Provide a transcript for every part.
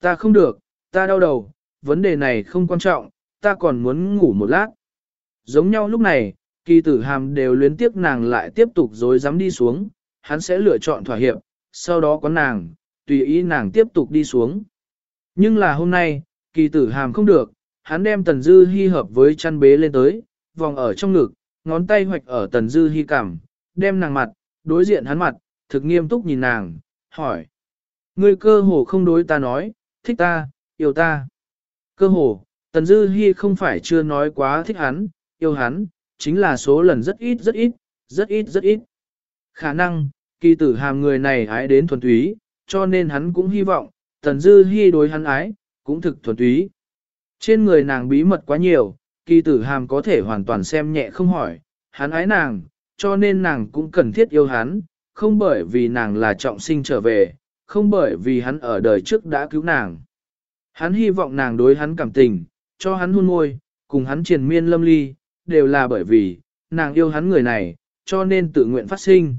Ta không được, ta đau đầu, vấn đề này không quan trọng, ta còn muốn ngủ một lát. Giống nhau lúc này, kỳ tử hàm đều luyến tiếc nàng lại tiếp tục dối dám đi xuống, hắn sẽ lựa chọn thỏa hiệp, sau đó có nàng, tùy ý nàng tiếp tục đi xuống. Nhưng là hôm nay, kỳ tử hàm không được, hắn đem tần dư hy hợp với chăn bế lên tới, vòng ở trong ngực, ngón tay hoạch ở tần dư hy cằm, đem nàng mặt, đối diện hắn mặt, thực nghiêm túc nhìn nàng, hỏi. Ngươi cơ hồ không đối ta nói, thích ta, yêu ta. Cơ hồ, tần dư hy không phải chưa nói quá thích hắn, yêu hắn, chính là số lần rất ít rất ít, rất ít rất ít. Khả năng, kỳ tử hàm người này ái đến thuần túy, cho nên hắn cũng hy vọng, tần dư hy đối hắn ái, cũng thực thuần túy. Trên người nàng bí mật quá nhiều, kỳ tử hàm có thể hoàn toàn xem nhẹ không hỏi, hắn ái nàng, cho nên nàng cũng cần thiết yêu hắn, không bởi vì nàng là trọng sinh trở về, không bởi vì hắn ở đời trước đã cứu nàng. Hắn hy vọng nàng đối hắn cảm tình, cho hắn hôn môi, cùng hắn triền miên lâm ly, đều là bởi vì, nàng yêu hắn người này, cho nên tự nguyện phát sinh.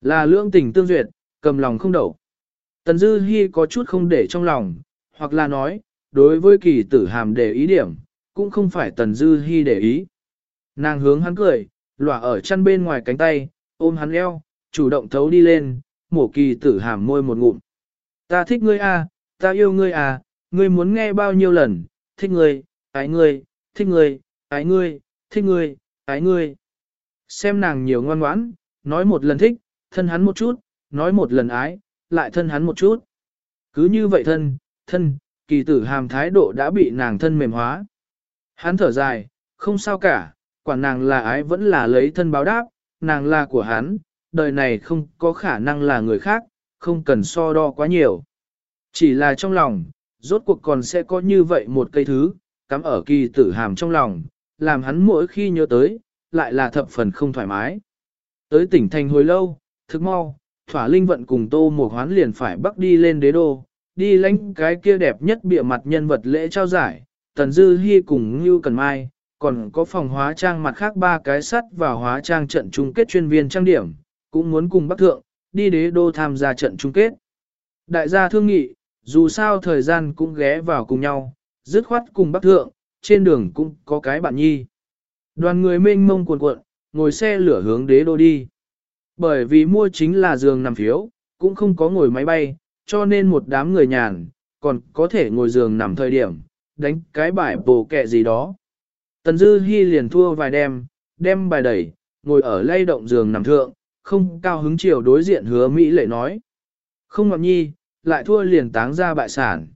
Là lưỡng tình tương duyệt, cầm lòng không đậu. Tần Dư Hi có chút không để trong lòng, hoặc là nói, đối với kỳ tử hàm để ý điểm, cũng không phải Tần Dư Hi để ý. Nàng hướng hắn cười, lỏa ở chăn bên ngoài cánh tay, ôm hắn eo, chủ động thấu đi lên, mổ kỳ tử hàm môi một ngụm. Ta thích ngươi à, ta yêu ngươi à, ngươi muốn nghe bao nhiêu lần, thích ngươi, ái ngươi, thích ngươi, ái ngươi, thích ngươi, ái ngươi. Xem nàng nhiều ngoan ngoãn, nói một lần thích, thân hắn một chút, nói một lần ái, lại thân hắn một chút. Cứ như vậy thân, thân, kỳ tử hàm thái độ đã bị nàng thân mềm hóa. Hắn thở dài, không sao cả, Quả nàng là ái vẫn là lấy thân báo đáp, nàng là của hắn, đời này không có khả năng là người khác, không cần so đo quá nhiều. Chỉ là trong lòng, rốt cuộc còn sẽ có như vậy một cây thứ, cắm ở kỳ tử hàm trong lòng, làm hắn mỗi khi nhớ tới, lại là thập phần không thoải mái. Tới tỉnh thành hồi lâu, thức mau, thỏa linh vận cùng tô một hoán liền phải bắt đi lên đế đô, đi lãnh cái kia đẹp nhất bịa mặt nhân vật lễ trao giải, tần dư hy cùng như cần mai, còn có phòng hóa trang mặt khác ba cái sắt và hóa trang trận chung kết chuyên viên trang điểm, cũng muốn cùng Bắc Thượng, đi đế đô tham gia trận chung kết. Đại gia thương nghị, dù sao thời gian cũng ghé vào cùng nhau, dứt khoát cùng Bắc Thượng, trên đường cũng có cái bạn nhi. Đoàn người mênh mông cuộn cuộn, ngồi xe lửa hướng đế đô đi. Bởi vì mua chính là giường nằm phiếu, cũng không có ngồi máy bay, cho nên một đám người nhàn, còn có thể ngồi giường nằm thời điểm, đánh cái bài bổ kẹ gì đó. Tần Dư Hi liền thua vài đêm, đem bài đẩy, ngồi ở lay động giường nằm thượng, không cao hứng chiều đối diện hứa Mỹ lệ nói. Không ngọt nhi, lại thua liền táng ra bại sản.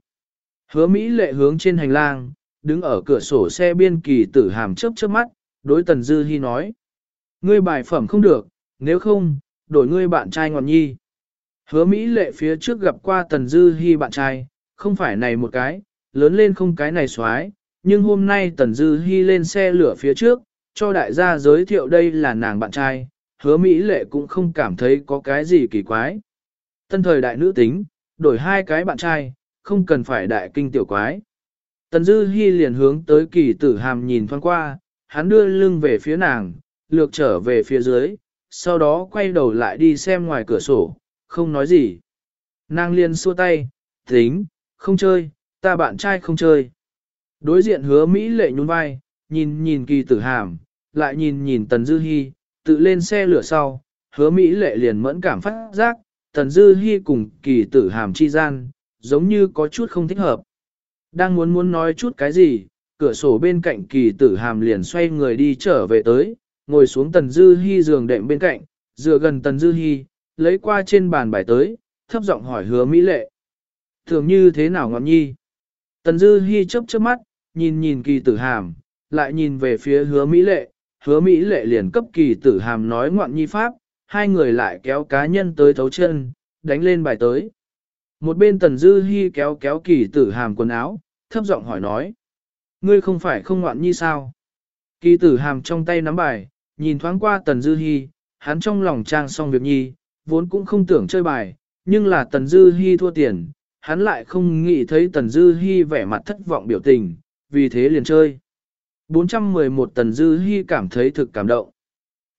Hứa Mỹ lệ hướng trên hành lang, đứng ở cửa sổ xe biên kỳ tử hàm chớp chớp mắt, đối Tần Dư Hi nói. Ngươi bài phẩm không được, nếu không, đổi ngươi bạn trai ngọt nhi. Hứa Mỹ lệ phía trước gặp qua Tần Dư Hi bạn trai, không phải này một cái, lớn lên không cái này xoái, nhưng hôm nay Tần Dư Hi lên xe lửa phía trước, cho đại gia giới thiệu đây là nàng bạn trai, hứa Mỹ lệ cũng không cảm thấy có cái gì kỳ quái. Tân thời đại nữ tính, đổi hai cái bạn trai, không cần phải đại kinh tiểu quái. Tần Dư Hi liền hướng tới kỳ tử hàm nhìn thoáng qua, hắn đưa lưng về phía nàng, lược trở về phía dưới, sau đó quay đầu lại đi xem ngoài cửa sổ, không nói gì. Nàng liền xua tay, tính, không chơi, ta bạn trai không chơi. Đối diện hứa Mỹ lệ nhún vai, nhìn nhìn kỳ tử hàm, lại nhìn nhìn Tần Dư Hi, tự lên xe lửa sau, hứa Mỹ lệ liền mẫn cảm phát giác, Tần Dư hy cùng kỳ tử hàm chi gian, giống như có chút không thích hợp. Đang muốn muốn nói chút cái gì, cửa sổ bên cạnh kỳ tử hàm liền xoay người đi trở về tới, ngồi xuống Tần Dư hy giường đệm bên cạnh, dựa gần Tần Dư hy, lấy qua trên bàn bài tới, thấp giọng hỏi hứa Mỹ lệ. Thường như thế nào ngọn nhi? Tần Dư hy chớp chớp mắt, nhìn nhìn kỳ tử hàm, lại nhìn về phía hứa Mỹ lệ, hứa Mỹ lệ liền cấp kỳ tử hàm nói ngoạn nhi pháp, hai người lại kéo cá nhân tới thấu chân, đánh lên bài tới. Một bên Tần Dư hy kéo kéo kỳ tử hàm quần áo, thấp giọng hỏi nói. Ngươi không phải không ngoạn nhi sao? Kỳ tử hàm trong tay nắm bài, nhìn thoáng qua Tần Dư hy, hắn trong lòng trang xong việc nhi, vốn cũng không tưởng chơi bài, nhưng là Tần Dư hy thua tiền, hắn lại không nghĩ thấy Tần Dư hy vẻ mặt thất vọng biểu tình, vì thế liền chơi. 411 Tần Dư Hi cảm thấy thực cảm động.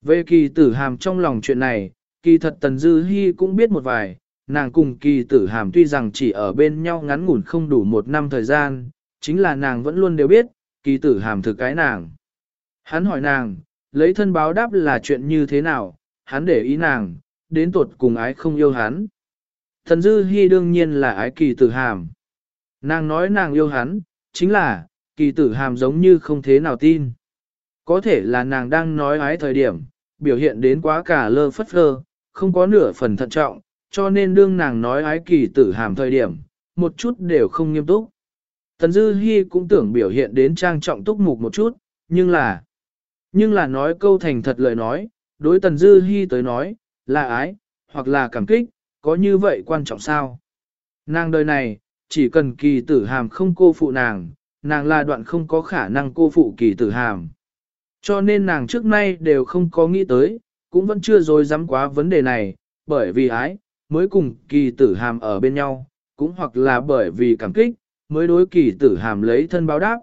Về kỳ tử hàm trong lòng chuyện này, kỳ thật Tần Dư Hi cũng biết một vài, nàng cùng kỳ tử hàm tuy rằng chỉ ở bên nhau ngắn ngủn không đủ một năm thời gian, chính là nàng vẫn luôn đều biết, kỳ tử hàm thực cái nàng. Hắn hỏi nàng, lấy thân báo đáp là chuyện như thế nào, hắn để ý nàng, đến tuột cùng ái không yêu hắn. Thần dư Hi đương nhiên là ái kỳ tử hàm. Nàng nói nàng yêu hắn, chính là, kỳ tử hàm giống như không thế nào tin. Có thể là nàng đang nói ái thời điểm, biểu hiện đến quá cả lơ phất lơ, không có nửa phần thận trọng, cho nên đương nàng nói ái kỳ tử hàm thời điểm, một chút đều không nghiêm túc. Tần Dư Hi cũng tưởng biểu hiện đến trang trọng túc mục một chút, nhưng là, nhưng là nói câu thành thật lời nói, đối Tần Dư Hi tới nói, là ái, hoặc là cảm kích, có như vậy quan trọng sao? Nàng đời này, chỉ cần kỳ tử hàm không cô phụ nàng, nàng là đoạn không có khả năng cô phụ kỳ tử hàm. Cho nên nàng trước nay đều không có nghĩ tới, cũng vẫn chưa dối dám quá vấn đề này, bởi vì ái, mới cùng kỳ tử hàm ở bên nhau, cũng hoặc là bởi vì cảm kích, mới đối kỳ tử hàm lấy thân báo đáp.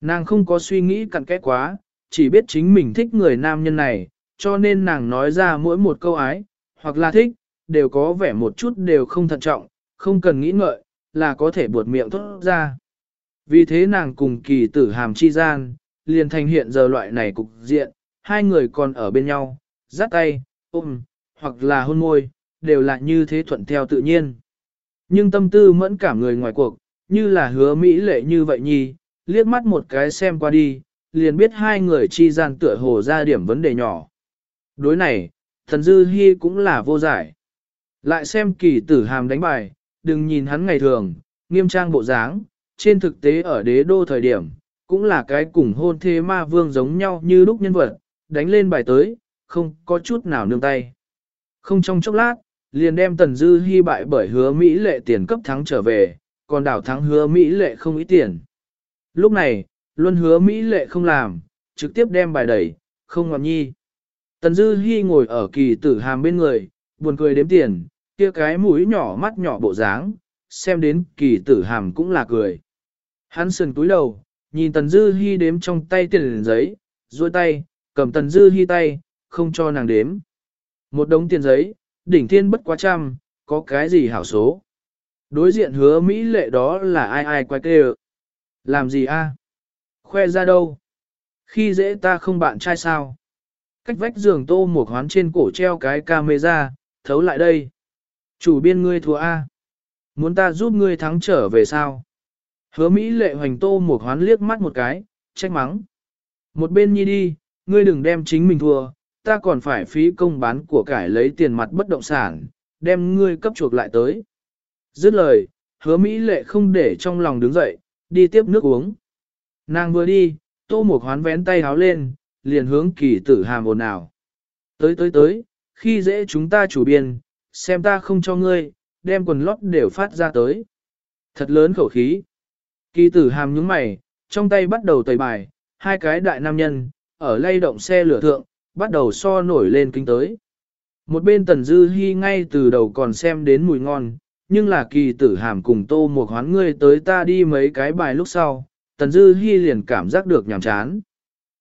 Nàng không có suy nghĩ cặn kẽ quá, chỉ biết chính mình thích người nam nhân này, cho nên nàng nói ra mỗi một câu ái, hoặc là thích, đều có vẻ một chút đều không thận trọng, không cần nghĩ ngợi, là có thể buột miệng thốt ra. Vì thế nàng cùng kỳ tử hàm chi gian, liền thành hiện giờ loại này cục diện, hai người còn ở bên nhau, dắt tay, ôm, hoặc là hôn môi, đều là như thế thuận theo tự nhiên. Nhưng tâm tư mẫn cảm người ngoài cuộc, như là hứa Mỹ lệ như vậy nhi, liếc mắt một cái xem qua đi, liền biết hai người chi gian tựa hồ ra điểm vấn đề nhỏ. Đối này, thần dư hy cũng là vô giải. Lại xem kỳ tử hàm đánh bài, đừng nhìn hắn ngày thường, nghiêm trang bộ dáng, trên thực tế ở đế đô thời điểm, cũng là cái cùng hôn thế ma vương giống nhau như lúc nhân vật, đánh lên bài tới, không có chút nào nương tay. Không trong chốc lát, liền đem tần dư hy bại bởi hứa Mỹ lệ tiền cấp thắng trở về, còn đảo thắng hứa Mỹ lệ không ý tiền. Lúc này, luôn hứa Mỹ lệ không làm, trực tiếp đem bài đẩy, không ngọt nhi. Tần dư hy ngồi ở kỳ tử hàm bên người, buồn cười đếm tiền, kia cái mũi nhỏ mắt nhỏ bộ dáng, xem đến kỳ tử hàm cũng là cười. Hắn sườn túi đầu, nhìn tần dư hy đếm trong tay tiền giấy, duỗi tay, cầm tần dư hy tay, không cho nàng đếm. Một đống tiền giấy, đỉnh thiên bất quá trăm, có cái gì hảo số. Đối diện hứa Mỹ lệ đó là ai ai quay kêu. Làm gì a? Khoe ra đâu? Khi dễ ta không bạn trai sao? Cách vách giường tô một hoán trên cổ treo cái camera, thấu lại đây. Chủ biên ngươi thua A. Muốn ta giúp ngươi thắng trở về sao? Hứa Mỹ lệ hoành tô một hoán liếc mắt một cái, trách mắng. Một bên nhi đi, ngươi đừng đem chính mình thua, ta còn phải phí công bán của cải lấy tiền mặt bất động sản, đem ngươi cấp chuộc lại tới. Dứt lời, hứa Mỹ lệ không để trong lòng đứng dậy, đi tiếp nước uống. Nàng vừa đi, tô một hoán vén tay háo lên, liền hướng kỳ tử hàm ồn ào. Tới tới tới, khi dễ chúng ta chủ biên, xem ta không cho ngươi, đem quần lót đều phát ra tới. Thật lớn khẩu khí. Kỳ tử hàm nhúng mày, trong tay bắt đầu tẩy bài, hai cái đại nam nhân, ở lay động xe lửa thượng, bắt đầu so nổi lên kinh tới. Một bên tần dư hy ngay từ đầu còn xem đến mùi ngon, nhưng là kỳ tử hàm cùng tô một hoán ngươi tới ta đi mấy cái bài lúc sau, tần dư hy liền cảm giác được nhàm chán.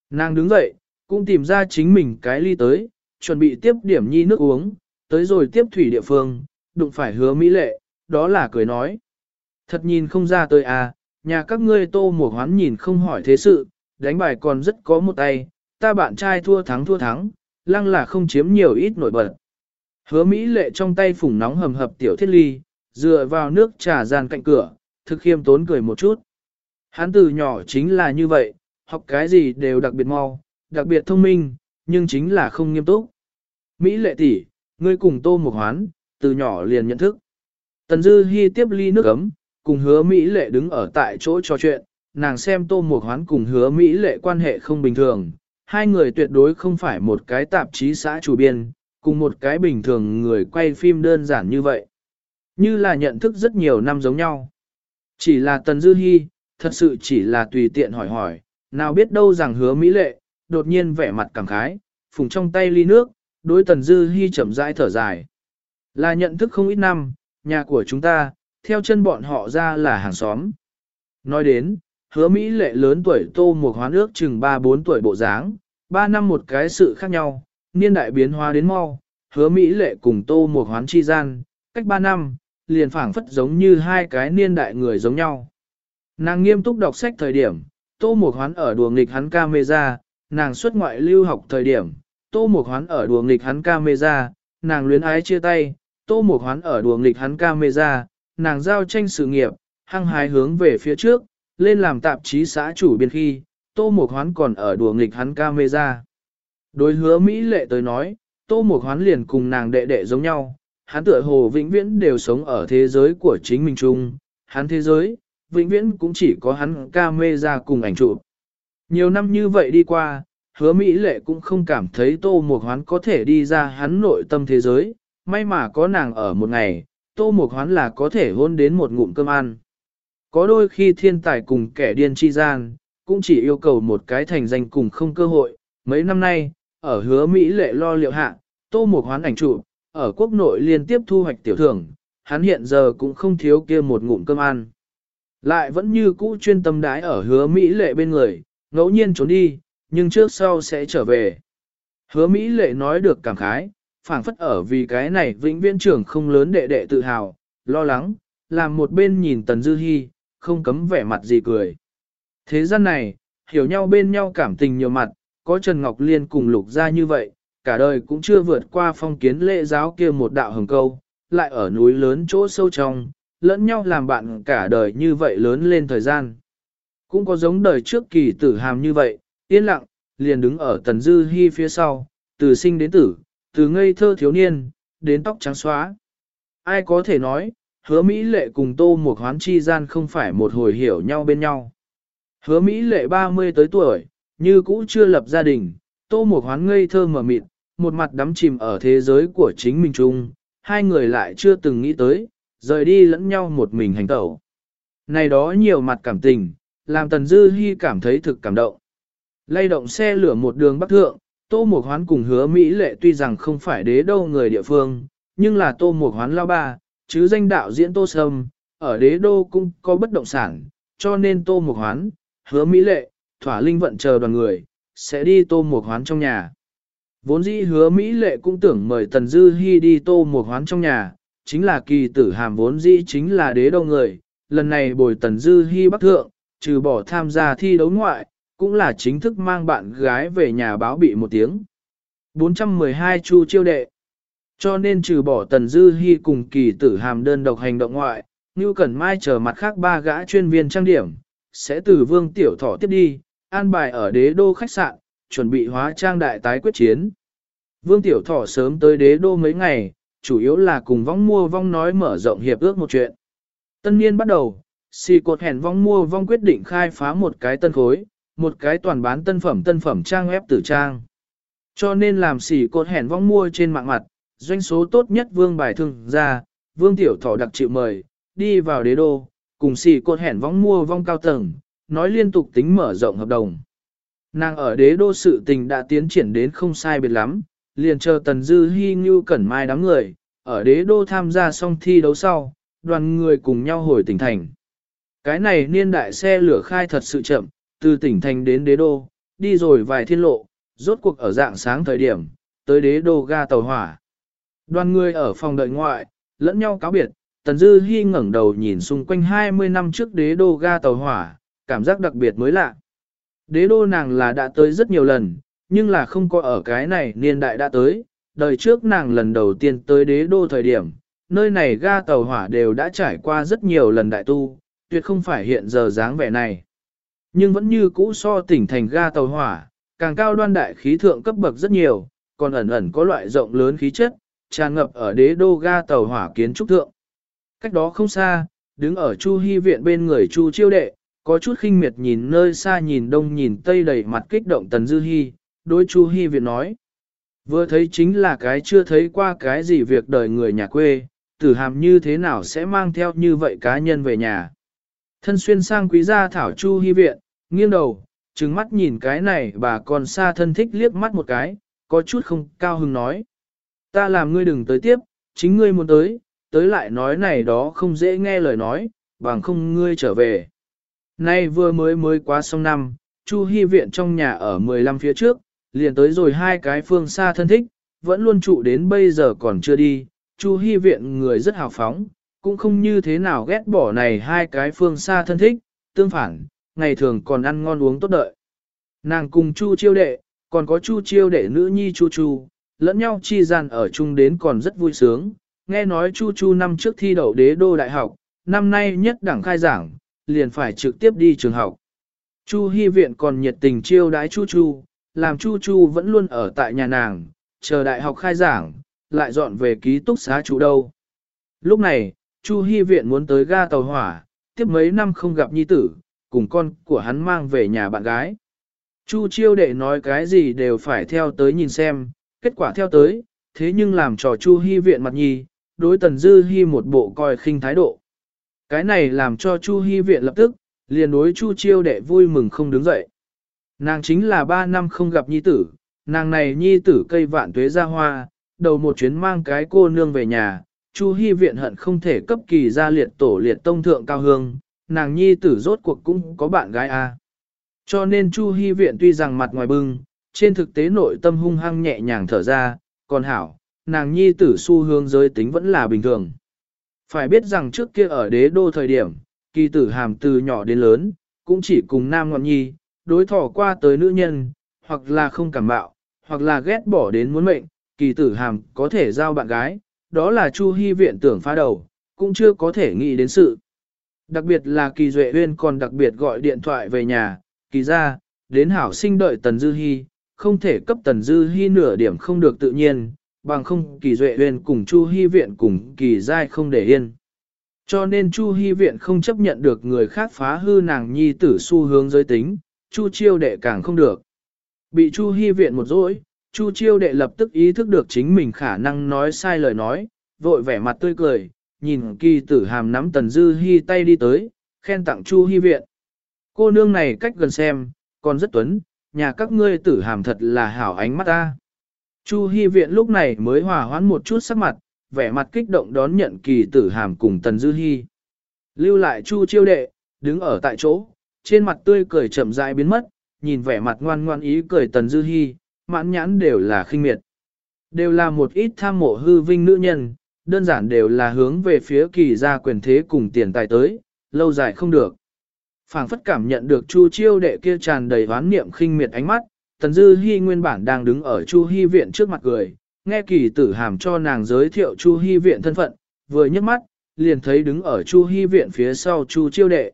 Nàng đứng dậy, cũng tìm ra chính mình cái ly tới, chuẩn bị tiếp điểm nhi nước uống, tới rồi tiếp thủy địa phương, đụng phải hứa mỹ lệ, đó là cười nói. Thật nhìn không ra tới à, nhà các ngươi tô một hoán nhìn không hỏi thế sự, đánh bài còn rất có một tay, ta bạn trai thua thắng thua thắng, lăng là không chiếm nhiều ít nổi bật. Hứa Mỹ lệ trong tay phủng nóng hầm hập tiểu thiết ly, dựa vào nước trà gian cạnh cửa, thực khiêm tốn cười một chút. Hắn từ nhỏ chính là như vậy, học cái gì đều đặc biệt mau, đặc biệt thông minh, nhưng chính là không nghiêm túc. Mỹ lệ tỷ, ngươi cùng tô một hoán, từ nhỏ liền nhận thức. Tần Dư Hi tiếp ly nước ấm, cùng hứa Mỹ lệ đứng ở tại chỗ trò chuyện, nàng xem tô một hoán cùng hứa Mỹ lệ quan hệ không bình thường, hai người tuyệt đối không phải một cái tạp chí xã chủ biên, cùng một cái bình thường người quay phim đơn giản như vậy. Như là nhận thức rất nhiều năm giống nhau. Chỉ là Tần Dư Hi, thật sự chỉ là tùy tiện hỏi hỏi, nào biết đâu rằng hứa Mỹ lệ, đột nhiên vẻ mặt cảm khái, phùng trong tay ly nước, đối Tần Dư Hi chậm rãi thở dài. Là nhận thức không ít năm, nhà của chúng ta, theo chân bọn họ ra là hàng xóm. Nói đến, hứa Mỹ lệ lớn tuổi tô một hóa nước chừng 3-4 tuổi bộ dáng, 3 năm một cái sự khác nhau, niên đại biến hóa đến mau, hứa Mỹ lệ cùng tô một hoán chi gian, cách ba năm, liền phảng phất giống như hai cái niên đại người giống nhau. Nàng nghiêm túc đọc sách thời điểm, Tô một Hoán ở đùa nghịch hắn camera, nàng xuất ngoại lưu học thời điểm, Tô một Hoán ở đùa nghịch hắn camera, nàng luyến ái chia tay, Tô một Hoán ở đùa nghịch hắn camera, nàng giao tranh sự nghiệp, hăng hái hướng về phía trước, lên làm tạp chí xã chủ biên khi, Tô mộc Hoán còn ở đùa nghịch hắn camera. Đối hứa Mỹ lệ tới nói, Tô mộc Hoán liền cùng nàng đệ đệ giống nhau, hắn tựa hồ vĩnh viễn đều sống ở thế giới của chính mình chung, hắn thế giới, vĩnh viễn cũng chỉ có hắn camera cùng ảnh chụp. Nhiều năm như vậy đi qua, hứa Mỹ lệ cũng không cảm thấy Tô mộc Hoán có thể đi ra hắn nội tâm thế giới, may mà có nàng ở một ngày, Tô Mục Hoán là có thể hôn đến một ngụm cơm ăn. Có đôi khi thiên tài cùng kẻ điên chi gian, cũng chỉ yêu cầu một cái thành danh cùng không cơ hội. Mấy năm nay, ở hứa Mỹ lệ lo liệu hạ, Tô Mục Hoán ảnh trụ, ở quốc nội liên tiếp thu hoạch tiểu thưởng, hắn hiện giờ cũng không thiếu kia một ngụm cơm ăn. Lại vẫn như cũ chuyên tâm đái ở hứa Mỹ lệ bên người, ngẫu nhiên trốn đi, nhưng trước sau sẽ trở về. Hứa Mỹ lệ nói được cảm khái, phảng phất ở vì cái này vĩnh viễn trưởng không lớn đệ đệ tự hào, lo lắng, làm một bên nhìn Tần Dư Hi, không cấm vẻ mặt gì cười. Thế gian này, hiểu nhau bên nhau cảm tình nhiều mặt, có Trần Ngọc Liên cùng lục gia như vậy, cả đời cũng chưa vượt qua phong kiến lễ giáo kia một đạo hồng câu, lại ở núi lớn chỗ sâu trong, lẫn nhau làm bạn cả đời như vậy lớn lên thời gian. Cũng có giống đời trước kỳ tử hàm như vậy, yên lặng, liền đứng ở tần dư Hi phía sau, từ sinh đến tử, từ ngây thơ thiếu niên, đến tóc trắng xóa. Ai có thể nói, hứa Mỹ lệ cùng tô một hoán chi gian không phải một hồi hiểu nhau bên nhau. Hứa Mỹ lệ 30 tới tuổi, như cũ chưa lập gia đình, tô một hoán ngây thơ mở mịt, một mặt đắm chìm ở thế giới của chính mình chung, hai người lại chưa từng nghĩ tới, rời đi lẫn nhau một mình hành tẩu. Này đó nhiều mặt cảm tình, làm Tần Dư Hi cảm thấy thực cảm động. Lay động xe lửa một đường bắc thượng, Tô Mộc Hoán cùng hứa Mỹ lệ tuy rằng không phải đế đô người địa phương, nhưng là Tô Mộc Hoán lao ba, chứ danh đạo diễn Tô Sâm, ở đế đô cũng có bất động sản, cho nên Tô Mộc Hoán, hứa Mỹ lệ, thỏa linh vận chờ đoàn người, sẽ đi Tô Mộc Hoán trong nhà. Vốn dĩ hứa Mỹ lệ cũng tưởng mời Tần Dư Hi đi Tô Mộc Hoán trong nhà, chính là kỳ tử hàm vốn dĩ chính là đế đô người, lần này bồi Tần Dư Hi bắc thượng, trừ bỏ tham gia thi đấu ngoại, cũng là chính thức mang bạn gái về nhà báo bị một tiếng. 412 chu chiêu đệ. Cho nên trừ bỏ Tần Dư Hi cùng kỳ tử hàm đơn độc hành động ngoại, Như Cẩn Mai chờ mặt khác ba gã chuyên viên trang điểm, sẽ từ vương tiểu thọ tiếp đi, an bài ở đế đô khách sạn, chuẩn bị hóa trang đại tái quyết chiến. Vương tiểu thọ sớm tới đế đô mấy ngày, chủ yếu là cùng vong mua vong nói mở rộng hiệp ước một chuyện. Tân niên bắt đầu, xì cột hẹn vong mua vong quyết định khai phá một cái tân khối, một cái toàn bán tân phẩm tân phẩm trang web tử trang. Cho nên làm xỉ cột hẹn vong mua trên mạng mặt, doanh số tốt nhất vương bài thương ra, vương tiểu thọ đặc chịu mời, đi vào đế đô, cùng xỉ cột hẹn vong mua vong cao tầng, nói liên tục tính mở rộng hợp đồng. Nàng ở đế đô sự tình đã tiến triển đến không sai biệt lắm, liền chờ tần dư hy như cẩn mai đám người, ở đế đô tham gia xong thi đấu sau, đoàn người cùng nhau hồi tỉnh thành. Cái này niên đại xe lửa khai thật sự chậm, từ tỉnh thành đến đế đô, đi rồi vài thiên lộ, rốt cuộc ở dạng sáng thời điểm, tới đế đô ga tàu hỏa. Đoàn người ở phòng đợi ngoại, lẫn nhau cáo biệt, Tần Dư Hi ngẩng đầu nhìn xung quanh 20 năm trước đế đô ga tàu hỏa, cảm giác đặc biệt mới lạ. Đế đô nàng là đã tới rất nhiều lần, nhưng là không có ở cái này niên đại đã tới, đời trước nàng lần đầu tiên tới đế đô thời điểm, nơi này ga tàu hỏa đều đã trải qua rất nhiều lần đại tu, tuyệt không phải hiện giờ dáng vẻ này. Nhưng vẫn như cũ so tỉnh thành ga tàu hỏa, càng cao đoan đại khí thượng cấp bậc rất nhiều, còn ẩn ẩn có loại rộng lớn khí chất, tràn ngập ở đế đô ga tàu hỏa kiến trúc thượng. Cách đó không xa, đứng ở Chu Hy viện bên người Chu Chiêu Đệ, có chút khinh miệt nhìn nơi xa nhìn đông nhìn tây đầy mặt kích động Tần Dư Hi, đối Chu Hy viện nói. Vừa thấy chính là cái chưa thấy qua cái gì việc đời người nhà quê, tử hàm như thế nào sẽ mang theo như vậy cá nhân về nhà. Thân xuyên sang quý gia thảo Chu Hy viện, nghiêng đầu, trừng mắt nhìn cái này bà còn xa thân thích liếc mắt một cái, có chút không cao hứng nói. Ta làm ngươi đừng tới tiếp, chính ngươi muốn tới, tới lại nói này đó không dễ nghe lời nói, bằng không ngươi trở về. Nay vừa mới mới quá xong năm, Chu Hy viện trong nhà ở 15 phía trước, liền tới rồi hai cái phương xa thân thích, vẫn luôn trụ đến bây giờ còn chưa đi, Chu Hi viện người rất hào phóng, cũng không như thế nào ghét bỏ này hai cái phương xa thân thích, tương phản, ngày thường còn ăn ngon uống tốt đợi. Nàng cùng Chu chiêu đệ, còn có Chu chiêu đệ nữ nhi Chu Chu, lẫn nhau chi gian ở chung đến còn rất vui sướng. Nghe nói Chu Chu năm trước thi đậu đế đô đại học, năm nay nhất đẳng khai giảng, liền phải trực tiếp đi trường học. Chu Hi viện còn nhiệt tình chiêu đái Chu Chu, làm Chu Chu vẫn luôn ở tại nhà nàng, chờ đại học khai giảng, lại dọn về ký túc xá chủ đâu. Lúc này, Chu Hi viện muốn tới ga tàu hỏa, tiếp mấy năm không gặp nhi tử, cùng con của hắn mang về nhà bạn gái. Chu chiêu đệ nói cái gì đều phải theo tới nhìn xem, kết quả theo tới, thế nhưng làm trò Chu Hi viện mặt nhi, đối Tần Dư Hi một bộ coi khinh thái độ. Cái này làm cho Chu Hi viện lập tức, liền đối Chu chiêu đệ vui mừng không đứng dậy. Nàng chính là ba năm không gặp nhi tử, nàng này nhi tử cây vạn tuế ra hoa, đầu một chuyến mang cái cô nương về nhà, Chu Hi viện hận không thể cấp kỳ ra liệt tổ liệt tông thượng cao hương, nàng nhi tử rốt cuộc cũng có bạn gái a. Cho nên Chu Hi viện tuy rằng mặt ngoài bưng, trên thực tế nội tâm hung hăng nhẹ nhàng thở ra, còn hảo, nàng nhi tử xu hướng giới tính vẫn là bình thường. Phải biết rằng trước kia ở đế đô thời điểm, kỳ tử hàm từ nhỏ đến lớn, cũng chỉ cùng nam ngọn nhi, đối thỏ qua tới nữ nhân, hoặc là không cảm bạo, hoặc là ghét bỏ đến muốn mệnh, kỳ tử hàm có thể giao bạn gái, đó là Chu Hi viện tưởng phá đầu, cũng chưa có thể nghĩ đến sự. Đặc biệt là kỳ duệ uyên còn đặc biệt gọi điện thoại về nhà, kỳ ra, đến hảo sinh đợi Tần Dư Hi, không thể cấp Tần Dư Hi nửa điểm không được tự nhiên, bằng không kỳ duệ uyên cùng Chu Hi viện cùng kỳ giai không để yên. Cho nên Chu Hi viện không chấp nhận được người khác phá hư nàng nhi tử xu hướng giới tính, Chu chiêu đệ càng không được. Bị Chu Hi viện một dỗi, Chu chiêu đệ lập tức ý thức được chính mình khả năng nói sai lời nói, vội vẻ mặt tươi cười, nhìn kỳ tử hàm nắm tần dư hy tay đi tới, khen tặng Chu Hi viện. Cô nương này cách gần xem, còn rất tuấn, nhà các ngươi tử hàm thật là hảo ánh mắt ta. Chu Hi viện lúc này mới hòa hoãn một chút sắc mặt, vẻ mặt kích động đón nhận kỳ tử hàm cùng tần dư hy Lưu lại Chu chiêu đệ, đứng ở tại chỗ, trên mặt tươi cười chậm rãi biến mất, nhìn vẻ mặt ngoan ngoan ý cười tần dư hy mãn nhãn đều là khinh miệt. Đều là một ít tham mộ hư vinh nữ nhân, đơn giản đều là hướng về phía kỳ gia quyền thế cùng tiền tài tới, lâu dài không được. phảng phất cảm nhận được Chu chiêu đệ kia tràn đầy hoán niệm khinh miệt ánh mắt, Tần Dư Hi nguyên bản đang đứng ở Chu Hi viện trước mặt cười, nghe kỳ tử hàm cho nàng giới thiệu Chu Hi viện thân phận, vừa nhấc mắt, liền thấy đứng ở Chu Hi viện phía sau Chu chiêu đệ.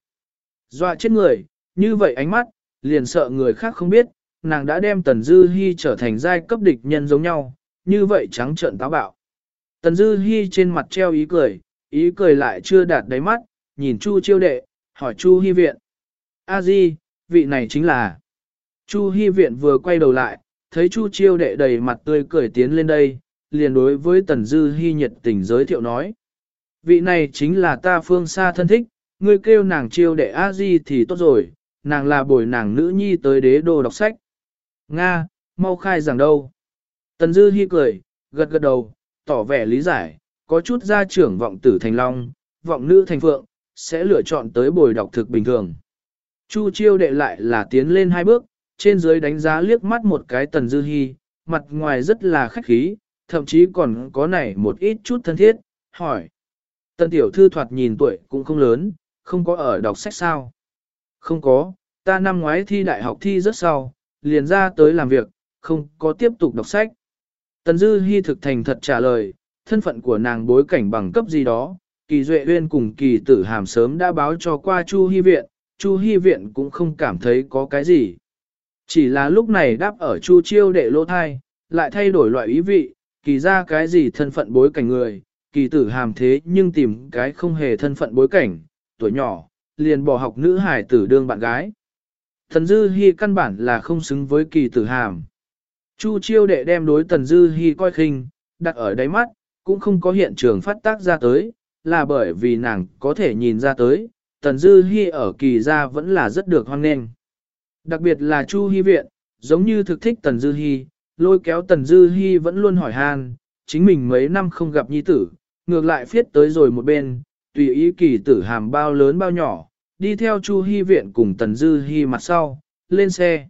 Dọa chết người, như vậy ánh mắt, liền sợ người khác không biết, nàng đã đem Tần Dư Hi trở thành giai cấp địch nhân giống nhau, như vậy trắng trợn táo bạo. Tần Dư Hi trên mặt treo ý cười, ý cười lại chưa đạt đáy mắt, nhìn Chu chiêu đệ, hỏi Chu Hi viện. A Di, vị này chính là. Chu Hi viện vừa quay đầu lại, thấy Chu chiêu đệ đầy mặt tươi cười tiến lên đây, liền đối với Tần Dư Hi nhiệt tình giới thiệu nói. Vị này chính là ta phương xa thân thích, ngươi kêu nàng chiêu đệ A Di thì tốt rồi, nàng là bồi nàng nữ nhi tới đế đô đọc sách. Nga, mau khai giảng đâu. Tần Dư Hi cười, gật gật đầu, tỏ vẻ lý giải, có chút gia trưởng vọng tử thành long, vọng nữ thành phượng, sẽ lựa chọn tới bồi đọc thực bình thường. Chu chiêu đệ lại là tiến lên hai bước, trên dưới đánh giá liếc mắt một cái Tần Dư hy, mặt ngoài rất là khách khí, thậm chí còn có này một ít chút thân thiết, hỏi. Tần tiểu thư thoạt nhìn tuổi cũng không lớn, không có ở đọc sách sao? Không có, ta năm ngoái thi đại học thi rất sau, liền ra tới làm việc, không có tiếp tục đọc sách. Tần Dư Hi thực thành thật trả lời, thân phận của nàng bối cảnh bằng cấp gì đó, kỳ duệ uyên cùng kỳ tử hàm sớm đã báo cho qua Chu Hi Viện, Chu Hi Viện cũng không cảm thấy có cái gì. Chỉ là lúc này đáp ở Chu Chiêu đệ lỗ thai, lại thay đổi loại ý vị, kỳ ra cái gì thân phận bối cảnh người, kỳ tử hàm thế nhưng tìm cái không hề thân phận bối cảnh, tuổi nhỏ, liền bỏ học nữ hải tử đương bạn gái. Thần Dư Hi căn bản là không xứng với kỳ tử hàm. Chu chiêu đệ đem đối Tần Dư Hi coi khinh, đặt ở đáy mắt, cũng không có hiện trường phát tác ra tới, là bởi vì nàng có thể nhìn ra tới, Tần Dư Hi ở kỳ gia vẫn là rất được hoan nghênh. Đặc biệt là Chu Hi viện, giống như thực thích Tần Dư Hi, lôi kéo Tần Dư Hi vẫn luôn hỏi han, chính mình mấy năm không gặp nhi tử, ngược lại phiết tới rồi một bên, tùy ý kỳ tử hàm bao lớn bao nhỏ, đi theo Chu Hi viện cùng Tần Dư Hi mặt sau, lên xe.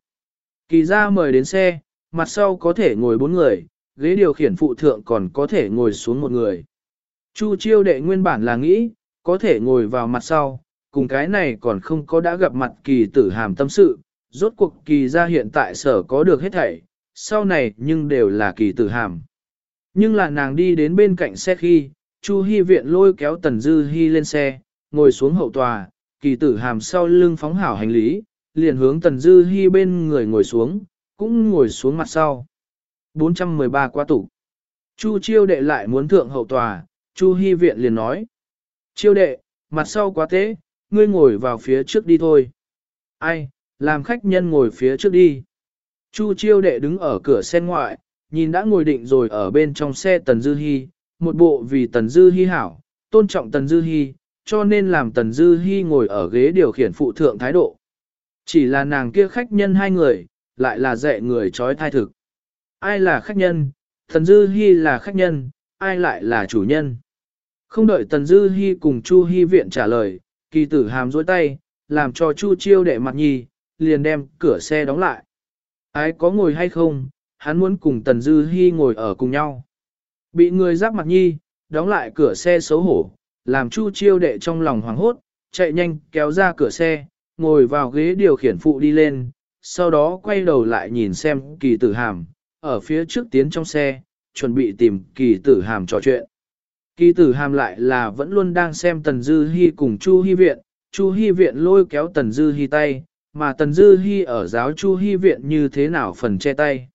Kỳ ra mời đến xe, mặt sau có thể ngồi bốn người, ghế điều khiển phụ thượng còn có thể ngồi xuống một người. Chu chiêu đệ nguyên bản là nghĩ, có thể ngồi vào mặt sau, cùng cái này còn không có đã gặp mặt kỳ tử hàm tâm sự, rốt cuộc kỳ ra hiện tại sở có được hết thảy, sau này nhưng đều là kỳ tử hàm. Nhưng là nàng đi đến bên cạnh xe khi, Chu Hi viện lôi kéo Tần Dư Hi lên xe, ngồi xuống hậu tòa, kỳ tử hàm sau lưng phóng hảo hành lý, liền hướng Tần Dư Hi bên người ngồi xuống, cũng ngồi xuống mặt sau. 413 qua tủ. Chu chiêu đệ lại muốn thượng hậu tòa, Chu Hi viện liền nói. Chiêu đệ, mặt sau quá tế, ngươi ngồi vào phía trước đi thôi. Ai, làm khách nhân ngồi phía trước đi. Chu chiêu đệ đứng ở cửa xe ngoại, nhìn đã ngồi định rồi ở bên trong xe Tần Dư Hi, một bộ vì Tần Dư Hi hảo, tôn trọng Tần Dư Hi, cho nên làm Tần Dư Hi ngồi ở ghế điều khiển phụ thượng thái độ. Chỉ là nàng kia khách nhân hai người, lại là dạy người trói thai thực. Ai là khách nhân, Tần Dư Hi là khách nhân, ai lại là chủ nhân. Không đợi Tần Dư Hi cùng Chu Hi viện trả lời, kỳ tử hàm dối tay, làm cho Chu chiêu đệ mặt nhì, liền đem cửa xe đóng lại. Ai có ngồi hay không, hắn muốn cùng Tần Dư Hi ngồi ở cùng nhau. Bị người giáp mặt nhi, đóng lại cửa xe xấu hổ, làm Chu chiêu đệ trong lòng hoảng hốt, chạy nhanh kéo ra cửa xe, ngồi vào ghế điều khiển phụ đi lên, sau đó quay đầu lại nhìn xem kỳ tử hàm, ở phía trước tiến trong xe, chuẩn bị tìm kỳ tử hàm trò chuyện. Kỳ tử hàm lại là vẫn luôn đang xem Tần Dư Hi cùng Chu Hi Viện, Chu Hi Viện lôi kéo Tần Dư Hi tay, mà Tần Dư Hi ở giáo Chu Hi Viện như thế nào phần che tay.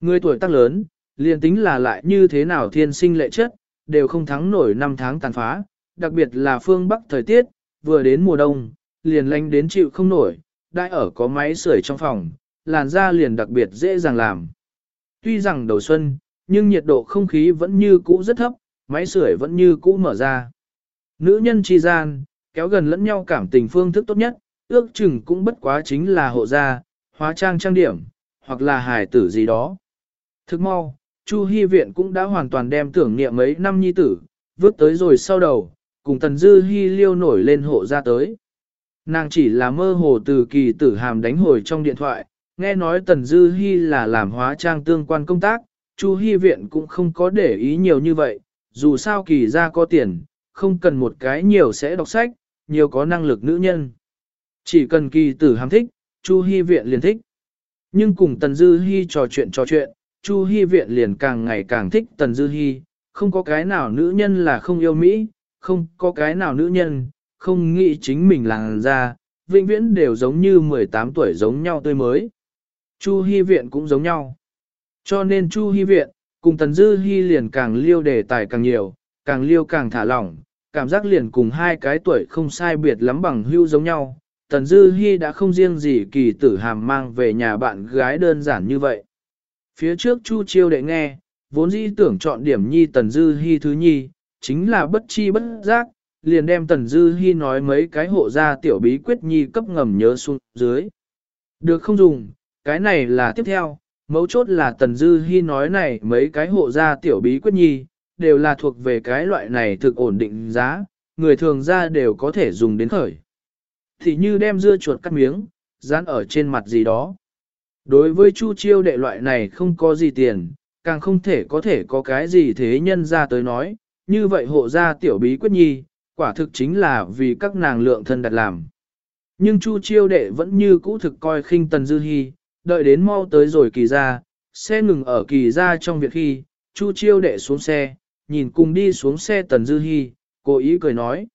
Người tuổi tác lớn, liền tính là lại như thế nào thiên sinh lệ chất, đều không thắng nổi năm tháng tàn phá, đặc biệt là phương Bắc thời tiết, vừa đến mùa đông, liền lanh đến chịu không nổi, đại ở có máy sưởi trong phòng, làn da liền đặc biệt dễ dàng làm. Tuy rằng đầu xuân, nhưng nhiệt độ không khí vẫn như cũ rất thấp, máy sưởi vẫn như cũ mở ra. Nữ nhân chi gian, kéo gần lẫn nhau cảm tình phương thức tốt nhất, ước chừng cũng bất quá chính là hộ gia, hóa trang trang điểm, hoặc là hài tử gì đó. Thức mau, Chu Hi Viện cũng đã hoàn toàn đem tưởng niệm mấy năm nhi tử, vứt tới rồi sau đầu, cùng Tần Dư Hi liêu nổi lên hộ ra tới. Nàng chỉ là mơ hồ từ kỳ tử hàm đánh hồi trong điện thoại, nghe nói Tần Dư Hi là làm hóa trang tương quan công tác, Chu Hi Viện cũng không có để ý nhiều như vậy, dù sao kỳ gia có tiền, không cần một cái nhiều sẽ đọc sách, nhiều có năng lực nữ nhân. Chỉ cần kỳ tử hàm thích, Chu Hi Viện liền thích. Nhưng cùng Tần Dư Hi trò chuyện trò chuyện, Chu Hi Viện liền càng ngày càng thích Tần Dư Hi, không có cái nào nữ nhân là không yêu Mỹ, không có cái nào nữ nhân, không nghĩ chính mình làng ra, vĩnh viễn đều giống như 18 tuổi giống nhau tươi mới. Chu Hi Viện cũng giống nhau. Cho nên Chu Hi Viện, cùng Tần Dư Hi liền càng liêu đề tài càng nhiều, càng liêu càng thả lỏng, cảm giác liền cùng hai cái tuổi không sai biệt lắm bằng hưu giống nhau. Tần Dư Hi đã không riêng gì kỳ tử hàm mang về nhà bạn gái đơn giản như vậy. Phía trước Chu Chiêu đệ nghe, vốn dĩ tưởng chọn điểm nhi Tần Dư Hi thứ nhi, chính là bất chi bất giác, liền đem Tần Dư Hi nói mấy cái hộ gia tiểu bí quyết nhi cấp ngầm nhớ xuống dưới. Được không dùng, cái này là tiếp theo, mấu chốt là Tần Dư Hi nói này mấy cái hộ gia tiểu bí quyết nhi, đều là thuộc về cái loại này thực ổn định giá, người thường ra đều có thể dùng đến khởi. Thì như đem dưa chuột cắt miếng, dán ở trên mặt gì đó. Đối với Chu Chiêu đệ loại này không có gì tiền, càng không thể có thể có cái gì thế nhân ra tới nói, như vậy hộ gia tiểu bí quyết nhi, quả thực chính là vì các nàng lượng thân đặt làm. Nhưng Chu Chiêu đệ vẫn như cũ thực coi khinh Tần Dư Hi, đợi đến mau tới rồi kỳ ra, xe ngừng ở kỳ ra trong việc khi, Chu Chiêu đệ xuống xe, nhìn cùng đi xuống xe Tần Dư Hi, cố ý cười nói.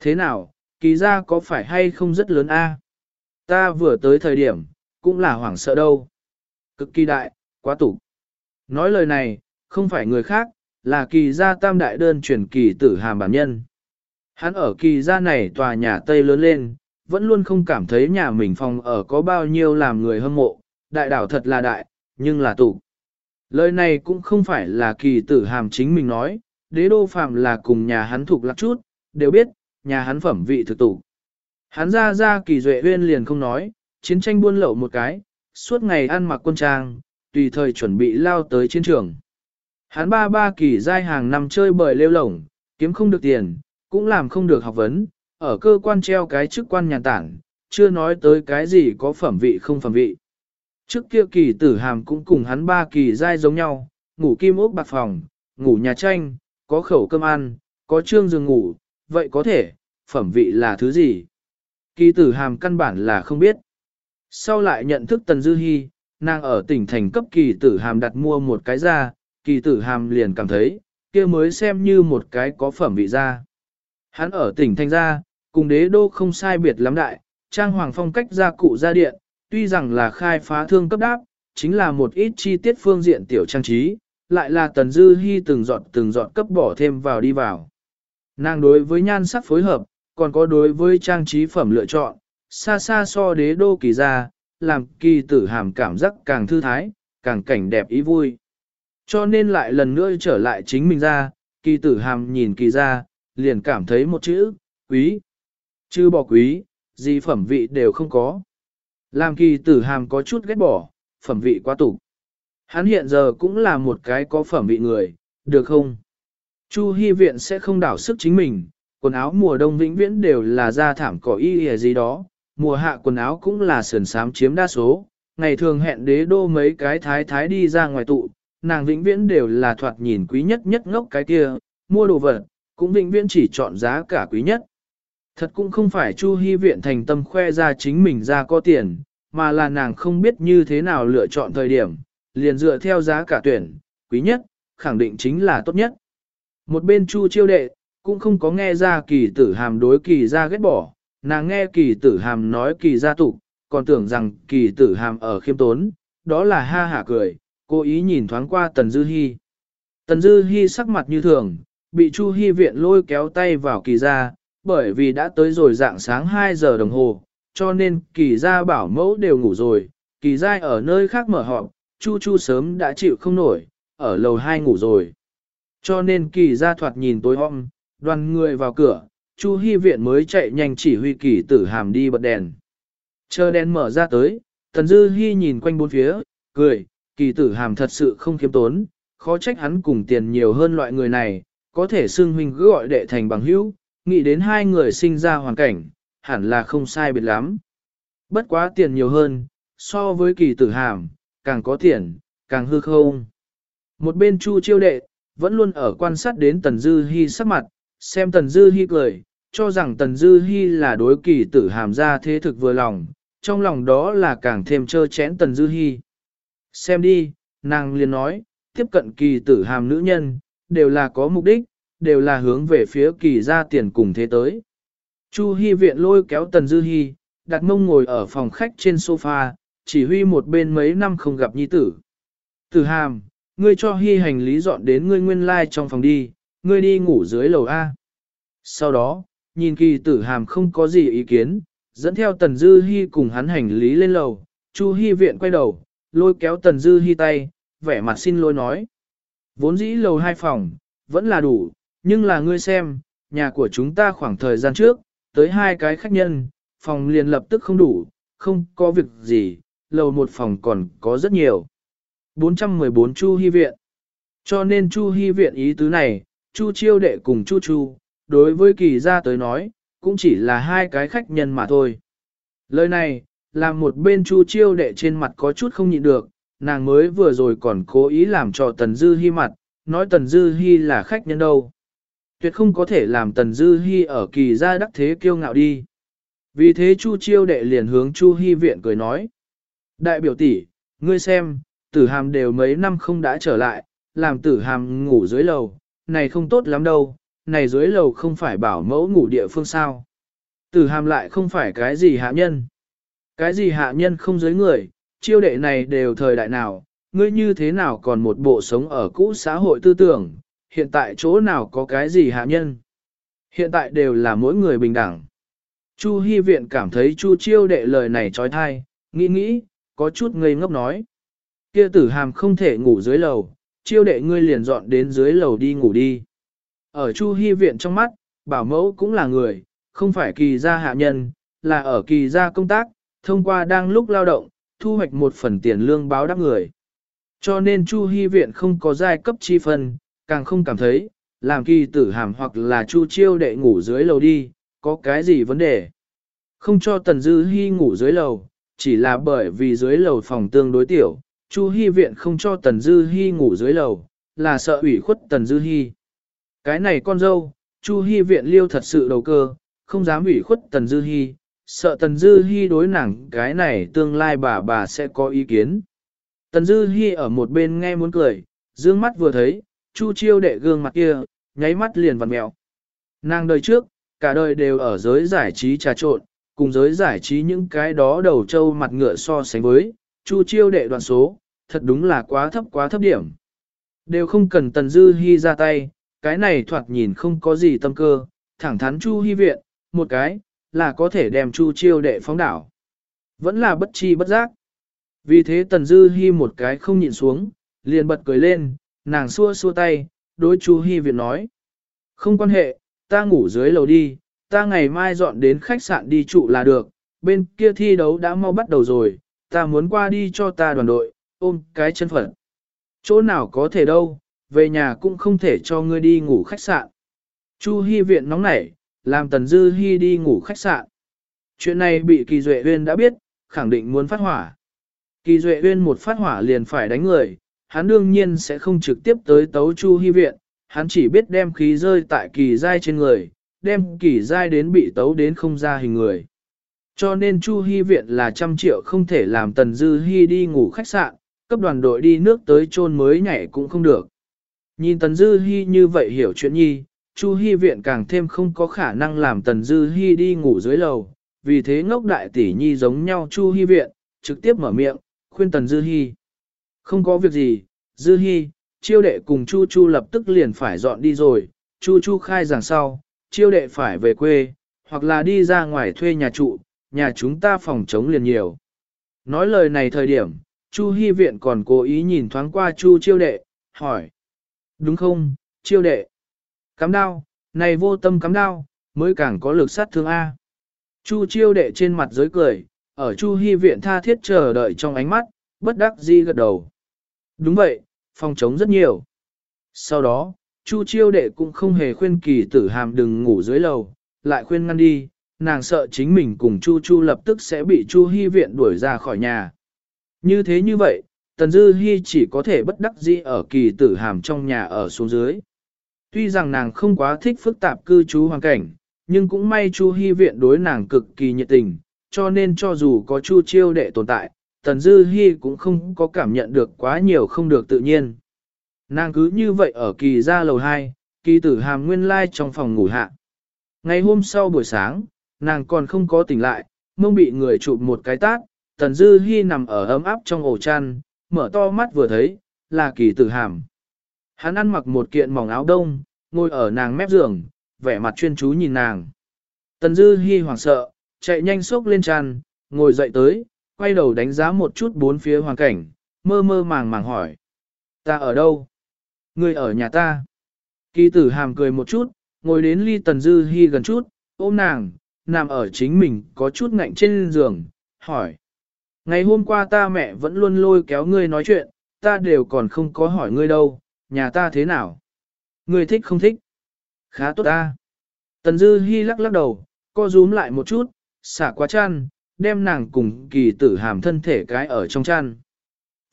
Thế nào, kỳ ra có phải hay không rất lớn a? Ta vừa tới thời điểm, cũng là hoảng sợ đâu. Cực kỳ đại, quá tủ. Nói lời này, không phải người khác, là kỳ gia tam đại đơn truyền kỳ tử hàm bản nhân. Hắn ở kỳ gia này tòa nhà Tây lớn lên, vẫn luôn không cảm thấy nhà mình phòng ở có bao nhiêu làm người hâm mộ, đại đảo thật là đại, nhưng là tụ Lời này cũng không phải là kỳ tử hàm chính mình nói, đế đô phạm là cùng nhà hắn thuộc lạc chút, đều biết, nhà hắn phẩm vị thực tụ Hắn ra ra kỳ duệ huyên liền không nói, chiến tranh buôn lậu một cái, suốt ngày ăn mặc quân trang, tùy thời chuẩn bị lao tới chiến trường. Hắn ba ba kỳ giai hàng năm chơi bời lêu lổng, kiếm không được tiền, cũng làm không được học vấn, ở cơ quan treo cái chức quan nhàn tản, chưa nói tới cái gì có phẩm vị không phẩm vị. Trước kia kỳ tử hàm cũng cùng hắn ba kỳ giai giống nhau, ngủ kim ốc bạc phòng, ngủ nhà tranh, có khẩu cơm ăn, có trương giường ngủ, vậy có thể, phẩm vị là thứ gì? Kỳ tử hàm căn bản là không biết. Sau lại nhận thức Tần Dư Hi, nàng ở tỉnh thành cấp kỳ tử hàm đặt mua một cái ra, kỳ tử hàm liền cảm thấy, kia mới xem như một cái có phẩm vị ra. Hắn ở tỉnh thành ra, cùng đế đô không sai biệt lắm đại, trang hoàng phong cách gia cụ gia điện, tuy rằng là khai phá thương cấp đáp, chính là một ít chi tiết phương diện tiểu trang trí, lại là tần dư hy từng dọn từng dọn cấp bỏ thêm vào đi vào. Nàng đối với nhan sắc phối hợp, còn có đối với trang trí phẩm lựa chọn, xa xa so đế đô kỳ ra, làm kỳ tử hàm cảm giác càng thư thái, càng cảnh đẹp ý vui. Cho nên lại lần nữa trở lại chính mình ra, kỳ tử hàm nhìn kỳ ra, liền cảm thấy một chữ, quý. Chứ bỏ quý, gì phẩm vị đều không có. Làm kỳ tử hàm có chút ghét bỏ, phẩm vị quá tục. Hắn hiện giờ cũng là một cái có phẩm vị người, được không? Chu Hy Viện sẽ không đảo sức chính mình, quần áo mùa đông vĩnh viễn đều là da thảm cỏ y hề gì đó, mùa hạ quần áo cũng là sườn sám chiếm đa số, ngày thường hẹn đế đô mấy cái thái thái đi ra ngoài tụ, nàng vĩnh viễn đều là thoạt nhìn quý nhất nhất ngốc cái kia, mua đồ vật, cũng vĩnh viễn chỉ chọn giá cả quý nhất. Thật cũng không phải Chu Hy Viện thành tâm khoe ra chính mình ra có tiền, mà là nàng không biết như thế nào lựa chọn thời điểm, liền dựa theo giá cả tuyển, quý nhất, khẳng định chính là tốt nhất. Một bên Chu chiêu đệ, cũng không có nghe ra kỳ tử hàm đối kỳ ra ghét bỏ, nàng nghe kỳ tử hàm nói kỳ gia tục, còn tưởng rằng kỳ tử hàm ở khiêm tốn, đó là ha hả cười, cố ý nhìn thoáng qua Tần Dư Hi. Tần Dư Hi sắc mặt như thường, bị Chu Hi viện lôi kéo tay vào kỳ gia, bởi vì đã tới rồi dạng sáng 2 giờ đồng hồ, cho nên kỳ gia bảo mẫu đều ngủ rồi, kỳ gia ở nơi khác mở họp, Chu Chu sớm đã chịu không nổi, ở lầu 2 ngủ rồi. Cho nên kỳ gia thoạt nhìn tối om, đoàn người vào cửa, Chu Hi viện mới chạy nhanh chỉ huy kỳ tử hàm đi bật đèn. Chờ đèn mở ra tới, Tần Dư Hi nhìn quanh bốn phía, cười, kỳ tử hàm thật sự không khiêm tốn, khó trách hắn cùng tiền nhiều hơn loại người này, có thể xưng huynh cứ gọi đệ thành bằng hữu, nghĩ đến hai người sinh ra hoàn cảnh, hẳn là không sai biệt lắm. Bất quá tiền nhiều hơn, so với kỳ tử hàm, càng có tiền, càng hư không. Một bên Chu chiêu đệ, vẫn luôn ở quan sát đến Tần Dư hy sắc mặt, xem Tần Dư hy cười, cho rằng Tần Dư hy là đối kỳ tử hàm ra thế thực vừa lòng, trong lòng đó là càng thêm trơ chén Tần Dư hy Xem đi, nàng liền nói, tiếp cận kỳ tử hàm nữ nhân, đều là có mục đích, đều là hướng về phía kỳ ra tiền cùng thế tới. Chu Hi viện lôi kéo Tần Dư Hi, đặt mông ngồi ở phòng khách trên sofa, chỉ huy một bên mấy năm không gặp nhi tử. Tử hàm, ngươi cho Hi hành lý dọn đến ngươi nguyên lai like trong phòng đi, ngươi đi ngủ dưới lầu A. Sau đó, nhìn kỳ tử hàm không có gì ý kiến, dẫn theo Tần Dư Hi cùng hắn hành lý lên lầu, Chu Hi viện quay đầu, lôi kéo Tần Dư Hi tay, vẻ mặt xin lỗi nói. Vốn dĩ lầu hai phòng, vẫn là đủ, nhưng là ngươi xem, nhà của chúng ta khoảng thời gian trước, tới hai cái khách nhân, phòng liền lập tức không đủ, không có việc gì, lầu một phòng còn có rất nhiều. 414 Chu Hy Viện Cho nên Chu Hy Viện ý tứ này, Chu Chiêu Đệ cùng Chu Chu, đối với kỳ gia tới nói, cũng chỉ là hai cái khách nhân mà thôi. Lời này, làm một bên Chu Chiêu Đệ trên mặt có chút không nhịn được, nàng mới vừa rồi còn cố ý làm cho Tần Dư Hi mặt, nói Tần Dư Hi là khách nhân đâu. Tuyệt không có thể làm Tần Dư Hi ở kỳ gia đắc thế kiêu ngạo đi. Vì thế Chu Chiêu đệ liền hướng Chu Hi viện cười nói. Đại biểu tỷ, ngươi xem, tử hàm đều mấy năm không đã trở lại, làm tử hàm ngủ dưới lầu, này không tốt lắm đâu, này dưới lầu không phải bảo mẫu ngủ địa phương sao. Tử hàm lại không phải cái gì hạ nhân. Cái gì hạ nhân không dưới người, chiêu đệ này đều thời đại nào, ngươi như thế nào còn một bộ sống ở cũ xã hội tư tưởng, hiện tại chỗ nào có cái gì hạ nhân. Hiện tại đều là mỗi người bình đẳng. Chu Hi Viện cảm thấy Chu Chiêu đệ lời này trói thai, nghĩ nghĩ, có chút ngây ngốc nói. Kia tử hàm không thể ngủ dưới lầu, chiêu đệ ngươi liền dọn đến dưới lầu đi ngủ đi. Ở Chu Hi Viện trong mắt, bảo mẫu cũng là người, không phải kỳ gia hạ nhân, là ở kỳ gia công tác, thông qua đang lúc lao động, thu hoạch một phần tiền lương báo đáp người. Cho nên Chu Hi Viện không có giai cấp chi phân, càng không cảm thấy, làm kỳ tử hàm hoặc là Chu Chiêu đệ ngủ dưới lầu đi, có cái gì vấn đề. Không cho Tần Dư Hi ngủ dưới lầu, chỉ là bởi vì dưới lầu phòng tương đối tiểu, Chu Hi viện không cho Tần Dư Hi ngủ dưới lầu, là sợ ủy khuất Tần Dư Hi. Cái này con dâu, Chu Hi viện liêu thật sự đầu cơ, không dám ủy khuất Tần Dư Hi, sợ Tần Dư Hi đối nàng cái này tương lai bà bà sẽ có ý kiến. Tần Dư Hi ở một bên nghe muốn cười, dương mắt vừa thấy, Chu Chiêu đệ gương mặt kia, nháy mắt liền vặn mèo. Nàng đời trước, cả đời đều ở giới giải trí trà trộn, cùng giới giải trí những cái đó đầu trâu mặt ngựa so sánh với, Chu Chiêu đệ đoạn số, thật đúng là quá thấp quá thấp điểm. Đều không cần Tần Dư Hi ra tay, cái này thoạt nhìn không có gì tâm cơ, thẳng thắn Chu Hi viện, một cái, là có thể đem Chu Chiêu đệ phóng đảo. Vẫn là bất chi bất giác. Vì thế Tần Dư Hi một cái không nhịn xuống, liền bật cười lên, nàng xua xua tay, đối Chu Hi viện nói. Không quan hệ, ta ngủ dưới lầu đi, ta ngày mai dọn đến khách sạn đi trụ là được, bên kia thi đấu đã mau bắt đầu rồi, ta muốn qua đi cho ta đoàn đội, ôm cái chân phận. Chỗ nào có thể đâu, về nhà cũng không thể cho ngươi đi ngủ khách sạn. Chu Hi viện nóng nảy, làm Tần Dư Hi đi ngủ khách sạn. Chuyện này bị Kỳ Duệ Uyên đã biết, khẳng định muốn phát hỏa. Kỳ Duệ Uyên một phát hỏa liền phải đánh người, hắn đương nhiên sẽ không trực tiếp tới tấu Chu Hi viện, hắn chỉ biết đem khí rơi tại kỳ giai trên người, đem kỳ giai đến bị tấu đến không ra hình người. Cho nên Chu Hi viện là trăm triệu không thể làm Tần Dư Hi đi ngủ khách sạn, cấp đoàn đội đi nước tới chôn mới nhảy cũng không được. Nhìn Tần Dư Hi như vậy hiểu chuyện nhi, Chu Hi viện càng thêm không có khả năng làm Tần Dư Hi đi ngủ dưới lầu, vì thế ngốc đại tỷ nhi giống nhau Chu Hi viện, trực tiếp mở miệng, khuyên Tần Dư Hi. Không có việc gì, Dư Hi, chiêu đệ cùng Chu Chu lập tức liền phải dọn đi rồi, Chu Chu khai giảng sau, chiêu đệ phải về quê, hoặc là đi ra ngoài thuê nhà trụ, nhà chúng ta phòng chống liền nhiều. Nói lời này thời điểm, Chu Hi Viện còn cố ý nhìn thoáng qua Chu chiêu đệ, hỏi. Đúng không, chiêu đệ? Cắm đao, này vô tâm cắm đao, mới càng có lực sát thương A. Chu chiêu đệ trên mặt giới cười, ở Chu Hi Viện tha thiết chờ đợi trong ánh mắt, bất đắc di gật đầu. Đúng vậy, phòng chống rất nhiều. Sau đó, Chu chiêu đệ cũng không hề khuyên kỳ tử hàm đừng ngủ dưới lầu, lại khuyên ngăn đi, nàng sợ chính mình cùng Chu Chu lập tức sẽ bị Chu Hi viện đuổi ra khỏi nhà. Như thế như vậy, Tần Dư Hi chỉ có thể bất đắc dĩ ở kỳ tử hàm trong nhà ở xuống dưới. Tuy rằng nàng không quá thích phức tạp cư trú hoàn cảnh, nhưng cũng may Chu Hi viện đối nàng cực kỳ nhiệt tình, cho nên cho dù có Chu chiêu đệ tồn tại, Tần Dư Hi cũng không có cảm nhận được quá nhiều không được tự nhiên. Nàng cứ như vậy ở kỳ ra lầu 2, kỳ tử hàm nguyên lai trong phòng ngủ hạ. Ngày hôm sau buổi sáng, nàng còn không có tỉnh lại, mông bị người chụp một cái tát, Tần Dư Hi nằm ở ấm áp trong ổ chăn, mở to mắt vừa thấy, là kỳ tử hàm. Hắn ăn mặc một kiện mỏng áo đông, ngồi ở nàng mép giường, vẻ mặt chuyên chú nhìn nàng. Tần Dư Hi hoảng sợ, chạy nhanh sốc lên tràn, ngồi dậy tới, quay đầu đánh giá một chút bốn phía hoàn cảnh, mơ mơ màng màng hỏi. Ta ở đâu? Ngươi ở nhà ta. Kỳ tử hàm cười một chút, ngồi đến ly Tần Dư Hi gần chút, ôm nàng, nằm ở chính mình có chút ngạnh trên giường, hỏi. Ngày hôm qua ta mẹ vẫn luôn lôi kéo ngươi nói chuyện, ta đều còn không có hỏi ngươi đâu, nhà ta thế nào? Ngươi thích không thích? Khá tốt ta. Tần Dư Hi lắc lắc đầu, co rúm lại một chút, xả quá chăn, đem nàng cùng kỳ tử hàm thân thể cái ở trong chăn.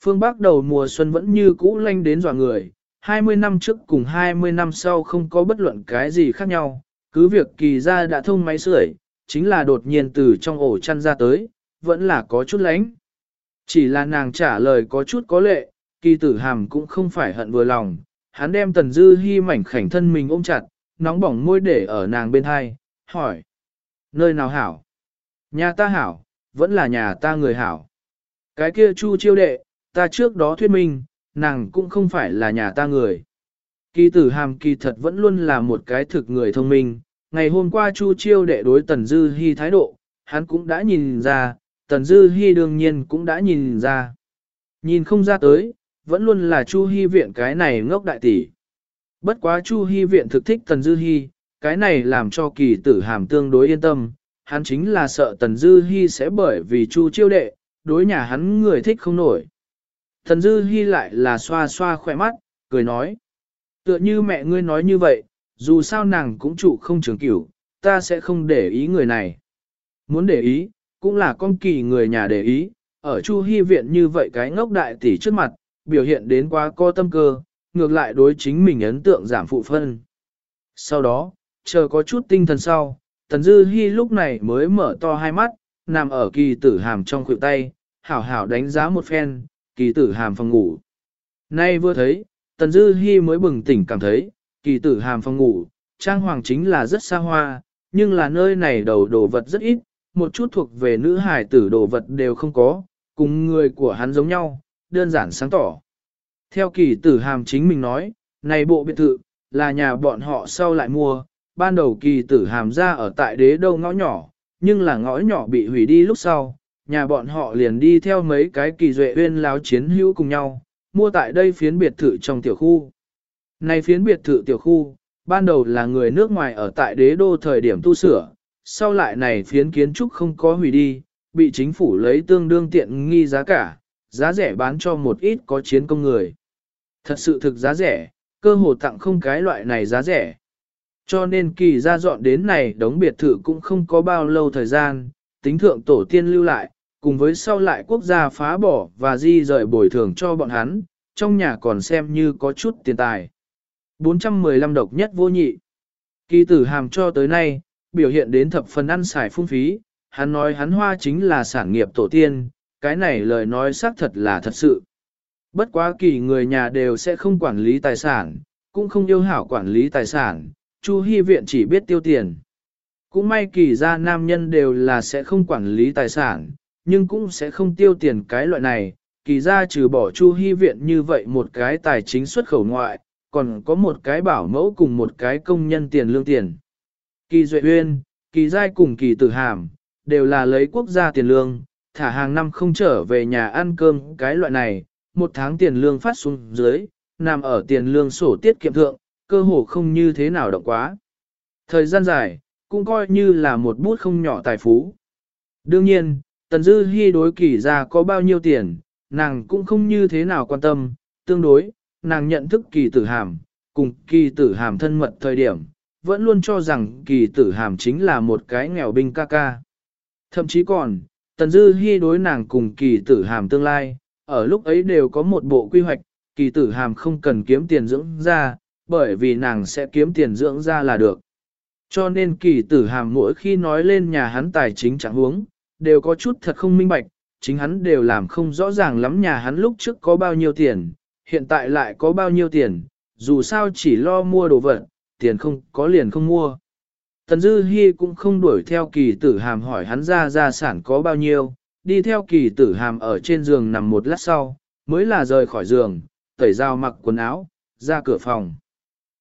Phương Bắc đầu mùa xuân vẫn như cũ lanh đến dọa người, 20 năm trước cùng 20 năm sau không có bất luận cái gì khác nhau, cứ việc kỳ ra đã thông máy sưởi, chính là đột nhiên từ trong ổ chăn ra tới, vẫn là có chút lánh. Chỉ là nàng trả lời có chút có lệ, kỳ tử hàm cũng không phải hận vừa lòng, hắn đem tần dư hy mảnh khảnh thân mình ôm chặt, nóng bỏng môi để ở nàng bên hai, hỏi. Nơi nào hảo? Nhà ta hảo, vẫn là nhà ta người hảo. Cái kia chu chiêu đệ, ta trước đó thuyết minh, nàng cũng không phải là nhà ta người. Kỳ tử hàm kỳ thật vẫn luôn là một cái thực người thông minh, ngày hôm qua Chu Chiêu đệ đối Tần Dư hy thái độ, hắn cũng đã nhìn ra, Tần Dư hy đương nhiên cũng đã nhìn ra. Nhìn không ra tới, vẫn luôn là Chu Hi viện cái này ngốc đại tỷ. Bất quá Chu Hi viện thực thích Tần Dư Hi, cái này làm cho kỳ tử hàm tương đối yên tâm, hắn chính là sợ Tần Dư Hi sẽ bởi vì Chu Chiêu đệ, đối nhà hắn người thích không nổi. Tần Dư Hi lại là xoa xoa khỏe mắt, cười nói. Tựa như mẹ ngươi nói như vậy, dù sao nàng cũng trụ không trường cửu, ta sẽ không để ý người này. Muốn để ý, cũng là con kỳ người nhà để ý, ở Chu Hy viện như vậy cái ngốc đại tỷ trước mặt, biểu hiện đến quá co tâm cơ, ngược lại đối chính mình ấn tượng giảm phụ phân. Sau đó, chờ có chút tinh thần sau, Tần Dư Hi lúc này mới mở to hai mắt, nằm ở kỳ tử hàm trong khuỷu tay, hảo hảo đánh giá một phen, kỳ tử hàm phòng ngủ. Nay vừa thấy, Tần Dư Hi mới bừng tỉnh cảm thấy, kỳ tử hàm phòng ngủ, trang hoàng chính là rất xa hoa, nhưng là nơi này đầu đồ vật rất ít, một chút thuộc về nữ hải tử đồ vật đều không có, cùng người của hắn giống nhau, đơn giản sáng tỏ. Theo kỳ tử hàm chính mình nói, này bộ biệt thự, là nhà bọn họ sau lại mua, ban đầu kỳ tử hàm ra ở tại đế đâu ngõ nhỏ, nhưng là ngõ nhỏ bị hủy đi lúc sau, nhà bọn họ liền đi theo mấy cái kỳ duệ uyên láo chiến hữu cùng nhau, mua tại đây phiến biệt thự trong tiểu khu. Này phiến biệt thự tiểu khu, ban đầu là người nước ngoài ở tại đế đô thời điểm tu sửa, sau lại này phiến kiến trúc không có hủy đi, bị chính phủ lấy tương đương tiện nghi giá cả, giá rẻ bán cho một ít có chiến công người. Thật sự thực giá rẻ, cơ hồ tặng không cái loại này giá rẻ. Cho nên kỳ ra dọn đến này đống biệt thự cũng không có bao lâu thời gian, tính thượng tổ tiên lưu lại, cùng với sau lại quốc gia phá bỏ và di rời bồi thường cho bọn hắn, trong nhà còn xem như có chút tiền tài. 415 độc nhất vô nhị. Kỳ tử hàm cho tới nay, biểu hiện đến thập phần ăn xài phung phí, hắn nói hắn hoa chính là sản nghiệp tổ tiên, cái này lời nói xác thật là thật sự. Bất quá kỳ người nhà đều sẽ không quản lý tài sản, cũng không yêu hảo quản lý tài sản, Chu Hy Viện chỉ biết tiêu tiền. Cũng may kỳ ra nam nhân đều là sẽ không quản lý tài sản, nhưng cũng sẽ không tiêu tiền cái loại này. Kỳ ra trừ bỏ Chu Hy Viện như vậy một cái tài chính xuất khẩu ngoại, còn có một cái bảo mẫu cùng một cái công nhân tiền lương tiền. Kỳ Duệ Uyên, Kỳ Giai cùng Kỳ Tử Hàm, đều là lấy quốc gia tiền lương, thả hàng năm không trở về nhà ăn cơm cái loại này, một tháng tiền lương phát xuống dưới, nằm ở tiền lương sổ tiết kiệm thượng, cơ hồ không như thế nào động quá. Thời gian dài, cũng coi như là một bút không nhỏ tài phú. Đương nhiên, Tần Dư Hi đối kỳ ra có bao nhiêu tiền, nàng cũng không như thế nào quan tâm, tương đối, nàng nhận thức kỳ tử hàm, cùng kỳ tử hàm thân mật thời điểm, vẫn luôn cho rằng kỳ tử hàm chính là một cái nghèo binh ca ca. Thậm chí còn, Tần Dư Hi đối nàng cùng kỳ tử hàm tương lai, ở lúc ấy đều có một bộ quy hoạch, kỳ tử hàm không cần kiếm tiền dưỡng ra, bởi vì nàng sẽ kiếm tiền dưỡng ra là được. Cho nên kỳ tử hàm mỗi khi nói lên nhà hắn tài chính chẳng huống, đều có chút thật không minh bạch, chính hắn đều làm không rõ ràng lắm nhà hắn lúc trước có bao nhiêu tiền, hiện tại lại có bao nhiêu tiền, dù sao chỉ lo mua đồ vật, tiền không có liền không mua. Tần Dư Hi cũng không đuổi theo kỳ tử hàm hỏi hắn ra gia sản có bao nhiêu, đi theo kỳ tử hàm ở trên giường nằm một lát sau, mới là rời khỏi giường, tẩy dao mặc quần áo, ra cửa phòng.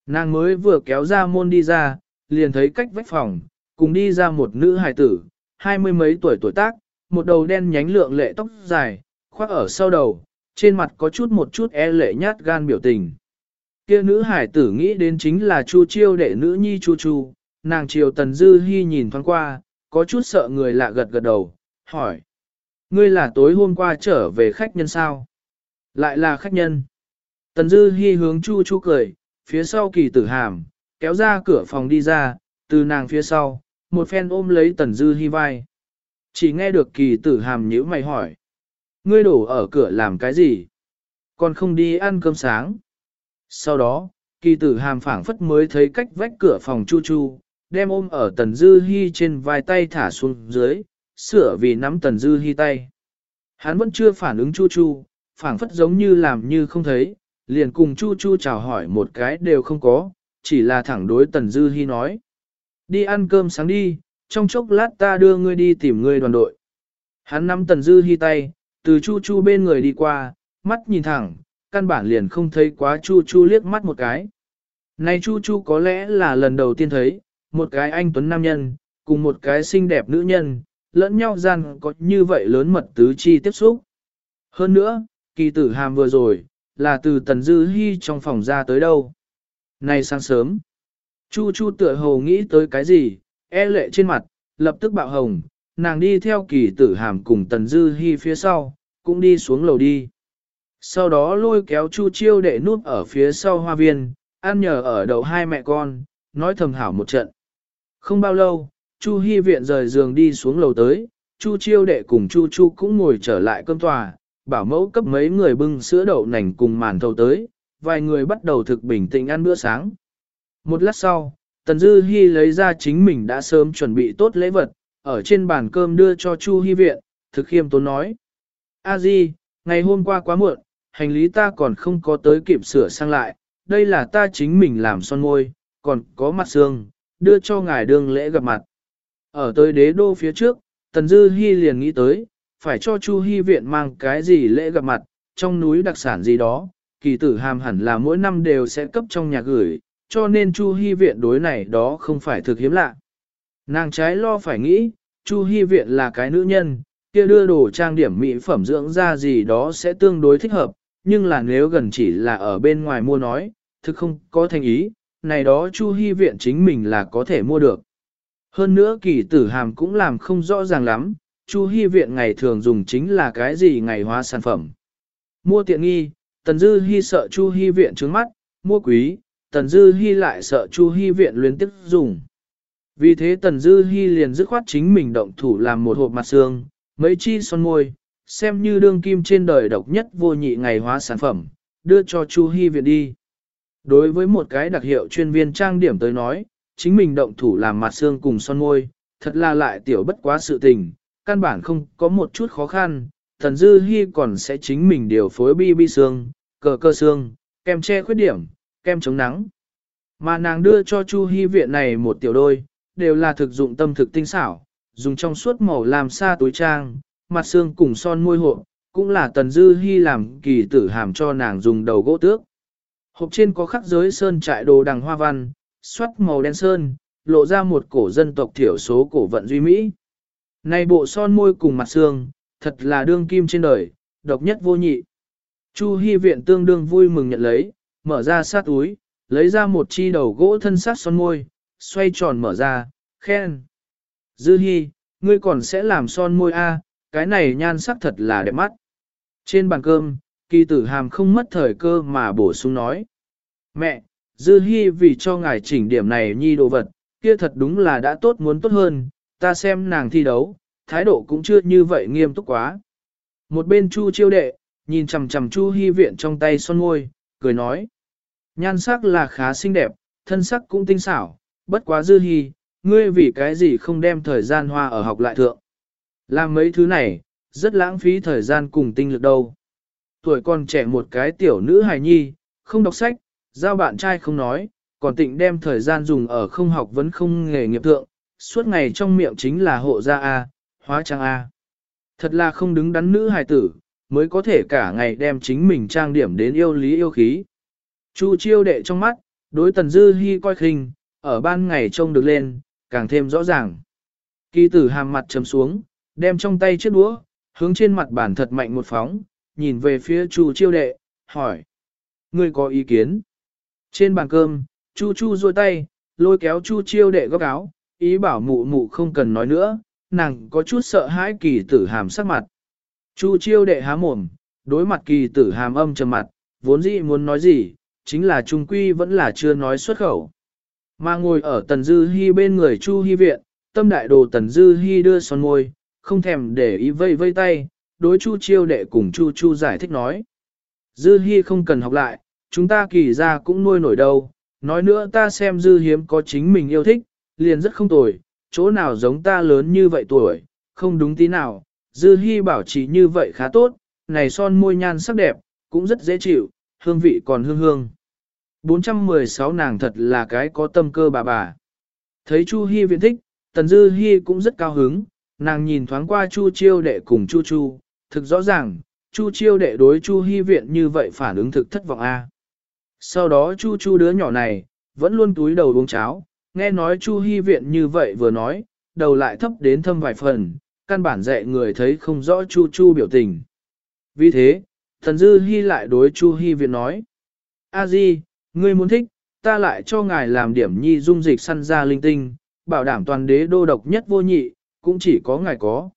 Nàng mới vừa kéo ra môn đi ra, liền thấy cách vách phòng, cùng đi ra một nữ hài tử, hai mươi mấy tuổi tuổi tác, một đầu đen nhánh lượng lệ tóc dài, khoác ở sau đầu, trên mặt có chút một chút e lệ nhát gan biểu tình. Kia nữ hải tử nghĩ đến chính là Chu Chiêu đệ nữ nhi Chu Chu, nàng triều Tần Dư Hi nhìn thoáng qua, có chút sợ người lạ gật gật đầu, hỏi. Ngươi là tối hôm qua trở về khách nhân sao? Lại là khách nhân. Tần Dư Hi hướng Chu Chu cười, phía sau kỳ tử hàm, kéo ra cửa phòng đi ra, từ nàng phía sau, một phen ôm lấy Tần Dư Hi vai. Chỉ nghe được kỳ tử hàm nhíu mày hỏi. Ngươi đổ ở cửa làm cái gì? Còn không đi ăn cơm sáng. Sau đó, kỳ tử hàm phảng phất mới thấy cách vách cửa phòng chu chu, đem ôm ở Tần Dư Hi trên vai tay thả xuống dưới, sửa vì nắm Tần Dư Hi tay. Hắn vẫn chưa phản ứng chu chu, phảng phất giống như làm như không thấy, liền cùng chu chu chào hỏi một cái đều không có, chỉ là thẳng đối Tần Dư Hi nói. Đi ăn cơm sáng đi, trong chốc lát ta đưa ngươi đi tìm ngươi đoàn đội. Hắn nắm Tần Dư Hi tay, từ chu chu bên người đi qua, mắt nhìn thẳng, căn bản liền không thấy quá chu chu liếc mắt một cái. Này chu chu có lẽ là lần đầu tiên thấy, một cái anh tuấn nam nhân, cùng một cái xinh đẹp nữ nhân, lẫn nhau gian có như vậy lớn mật tứ chi tiếp xúc. Hơn nữa, kỳ tử hàm vừa rồi, là từ tần dư hy trong phòng ra tới đâu. Này sáng sớm, chu chu tựa hồ nghĩ tới cái gì, e lệ trên mặt, lập tức bạo hồng, nàng đi theo kỳ tử hàm cùng tần dư hy phía sau, cũng đi xuống lầu đi. Sau đó lôi kéo chu chiêu để núp ở phía sau hoa viên, ăn nhờ ở đầu hai mẹ con, nói thầm hảo một trận. Không bao lâu, chu Hi viện rời giường đi xuống lầu tới, chu chiêu đệ cùng chu chu cũng ngồi trở lại cơm tòa, bảo mẫu cấp mấy người bưng sữa đậu nành cùng màn thầu tới, vài người bắt đầu thực bình tĩnh ăn bữa sáng. Một lát sau, Tần Dư Hi lấy ra chính mình đã sớm chuẩn bị tốt lễ vật, ở trên bàn cơm đưa cho Chu Hi viện, thực khiêm tốn nói. A Di, ngày hôm qua quá muộn, hành lý ta còn không có tới kịp sửa sang lại, đây là ta chính mình làm son môi, còn có mặt xương, đưa cho ngài đương lễ gặp mặt. Ở tới đế đô phía trước, Tần Dư Hi liền nghĩ tới, phải cho Chu Hi viện mang cái gì lễ gặp mặt, trong núi đặc sản gì đó, kỳ tử hàm hẳn là mỗi năm đều sẽ cấp trong nhà gửi, cho nên Chu Hi viện đối này đó không phải thực hiếm lạ. Nàng trái lo phải nghĩ, Chu Hi viện là cái nữ nhân, kia đưa đồ trang điểm mỹ phẩm dưỡng da gì đó sẽ tương đối thích hợp, nhưng là nếu gần chỉ là ở bên ngoài mua nói, thực không có thành ý, này đó Chu Hi viện chính mình là có thể mua được. Hơn nữa kỳ tử hàm cũng làm không rõ ràng lắm, Chu Hi viện ngày thường dùng chính là cái gì ngày hóa sản phẩm. Mua tiện nghi, Tần Dư Hi sợ Chu Hi viện trướng mắt, mua quý, Tần Dư Hi lại sợ Chu Hi viện luyến tiếp dùng. Vì thế Tần Dư Hi liền dứt khoát chính mình động thủ làm một hộp mặt xương, mấy chi son môi, xem như đương kim trên đời độc nhất vô nhị ngày hóa sản phẩm, đưa cho Chu Hi viện đi. Đối với một cái đặc hiệu chuyên viên trang điểm tới nói, chính mình động thủ làm mặt xương cùng son môi, thật là lại tiểu bất quá sự tình, căn bản không có một chút khó khăn, thần dư hy còn sẽ chính mình điều phối bi bi xương, cờ cơ xương, kem che khuyết điểm, kem chống nắng. Mà nàng đưa cho Chu Hy viện này một tiểu đôi, đều là thực dụng tâm thực tinh xảo, dùng trong suốt màu làm xa túi trang, mặt xương cùng son môi hộ, cũng là tần dư hy làm kỳ tử hàm cho nàng dùng đầu gỗ tước. Hộp trên có khắc giới sơn trại đồ đằng hoa văn, xoát màu đen sơn, lộ ra một cổ dân tộc thiểu số cổ vận duy mỹ. Này bộ son môi cùng mặt xương, thật là đương kim trên đời, độc nhất vô nhị. Chu Hi viện tương đương vui mừng nhận lấy, mở ra sát túi, lấy ra một chi đầu gỗ thân sát son môi, xoay tròn mở ra, khen. Dư Hi, ngươi còn sẽ làm son môi a, cái này nhan sắc thật là đẹp mắt. Trên bàn cơm, kỳ tử hàm không mất thời cơ mà bổ sung nói. Mẹ, Dư Hi vì cho ngài chỉnh điểm này nhi đồ vật, kia thật đúng là đã tốt muốn tốt hơn, ta xem nàng thi đấu, thái độ cũng chưa như vậy nghiêm túc quá. Một bên Chu chiêu đệ, nhìn chằm chằm Chu Hi viện trong tay son môi, cười nói. Nhan sắc là khá xinh đẹp, thân sắc cũng tinh xảo, bất quá Dư Hi, ngươi vì cái gì không đem thời gian hoa ở học lại thượng. Làm mấy thứ này, rất lãng phí thời gian cùng tinh lực đâu. Tuổi còn trẻ một cái tiểu nữ hài nhi, không đọc sách, giao bạn trai không nói, còn tịnh đem thời gian dùng ở không học vẫn không nghề nghiệp thượng, suốt ngày trong miệng chính là hộ gia A, hóa trang A. Thật là không đứng đắn nữ hài tử, mới có thể cả ngày đem chính mình trang điểm đến yêu lý yêu khí. Chu chiêu đệ trong mắt, đối tần dư hy coi khinh, ở ban ngày trông được lên, càng thêm rõ ràng. Kỳ tử hàm mặt chấm xuống, đem trong tay chiếc đũa, hướng trên mặt bản thật mạnh một phóng, nhìn về phía chu chiêu đệ, hỏi. Ngươi có ý kiến? Trên bàn cơm, chu chu duỗi tay, lôi kéo chu chiêu đệ góc áo, ý bảo mụ mụ không cần nói nữa, nàng có chút sợ hãi kỳ tử hàm sắc mặt. Chu chiêu đệ há mồm, đối mặt kỳ tử hàm âm trầm mặt, vốn dĩ muốn nói gì, chính là trung quy vẫn là chưa nói xuất khẩu. Mà ngồi ở tần dư hy bên người chu hy viện, tâm đại đồ tần dư hy đưa son môi, không thèm để ý vây vây tay, đối chu chiêu đệ cùng chu chu giải thích nói. Dư Hi không cần học lại, chúng ta kỳ ra cũng nuôi nổi đâu, nói nữa ta xem dư hiếm có chính mình yêu thích, liền rất không tồi, chỗ nào giống ta lớn như vậy tuổi, không đúng tí nào, dư Hi bảo trì như vậy khá tốt, này son môi nhan sắc đẹp, cũng rất dễ chịu, hương vị còn hương hương. 416 nàng thật là cái có tâm cơ bà bà. Thấy Chu Hi viện thích, Tần Dư Hi cũng rất cao hứng, nàng nhìn thoáng qua Chu Chiêu đệ cùng Chu Chu, thực rõ ràng, Chu Chiêu đệ đối Chu Hi viện như vậy phản ứng thực thất vọng a. Sau đó Chu Chu đứa nhỏ này, vẫn luôn túi đầu uống cháo, nghe nói Chu Hi viện như vậy vừa nói, đầu lại thấp đến thâm vài phần, căn bản dạy người thấy không rõ Chu Chu biểu tình. Vì thế, Thần Dư Hi lại đối Chu Hi viện nói, A Di, ngươi muốn thích, ta lại cho ngài làm điểm nhi dung dịch săn ra linh tinh, bảo đảm toàn đế đô độc nhất vô nhị, cũng chỉ có ngài có.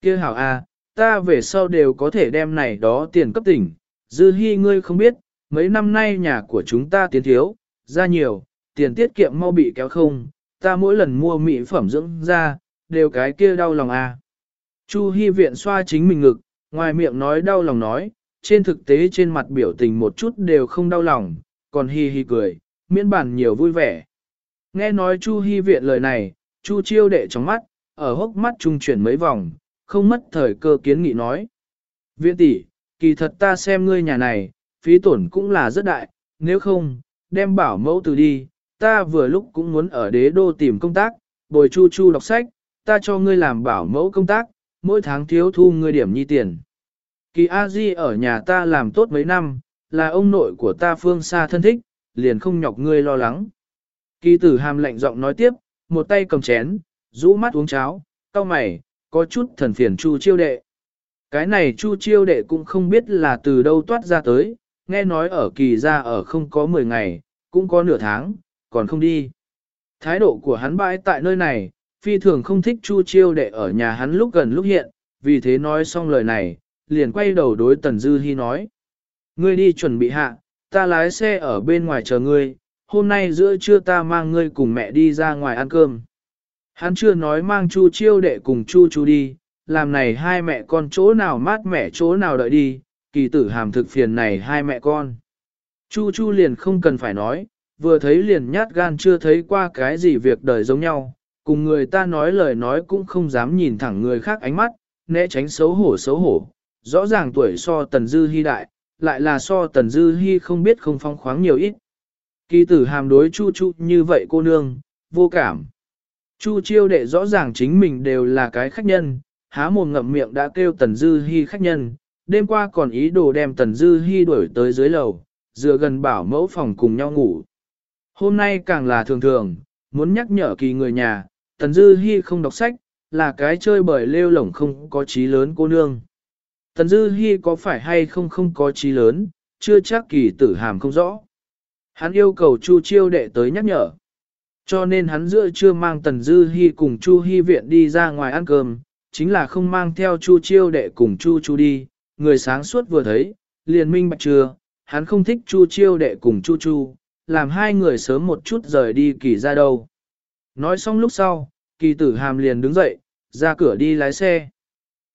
Kia hảo A, ta về sau đều có thể đem này đó tiền cấp tỉnh, Dư Hi ngươi không biết, mấy năm nay nhà của chúng ta tiến thiếu, ra nhiều, tiền tiết kiệm mau bị kéo không, ta mỗi lần mua mỹ phẩm dưỡng ra, đều cái kia đau lòng à. Chu Hi viện xoa chính mình ngực, ngoài miệng nói đau lòng nói, trên thực tế trên mặt biểu tình một chút đều không đau lòng, còn hi hi cười, miễn bản nhiều vui vẻ. Nghe nói Chu Hi viện lời này, Chu chiêu đệ trong mắt, ở hốc mắt trung chuyển mấy vòng, không mất thời cơ kiến nghị nói. Viện tỷ, kỳ thật ta xem ngươi nhà này, phí tổn cũng là rất đại, nếu không, đem bảo mẫu từ đi, ta vừa lúc cũng muốn ở đế đô tìm công tác, bồi chu chu đọc sách, ta cho ngươi làm bảo mẫu công tác, mỗi tháng thiếu thu ngươi điểm nhi tiền. Kỳ A Di ở nhà ta làm tốt mấy năm, là ông nội của ta phương xa thân thích, liền không nhọc ngươi lo lắng. Kỳ tử hàm lạnh giọng nói tiếp, một tay cầm chén, rũ mắt uống cháo, cau mày, có chút thần phiền chu chiêu đệ. Cái này chu chiêu đệ cũng không biết là từ đâu toát ra tới, nghe nói ở kỳ ra ở không có 10 ngày, cũng có nửa tháng, còn không đi. Thái độ của hắn bãi tại nơi này, phi thường không thích chu chiêu đệ ở nhà hắn lúc gần lúc hiện, vì thế nói xong lời này, liền quay đầu đối Tần Dư Hi nói. Ngươi đi chuẩn bị hạ, ta lái xe ở bên ngoài chờ ngươi, hôm nay giữa trưa ta mang ngươi cùng mẹ đi ra ngoài ăn cơm. Hắn chưa nói mang Chu chiêu đệ cùng Chu Chu đi, làm này hai mẹ con chỗ nào mát mẻ chỗ nào đợi đi, kỳ tử hàm thực phiền này hai mẹ con. Chu Chu liền không cần phải nói, vừa thấy liền nhát gan chưa thấy qua cái gì việc đời giống nhau, cùng người ta nói lời nói cũng không dám nhìn thẳng người khác ánh mắt, né tránh xấu hổ xấu hổ, rõ ràng tuổi so Tần Dư Hi đại, lại là so Tần Dư Hi không biết không phong khoáng nhiều ít. Kỳ tử hàm đối Chu Chu như vậy cô nương, vô cảm. Chu chiêu đệ rõ ràng chính mình đều là cái khách nhân, há mồm ngậm miệng đã kêu Tần Dư Hi khách nhân, đêm qua còn ý đồ đem Tần Dư Hi đuổi tới dưới lầu, dựa gần bảo mẫu phòng cùng nhau ngủ. Hôm nay càng là thường thường, muốn nhắc nhở kỳ người nhà, Tần Dư Hi không đọc sách, là cái chơi bời lêu lổng không có trí lớn cô nương. Tần Dư Hi có phải hay không không có trí lớn, chưa chắc kỳ tử hàm không rõ. Hắn yêu cầu Chu Chiêu đệ tới nhắc nhở. Cho nên hắn giữa chưa mang Tần Dư Hi cùng Chu Hi viện đi ra ngoài ăn cơm, chính là không mang theo Chu Chiêu đệ cùng Chu Chu đi, người sáng suốt vừa thấy, liền minh bạch chưa, hắn không thích Chu Chiêu đệ cùng Chu Chu, làm hai người sớm một chút rời đi kỳ ra đâu. Nói xong lúc sau, kỳ tử hàm liền đứng dậy, ra cửa đi lái xe.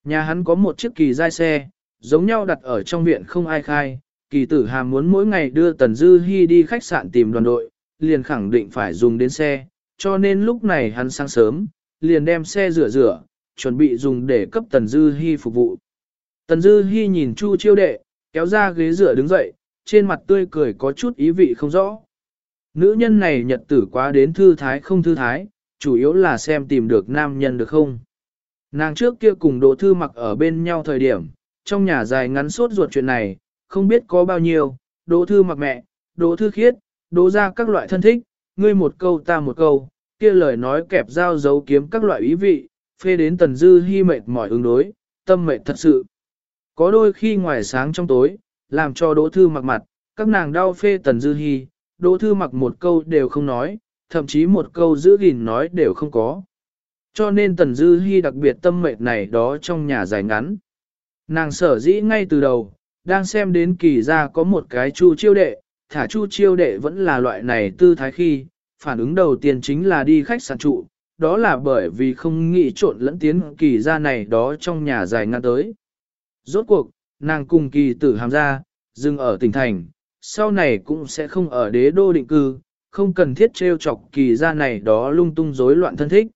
Nhà hắn có một chiếc kỳ giai xe, giống nhau đặt ở trong viện không ai khai, kỳ tử hàm muốn mỗi ngày đưa Tần Dư Hi đi khách sạn tìm đoàn đội, liền khẳng định phải dùng đến xe, cho nên lúc này hắn sáng sớm, liền đem xe rửa rửa, chuẩn bị dùng để cấp Tần Dư Hi phục vụ. Tần Dư Hi nhìn Chu chiêu đệ, kéo ra ghế rửa đứng dậy, trên mặt tươi cười có chút ý vị không rõ. Nữ nhân này nhật tử quá đến thư thái không thư thái, chủ yếu là xem tìm được nam nhân được không. Nàng trước kia cùng Đỗ Thư mặc ở bên nhau thời điểm, trong nhà dài ngắn suốt ruột chuyện này, không biết có bao nhiêu, Đỗ Thư mặc mẹ, Đỗ Thư khiết, đố ra các loại thân thích, ngươi một câu ta một câu, kia lời nói kẹp dao giấu kiếm các loại ý vị, phê đến tần dư hy mệt mỏi ứng đối, tâm mệt thật sự. Có đôi khi ngoài sáng trong tối, làm cho Đỗ Thư mặc mặt, các nàng đau phê tần dư hy, Đỗ Thư mặc một câu đều không nói, thậm chí một câu giữ gìn nói đều không có. Cho nên Tần Dư Hi đặc biệt tâm mệt này đó trong nhà dài ngắn. Nàng sở dĩ ngay từ đầu, đang xem đến kỳ ra có một cái chu chiêu đệ, thả chu chiêu đệ vẫn là loại này tư thái khi, phản ứng đầu tiên chính là đi khách sạn trụ, đó là bởi vì không nghĩ trộn lẫn tiến kỳ ra này đó trong nhà dài ngăn tới. Rốt cuộc, nàng cùng kỳ tử hàm ra, dừng ở tỉnh thành, sau này cũng sẽ không ở đế đô định cư, không cần thiết trêu chọc kỳ ra này đó lung tung rối loạn thân thích.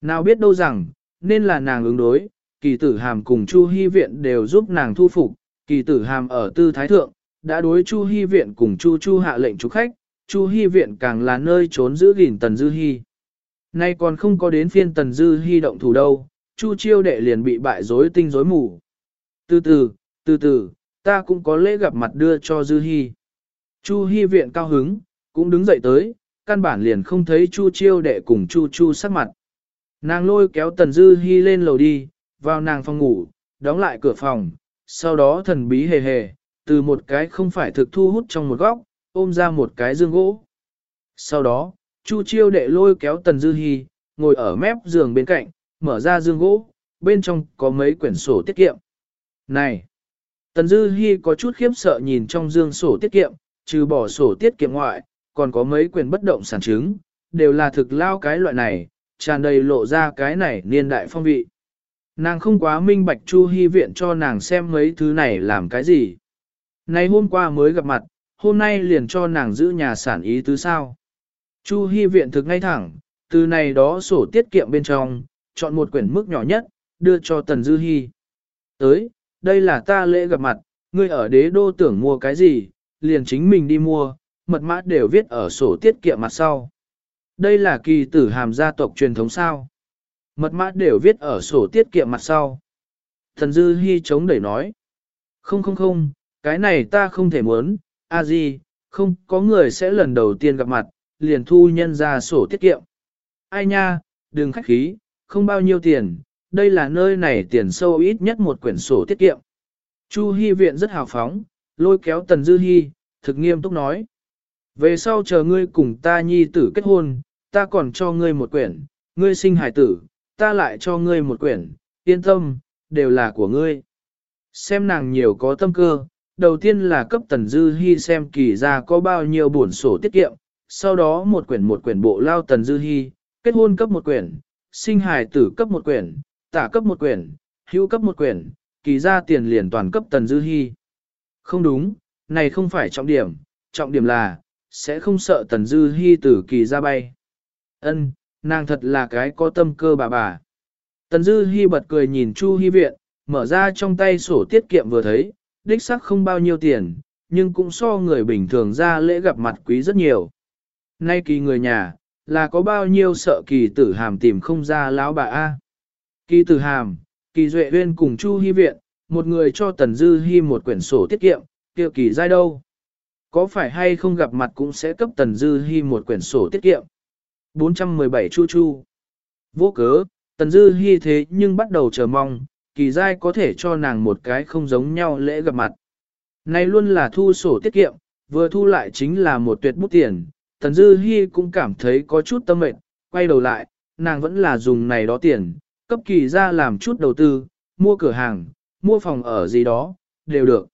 Nào biết đâu rằng, nên là nàng ứng đối, kỳ tử hàm cùng Chu Hy Viện đều giúp nàng thu phục, kỳ tử hàm ở tư thái thượng, đã đối Chu Hy Viện cùng Chu Chu hạ lệnh chú khách, Chu Hy Viện càng là nơi trốn giữ gìn Tần Dư Hi. Nay còn không có đến phiên Tần Dư Hi động thủ đâu, Chu Chiêu đệ liền bị bại rối tinh rối mù. Từ từ, từ từ, ta cũng có lễ gặp mặt đưa cho Dư Hi. Chu Hi Viện cao hứng, cũng đứng dậy tới, căn bản liền không thấy Chu Chiêu đệ cùng Chu Chu sắc mặt. Nàng lôi kéo Tần Dư Hi lên lầu đi, vào nàng phòng ngủ, đóng lại cửa phòng, sau đó thần bí hề hề, từ một cái không phải thực thu hút trong một góc, ôm ra một cái dương gỗ. Sau đó, Chu Chiêu đệ lôi kéo Tần Dư Hi, ngồi ở mép giường bên cạnh, mở ra dương gỗ, bên trong có mấy quyển sổ tiết kiệm. Này! Tần Dư Hi có chút khiếp sợ nhìn trong dương sổ tiết kiệm, trừ bỏ sổ tiết kiệm ngoại, còn có mấy quyển bất động sản chứng, đều là thực lao cái loại này, tràn đầy lộ ra cái này niên đại phong vị. Nàng không quá minh bạch Chu hi viện cho nàng xem mấy thứ này làm cái gì. Nay hôm qua mới gặp mặt, hôm nay liền cho nàng giữ nhà sản ý tứ sao. Chu Hi viện thực ngay thẳng, từ này đó sổ tiết kiệm bên trong, chọn một quyển mức nhỏ nhất, đưa cho Tần Dư Hi. Tới, đây là ta lễ gặp mặt, ngươi ở đế đô tưởng mua cái gì, liền chính mình đi mua, mật mã đều viết ở sổ tiết kiệm mặt sau. Đây là kỳ tử hàm gia tộc truyền thống sao. Mật mã đều viết ở sổ tiết kiệm mặt sau. Thần Dư Hi chống đẩy nói. Không không không, cái này ta không thể muốn, a gì, không có người sẽ lần đầu tiên gặp mặt, liền thu nhân ra sổ tiết kiệm. Ai nha, đừng khách khí, không bao nhiêu tiền, đây là nơi này tiền sâu ít nhất một quyển sổ tiết kiệm. Chu Hi viện rất hào phóng, lôi kéo Tần Dư Hi, thực nghiêm túc nói. Về sau chờ ngươi cùng ta nhi tử kết hôn, ta còn cho ngươi một quyển, ngươi sinh hải tử, ta lại cho ngươi một quyển, yên tâm, đều là của ngươi. Xem nàng nhiều có tâm cơ, đầu tiên là cấp Tần Dư Hi xem kỳ ra có bao nhiêu buồn sổ tiết kiệm, sau đó một quyển một quyển bộ lao Tần Dư Hi, kết hôn cấp một quyển, sinh hài tử cấp một quyển, tả cấp một quyển, hữu cấp một quyển, kỳ ra tiền liền toàn cấp Tần Dư Hi. Không đúng, này không phải trọng điểm, trọng điểm là, sẽ không sợ Tần Dư Hi tử kỳ ra bay. Ân, nàng thật là cái có tâm cơ bà bà. Tần Dư Hi bật cười nhìn Chu Hi viện, mở ra trong tay sổ tiết kiệm vừa thấy, đích xác không bao nhiêu tiền, nhưng cũng so người bình thường ra lễ gặp mặt quý rất nhiều. Nay kỳ người nhà, là có bao nhiêu sợ kỳ tử hàm tìm không ra lão bà A. Kỳ tử hàm, kỳ duệ huyên cùng Chu Hi viện, một người cho Tần Dư Hi một quyển sổ tiết kiệm, kia kỳ giai đâu. Có phải hay không gặp mặt cũng sẽ cấp Tần Dư Hi một quyển sổ tiết kiệm. 417 Chu Chu Vô cớ, Tần Dư Hi thế nhưng bắt đầu chờ mong, kỳ giai có thể cho nàng một cái không giống nhau lễ gặp mặt. Này luôn là thu sổ tiết kiệm, vừa thu lại chính là một tuyệt bút tiền, Tần Dư Hi cũng cảm thấy có chút tâm mệnh, quay đầu lại, nàng vẫn là dùng này đó tiền, cấp kỳ ra làm chút đầu tư, mua cửa hàng, mua phòng ở gì đó, đều được.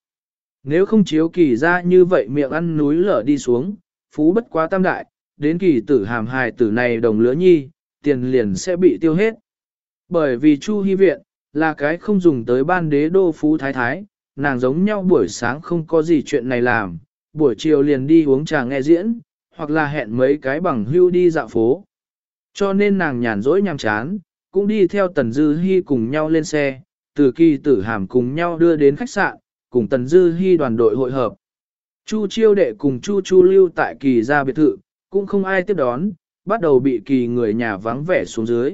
Nếu không chiếu kỳ ra như vậy miệng ăn núi lở đi xuống, phú bất quá tam đại, đến kỳ tử hàm hài tử này đồng lứa nhi, tiền liền sẽ bị tiêu hết. Bởi vì Chu Hi Viện, là cái không dùng tới ban đế đô phú thái thái, nàng giống nhau buổi sáng không có gì chuyện này làm, buổi chiều liền đi uống trà nghe diễn, hoặc là hẹn mấy cái bằng hưu đi dạo phố. Cho nên nàng nhàn rỗi nhàm chán, cũng đi theo Tần Dư Hi cùng nhau lên xe, từ kỳ tử hàm cùng nhau đưa đến khách sạn, cùng Tần Dư Hi đoàn đội hội hợp. Chu chiêu đệ cùng Chu Chu lưu tại kỳ gia biệt thự, cũng không ai tiếp đón, bắt đầu bị kỳ người nhà vắng vẻ xuống dưới.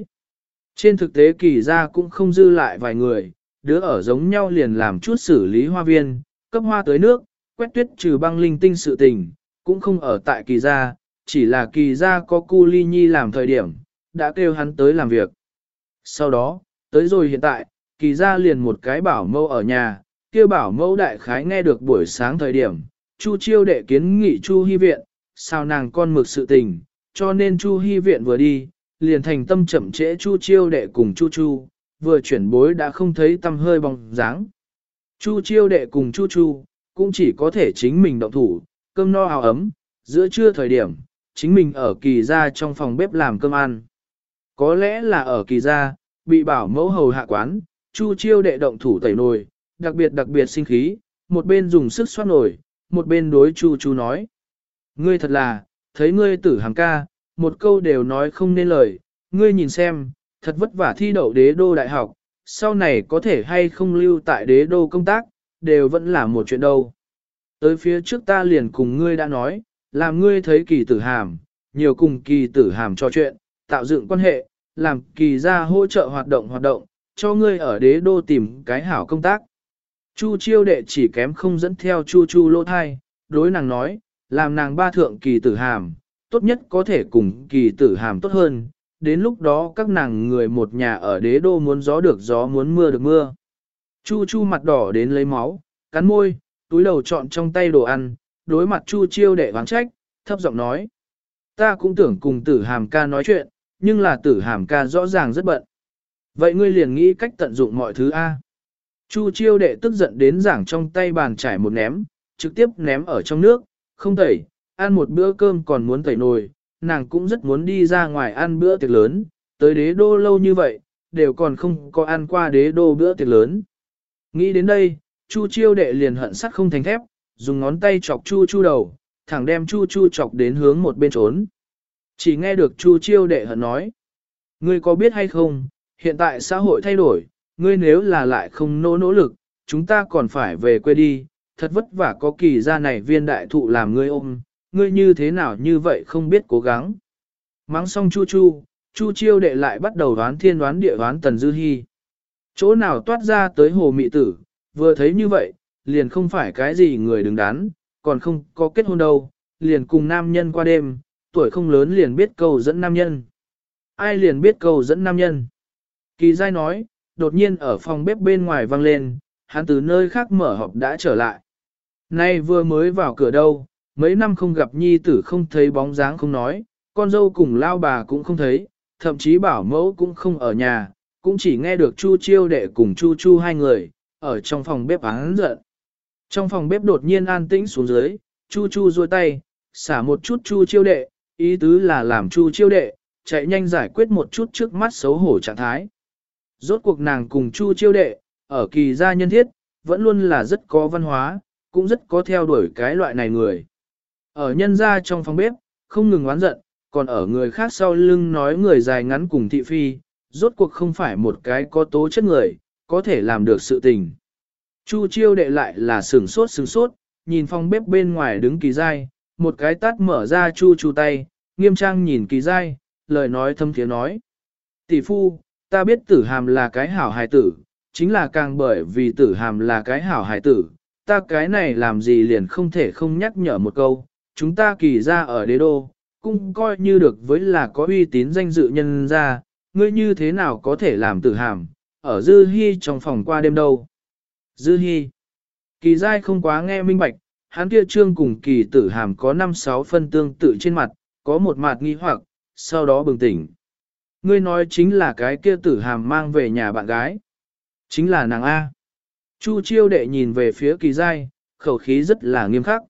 Trên thực tế kỳ gia cũng không dư lại vài người, đứa ở giống nhau liền làm chút xử lý hoa viên, cấp hoa tới nước, quét tuyết trừ băng linh tinh sự tình, cũng không ở tại kỳ gia, chỉ là kỳ gia có cu ly nhi làm thời điểm, đã kêu hắn tới làm việc. Sau đó, tới rồi hiện tại, kỳ gia liền một cái bảo mẫu ở nhà, kêu bảo mẫu đại khái nghe được buổi sáng thời điểm, Chu chiêu đệ kiến nghị Chu hy viện, sao nàng con mực sự tình, cho nên Chu hy viện vừa đi, liền thành tâm chậm trễ Chu chiêu đệ cùng Chu Chu, vừa chuyển bối đã không thấy tâm hơi bóng dáng. Chu chiêu đệ cùng Chu Chu, cũng chỉ có thể chính mình động thủ, cơm no áo ấm, giữa trưa thời điểm, chính mình ở kỳ gia trong phòng bếp làm cơm ăn. Có lẽ là ở kỳ gia, bị bảo mẫu hầu hạ quán, Chu chiêu đệ động thủ tẩy nồi, đặc biệt đặc biệt sinh khí, một bên dùng sức xoát nồi, một bên đối Chu Chu nói. Ngươi thật là, thấy ngươi tử hàng ca, một câu đều nói không nên lời, ngươi nhìn xem, thật vất vả thi đậu đế đô đại học, sau này có thể hay không lưu tại đế đô công tác, đều vẫn là một chuyện đâu. Tới phía trước ta liền cùng ngươi đã nói, làm ngươi thấy kỳ tử hàm, nhiều cùng kỳ tử hàm trò chuyện, tạo dựng quan hệ, làm kỳ ra hỗ trợ hoạt động hoạt động, cho ngươi ở đế đô tìm cái hảo công tác. Chu chiêu đệ chỉ kém không dẫn theo chu chu lô thai, đối nàng nói, làm nàng ba thượng kỳ tử hàm, tốt nhất có thể cùng kỳ tử hàm tốt hơn, đến lúc đó các nàng người một nhà ở đế đô muốn gió được gió muốn mưa được mưa. Chu chu mặt đỏ đến lấy máu, cắn môi, túi đầu chọn trong tay đồ ăn, đối mặt chu chiêu đệ vắng trách, thấp giọng nói. Ta cũng tưởng cùng tử hàm ca nói chuyện, nhưng là tử hàm ca rõ ràng rất bận. Vậy ngươi liền nghĩ cách tận dụng mọi thứ A. Chu chiêu đệ tức giận đến giảng trong tay bàn trải một ném, trực tiếp ném ở trong nước, không tẩy, ăn một bữa cơm còn muốn tẩy nồi, nàng cũng rất muốn đi ra ngoài ăn bữa tiệc lớn, tới đế đô lâu như vậy, đều còn không có ăn qua đế đô bữa tiệc lớn. Nghĩ đến đây, Chu chiêu đệ liền hận sắt không thành thép, dùng ngón tay chọc Chu Chu đầu, thẳng đem Chu Chu chọc đến hướng một bên trốn. Chỉ nghe được Chu chiêu đệ hận nói. Ngươi có biết hay không, hiện tại xã hội thay đổi, ngươi nếu là lại không nỗ nỗ lực, chúng ta còn phải về quê đi, thật vất vả có kỳ ra này viên đại thụ làm ngươi ôm, ngươi như thế nào như vậy không biết cố gắng. Mắng xong Chu Chu, Chu chiêu đệ lại bắt đầu đoán thiên đoán địa đoán Tần Dư hy. Chỗ nào toát ra tới hồ mị tử, vừa thấy như vậy, liền không phải cái gì người đứng đắn, còn không có kết hôn đâu, liền cùng nam nhân qua đêm, tuổi không lớn liền biết cầu dẫn nam nhân. Ai liền biết cầu dẫn nam nhân? Kỳ giai nói, đột nhiên ở phòng bếp bên ngoài vang lên, hắn từ nơi khác mở họp đã trở lại. Nay vừa mới vào cửa đâu, mấy năm không gặp nhi tử không thấy bóng dáng không nói, con dâu cùng lao bà cũng không thấy, thậm chí bảo mẫu cũng không ở nhà, cũng chỉ nghe được Chu Chiêu đệ cùng Chu Chu hai người, ở trong phòng bếp án giận. Trong phòng bếp đột nhiên an tĩnh xuống dưới, Chu Chu duỗi tay, xả một chút Chu Chiêu đệ, ý tứ là làm Chu Chiêu đệ, chạy nhanh giải quyết một chút trước mắt xấu hổ trạng thái. Rốt cuộc nàng cùng Chu Chiêu đệ, ở kỳ gia nhân thiết, vẫn luôn là rất có văn hóa, cũng rất có theo đuổi cái loại này người. Ở nhân gia trong phòng bếp, không ngừng oán giận, còn ở người khác sau lưng nói người dài ngắn cùng thị phi, rốt cuộc không phải một cái có tố chất người, có thể làm được sự tình. Chu chiêu đệ lại là sừng sốt sừng sốt, nhìn phòng bếp bên ngoài đứng kỳ dai, một cái tắt mở ra chu chu tay, nghiêm trang nhìn kỳ dai, lời nói thâm thiế nói. Tỷ phu, ta biết tử hàm là cái hảo hài tử, chính là càng bởi vì tử hàm là cái hảo hài tử, ta cái này làm gì liền không thể không nhắc nhở một câu, chúng ta kỳ ra ở đế đô, cũng coi như được với là có uy tín danh dự nhân ra, ngươi như thế nào có thể làm tử hàm, ở Dư Hi trong phòng qua đêm đâu. Dư Hi, kỳ giai không quá nghe minh bạch, hắn kia trương cùng kỳ tử hàm có 5-6 phân tương tự trên mặt, có một mặt nghi hoặc, sau đó bừng tỉnh. Ngươi nói chính là cái kia tử hàm mang về nhà bạn gái. Chính là nàng A. Chu chiêu đệ nhìn về phía kỳ giai, khẩu khí rất là nghiêm khắc.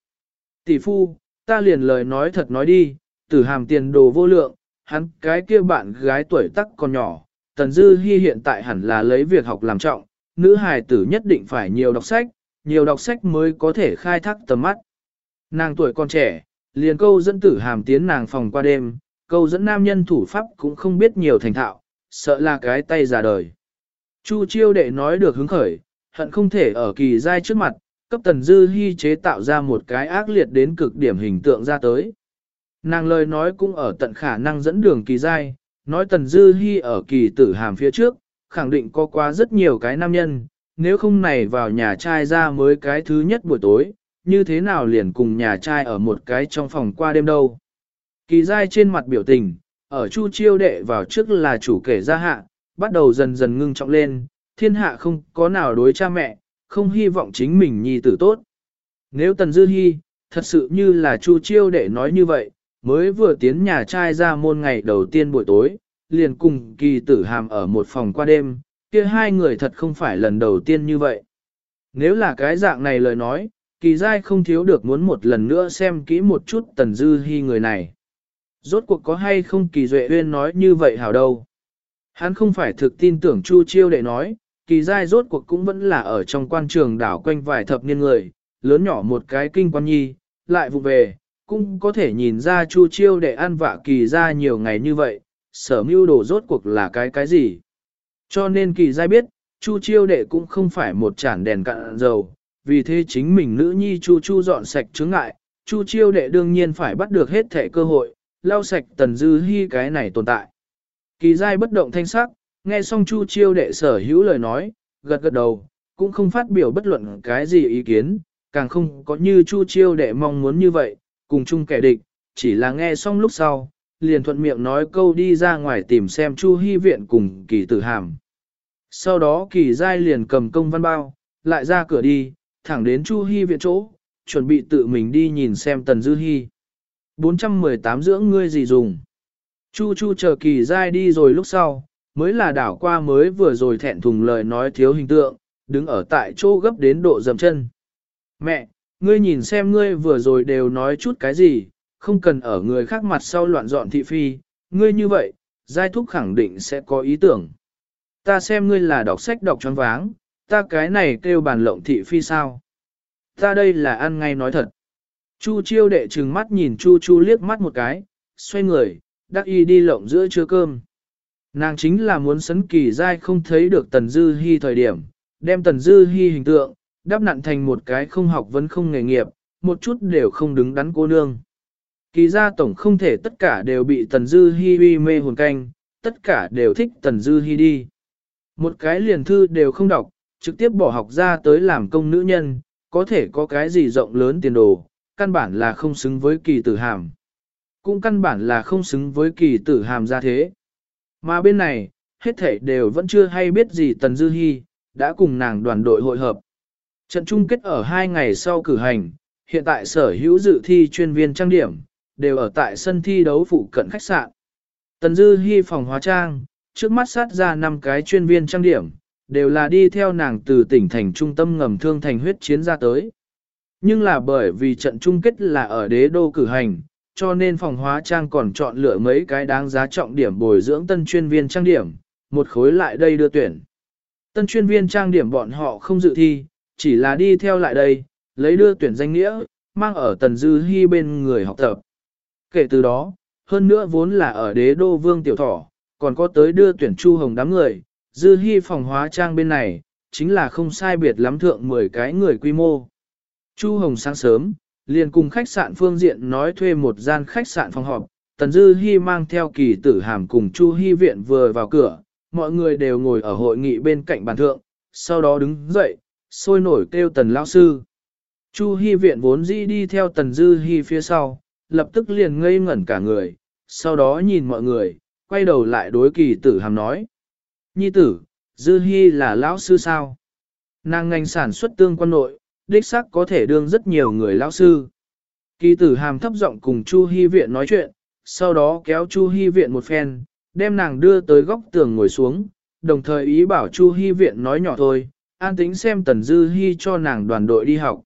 Tỷ phu, ta liền lời nói thật nói đi, tử hàm tiền đồ vô lượng, hắn cái kia bạn gái tuổi tắc còn nhỏ, Tần Dư Hi hiện tại hẳn là lấy việc học làm trọng, nữ hài tử nhất định phải nhiều đọc sách, nhiều đọc sách mới có thể khai thác tầm mắt. Nàng tuổi còn trẻ, liền câu dẫn tử hàm tiến nàng phòng qua đêm, câu dẫn nam nhân thủ pháp cũng không biết nhiều thành thạo, sợ là cái tay già đời. Chu chiêu đệ nói được hứng khởi, hận không thể ở kỳ giai trước mặt, cấp tần dư hy chế tạo ra một cái ác liệt đến cực điểm hình tượng ra tới. Nàng lời nói cũng ở tận khả năng dẫn đường kỳ giai, nói tần dư hy ở kỳ tử hàm phía trước, khẳng định có quá rất nhiều cái nam nhân, nếu không này vào nhà trai ra mới cái thứ nhất buổi tối, như thế nào liền cùng nhà trai ở một cái trong phòng qua đêm đâu. Kỳ giai trên mặt biểu tình, ở chu chiêu đệ vào trước là chủ kể ra hạ, bắt đầu dần dần ngưng trọng lên, thiên hạ không có nào đối cha mẹ, không hy vọng chính mình nhi tử tốt. Nếu Tần Dư Hi, thật sự như là Chu Chiêu đệ nói như vậy, mới vừa tiến nhà trai ra môn ngày đầu tiên buổi tối, liền cùng kỳ tử hàm ở một phòng qua đêm, kia hai người thật không phải lần đầu tiên như vậy. Nếu là cái dạng này lời nói, kỳ giai không thiếu được muốn một lần nữa xem kỹ một chút Tần Dư Hi người này. Rốt cuộc có hay không kỳ duệ uyên nói như vậy hảo đâu. Hắn không phải thực tin tưởng Chu Chiêu đệ nói, kỳ giai rốt cuộc cũng vẫn là ở trong quan trường đảo quanh vài thập niên người, lớn nhỏ một cái kinh quan nhi, lại vụ về, cũng có thể nhìn ra Chu Chiêu đệ ăn vạ kỳ ra nhiều ngày như vậy, sở mưu đồ rốt cuộc là cái cái gì. Cho nên kỳ giai biết, Chu Chiêu đệ cũng không phải một chản đèn cạn dầu, vì thế chính mình nữ nhi Chu Chu dọn sạch chướng ngại, Chu Chiêu đệ đương nhiên phải bắt được hết thể cơ hội, lau sạch tần dư hy cái này tồn tại. Kỳ giai bất động thanh sắc, nghe xong Chu Chiêu đệ sở hữu lời nói, gật gật đầu, cũng không phát biểu bất luận cái gì ý kiến, càng không có như Chu Chiêu đệ mong muốn như vậy, cùng chung kẻ địch, chỉ là nghe xong lúc sau, liền thuận miệng nói câu đi ra ngoài tìm xem Chu Hy viện cùng kỳ tử hàm. Sau đó kỳ giai liền cầm công văn bao, lại ra cửa đi, thẳng đến Chu Hy viện chỗ, chuẩn bị tự mình đi nhìn xem Tần Dư Hy. 418 dưỡng ngươi gì dùng. Chu Chu chờ kỳ giai đi rồi lúc sau, mới là đảo qua mới vừa rồi thẹn thùng lời nói thiếu hình tượng, đứng ở tại chỗ gấp đến độ dầm chân. Mẹ, ngươi nhìn xem ngươi vừa rồi đều nói chút cái gì, không cần ở người khác mặt sau loạn dọn thị phi, ngươi như vậy, giai thúc khẳng định sẽ có ý tưởng. Ta xem ngươi là đọc sách đọc tròn váng, ta cái này kêu bàn lộng thị phi sao. Ta đây là ăn ngay nói thật. Chu chiêu đệ trừng mắt nhìn Chu Chu liếc mắt một cái, xoay người, đắc y đi lộng giữa trưa cơm. Nàng chính là muốn sấn kỳ dai không thấy được Tần Dư Hi thời điểm, đem Tần Dư Hi hình tượng, đắp nặn thành một cái không học vẫn không nghề nghiệp, một chút đều không đứng đắn cô nương. Kỳ gia tổng không thể tất cả đều bị Tần Dư Hi uy mê hồn canh, tất cả đều thích Tần Dư Hi đi. Một cái liền thư đều không đọc, trực tiếp bỏ học ra tới làm công nữ nhân, có thể có cái gì rộng lớn tiền đồ, căn bản là không xứng với kỳ tử hàm. Cũng căn bản là không xứng với kỳ tử hàm ra thế. Mà bên này, hết thể đều vẫn chưa hay biết gì Tần Dư Hi, đã cùng nàng đoàn đội hội hợp. Trận chung kết ở hai ngày sau cử hành, hiện tại sở hữu dự thi chuyên viên trang điểm, đều ở tại sân thi đấu phụ cận khách sạn. Tần Dư Hi phòng hóa trang, trước mắt sát ra năm cái chuyên viên trang điểm, đều là đi theo nàng từ tỉnh thành trung tâm ngầm thương thành huyết chiến ra tới. Nhưng là bởi vì trận chung kết là ở đế đô cử hành, cho nên phòng hóa trang còn chọn lựa mấy cái đáng giá trọng điểm bồi dưỡng tân chuyên viên trang điểm, một khối lại đây đưa tuyển. Tân chuyên viên trang điểm bọn họ không dự thi, chỉ là đi theo lại đây, lấy đưa tuyển danh nghĩa, mang ở tần dư hy bên người học tập. Kể từ đó, hơn nữa vốn là ở đế đô vương tiểu thỏ, còn có tới đưa tuyển chu hồng đám người, dư hy phòng hóa trang bên này, chính là không sai biệt lắm thượng 10 cái người quy mô. Chu hồng sáng sớm, liền cùng khách sạn phương diện nói thuê một gian khách sạn phòng họp, tần dư hy mang theo kỳ tử hàm cùng chu Hi viện vừa vào cửa, mọi người đều ngồi ở hội nghị bên cạnh bàn thượng, sau đó đứng dậy, sôi nổi kêu tần lão sư. Chu Hi viện vốn dĩ đi theo tần dư hi phía sau, lập tức liền ngây ngẩn cả người, sau đó nhìn mọi người, quay đầu lại đối kỳ tử hàm nói. Nhi tử, dư hi là lão sư sao? Nàng ngành sản xuất tương quan nội, đích xác có thể đương rất nhiều người lão sư. Kỳ tử hàm thấp giọng cùng Chu Hi viện nói chuyện, sau đó kéo Chu Hi viện một phen, đem nàng đưa tới góc tường ngồi xuống, đồng thời ý bảo Chu Hi viện nói nhỏ thôi, an tính xem Tần Dư Hi cho nàng đoàn đội đi học.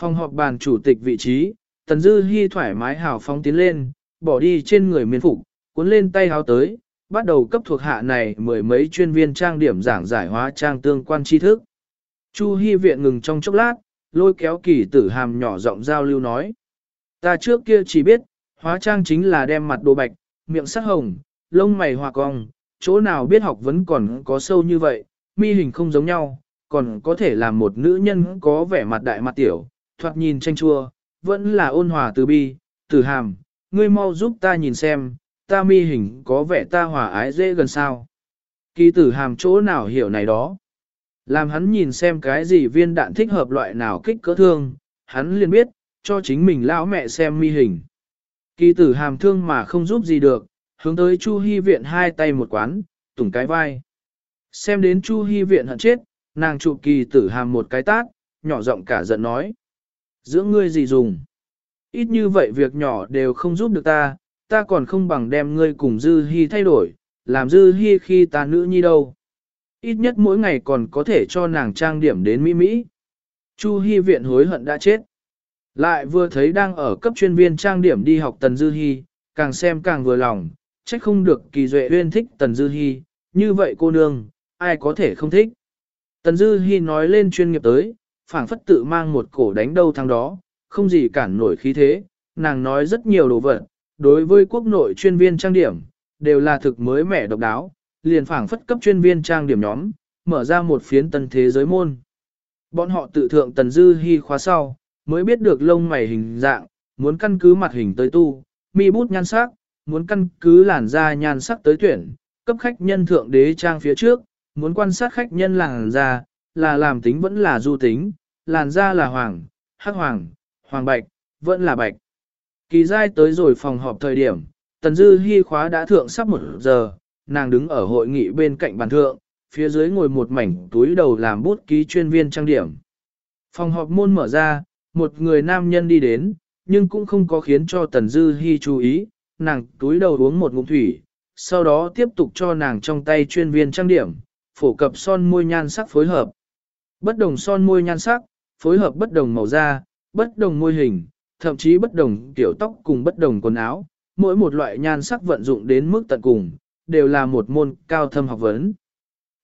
Phòng họp bàn chủ tịch vị trí, Tần Dư Hi thoải mái hào phóng tiến lên, bỏ đi trên người miên phục, cuốn lên tay háo tới, bắt đầu cấp thuộc hạ này mười mấy chuyên viên trang điểm giảng giải hóa trang tương quan tri thức. Chu Hi viện ngừng trong chốc lát, lôi kéo kỳ tử hàm nhỏ giọng giao lưu nói. Ta trước kia chỉ biết, hóa trang chính là đem mặt đồ bạch, miệng sắc hồng, lông mày hòa cong, chỗ nào biết học vẫn còn có sâu như vậy, mi hình không giống nhau, còn có thể làm một nữ nhân có vẻ mặt đại mặt tiểu, thoạt nhìn tranh chua, vẫn là ôn hòa từ bi, tử hàm, ngươi mau giúp ta nhìn xem, ta mi hình có vẻ ta hòa ái dễ gần sao. Kỳ tử hàm chỗ nào hiểu này đó. Làm hắn nhìn xem cái gì viên đạn thích hợp loại nào kích cỡ thương, hắn liền biết, cho chính mình lão mẹ xem mi hình. Kỳ tử hàm thương mà không giúp gì được, hướng tới Chu Hi viện hai tay một quán, tủng cái vai. Xem đến Chu Hi viện hận chết, nàng chụp kỳ tử hàm một cái tát, nhỏ giọng cả giận nói. Dưỡng ngươi gì dùng? Ít như vậy việc nhỏ đều không giúp được ta, ta còn không bằng đem ngươi cùng Dư Hi thay đổi, làm Dư Hi khi ta nữ nhi đâu. Ít nhất mỗi ngày còn có thể cho nàng trang điểm đến mỹ mỹ. Chu Hi viện hối hận đã chết. Lại vừa thấy đang ở cấp chuyên viên trang điểm đi học Tần Dư Hi, càng xem càng vừa lòng, trách không được kỳ duệ uyên thích Tần Dư Hi, như vậy cô nương, ai có thể không thích. Tần Dư Hi nói lên chuyên nghiệp tới, phảng phất tự mang một cổ đánh đâu thằng đó, không gì cản nổi khí thế, nàng nói rất nhiều đồ vật, đối với quốc nội chuyên viên trang điểm, đều là thực mới mẻ độc đáo, liền phảng phất cấp chuyên viên trang điểm nhóm, mở ra một phiến tân thế giới môn. Bọn họ tự thượng Tần Dư hy khóa sau, mới biết được lông mày hình dạng, muốn căn cứ mặt hình tới tu, mi bút nhan sắc, muốn căn cứ làn da nhan sắc tới tuyển, cấp khách nhân thượng đế trang phía trước, muốn quan sát khách nhân làn da, là làm tính vẫn là du tính, làn da là hoàng, hắc hoàng, hoàng bạch, vẫn là bạch. Kỳ giai tới rồi phòng họp thời điểm, tần dư hy khóa đã thượng sắp một giờ, nàng đứng ở hội nghị bên cạnh bàn thượng, phía dưới ngồi một mảnh túi đầu làm bút ký chuyên viên trang điểm. Phòng họp môn mở ra, một người nam nhân đi đến, nhưng cũng không có khiến cho tần dư hy chú ý, nàng túi đầu uống một ngụm thủy, sau đó tiếp tục cho nàng trong tay chuyên viên trang điểm, phổ cập son môi nhan sắc phối hợp. Bất đồng son môi nhan sắc, phối hợp bất đồng màu da, bất đồng môi hình, thậm chí bất đồng kiểu tóc cùng bất đồng quần áo, mỗi một loại nhan sắc vận dụng đến mức tận cùng, đều là một môn cao thâm học vấn.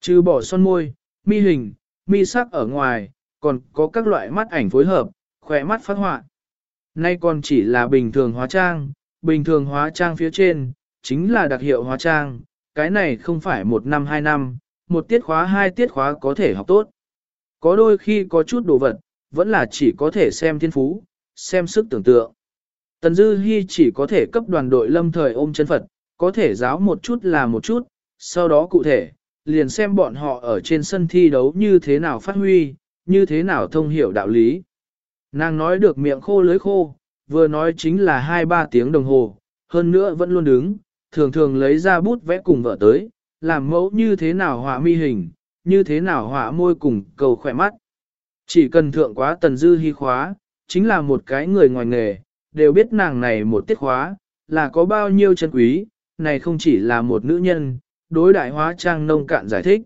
Trừ bỏ son môi, mi hình, mi sắc ở ngoài, còn có các loại mắt ảnh phối hợp, khỏe mắt phát họa. Nay còn chỉ là bình thường hóa trang, bình thường hóa trang phía trên, chính là đặc hiệu hóa trang, cái này không phải một năm hai năm, một tiết khóa hai tiết khóa có thể học tốt. Có đôi khi có chút đồ vật, vẫn là chỉ có thể xem thiên phú, xem sức tưởng tượng. Tần Dư Hi chỉ có thể cấp đoàn đội lâm thời ôm chân Phật, có thể giáo một chút là một chút, sau đó cụ thể, liền xem bọn họ ở trên sân thi đấu như thế nào phát huy, như thế nào thông hiểu đạo lý. Nàng nói được miệng khô lưới khô, vừa nói chính là 2-3 tiếng đồng hồ, hơn nữa vẫn luôn đứng, thường thường lấy ra bút vẽ cùng vợ tới, làm mẫu như thế nào họa mi hình, như thế nào họa môi cùng cầu khỏe mắt. Chỉ cần thượng quá tần dư hy khóa, chính là một cái người ngoài nghề, đều biết nàng này một tiết khóa, là có bao nhiêu chân quý, này không chỉ là một nữ nhân, đối đại hóa trang nông cạn giải thích.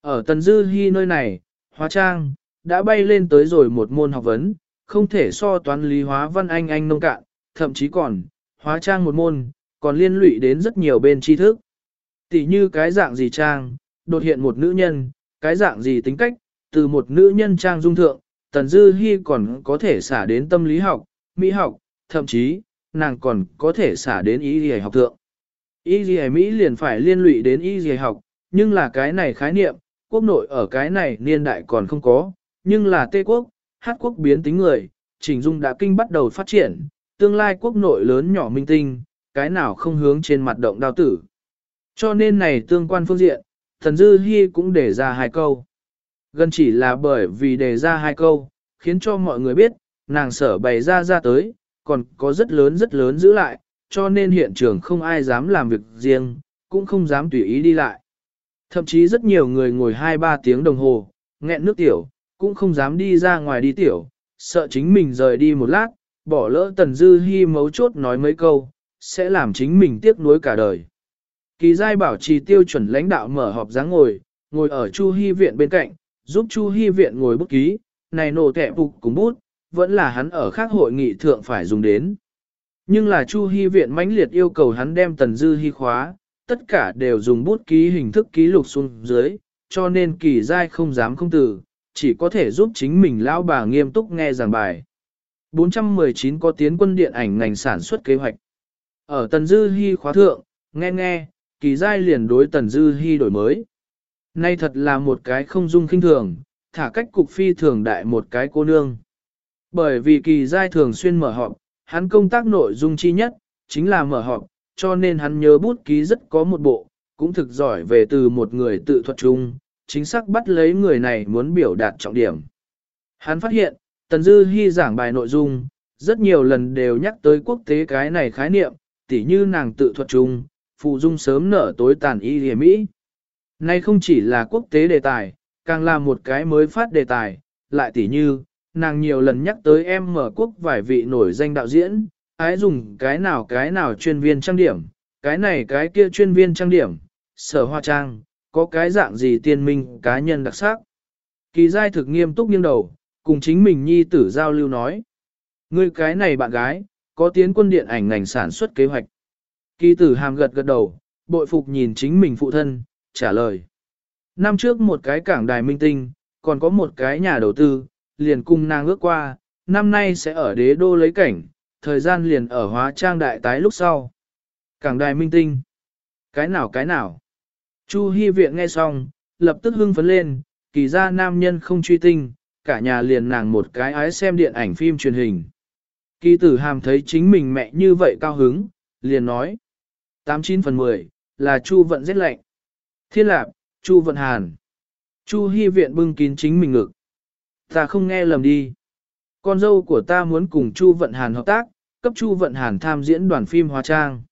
Ở tần dư hy nơi này, hóa trang, đã bay lên tới rồi một môn học vấn, không thể so toán lý hóa văn anh anh nông cạn, thậm chí còn, hóa trang một môn, còn liên lụy đến rất nhiều bên tri thức. Tỷ như cái dạng gì trang, đột hiện một nữ nhân, cái dạng gì tính cách, từ một nữ nhân trang dung thượng, Tần Dư Hi còn có thể xả đến tâm lý học, mỹ học, thậm chí, nàng còn có thể xả đến ý y học thượng. Y y Mỹ liền phải liên lụy đến y y học, nhưng là cái này khái niệm, quốc nội ở cái này niên đại còn không có, nhưng là Tê quốc, Hát quốc biến tính người, Trình Dung đã kinh bắt đầu phát triển, tương lai quốc nội lớn nhỏ minh tinh, cái nào không hướng trên mặt động đao tử. Cho nên này tương quan phương diện, Thần Dư Hi cũng để ra hai câu. Gần chỉ là bởi vì đề ra hai câu, khiến cho mọi người biết, nàng sở bày ra ra tới, còn có rất lớn rất lớn giữ lại, cho nên hiện trường không ai dám làm việc riêng, cũng không dám tùy ý đi lại. Thậm chí rất nhiều người ngồi 2-3 tiếng đồng hồ, nghẹn nước tiểu, cũng không dám đi ra ngoài đi tiểu, sợ chính mình rời đi một lát, bỏ lỡ tần dư hy mấu chốt nói mấy câu, sẽ làm chính mình tiếc nuối cả đời. Kỳ giai bảo trì tiêu chuẩn lãnh đạo mở họp dáng ngồi, ngồi ở Chu Hy viện bên cạnh, giúp Chu Hy viện ngồi bút ký, này nổ tệ phục cùng bút, vẫn là hắn ở khác hội nghị thượng phải dùng đến. Nhưng là Chu Hy viện mãnh liệt yêu cầu hắn đem tần dư hy khóa, tất cả đều dùng bút ký hình thức ký lục xuống dưới, cho nên kỳ giai không dám không từ, chỉ có thể giúp chính mình lão bà nghiêm túc nghe giảng bài. 419 có tiến quân điện ảnh ngành sản xuất kế hoạch. Ở Tần Dư Hi khóa thượng, nghe nghe, kỳ giai liền đối Tần Dư Hi đổi mới. Nay thật là một cái không dung kinh thường, thả cách cục phi thường đại một cái cô nương. Bởi vì kỳ giai thường xuyên mở họp, hắn công tác nội dung chi nhất, chính là mở họp, cho nên hắn nhớ bút ký rất có một bộ, cũng thực giỏi về từ một người tự thuật chung, chính xác bắt lấy người này muốn biểu đạt trọng điểm. Hắn phát hiện, Tần Dư Hi giảng bài nội dung, rất nhiều lần đều nhắc tới quốc tế cái này khái niệm, tỉ như nàng tự thuật chung, phụ dung sớm nở tối tàn y hề Mỹ. Nay không chỉ là quốc tế đề tài, càng là một cái mới phát đề tài, lại tỉ như, nàng nhiều lần nhắc tới em mở quốc vài vị nổi danh đạo diễn, ái dùng cái nào cái nào chuyên viên trang điểm, cái này cái kia chuyên viên trang điểm, sở hoa trang, có cái dạng gì tiên minh cá nhân đặc sắc. Kỳ giai thực nghiêm túc nghiêng đầu, cùng chính mình nhi tử giao lưu nói. Ngươi cái này bạn gái, có tiến quân điện ảnh ngành sản xuất kế hoạch. Kỳ tử hàm gật gật đầu, bội phục nhìn chính mình phụ thân, trả lời. Năm trước một cái cảng đài minh tinh, còn có một cái nhà đầu tư, liền cùng nàng ước qua, năm nay sẽ ở đế đô lấy cảnh, thời gian liền ở hóa trang đại tái lúc sau. Cảng đài minh tinh. Cái nào cái nào? Chu Hi Viện nghe xong, lập tức hưng phấn lên, kỳ ra nam nhân không truy tinh, cả nhà liền nàng một cái ái xem điện ảnh phim truyền hình. Kỳ tử hàm thấy chính mình mẹ như vậy cao hứng, liền nói. 89 phần 10, là Chu vận giết lạnh. Thiên lạp, Chu vận hàn. Chu Hi Viện bưng kín chính mình ngực. Ta không nghe lầm đi. Con dâu của ta muốn cùng Chu vận hàn hợp tác, cấp Chu vận hàn tham diễn đoàn phim hóa trang.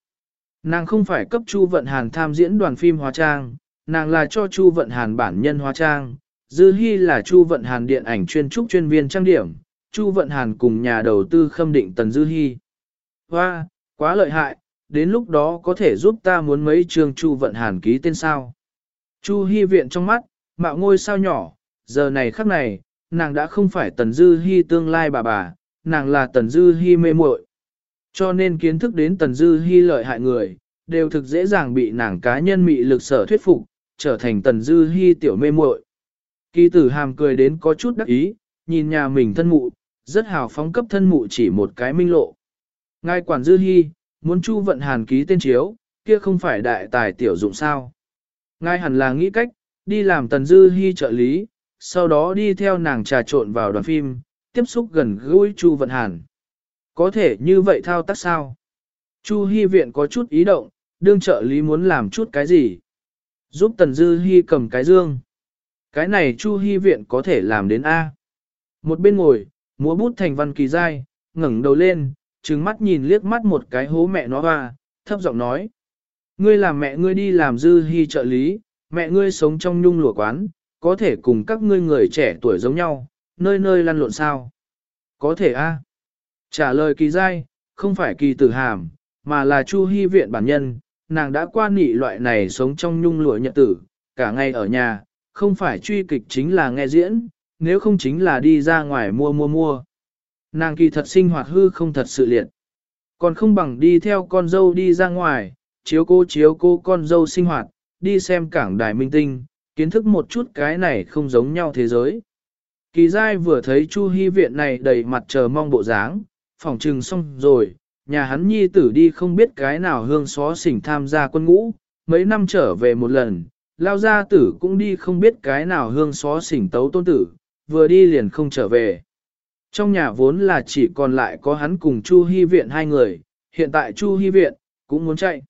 Nàng không phải cấp Chu Vận Hàn tham diễn đoàn phim hóa trang, nàng là cho Chu Vận Hàn bản nhân hóa trang, Dư Hi là Chu Vận Hàn điện ảnh chuyên trúc chuyên viên trang điểm, Chu Vận Hàn cùng nhà đầu tư khâm định Tần Dư Hi. Hoa, quá lợi hại, đến lúc đó có thể giúp ta muốn mấy trường Chu Vận Hàn ký tên sao. Chu Hi viện trong mắt, mạo ngôi sao nhỏ, giờ này khắc này, nàng đã không phải Tần Dư Hi tương lai bà bà, nàng là Tần Dư Hi mê muội. Cho nên kiến thức đến Tần Dư Hi lợi hại người, đều thực dễ dàng bị nàng cá nhân mị lực sở thuyết phục, trở thành Tần Dư Hi tiểu mê muội. Kỳ tử hàm cười đến có chút đắc ý, nhìn nhà mình thân mụ, rất hào phóng cấp thân mụ chỉ một cái minh lộ. Ngài quản Dư Hi, muốn Chu Vận Hàn ký tên chiếu, kia không phải đại tài tiểu dụng sao. Ngài hẳn là nghĩ cách, đi làm Tần Dư Hi trợ lý, sau đó đi theo nàng trà trộn vào đoàn phim, tiếp xúc gần gũi Chu Vận Hàn. Có thể như vậy thao tác sao? Chu Hi viện có chút ý động, đương trợ lý muốn làm chút cái gì? Giúp Tần Dư Hi cầm cái dương. Cái này Chu Hi viện có thể làm đến A. Một bên ngồi, múa bút thành văn kỳ dai, ngẩng đầu lên, trừng mắt nhìn liếc mắt một cái hố mẹ nó hoa, thấp giọng nói. Ngươi làm mẹ ngươi đi làm Dư Hi trợ lý, mẹ ngươi sống trong nhung lụa quán, có thể cùng các ngươi người trẻ tuổi giống nhau, nơi nơi lăn lộn sao? Có thể a. Trả lời kỳ dai, không phải kỳ tử hàm, mà là Chu Hi viện bản nhân, nàng đã qua nị loại này sống trong nhung lụa nhật tử, cả ngày ở nhà, không phải truy kịch chính là nghe diễn, nếu không chính là đi ra ngoài mua mua mua. Nàng kỳ thật sinh hoạt hư không thật sự liệt. Còn không bằng đi theo con dâu đi ra ngoài, chiếu cô chiếu cô con dâu sinh hoạt, đi xem cảng đài minh tinh, kiến thức một chút cái này không giống nhau thế giới. Kỳ giai vừa thấy Chu Hi viện này đầy mặt chờ mong bộ dáng, phòng trừng xong rồi, nhà hắn nhi tử đi không biết cái nào hương xó xỉnh tham gia quân ngũ, mấy năm trở về một lần, lao gia tử cũng đi không biết cái nào hương xó xỉnh tấu tôn tử, vừa đi liền không trở về. Trong nhà vốn là chỉ còn lại có hắn cùng Chu Hi viện hai người, hiện tại Chu Hi viện cũng muốn chạy.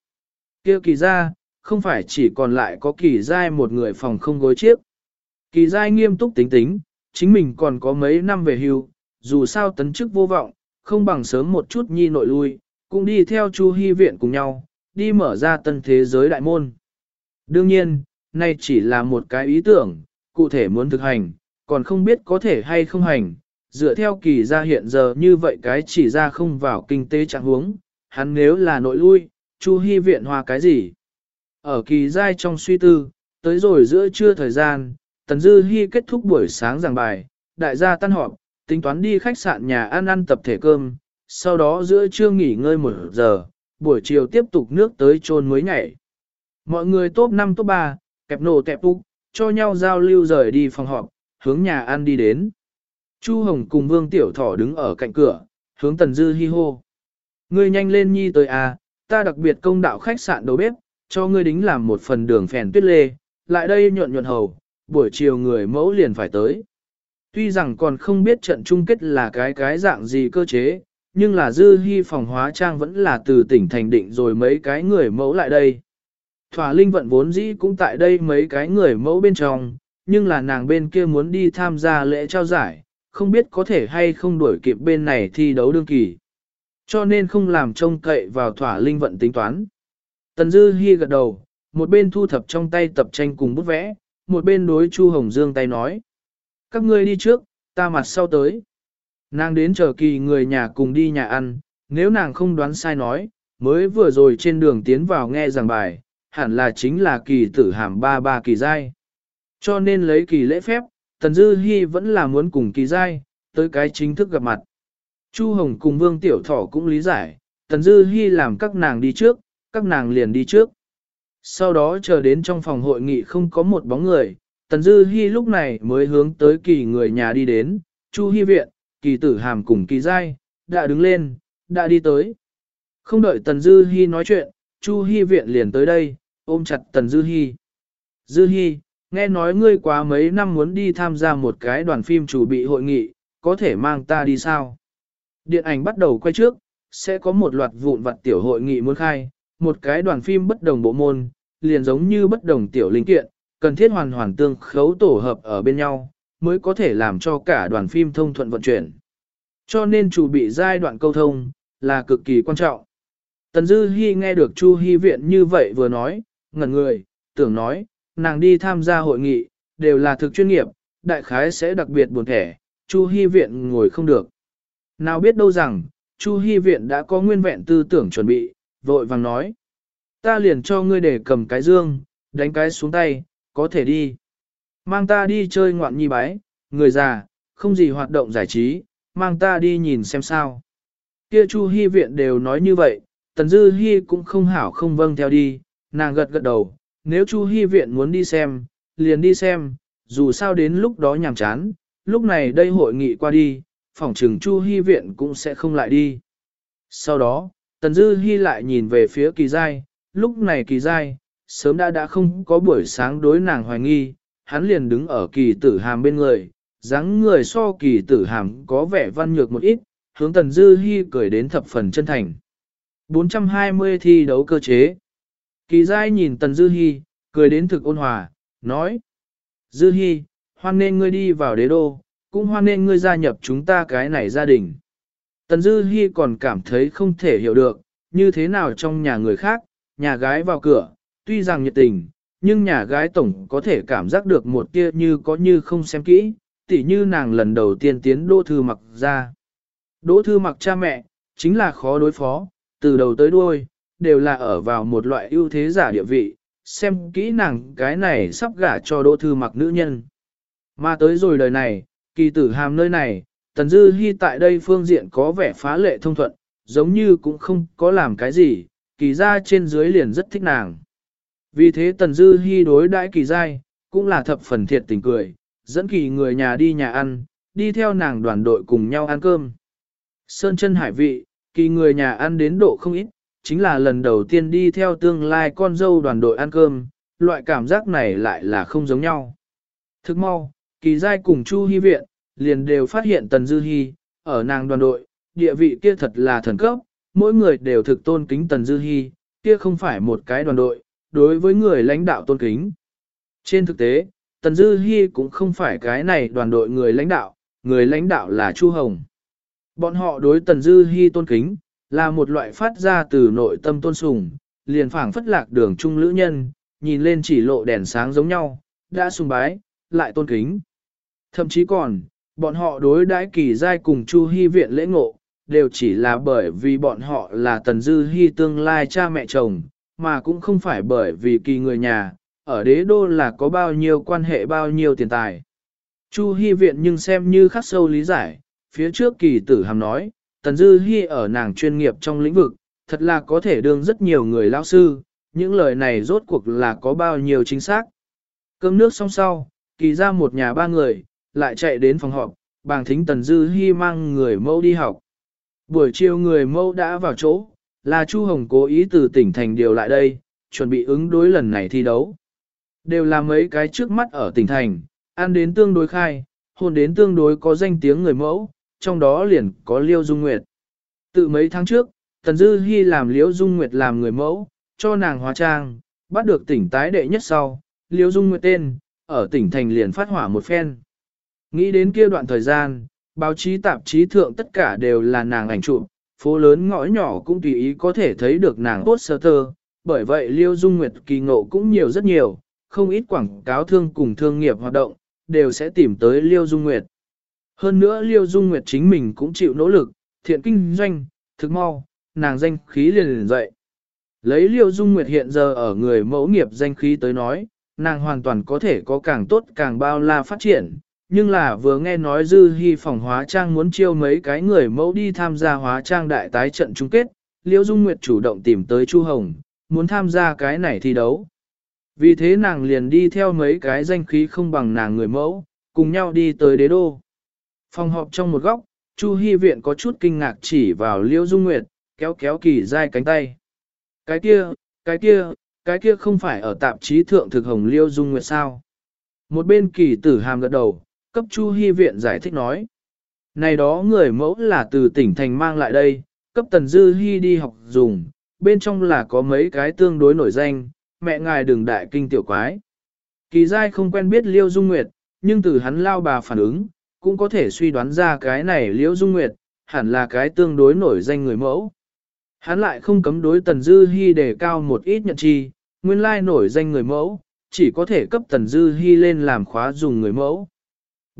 Kia kỳ ra, không phải chỉ còn lại có kỳ giai một người phòng không gối chiếc. Kỳ giai nghiêm túc tính tính, chính mình còn có mấy năm về hưu, dù sao tấn chức vô vọng, không bằng sớm một chút nhi nội lui, cũng đi theo Chu Hi viện cùng nhau, đi mở ra tân thế giới đại môn. Đương nhiên, nay chỉ là một cái ý tưởng, cụ thể muốn thực hành, còn không biết có thể hay không hành, dựa theo kỳ gia hiện giờ như vậy cái chỉ ra không vào kinh tế trạng huống, hắn nếu là nội lui, Chu Hi viện hòa cái gì? Ở kỳ giai trong suy tư, tới rồi giữa trưa thời gian, Tần Dư Hi kết thúc buổi sáng giảng bài, đại gia tan họp, tính toán đi khách sạn nhà ăn ăn tập thể cơm, sau đó giữa trưa nghỉ ngơi một giờ, buổi chiều tiếp tục nước tới trôn mới nhảy. Mọi người top 5 top 3, kẹp nổ kẹp úc, cho nhau giao lưu rời đi phòng họp, hướng nhà ăn đi đến. Chu Hồng cùng Vương Tiểu Thỏ đứng ở cạnh cửa, hướng Tần Dư Hi hô. Ngươi nhanh lên nhi tới à, ta đặc biệt công đạo khách sạn đầu bếp, cho ngươi đính làm một phần đường phèn tuyết lê, lại đây nhuận nhuận hầu, buổi chiều người mẫu liền phải tới. Tuy rằng còn không biết trận chung kết là cái cái dạng gì cơ chế, nhưng là dư hy phòng hóa trang vẫn là từ tỉnh thành định rồi mấy cái người mẫu lại đây. Thỏa linh vận vốn dĩ cũng tại đây mấy cái người mẫu bên trong, nhưng là nàng bên kia muốn đi tham gia lễ trao giải, không biết có thể hay không đuổi kịp bên này thi đấu đương kỳ. Cho nên không làm trông cậy vào thỏa linh vận tính toán. Tần Dư Hi gật đầu, một bên thu thập trong tay tập tranh cùng bút vẽ, một bên đối Chu Hồng Dương tay nói. Các ngươi đi trước, ta mặt sau tới. Nàng đến chờ kỳ người nhà cùng đi nhà ăn, nếu nàng không đoán sai nói, mới vừa rồi trên đường tiến vào nghe giảng bài, hẳn là chính là kỳ tử hàm ba ba kỳ giai. Cho nên lấy kỳ lễ phép, Tần Dư Hi vẫn là muốn cùng kỳ giai, tới cái chính thức gặp mặt. Chu Hồng cùng Vương Tiểu Thỏ cũng lý giải, Tần Dư Hi làm các nàng đi trước, các nàng liền đi trước. Sau đó chờ đến trong phòng hội nghị không có một bóng người, Tần Dư Hi lúc này mới hướng tới kỳ người nhà đi đến, Chu Hi viện, kỳ tử hàm cùng kỳ giai, đã đứng lên, đã đi tới. Không đợi Tần Dư Hi nói chuyện, Chu Hi viện liền tới đây, ôm chặt Tần Dư Hi. Dư Hi, nghe nói ngươi quá mấy năm muốn đi tham gia một cái đoàn phim chủ bị hội nghị, có thể mang ta đi sao? Điện ảnh bắt đầu quay trước, sẽ có một loạt vụn vặt tiểu hội nghị muốn khai, một cái đoàn phim bất đồng bộ môn, liền giống như bất đồng tiểu linh kiện, cần thiết hoàn hoàn tương khấu tổ hợp ở bên nhau, mới có thể làm cho cả đoàn phim thông thuận vận chuyển. Cho nên chủ bị giai đoạn câu thông, là cực kỳ quan trọng. Tần Dư Hi nghe được Chu Hi Viện như vậy vừa nói, ngẩn người, tưởng nói, nàng đi tham gia hội nghị, đều là thực chuyên nghiệp, đại khái sẽ đặc biệt buồn thẻ, Chu Hi Viện ngồi không được. Nào biết đâu rằng, Chu Hi Viện đã có nguyên vẹn tư tưởng chuẩn bị, vội vàng nói. Ta liền cho ngươi để cầm cái dương, đánh cái xuống tay, có thể đi. Mang ta đi chơi ngoạn nhi bái, người già, không gì hoạt động giải trí, mang ta đi nhìn xem sao. Kia Chu Hi viện đều nói như vậy, Tần Dư Hi cũng không hảo không vâng theo đi, nàng gật gật đầu, nếu Chu Hi viện muốn đi xem, liền đi xem, dù sao đến lúc đó nhàm chán, lúc này đây hội nghị qua đi, phòng trừng Chu Hi viện cũng sẽ không lại đi. Sau đó, Tần Dư Hi lại nhìn về phía kỳ giai, lúc này kỳ giai, sớm đã đã không có buổi sáng đối nàng hoài nghi, hắn liền đứng ở kỳ tử hàm bên người, dáng người so kỳ tử hàm có vẻ văn nhược một ít, hướng tần dư Hi cười đến thập phần chân thành. 420 thi đấu cơ chế. Kỳ giai nhìn tần dư Hi, cười đến thực ôn hòa, nói. Dư Hi, hoan nên ngươi đi vào đế đô, cũng hoan nên ngươi gia nhập chúng ta cái này gia đình. Tần dư Hi còn cảm thấy không thể hiểu được, như thế nào trong nhà người khác, nhà gái vào cửa, tuy rằng nhiệt tình, nhưng nhà gái tổng có thể cảm giác được một kia như có như không xem kỹ, tỉ như nàng lần đầu tiên tiến đỗ thư mặc ra. Đỗ thư mặc cha mẹ, chính là khó đối phó, từ đầu tới đuôi, đều là ở vào một loại ưu thế giả địa vị, xem kỹ nàng cái này sắp gả cho đỗ thư mặc nữ nhân. Mà tới rồi đời này, kỳ tử hàm nơi này, Tần Dư Hi tại đây phương diện có vẻ phá lệ thông thuận, giống như cũng không có làm cái gì, kỳ gia trên dưới liền rất thích nàng. Vì thế Tần Dư Hi đối đãi kỳ giai, cũng là thập phần thiệt tình cười, dẫn kỳ người nhà đi nhà ăn, đi theo nàng đoàn đội cùng nhau ăn cơm. Sơn chân hải vị, kỳ người nhà ăn đến độ không ít, chính là lần đầu tiên đi theo tương lai con dâu đoàn đội ăn cơm, loại cảm giác này lại là không giống nhau. Thức mau, kỳ giai cùng Chu Hi viện, liền đều phát hiện Tần Dư Hi, ở nàng đoàn đội, địa vị kia thật là thần cấp, mỗi người đều thực tôn kính Tần Dư Hi, kia không phải một cái đoàn đội, đối với người lãnh đạo tôn kính. Trên thực tế, Tần Dư Hi cũng không phải cái này đoàn đội người lãnh đạo, người lãnh đạo là Chu Hồng. Bọn họ đối Tần Dư Hi tôn kính, là một loại phát ra từ nội tâm tôn sùng, liền phảng phất lạc đường trung lữ nhân, nhìn lên chỉ lộ đèn sáng giống nhau, đã sùng bái, lại tôn kính. Thậm chí còn, bọn họ đối đãi kỳ giai cùng Chu Hi viện lễ ngộ, đều chỉ là bởi vì bọn họ là Tần Dư Hi tương lai cha mẹ chồng, mà cũng không phải bởi vì kỳ người nhà, ở đế đô là có bao nhiêu quan hệ bao nhiêu tiền tài. Chu Hi viện nhưng xem như khắc sâu lý giải, phía trước kỳ tử hàm nói, Tần Dư Hi ở nàng chuyên nghiệp trong lĩnh vực, thật là có thể đương rất nhiều người lao sư, những lời này rốt cuộc là có bao nhiêu chính xác. Cơm nước xong sau, kỳ ra một nhà ba người, lại chạy đến phòng họp, bàng thính Tần Dư hy mang người mẫu đi học. Buổi chiều người mẫu đã vào chỗ, là Chu Hồng cố ý từ tỉnh thành điều lại đây, chuẩn bị ứng đối lần này thi đấu. Đều là mấy cái trước mắt ở tỉnh thành, ăn đến tương đối khai, hôn đến tương đối có danh tiếng người mẫu, trong đó liền có Liêu Dung Nguyệt. Từ mấy tháng trước, Tần Dư Hi làm Liêu Dung Nguyệt làm người mẫu, cho nàng hóa trang, bắt được tỉnh tái đệ nhất sau, Liêu Dung Nguyệt tên, ở tỉnh thành liền phát hỏa một phen. Nghĩ đến kia đoạn thời gian, báo chí tạp chí thượng tất cả đều là nàng ảnh chụp, phố lớn ngõ nhỏ cũng tùy ý có thể thấy được nàng poster, bởi vậy Liêu Dung Nguyệt kỳ ngộ cũng nhiều rất nhiều, không ít quảng cáo thương cùng thương nghiệp hoạt động, đều sẽ tìm tới Liêu Dung Nguyệt. Hơn nữa Liêu Dung Nguyệt chính mình cũng chịu nỗ lực, thiện kinh doanh, thực mau, nàng danh khí liền liền dậy. Lấy Liêu Dung Nguyệt hiện giờ ở người mẫu nghiệp danh khí tới nói, nàng hoàn toàn có thể có càng tốt càng bao la phát triển, nhưng là vừa nghe nói Dư Hi phòng hóa trang muốn chiêu mấy cái người mẫu đi tham gia hóa trang đại tái trận chung kết, liễu Dung Nguyệt chủ động tìm tới Chu Hồng, muốn tham gia cái này thi đấu. Vì thế nàng liền đi theo mấy cái danh khí không bằng nàng người mẫu, cùng nhau đi tới đế đô. Phòng họp trong một góc, Chu Hi Viện có chút kinh ngạc chỉ vào liễu Dung Nguyệt, kéo kéo kỳ dai cánh tay. Cái kia, cái kia, cái kia không phải ở tạp chí thượng thực hồng liễu Dung Nguyệt sao? Một bên kỳ tử hàm gật đầu, cấp Chu Hi Viện giải thích nói. Này đó người mẫu là từ tỉnh thành mang lại đây, cấp Tần Dư Hi đi học dùng, bên trong là có mấy cái tương đối nổi danh, mẹ ngài đừng đại kinh tiểu quái. Kỳ giai không quen biết Liêu Dung Nguyệt, nhưng từ hắn lao bà phản ứng, cũng có thể suy đoán ra cái này Liêu Dung Nguyệt, hẳn là cái tương đối nổi danh người mẫu. Hắn lại không cấm đối Tần Dư Hi đề cao một ít nhận chi, nguyên lai nổi danh người mẫu, chỉ có thể cấp Tần Dư Hi lên làm khóa dùng người mẫu.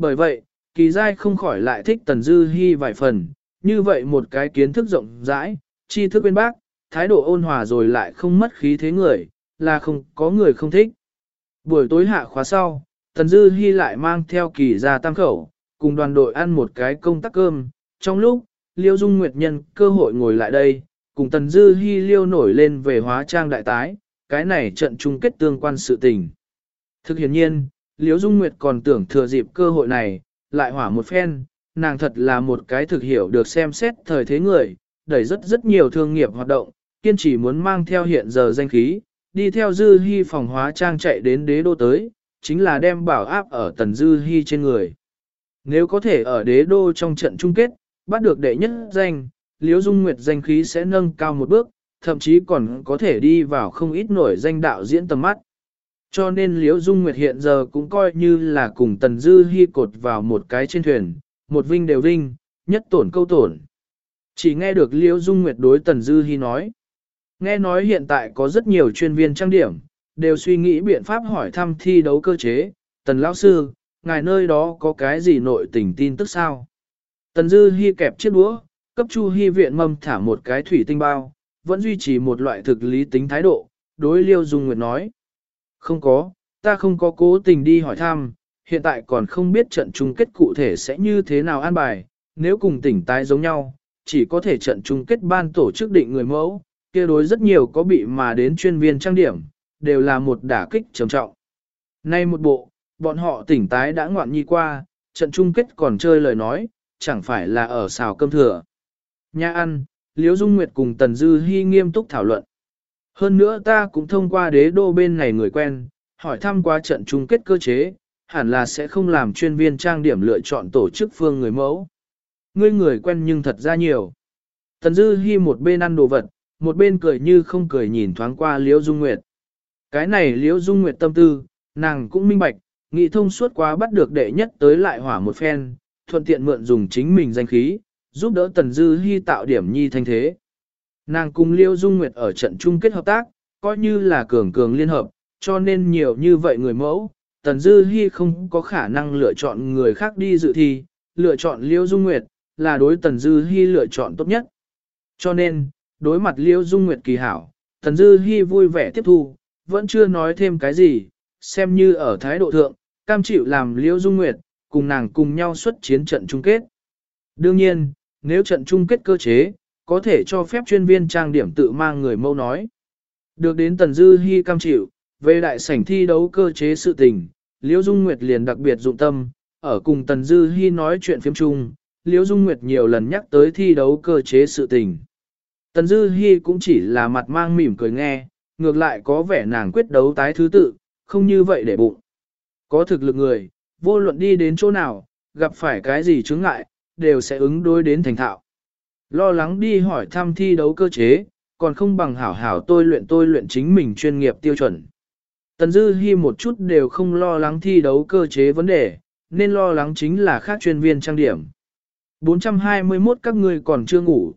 Bởi vậy, kỳ giai không khỏi lại thích Tần Dư Hi vài phần, như vậy một cái kiến thức rộng rãi, tri thức bên bác, thái độ ôn hòa rồi lại không mất khí thế người, là không có người không thích. Buổi tối hạ khóa sau, Tần Dư Hi lại mang theo kỳ gia tam khẩu, cùng đoàn đội ăn một cái công tắc cơm, trong lúc, Liêu Dung Nguyệt Nhân cơ hội ngồi lại đây, cùng Tần Dư Hi liêu nổi lên về hóa trang đại tái, cái này trận chung kết tương quan sự tình. Thực hiện nhiên, Liễu Dung Nguyệt còn tưởng thừa dịp cơ hội này, lại hỏa một phen, nàng thật là một cái thực hiểu được xem xét thời thế người, đẩy rất rất nhiều thương nghiệp hoạt động, kiên trì muốn mang theo hiện giờ danh khí, đi theo Dư Hi phòng hóa trang chạy đến đế đô tới, chính là đem bảo áp ở tần Dư Hi trên người. Nếu có thể ở đế đô trong trận chung kết, bắt được đệ nhất danh, Liễu Dung Nguyệt danh khí sẽ nâng cao một bước, thậm chí còn có thể đi vào không ít nổi danh đạo diễn tầm mắt. Cho nên Liễu Dung Nguyệt hiện giờ cũng coi như là cùng Tần Dư Hi cột vào một cái trên thuyền, một vinh đều vinh, nhất tổn câu tổn. Chỉ nghe được Liễu Dung Nguyệt đối Tần Dư Hi nói. Nghe nói hiện tại có rất nhiều chuyên viên trang điểm, đều suy nghĩ biện pháp hỏi thăm thi đấu cơ chế. Tần Lão Sư, ngài nơi đó có cái gì nội tình tin tức sao? Tần Dư Hi kẹp chiếc đũa, cấp Chu Hi viện mâm thả một cái thủy tinh bao, vẫn duy trì một loại thực lý tính thái độ, đối Liêu Dung Nguyệt nói. Không có, ta không có cố tình đi hỏi thăm, hiện tại còn không biết trận chung kết cụ thể sẽ như thế nào an bài, nếu cùng tỉnh tái giống nhau, chỉ có thể trận chung kết ban tổ chức định người mẫu, kia đối rất nhiều có bị mà đến chuyên viên trang điểm, đều là một đả kích trầm trọng. Nay một bộ, bọn họ tỉnh tái đã ngoạn nhi qua, trận chung kết còn chơi lời nói, chẳng phải là ở xào cơm thừa. Nhà ăn, Liễu Dung Nguyệt cùng Tần Dư Hi nghiêm túc thảo luận. Hơn nữa ta cũng thông qua đế đô bên này người quen, hỏi thăm qua trận chung kết cơ chế, hẳn là sẽ không làm chuyên viên trang điểm lựa chọn tổ chức phương người mẫu. Ngươi người quen nhưng thật ra nhiều. Tần Dư Hi một bên ăn đồ vật, một bên cười như không cười nhìn thoáng qua Liễu Dung Nguyệt. Cái này Liễu Dung Nguyệt tâm tư, nàng cũng minh bạch, nghĩ thông suốt quá bắt được đệ nhất tới lại hỏa một phen, thuận tiện mượn dùng chính mình danh khí, giúp đỡ Tần Dư Hi tạo điểm nhi thanh thế. Nàng cùng Liêu Dung Nguyệt ở trận chung kết hợp tác, coi như là cường cường liên hợp, cho nên nhiều như vậy người mẫu, Tần Dư Hi không có khả năng lựa chọn người khác đi dự thi, lựa chọn Liêu Dung Nguyệt, là đối Tần Dư Hi lựa chọn tốt nhất. Cho nên, đối mặt Liêu Dung Nguyệt kỳ hảo, Tần Dư Hi vui vẻ tiếp thu, vẫn chưa nói thêm cái gì, xem như ở thái độ thượng, cam chịu làm Liêu Dung Nguyệt, cùng nàng cùng nhau xuất chiến trận chung kết. Đương nhiên, nếu trận chung kết cơ chế, có thể cho phép chuyên viên trang điểm tự mang người mâu nói. Được đến Tần Dư Hi cam chịu, về đại sảnh thi đấu cơ chế sự tình, Liễu Dung Nguyệt liền đặc biệt dụng tâm, ở cùng Tần Dư Hi nói chuyện phiếm chung, Liễu Dung Nguyệt nhiều lần nhắc tới thi đấu cơ chế sự tình. Tần Dư Hi cũng chỉ là mặt mang mỉm cười nghe, ngược lại có vẻ nàng quyết đấu tái thứ tự, không như vậy để bụng. Có thực lực người, vô luận đi đến chỗ nào, gặp phải cái gì chướng ngại, đều sẽ ứng đối đến thành thạo. Lo lắng đi hỏi thăm thi đấu cơ chế, còn không bằng hảo hảo tôi luyện tôi luyện chính mình chuyên nghiệp tiêu chuẩn. Tần Dư Hi một chút đều không lo lắng thi đấu cơ chế vấn đề, nên lo lắng chính là khác chuyên viên trang điểm. 421 các ngươi còn chưa ngủ.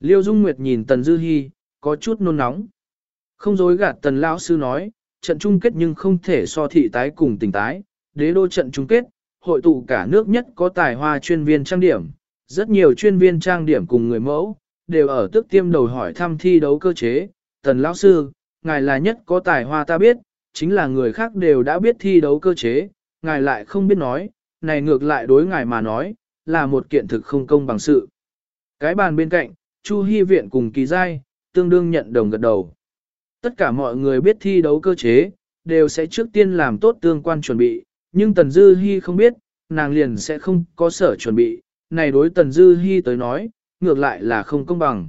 Liêu Dung Nguyệt nhìn Tần Dư Hi, có chút nôn nóng. Không dối gạt Tần Lão Sư nói, trận chung kết nhưng không thể so thị tái cùng tình tái, đế đô trận chung kết, hội tụ cả nước nhất có tài hoa chuyên viên trang điểm, rất nhiều chuyên viên trang điểm cùng người mẫu, đều ở tức tiêm đầu hỏi thăm thi đấu cơ chế, tần lão sư, ngài là nhất có tài hoa ta biết, chính là người khác đều đã biết thi đấu cơ chế, ngài lại không biết nói, này ngược lại đối ngài mà nói, là một kiện thực không công bằng sự. Cái bàn bên cạnh, Chu Hi Viện cùng Kỳ Giai, tương đương nhận đồng gật đầu. Tất cả mọi người biết thi đấu cơ chế, đều sẽ trước tiên làm tốt tương quan chuẩn bị, nhưng Tần Dư Hi không biết, nàng liền sẽ không có sở chuẩn bị, này đối Tần Dư Hi tới nói, ngược lại là không công bằng.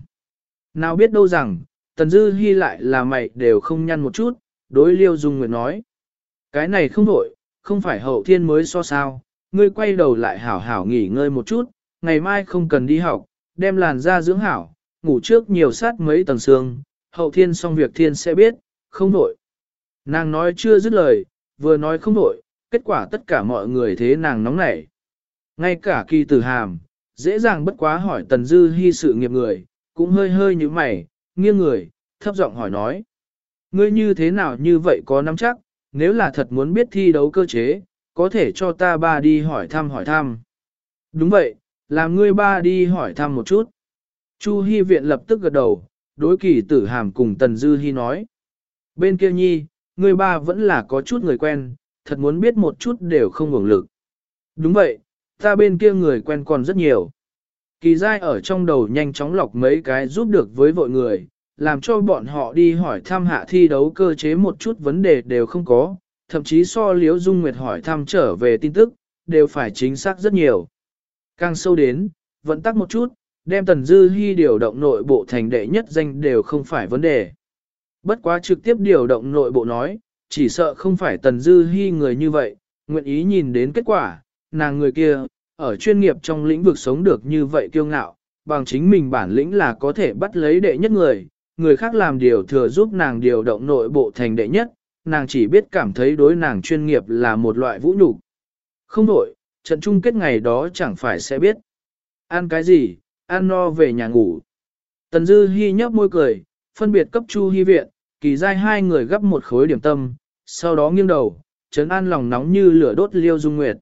Nào biết đâu rằng, Tần Dư Hi lại là mày đều không nhăn một chút, đối Liêu Dung Nguyệt nói. Cái này không đổi, không phải hậu thiên mới so sao, ngươi quay đầu lại hảo hảo nghỉ ngơi một chút, ngày mai không cần đi học, đem làn da dưỡng hảo, ngủ trước nhiều sát mấy tầng xương, hậu thiên xong việc thiên sẽ biết, không đổi. Nàng nói chưa dứt lời, vừa nói không đổi, kết quả tất cả mọi người thế nàng nóng nảy. Ngay cả kỳ tử hàm, dễ dàng bất quá hỏi tần dư hy sự nghiệp người, cũng hơi hơi như mày, nghiêng người, thấp giọng hỏi nói. Ngươi như thế nào như vậy có nắm chắc, nếu là thật muốn biết thi đấu cơ chế, có thể cho ta ba đi hỏi thăm hỏi thăm. Đúng vậy, làm ngươi ba đi hỏi thăm một chút. Chu Hi Viện lập tức gật đầu, đối kỳ tử hàm cùng Tần Dư Hi nói. Bên kia nhi, ngươi ba vẫn là có chút người quen, thật muốn biết một chút đều không hưởng lực. Đúng vậy, ta bên kia người quen còn rất nhiều. Kỳ giai ở trong đầu nhanh chóng lọc mấy cái giúp được với vội người, làm cho bọn họ đi hỏi thăm hạ thi đấu cơ chế một chút vấn đề đều không có, thậm chí so liếu dung nguyệt hỏi thăm trở về tin tức, đều phải chính xác rất nhiều. Càng sâu đến, vẫn tắc một chút, đem Tần Dư Hi điều động nội bộ thành đệ nhất danh đều không phải vấn đề. Bất quá trực tiếp điều động nội bộ nói, chỉ sợ không phải Tần Dư Hi người như vậy, nguyện ý nhìn đến kết quả, nàng người kia, ở chuyên nghiệp trong lĩnh vực sống được như vậy kiêu ngạo, bằng chính mình bản lĩnh là có thể bắt lấy đệ nhất người, người khác làm điều thừa giúp nàng điều động nội bộ thành đệ nhất, nàng chỉ biết cảm thấy đối nàng chuyên nghiệp là một loại vũ nhục. Không đổi, trận chung kết ngày đó chẳng phải sẽ biết. Ăn cái gì, ăn no về nhà ngủ. Tần Dư Hi nhấp môi cười, phân biệt cấp Chu Hi viện, kỳ giai hai người gấp một khối điểm tâm, sau đó nghiêng đầu, trấn an lòng nóng như lửa đốt liêu dung nguyệt.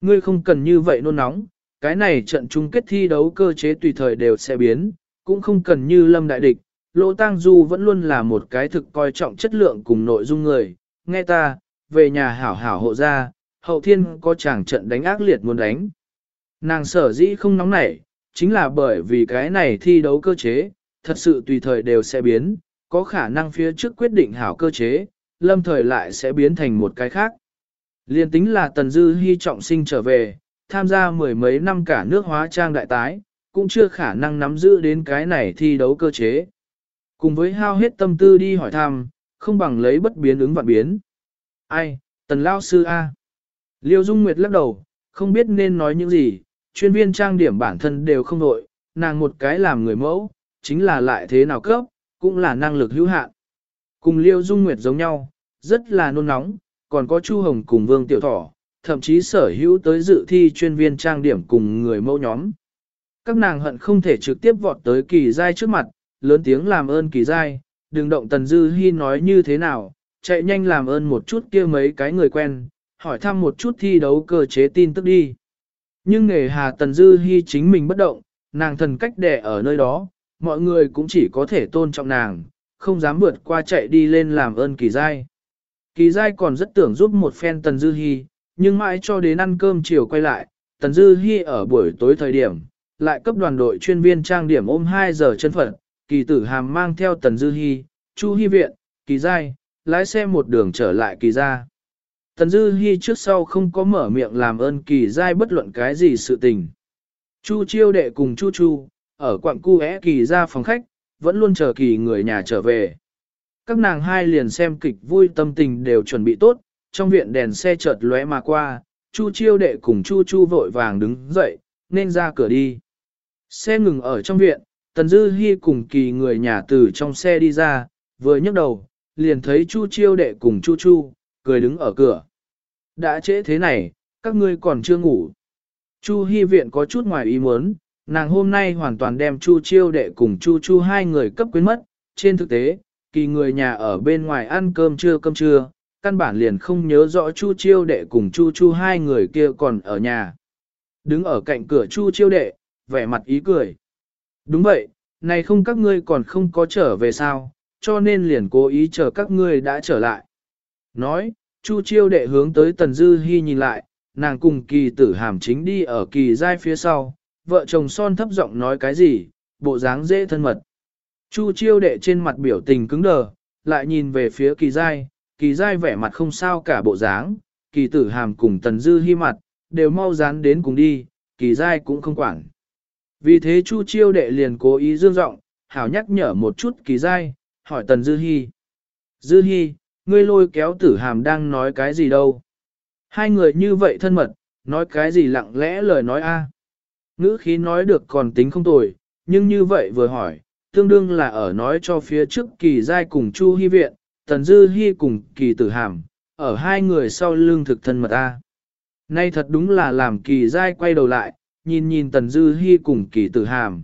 Ngươi không cần như vậy nôn nóng, cái này trận chung kết thi đấu cơ chế tùy thời đều sẽ biến, cũng không cần như lâm đại địch. Lỗ Tăng Du vẫn luôn là một cái thực coi trọng chất lượng cùng nội dung người, nghe ta, về nhà hảo hảo hộ ra, hậu thiên có chàng trận đánh ác liệt muốn đánh. Nàng sở dĩ không nóng nảy, chính là bởi vì cái này thi đấu cơ chế, thật sự tùy thời đều sẽ biến, có khả năng phía trước quyết định hảo cơ chế, lâm thời lại sẽ biến thành một cái khác. Liên tính là Tần Dư hy trọng sinh trở về, tham gia mười mấy năm cả nước hóa trang đại tái, cũng chưa khả năng nắm giữ đến cái này thi đấu cơ chế. Cùng với hao hết tâm tư đi hỏi thăm, không bằng lấy bất biến ứng vạn biến. Ai, Tần Lao Sư A. Liêu Dung Nguyệt lắc đầu, không biết nên nói những gì, chuyên viên trang điểm bản thân đều không đội nàng một cái làm người mẫu, chính là lại thế nào cấp, cũng là năng lực hữu hạn. Cùng Liêu Dung Nguyệt giống nhau, rất là nôn nóng, còn có Chu Hồng cùng Vương Tiểu Thỏ, thậm chí sở hữu tới dự thi chuyên viên trang điểm cùng người mẫu nhóm. Các nàng hận không thể trực tiếp vọt tới kỳ giai trước mặt, lớn tiếng làm ơn kỳ giai, đừng động Tần Dư Hi nói như thế nào, chạy nhanh làm ơn một chút kia mấy cái người quen, hỏi thăm một chút thi đấu cơ chế tin tức đi. Nhưng nghề hà Tần Dư Hi chính mình bất động, nàng thần cách đẻ ở nơi đó, mọi người cũng chỉ có thể tôn trọng nàng, không dám vượt qua chạy đi lên làm ơn kỳ giai. Kỳ giai còn rất tưởng giúp một phen Tần Dư Hi, nhưng mãi cho đến ăn cơm chiều quay lại, Tần Dư Hi ở buổi tối thời điểm, lại cấp đoàn đội chuyên viên trang điểm ôm 2 giờ chân phận, kỳ tử hàm mang theo Tần Dư Hi, Chu Hi Viện, kỳ giai, lái xe một đường trở lại kỳ gia. Tần Dư Hi trước sau không có mở miệng làm ơn kỳ giai bất luận cái gì sự tình. Chu chiêu đệ cùng Chu Chu, ở quặng cu é kỳ Gia phòng khách, vẫn luôn chờ kỳ người nhà trở về. Các nàng hai liền xem kịch vui tâm tình đều chuẩn bị tốt, trong viện đèn xe chợt lóe mà qua, Chu chiêu đệ cùng Chu Chu vội vàng đứng dậy, nên ra cửa đi. Xe ngừng ở trong viện, Tần Dư Hi cùng kỳ người nhà từ trong xe đi ra, vừa nhấc đầu, liền thấy Chu chiêu đệ cùng Chu Chu, cười đứng ở cửa. Đã trễ thế này, các ngươi còn chưa ngủ. Chu Hi viện có chút ngoài ý muốn, nàng hôm nay hoàn toàn đem Chu chiêu đệ cùng Chu Chu hai người cấp quyến mất. Trên thực tế, kỳ người nhà ở bên ngoài ăn cơm trưa cơm trưa, căn bản liền không nhớ rõ Chu chiêu đệ cùng Chu Chu hai người kia còn ở nhà. Đứng ở cạnh cửa Chu chiêu đệ, vẻ mặt ý cười. Đúng vậy, này không các ngươi còn không có trở về sao, cho nên liền cố ý chờ các ngươi đã trở lại. Nói, Chu chiêu đệ hướng tới Tần Dư Hi nhìn lại, nàng cùng kỳ tử hàm chính đi ở kỳ giai phía sau, vợ chồng son thấp giọng nói cái gì, bộ dáng dễ thân mật. Chu chiêu đệ trên mặt biểu tình cứng đờ, lại nhìn về phía kỳ dai, kỳ dai vẻ mặt không sao cả bộ dáng, kỳ tử hàm cùng Tần Dư Hi mặt, đều mau dán đến cùng đi, kỳ dai cũng không quản. Vì thế Chu chiêu đệ liền cố ý dương giọng, hảo nhắc nhở một chút kỳ dai, hỏi Tần Dư Hi. Dư Hi, ngươi lôi kéo tử hàm đang nói cái gì đâu? Hai người như vậy thân mật, nói cái gì lặng lẽ lời nói a? Ngữ khí nói được còn tính không tồi, nhưng như vậy vừa hỏi, tương đương là ở nói cho phía trước kỳ giai cùng Chu Hy Viện, Tần Dư Hi cùng kỳ tử hàm, ở hai người sau lưng thực thân mật a. Nay thật đúng là làm kỳ giai quay đầu lại, nhìn nhìn Tần Dư Hi cùng kỳ tử hàm.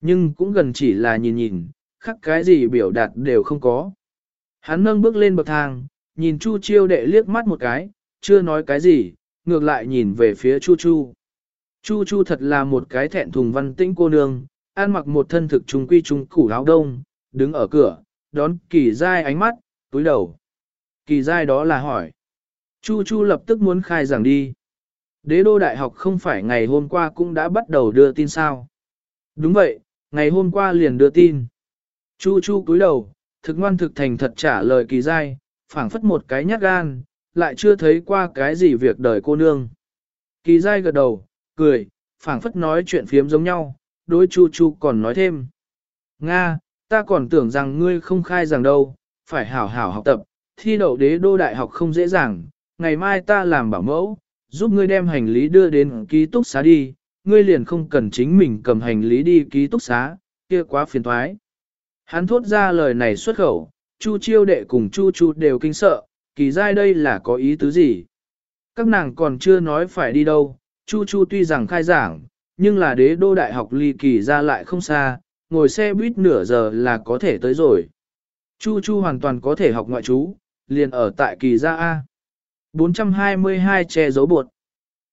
Nhưng cũng gần chỉ là nhìn nhìn, khắc cái gì biểu đạt đều không có. Hắn nâng bước lên bậc thang, nhìn Chu chiêu đệ liếc mắt một cái, chưa nói cái gì, ngược lại nhìn về phía Chu Chu. Chu Chu thật là một cái thẹn thùng văn tĩnh cô nương, ăn mặc một thân thực trung quy trung củ áo đông, đứng ở cửa, đón kỳ giai ánh mắt, túi đầu. Kỳ giai đó là hỏi. Chu Chu lập tức muốn khai giảng đi. Đế đô đại học không phải ngày hôm qua cũng đã bắt đầu đưa tin sao. Đúng vậy, ngày hôm qua liền đưa tin. Chu Chu cúi đầu, thực ngoan thực thành thật trả lời kỳ giai, phảng phất một cái nhát gan, lại chưa thấy qua cái gì việc đời cô nương. Kỳ giai gật đầu, cười, phảng phất nói chuyện phiếm giống nhau, đối Chu Chu còn nói thêm. Nga, ta còn tưởng rằng ngươi không khai rằng đâu, phải hảo hảo học tập, thi đậu đế đô đại học không dễ dàng, ngày mai ta làm bảo mẫu, giúp ngươi đem hành lý đưa đến ký túc xá đi, ngươi liền không cần chính mình cầm hành lý đi ký túc xá, kia quá phiền thoái. Hắn thốt ra lời này xuất khẩu, Chu chiêu đệ cùng Chu Chu đều kinh sợ, kỳ giai đây là có ý tứ gì? Các nàng còn chưa nói phải đi đâu, Chu Chu tuy rằng khai giảng, nhưng là đế đô đại học ly kỳ ra lại không xa, ngồi xe buýt nửa giờ là có thể tới rồi. Chu Chu hoàn toàn có thể học ngoại trú, liền ở tại kỳ gia A. 422 che giấu bột.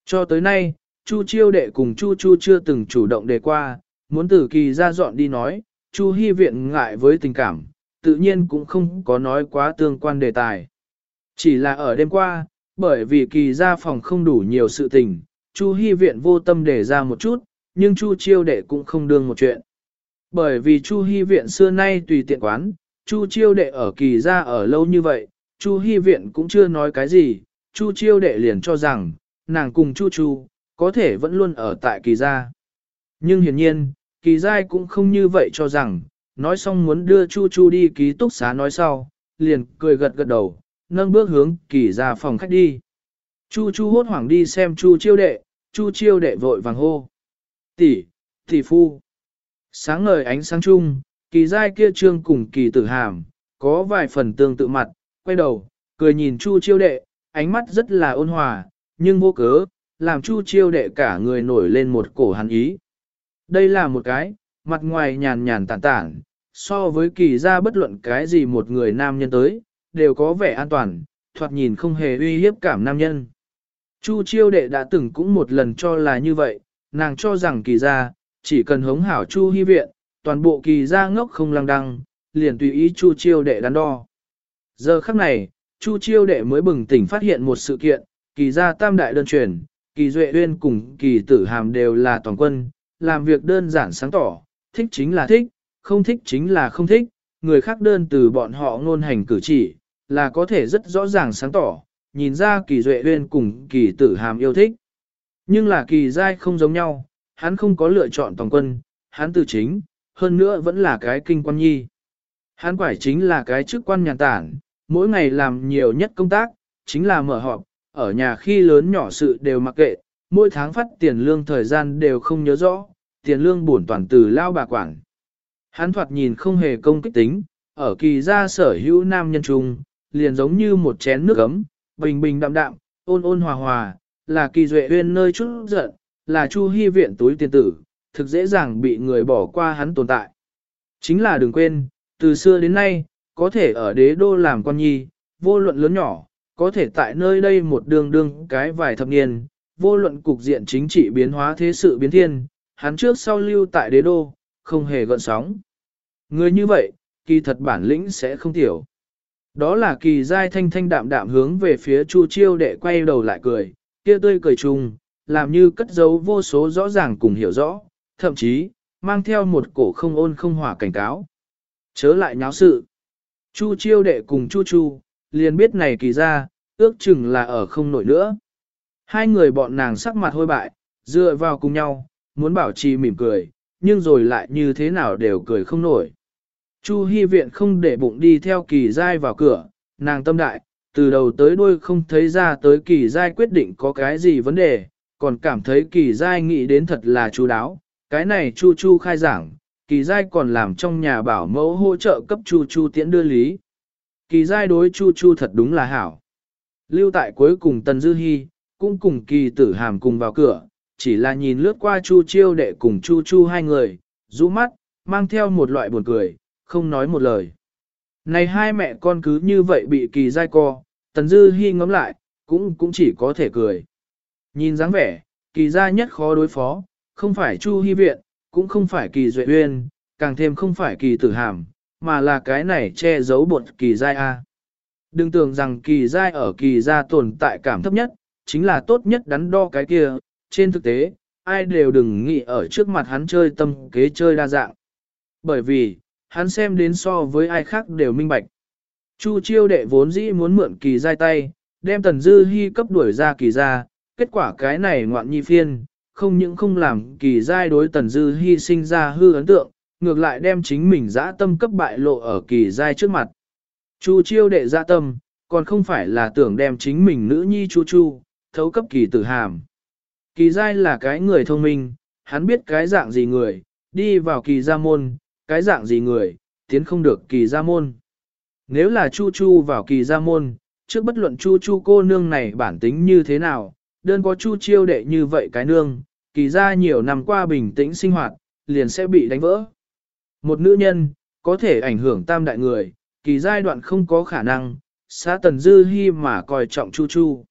Cho tới nay, Chu Chiêu đệ cùng Chu Chu chưa từng chủ động đề qua, muốn từ kỳ ra dọn đi nói, Chu Hy viện ngại với tình cảm, tự nhiên cũng không có nói quá tương quan đề tài. Chỉ là ở đêm qua, bởi vì kỳ ra phòng không đủ nhiều sự tình, Chu Hy viện vô tâm để ra một chút, nhưng Chu Chiêu đệ cũng không đương một chuyện. Bởi vì Chu Hy viện xưa nay tùy tiện quán, Chu Chiêu đệ ở kỳ ra ở lâu như vậy, Chu Hy viện cũng chưa nói cái gì, Chu Chiêu đệ liền cho rằng, nàng cùng Chu Chu, có thể vẫn luôn ở tại kỳ gia. Nhưng hiển nhiên, kỳ giai cũng không như vậy cho rằng, nói xong muốn đưa Chu Chu đi ký túc xá nói sau, liền cười gật gật đầu, nâng bước hướng kỳ Gia phòng khách đi. Chu Chu hốt hoảng đi xem Chu chiêu đệ, Chu chiêu đệ vội vàng hô. Tỷ, tỷ phu. Sáng ngời ánh sáng chung, kỳ giai kia trương cùng kỳ tử hàm, có vài phần tương tự mặt, quay đầu, cười nhìn Chu chiêu đệ, ánh mắt rất là ôn hòa, nhưng vô cớ, làm Chu chiêu đệ cả người nổi lên một cổ hắn ý. Đây là một cái, mặt ngoài nhàn nhàn tản tản, so với kỳ ra bất luận cái gì một người nam nhân tới, đều có vẻ an toàn, thoạt nhìn không hề uy hiếp cảm nam nhân. Chu chiêu đệ đã từng cũng một lần cho là như vậy, nàng cho rằng kỳ ra, chỉ cần hống hảo chu hy viện, toàn bộ kỳ ra ngốc không lăng đăng, liền tùy ý chu chiêu đệ đắn đo. Giờ khắc này, chu chiêu đệ mới bừng tỉnh phát hiện một sự kiện, kỳ ra tam đại đơn truyền, kỳ duệ uyên cùng kỳ tử hàm đều là toàn quân, làm việc đơn giản sáng tỏ, thích chính là thích, không thích chính là không thích, người khác đơn từ bọn họ ngôn hành cử chỉ, là có thể rất rõ ràng sáng tỏ, nhìn ra kỳ duệ uyên cùng kỳ tử hàm yêu thích. Nhưng là kỳ giai không giống nhau, hắn không có lựa chọn toàn quân, hắn tự chính, hơn nữa vẫn là cái kinh quan nhi. Hắn quải chính là cái chức quan nhàn tản, mỗi ngày làm nhiều nhất công tác, chính là mở họp, ở nhà khi lớn nhỏ sự đều mặc kệ, mỗi tháng phát tiền lương thời gian đều không nhớ rõ, tiền lương bổn toàn từ lao bà quản. Hắn thoạt nhìn không hề công kích tính, ở kỳ gia sở hữu nam nhân trung, liền giống như một chén nước ấm, bình bình đạm đạm, ôn ôn hòa hòa, là kỳ duệ huyên nơi chút giận, là chu hy viện túi tiền tử, thực dễ dàng bị người bỏ qua hắn tồn tại. Chính là đừng quên, từ xưa đến nay, có thể ở đế đô làm con nhi, vô luận lớn nhỏ, có thể tại nơi đây một đường đương cái vài thập niên, vô luận cục diện chính trị biến hóa thế sự biến thiên, hắn trước sau lưu tại đế đô, không hề gợn sóng. Người như vậy, kỳ thật bản lĩnh sẽ không tiểu. Đó là kỳ giai thanh thanh đạm đạm hướng về phía Chu Chiêu đệ quay đầu lại cười, kia tươi cười chung, làm như cất giấu vô số rõ ràng cùng hiểu rõ, thậm chí, mang theo một cổ không ôn không hỏa cảnh cáo. Chớ lại nháo sự. Chu Chiêu đệ cùng Chu Chu, liền biết này kỳ ra, ước chừng là ở không nổi nữa. Hai người bọn nàng sắc mặt hôi bại, dựa vào cùng nhau, muốn bảo trì mỉm cười, nhưng rồi lại như thế nào đều cười không nổi. Chu Hi Viện không để bụng đi theo kỳ giai vào cửa, nàng tâm đại, từ đầu tới đuôi không thấy ra tới kỳ giai quyết định có cái gì vấn đề, còn cảm thấy kỳ giai nghĩ đến thật là chú đáo. Cái này Chu Chu khai giảng, kỳ giai còn làm trong nhà bảo mẫu hỗ trợ cấp Chu Chu tiễn đưa lý. Kỳ giai đối Chu Chu thật đúng là hảo. Lưu tại cuối cùng Tần Dư Hi, cũng cùng kỳ tử hàm cùng vào cửa, chỉ là nhìn lướt qua Chu Chiêu đệ cùng Chu Chu hai người, rũ mắt, mang theo một loại buồn cười, không nói một lời. Này hai mẹ con cứ như vậy bị kỳ dai co, Tần Dư Hi ngắm lại, cũng cũng chỉ có thể cười. Nhìn dáng vẻ, kỳ gia nhất khó đối phó, không phải Chu Hi Viện, cũng không phải kỳ Duệ Uyên, càng thêm không phải kỳ tử hàm, mà là cái này che giấu bột kỳ giai A. Đừng tưởng rằng kỳ giai ở kỳ gia tồn tại cảm thấp nhất, chính là tốt nhất đắn đo cái kia, trên thực tế, ai đều đừng nghĩ ở trước mặt hắn chơi tâm kế chơi đa dạng. Bởi vì, hắn xem đến so với ai khác đều minh bạch. Chu chiêu đệ vốn dĩ muốn mượn kỳ giai tay, đem tần dư hy cấp đuổi ra kỳ ra, kết quả cái này ngoạn nhi phiên, không những không làm kỳ giai đối tần dư hy sinh ra hư ấn tượng, ngược lại đem chính mình dã tâm cấp bại lộ ở kỳ giai trước mặt. Chu chiêu đệ dã tâm, còn không phải là tưởng đem chính mình nữ nhi chu chu, thấu cấp kỳ tử hàm. Kỳ giai là cái người thông minh, hắn biết cái dạng gì người, đi vào kỳ gia môn, cái dạng gì người, tiến không được kỳ gia môn. Nếu là chu chu vào kỳ gia môn, trước bất luận chu chu cô nương này bản tính như thế nào, đơn có chu chiêu đệ như vậy cái nương, kỳ gia nhiều năm qua bình tĩnh sinh hoạt, liền sẽ bị đánh vỡ. Một nữ nhân, có thể ảnh hưởng tam đại người, kỳ giai đoạn không có khả năng, xã tần dư hy mà coi trọng chu chu.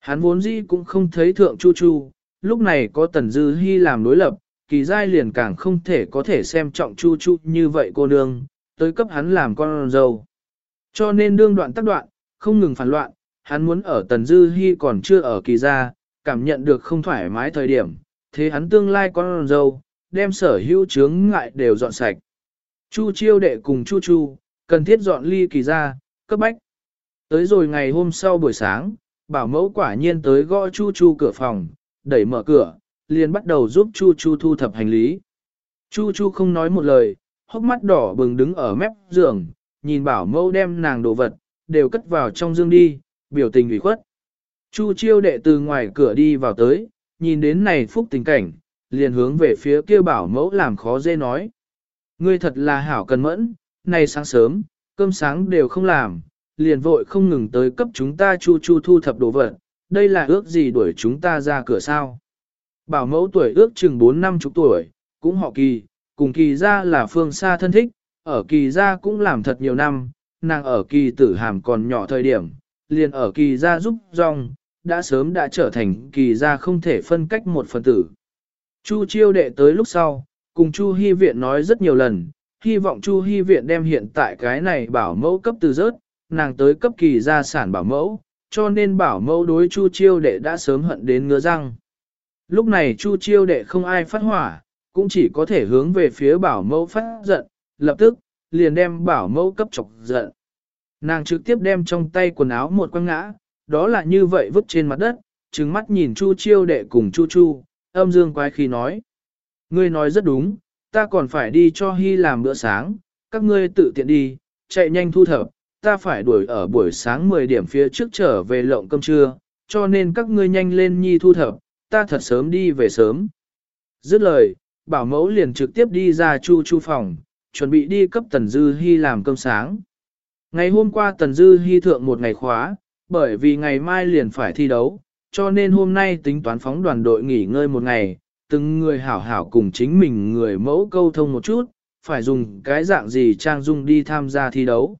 Hắn vốn dĩ cũng không thấy thượng chu chu, lúc này có tần dư hy làm đối lập, kỳ giai liền càng không thể có thể xem trọng chu chu như vậy cô nương, tới cấp hắn làm con dâu. Cho nên đương đoạn tác đoạn, không ngừng phản loạn, hắn muốn ở tần dư hy còn chưa ở kỳ gia, cảm nhận được không thoải mái thời điểm, thế hắn tương lai con dâu, đem sở hữu chướng ngại đều dọn sạch. Chu chiêu đệ cùng chu chu, cần thiết dọn ly kỳ gia, cấp bách. Tới rồi ngày hôm sau buổi sáng, bảo mẫu quả nhiên tới gõ chu chu cửa phòng, đẩy mở cửa, liền bắt đầu giúp chu chu thu thập hành lý. Chu chu không nói một lời, hốc mắt đỏ bừng đứng ở mép giường, nhìn bảo mẫu đem nàng đồ vật, đều cất vào trong dương đi, biểu tình ủy khuất. Chu chiêu đệ từ ngoài cửa đi vào tới, nhìn đến này phúc tình cảnh, liền hướng về phía kia bảo mẫu làm khó dễ nói. Ngươi thật là hảo cần mẫn, này sáng sớm, cơm sáng đều không làm, liền vội không ngừng tới cấp chúng ta chu chu thu thập đồ vật, đây là ước gì đuổi chúng ta ra cửa sao. Bảo mẫu tuổi ước chừng 4 năm chục tuổi, cũng họ kỳ, cùng kỳ ra là phương xa thân thích, ở kỳ ra cũng làm thật nhiều năm, nàng ở kỳ tử hàm còn nhỏ thời điểm, liền ở kỳ ra giúp rong, đã sớm đã trở thành kỳ ra không thể phân cách một phần tử. Chu chiêu đệ tới lúc sau, cùng Chu Hy Viện nói rất nhiều lần, hy vọng Chu Hy Viện đem hiện tại cái này bảo mẫu cấp từ rớt, nàng tới cấp kỳ gia sản bảo mẫu, cho nên bảo mẫu đối Chu chiêu đệ đã sớm hận đến ngứa răng. Lúc này Chu chiêu đệ không ai phát hỏa, cũng chỉ có thể hướng về phía bảo mẫu phát giận, lập tức, liền đem bảo mẫu cấp chọc giận. Nàng trực tiếp đem trong tay quần áo một quăng ngã, đó là như vậy vứt trên mặt đất, trừng mắt nhìn Chu chiêu đệ cùng Chu Chu, âm dương quái khi nói. Ngươi nói rất đúng, ta còn phải đi cho Hy làm bữa sáng, các ngươi tự tiện đi, chạy nhanh thu thập, ta phải đuổi ở buổi sáng 10 điểm phía trước trở về lộng cơm trưa, cho nên các ngươi nhanh lên nhi thu thập, ta thật sớm đi về sớm. Dứt lời, bảo mẫu liền trực tiếp đi ra chu chu phòng, chuẩn bị đi cấp Tần Dư Hi làm cơm sáng. Ngày hôm qua Tần Dư Hi thượng một ngày khóa, bởi vì ngày mai liền phải thi đấu, cho nên hôm nay tính toán phóng đoàn đội nghỉ ngơi một ngày, từng người hảo hảo cùng chính mình người mẫu câu thông một chút, phải dùng cái dạng gì trang dung đi tham gia thi đấu.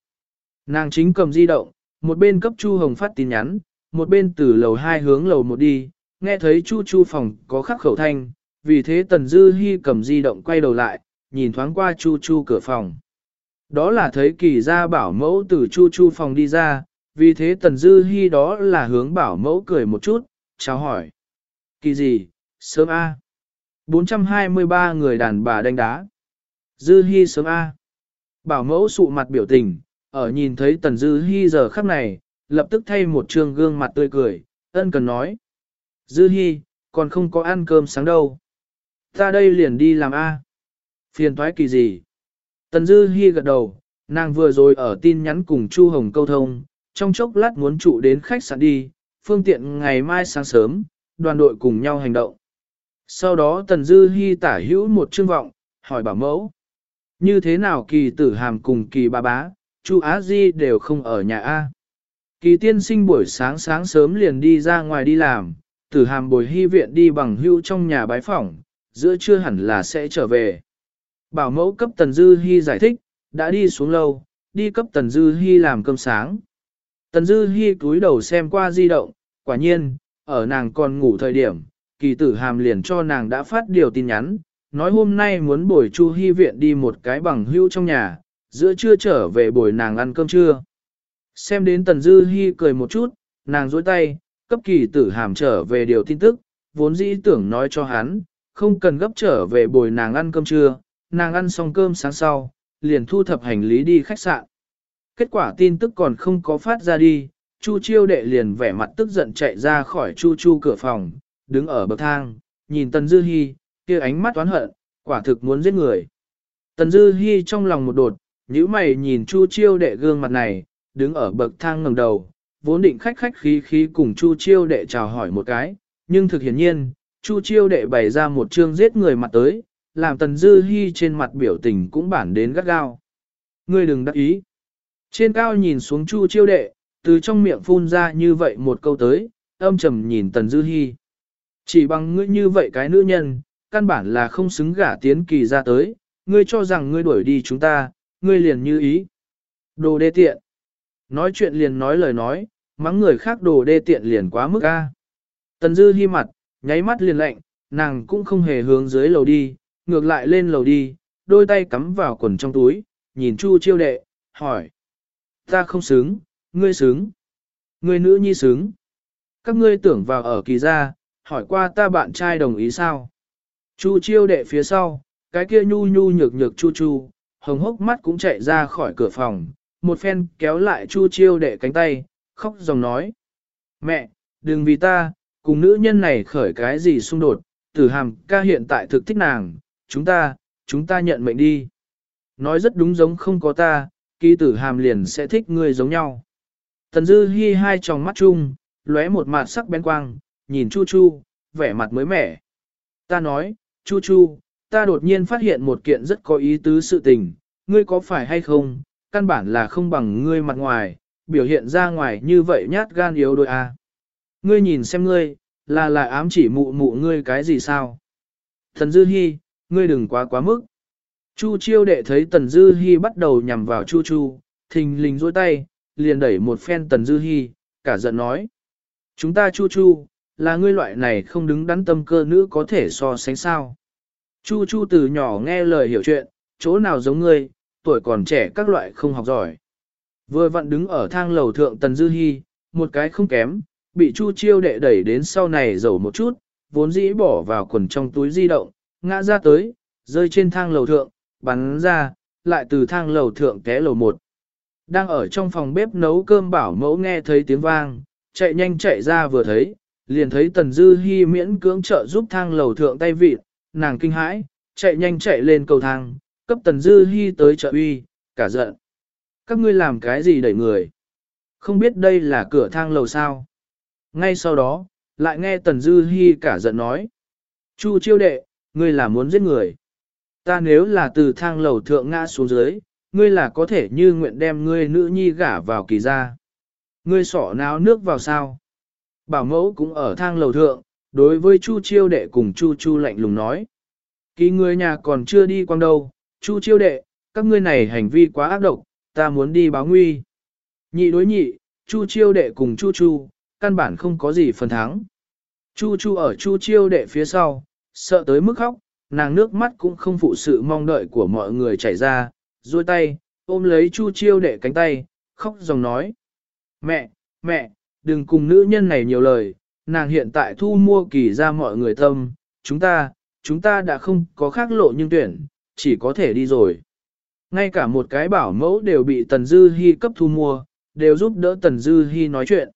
Nàng chính cầm di động, một bên cấp Chu Hồng phát tin nhắn, một bên từ lầu 2 hướng lầu 1 đi, nghe thấy Chu Chu phòng có khắc khẩu thanh, vì thế Tần Dư Hi cầm di động quay đầu lại, nhìn thoáng qua Chu Chu cửa phòng. Đó là thấy kỳ gia bảo mẫu từ Chu Chu phòng đi ra, vì thế Tần Dư Hi đó là hướng bảo mẫu cười một chút, chào hỏi. Kỳ gì, sớm A. 423 người đàn bà đánh đá. Dư Hi sớm A. Bảo mẫu sụ mặt biểu tình, ở nhìn thấy Tần Dư Hi giờ khắc này, lập tức thay một trương gương mặt tươi cười, ân cần nói. Dư Hi, còn không có ăn cơm sáng đâu. Ta đây liền đi làm A. Phiền thoái kỳ gì? Tần Dư Hi gật đầu, nàng vừa rồi ở tin nhắn cùng Chu Hồng câu thông, trong chốc lát muốn trụ đến khách sạn đi, phương tiện ngày mai sáng sớm, đoàn đội cùng nhau hành động. Sau đó Tần Dư Hi tả hữu một chương vọng, hỏi bảo mẫu. Như thế nào kỳ tử hàm cùng kỳ bà bá, Chu Á Di đều không ở nhà A. Kỳ tiên sinh buổi sáng sáng sớm liền đi ra ngoài đi làm, tử hàm bồi hy viện đi bằng hưu trong nhà bái phỏng, giữa trưa hẳn là sẽ trở về. Bảo mẫu cấp Tần Dư Hi giải thích, đã đi xuống lâu, đi cấp Tần Dư Hi làm cơm sáng. Tần Dư Hi cúi đầu xem qua di động, quả nhiên, ở nàng còn ngủ thời điểm, kỳ tử hàm liền cho nàng đã phát điều tin nhắn, nói hôm nay muốn bồi Chu Hi viện đi một cái bằng hưu trong nhà, giữa trưa trở về bồi nàng ăn cơm trưa. Xem đến Tần Dư Hi cười một chút, nàng dối tay, cấp kỳ tử hàm trở về điều tin tức, vốn dĩ tưởng nói cho hắn, không cần gấp trở về bồi nàng ăn cơm trưa, nàng ăn xong cơm sáng sau, liền thu thập hành lý đi khách sạn. Kết quả tin tức còn không có phát ra đi, Chu chiêu đệ liền vẻ mặt tức giận chạy ra khỏi Chu Chu cửa phòng, đứng ở bậc thang, nhìn Tần Dư Hi, kia ánh mắt oán hận, quả thực muốn giết người. Tần Dư Hi trong lòng một đột, nhíu mày nhìn Chu Chiêu đệ gương mặt này, đứng ở bậc thang ngẩng đầu, vốn định khách khách khí khí cùng Chu Chiêu đệ chào hỏi một cái, nhưng thực hiển nhiên, Chu Chiêu đệ bày ra một chương giết người mặt tới, làm Tần Dư Hi trên mặt biểu tình cũng bản đến gắt gao. Ngươi đừng đắc ý. Trên cao nhìn xuống Chu Chiêu đệ, từ trong miệng phun ra như vậy một câu tới, âm trầm nhìn Tần Dư Hi. Chỉ bằng ngươi như vậy cái nữ nhân, căn bản là không xứng gả tiến kỳ ra tới, ngươi cho rằng ngươi đuổi đi chúng ta, ngươi liền như ý. Đồ đê tiện. Nói chuyện liền nói lời nói, mắng người khác đồ đê tiện liền quá mức a. Tần Dư Hi mặt, nháy mắt liền lạnh, nàng cũng không hề hướng dưới lầu đi, ngược lại lên lầu đi, đôi tay cắm vào quần trong túi, nhìn Chu chiêu đệ, hỏi. Ta không sướng, ngươi sướng, Ngươi nữ nhi sướng, Các ngươi tưởng vào ở kỳ gia, hỏi qua ta bạn trai đồng ý sao? Chu chiêu đệ phía sau, cái kia nhu nhu nhược nhược chu chu, hồng hốc mắt cũng chạy ra khỏi cửa phòng, một phen kéo lại chu chiêu đệ cánh tay, khóc dòng nói. Mẹ, đừng vì ta, cùng nữ nhân này khởi cái gì xung đột, tử hàm ca hiện tại thực thích nàng, chúng ta, chúng ta nhận mệnh đi. Nói rất đúng giống không có ta, kỳ tử hàm liền sẽ thích ngươi giống nhau. Tần dư hi hai tròng mắt chung, lóe một mặt sắc bén quang, nhìn chu chu, vẻ mặt mới mẻ. Ta nói, chu chu, ta đột nhiên phát hiện một kiện rất có ý tứ sự tình, ngươi có phải hay không, căn bản là không bằng ngươi mặt ngoài, biểu hiện ra ngoài như vậy nhát gan yếu đôi a. À. Ngươi nhìn xem ngươi, là lại ám chỉ mụ mụ ngươi cái gì sao? Thần Dư Hi, ngươi đừng quá quá mức. Chu chiêu đệ thấy Tần Dư Hi bắt đầu nhằm vào Chu Chu, thình lình dôi tay, liền đẩy một phen Tần Dư Hi, cả giận nói. Chúng ta Chu Chu, là ngươi loại này không đứng đắn tâm cơ nữ có thể so sánh sao. Chu Chu từ nhỏ nghe lời hiểu chuyện, chỗ nào giống ngươi, tuổi còn trẻ các loại không học giỏi. Vừa vặn đứng ở thang lầu thượng Tần Dư Hi, một cái không kém, bị Chu Chiêu đệ đẩy đến sau này dầu một chút, vốn dĩ bỏ vào quần trong túi di động, ngã ra tới, rơi trên thang lầu thượng, bắn ra, lại từ thang lầu thượng té lầu một. Đang ở trong phòng bếp nấu cơm bảo mẫu nghe thấy tiếng vang, chạy nhanh chạy ra vừa thấy, liền thấy Tần Dư Hi miễn cưỡng trợ giúp thang lầu thượng tay vịt, nàng kinh hãi, chạy nhanh chạy lên cầu thang, cấp Tần Dư Hi tới trợ uy, cả giận. Các ngươi làm cái gì đẩy người? Không biết đây là cửa thang lầu sao? Ngay sau đó, lại nghe Tần Dư Hi cả giận nói. Chu chiêu đệ, ngươi là muốn giết người. Ta nếu là từ thang lầu thượng ngã xuống dưới, ngươi là có thể như nguyện đem ngươi nữ nhi gả vào kỳ gia. Ngươi sỏ náo nước vào sao? Bảo mẫu cũng ở thang lầu thượng, đối với Chu chiêu đệ cùng Chu Chu lạnh lùng nói. Kỳ người nhà còn chưa đi quang đâu, Chu chiêu đệ, các ngươi này hành vi quá ác độc, ta muốn đi báo nguy. Nhị đối nhị, Chu chiêu đệ cùng Chu Chu, căn bản không có gì phần thắng. Chu Chu ở Chu chiêu đệ phía sau, sợ tới mức khóc, nàng nước mắt cũng không phụ sự mong đợi của mọi người chảy ra, duỗi tay, ôm lấy Chu chiêu đệ cánh tay, khóc dòng nói. Mẹ, mẹ, đừng cùng nữ nhân này nhiều lời, nàng hiện tại thu mua kỳ ra mọi người tâm, chúng ta, chúng ta đã không có khác lộ nhưng tuyển, chỉ có thể đi rồi. Ngay cả một cái bảo mẫu đều bị Tần Dư Hi cấp thu mua, đều giúp đỡ Tần Dư Hi nói chuyện.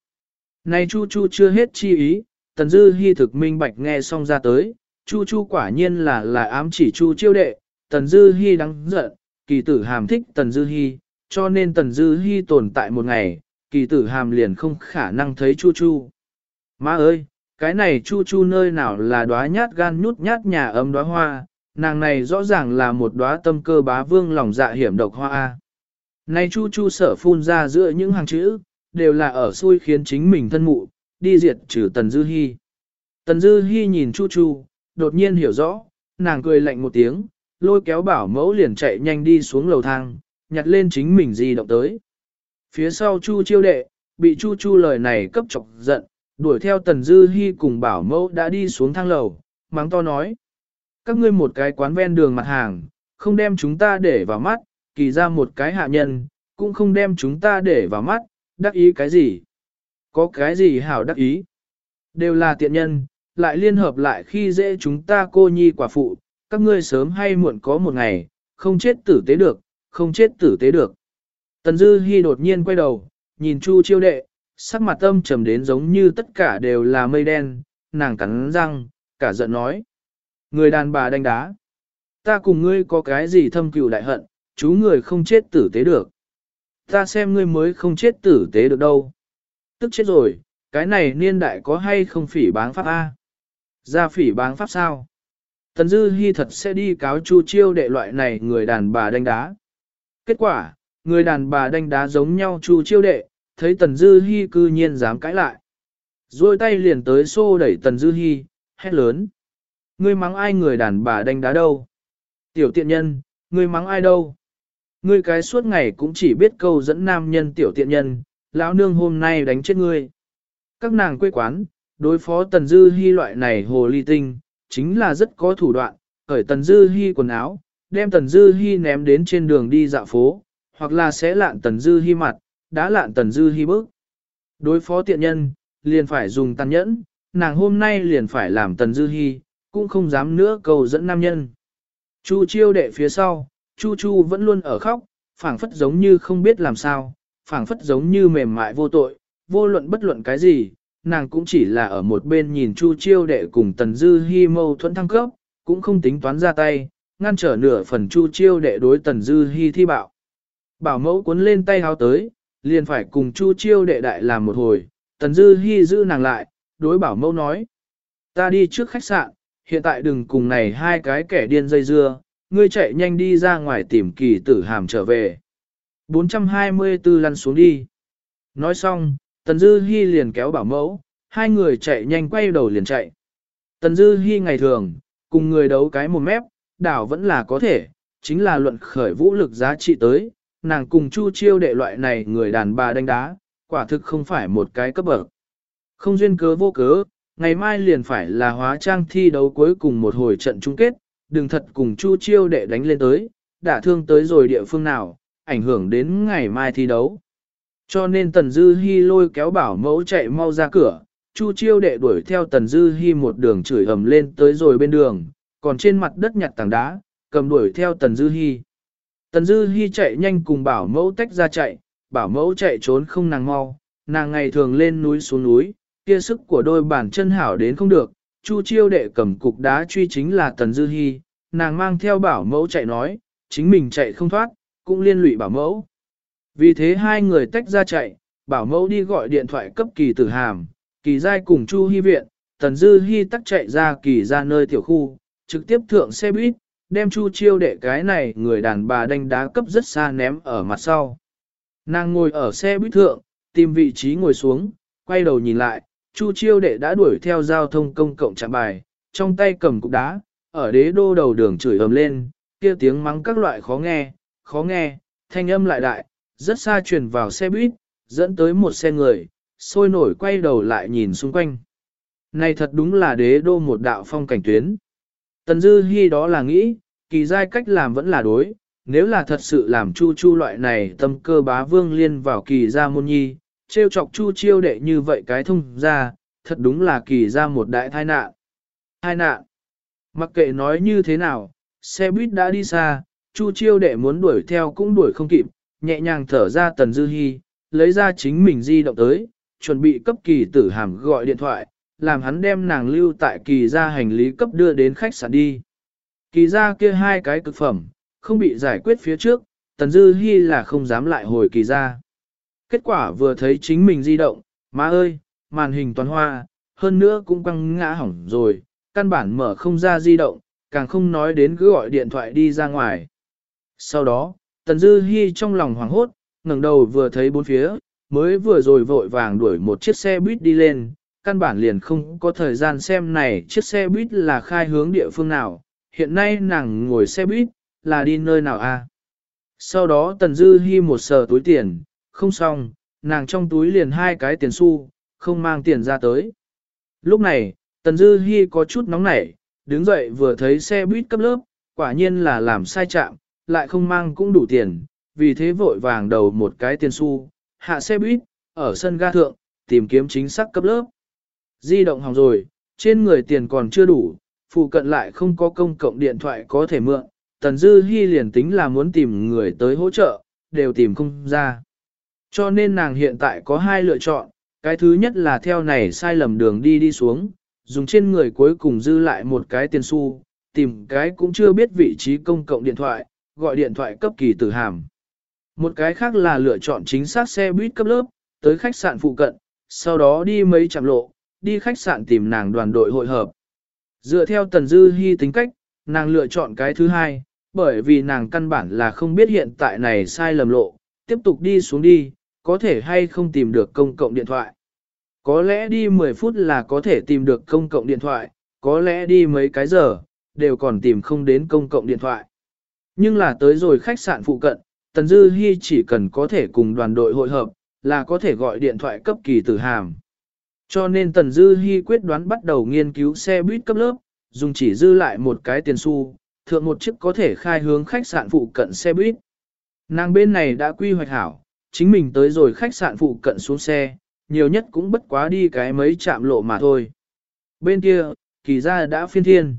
Này Chu Chu chưa hết chi ý, Tần Dư Hi thực minh bạch nghe xong ra tới, Chu Chu quả nhiên là là ám chỉ Chu chiêu đệ, Tần Dư Hi đáng giận, kỳ tử hàm thích Tần Dư Hi, cho nên Tần Dư Hi tồn tại một ngày, kỳ tử hàm liền không khả năng thấy Chu Chu. Má ơi, cái này Chu Chu nơi nào là đóa nhát gan nhút nhát nhà ấm đóa hoa, nàng này rõ ràng là một đóa tâm cơ bá vương lòng dạ hiểm độc hoa. Này Chu Chu sở phun ra giữa những hàng chữ, đều là ở xui khiến chính mình thân mụ, đi diệt trừ Tần Dư Hi. Tần Dư Hi nhìn Chu Chu, đột nhiên hiểu rõ, nàng cười lạnh một tiếng, lôi kéo bảo mẫu liền chạy nhanh đi xuống lầu thang, nhặt lên chính mình di động tới. Phía sau Chu chiêu đệ, bị Chu Chu lời này cấp chọc giận, đuổi theo Tần Dư Hi cùng bảo mẫu đã đi xuống thang lầu, mắng to nói. Các ngươi một cái quán ven đường mặt hàng, không đem chúng ta để vào mắt, kỳ ra một cái hạ nhân, cũng không đem chúng ta để vào mắt, đắc ý cái gì? Có cái gì hảo đắc ý? Đều là tiện nhân, lại liên hợp lại khi dễ chúng ta cô nhi quả phụ, các ngươi sớm hay muộn có một ngày, không chết tử tế được, không chết tử tế được. Tần Dư Hi đột nhiên quay đầu, nhìn Chu chiêu đệ, sắc mặt âm trầm đến giống như tất cả đều là mây đen, nàng cắn răng, cả giận nói. Người đàn bà đánh đá. Ta cùng ngươi có cái gì thâm cừu đại hận, chú người không chết tử tế được. Ta xem ngươi mới không chết tử tế được đâu. Tức chết rồi, cái này niên đại có hay không phỉ báng pháp A? Ra phỉ báng pháp sao? Tần Dư Hi thật sẽ đi cáo Chu Chiêu đệ loại này người đàn bà đánh đá. Kết quả, người đàn bà đánh đá giống nhau Chu Chiêu đệ, thấy Tần Dư Hi cư nhiên dám cãi lại. Rồi tay liền tới xô đẩy Tần Dư Hi, hét lớn. Ngươi mắng ai người đàn bà đánh đá đâu? Tiểu tiện nhân, ngươi mắng ai đâu? Ngươi cái suốt ngày cũng chỉ biết câu dẫn nam nhân tiểu tiện nhân, lão nương hôm nay đánh chết ngươi. Các nàng quê quán, đối phó Tần Dư Hi loại này hồ ly tinh, chính là rất có thủ đoạn, cởi Tần Dư Hi quần áo, đem Tần Dư Hi ném đến trên đường đi dạo phố, hoặc là sẽ lạn Tần Dư Hi mặt, đã lạn Tần Dư Hi bước. Đối phó tiện nhân, liền phải dùng tàn nhẫn, nàng hôm nay liền phải làm Tần Dư Hi, cũng không dám nữa cầu dẫn nam nhân. Chu chiêu đệ phía sau, Chu Chu vẫn luôn ở khóc, phảng phất giống như không biết làm sao, phảng phất giống như mềm mại vô tội, vô luận bất luận cái gì, nàng cũng chỉ là ở một bên nhìn Chu chiêu đệ cùng Tần Dư Hi mâu thuẫn thăng cấp, cũng không tính toán ra tay, ngăn trở nửa phần Chu chiêu đệ đối Tần Dư Hi thi bạo. Bảo mẫu cuốn lên tay háo tới, liền phải cùng Chu chiêu đệ đại làm một hồi, Tần Dư Hi giữ nàng lại, đối bảo mẫu nói. Ta đi trước khách sạn, hiện tại đừng cùng này hai cái kẻ điên dây dưa, ngươi chạy nhanh đi ra ngoài tìm kỳ tử hàm trở về. 424 lăn xuống đi. Nói xong, Tần Dư Hi liền kéo bảo mẫu, hai người chạy nhanh quay đầu liền chạy. Tần Dư Hi ngày thường, cùng người đấu cái một mép, đảo vẫn là có thể, chính là luận khởi vũ lực giá trị tới, nàng cùng Chu Chiêu đệ loại này người đàn bà đánh đá, quả thực không phải một cái cấp bậc. Không duyên cớ vô cớ, ngày mai liền phải là hóa trang thi đấu cuối cùng một hồi trận chung kết, đừng thật cùng Chu Chiêu đệ đánh lên tới, đã thương tới rồi địa phương nào, ảnh hưởng đến ngày mai thi đấu. Cho nên Tần Dư Hi lôi kéo bảo mẫu chạy mau ra cửa, Chu Chiêu đệ đuổi theo Tần Dư Hi một đường chửi ầm lên tới rồi bên đường, còn trên mặt đất nhặt tảng đá, cầm đuổi theo Tần Dư Hi. Tần Dư Hi chạy nhanh cùng bảo mẫu tách ra chạy, bảo mẫu chạy trốn không nàng mau, nàng ngày thường lên núi xuống núi, kia sức của đôi bàn chân hảo đến không được, Chu chiêu đệ cầm cục đá truy chính là Tần Dư Hi, nàng mang theo bảo mẫu chạy nói, chính mình chạy không thoát, cũng liên lụy bảo mẫu. Vì thế hai người tách ra chạy, bảo mẫu đi gọi điện thoại cấp kỳ tử hàm, kỳ giai cùng Chu Hi viện, Tần Dư Hi tắt chạy ra kỳ ra nơi tiểu khu, trực tiếp thượng xe buýt, đem Chu chiêu đệ cái này người đàn bà đánh đá cấp rất xa ném ở mặt sau. Nàng ngồi ở xe buýt thượng, tìm vị trí ngồi xuống, quay đầu nhìn lại, Chu chiêu đệ đã đuổi theo giao thông công cộng trạm bài, trong tay cầm cục đá, ở đế đô đầu đường chửi ầm lên, kia tiếng mắng các loại khó nghe, khó nghe, thanh âm lại đại, rất xa truyền vào xe buýt, dẫn tới một xe người, sôi nổi quay đầu lại nhìn xung quanh. Này thật đúng là đế đô một đạo phong cảnh tuyến. Tần Dư Hi đó là nghĩ, kỳ giai cách làm vẫn là đối, nếu là thật sự làm chu chu loại này tâm cơ bá vương liên vào kỳ gia môn nhi, trêu chọc chu chiêu đệ như vậy cái thông ra, thật đúng là kỳ ra một đại tai nạn. Tai nạn. Mặc kệ nói như thế nào, xe buýt đã đi xa, chu chiêu đệ muốn đuổi theo cũng đuổi không kịp, nhẹ nhàng thở ra tần dư hy, lấy ra chính mình di động tới, chuẩn bị cấp kỳ tử hàm gọi điện thoại, làm hắn đem nàng lưu tại kỳ ra hành lý cấp đưa đến khách sạn đi. Kỳ ra kia hai cái cực phẩm, không bị giải quyết phía trước, tần dư hy là không dám lại hồi kỳ ra. Kết quả vừa thấy chính mình di động, má ơi, màn hình toàn hoa, hơn nữa cũng quăng ngã hỏng rồi, căn bản mở không ra di động, càng không nói đến cứ gọi điện thoại đi ra ngoài. Sau đó, Tần Dư Hi trong lòng hoảng hốt, ngẩng đầu vừa thấy bốn phía, mới vừa rồi vội vàng đuổi một chiếc xe buýt đi lên, căn bản liền không có thời gian xem này chiếc xe buýt là khai hướng địa phương nào, hiện nay nàng ngồi xe buýt, là đi nơi nào a? Sau đó Tần Dư Hi một sờ túi tiền, không xong, nàng trong túi liền hai cái tiền xu, không mang tiền ra tới. Lúc này, Tần Dư Hi có chút nóng nảy, đứng dậy vừa thấy xe buýt cấp lớp, quả nhiên là làm sai chạm, lại không mang cũng đủ tiền, vì thế vội vàng đầu một cái tiền xu, hạ xe buýt, ở sân ga thượng, tìm kiếm chính xác cấp lớp. Di động hỏng rồi, trên người tiền còn chưa đủ, phụ cận lại không có công cộng điện thoại có thể mượn, Tần Dư Hi liền tính là muốn tìm người tới hỗ trợ, đều tìm không ra. Cho nên nàng hiện tại có hai lựa chọn, cái thứ nhất là theo này sai lầm đường đi đi xuống, dùng trên người cuối cùng dư lại một cái tiền xu, tìm cái cũng chưa biết vị trí công cộng điện thoại, gọi điện thoại cấp kỳ tử hàm. Một cái khác là lựa chọn chính xác xe buýt cấp lớp, tới khách sạn phụ cận, sau đó đi mấy trạm lộ, đi khách sạn tìm nàng đoàn đội hội hợp. Dựa theo Tần Dư Hi tính cách, nàng lựa chọn cái thứ hai, bởi vì nàng căn bản là không biết hiện tại này sai lầm lộ, tiếp tục đi xuống đi, có thể hay không tìm được công cộng điện thoại. Có lẽ đi 10 phút là có thể tìm được công cộng điện thoại, có lẽ đi mấy cái giờ, đều còn tìm không đến công cộng điện thoại. Nhưng là tới rồi khách sạn phụ cận, Tần Dư Hi chỉ cần có thể cùng đoàn đội hội hợp, là có thể gọi điện thoại cấp kỳ tử hàm. Cho nên Tần Dư Hi quyết đoán bắt đầu nghiên cứu xe buýt cấp lớp, dùng chỉ dư lại một cái tiền xu, thượng một chiếc có thể khai hướng khách sạn phụ cận xe buýt. Nàng bên này đã quy hoạch hảo, chính mình tới rồi khách sạn phụ cận xuống xe, nhiều nhất cũng bất quá đi cái mấy chạm lộ mà thôi. Bên kia, kỳ ra đã phiên thiên.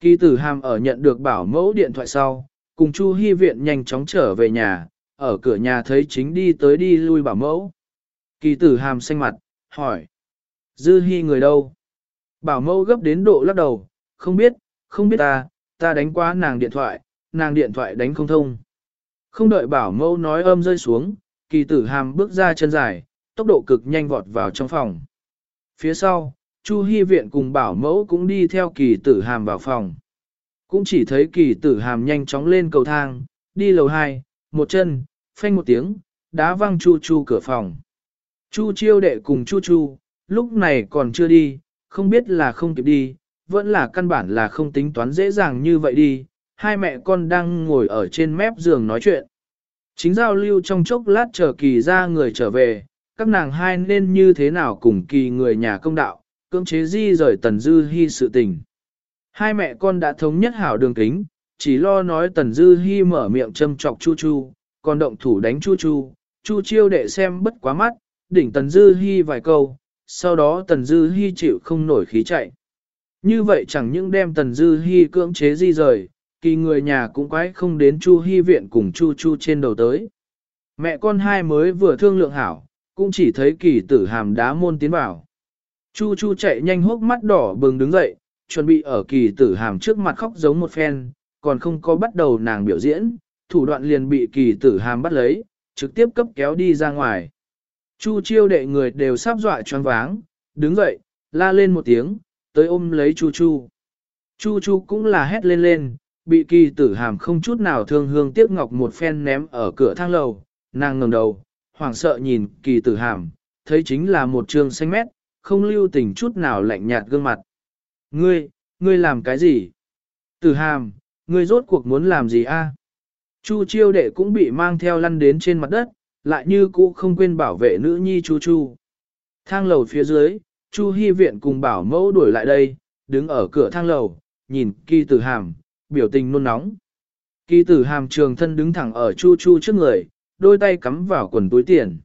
Kỳ tử hàm ở nhận được bảo mẫu điện thoại sau, cùng Chu Hy Viện nhanh chóng trở về nhà, ở cửa nhà thấy chính đi tới đi lui bảo mẫu. Kỳ tử hàm xanh mặt, hỏi. Dư Hy người đâu? Bảo mẫu gấp đến độ lắc đầu, không biết, không biết ta, ta đánh qua nàng điện thoại, nàng điện thoại đánh không thông. Không đợi bảo mẫu nói âm rơi xuống, kỳ tử hàm bước ra chân dài, tốc độ cực nhanh vọt vào trong phòng. Phía sau, Chu Hi Viện cùng bảo mẫu cũng đi theo kỳ tử hàm vào phòng. Cũng chỉ thấy kỳ tử hàm nhanh chóng lên cầu thang, đi lầu 2, một chân, phanh một tiếng, đá văng Chu Chu cửa phòng. Chu chiêu đệ cùng Chu Chu, lúc này còn chưa đi, không biết là không kịp đi, vẫn là căn bản là không tính toán dễ dàng như vậy đi. Hai mẹ con đang ngồi ở trên mép giường nói chuyện. Chính giao lưu trong chốc lát chờ kỳ ra người trở về, các nàng hai nên như thế nào cùng kỳ người nhà công đạo, cưỡng chế di rời tần dư hy sự tình. Hai mẹ con đã thống nhất hảo đường kính, chỉ lo nói tần dư hy mở miệng châm chọc chu chu, còn động thủ đánh chu chu, chu chiêu đệ xem bất quá mắt, đỉnh tần dư hy vài câu, sau đó tần dư hy chịu không nổi khí chạy. Như vậy chẳng những đem tần dư hy cưỡng chế di rời, kỳ người nhà cũng quái không đến chu hy viện cùng chu chu trên đầu tới. Mẹ con hai mới vừa thương lượng hảo, cũng chỉ thấy kỳ tử hàm đá môn tiến vào. Chu chu chạy nhanh hốc mắt đỏ bừng đứng dậy, chuẩn bị ở kỳ tử hàm trước mặt khóc giống một phen, còn không có bắt đầu nàng biểu diễn, thủ đoạn liền bị kỳ tử hàm bắt lấy, trực tiếp cấp kéo đi ra ngoài. Chu chiêu đệ người đều sắp dọa choáng váng, đứng dậy, la lên một tiếng, tới ôm lấy chu chu. Chu chu cũng là hét lên lên, bị kỳ tử hàm không chút nào thương hương tiếc ngọc một phen ném ở cửa thang lầu, nàng ngẩng đầu, hoảng sợ nhìn kỳ tử hàm, thấy chính là một trường xanh mét, không lưu tình chút nào lạnh nhạt gương mặt. Ngươi, ngươi làm cái gì? Tử hàm, ngươi rốt cuộc muốn làm gì a? Chu chiêu đệ cũng bị mang theo lăn đến trên mặt đất, lại như cũ không quên bảo vệ nữ nhi chu chu. Thang lầu phía dưới, chu hy viện cùng bảo mẫu đuổi lại đây, đứng ở cửa thang lầu, nhìn kỳ tử hàm, biểu tình nôn nóng. Kỳ tử hàm trường thân đứng thẳng ở chu chu trước người, đôi tay cắm vào quần túi tiền.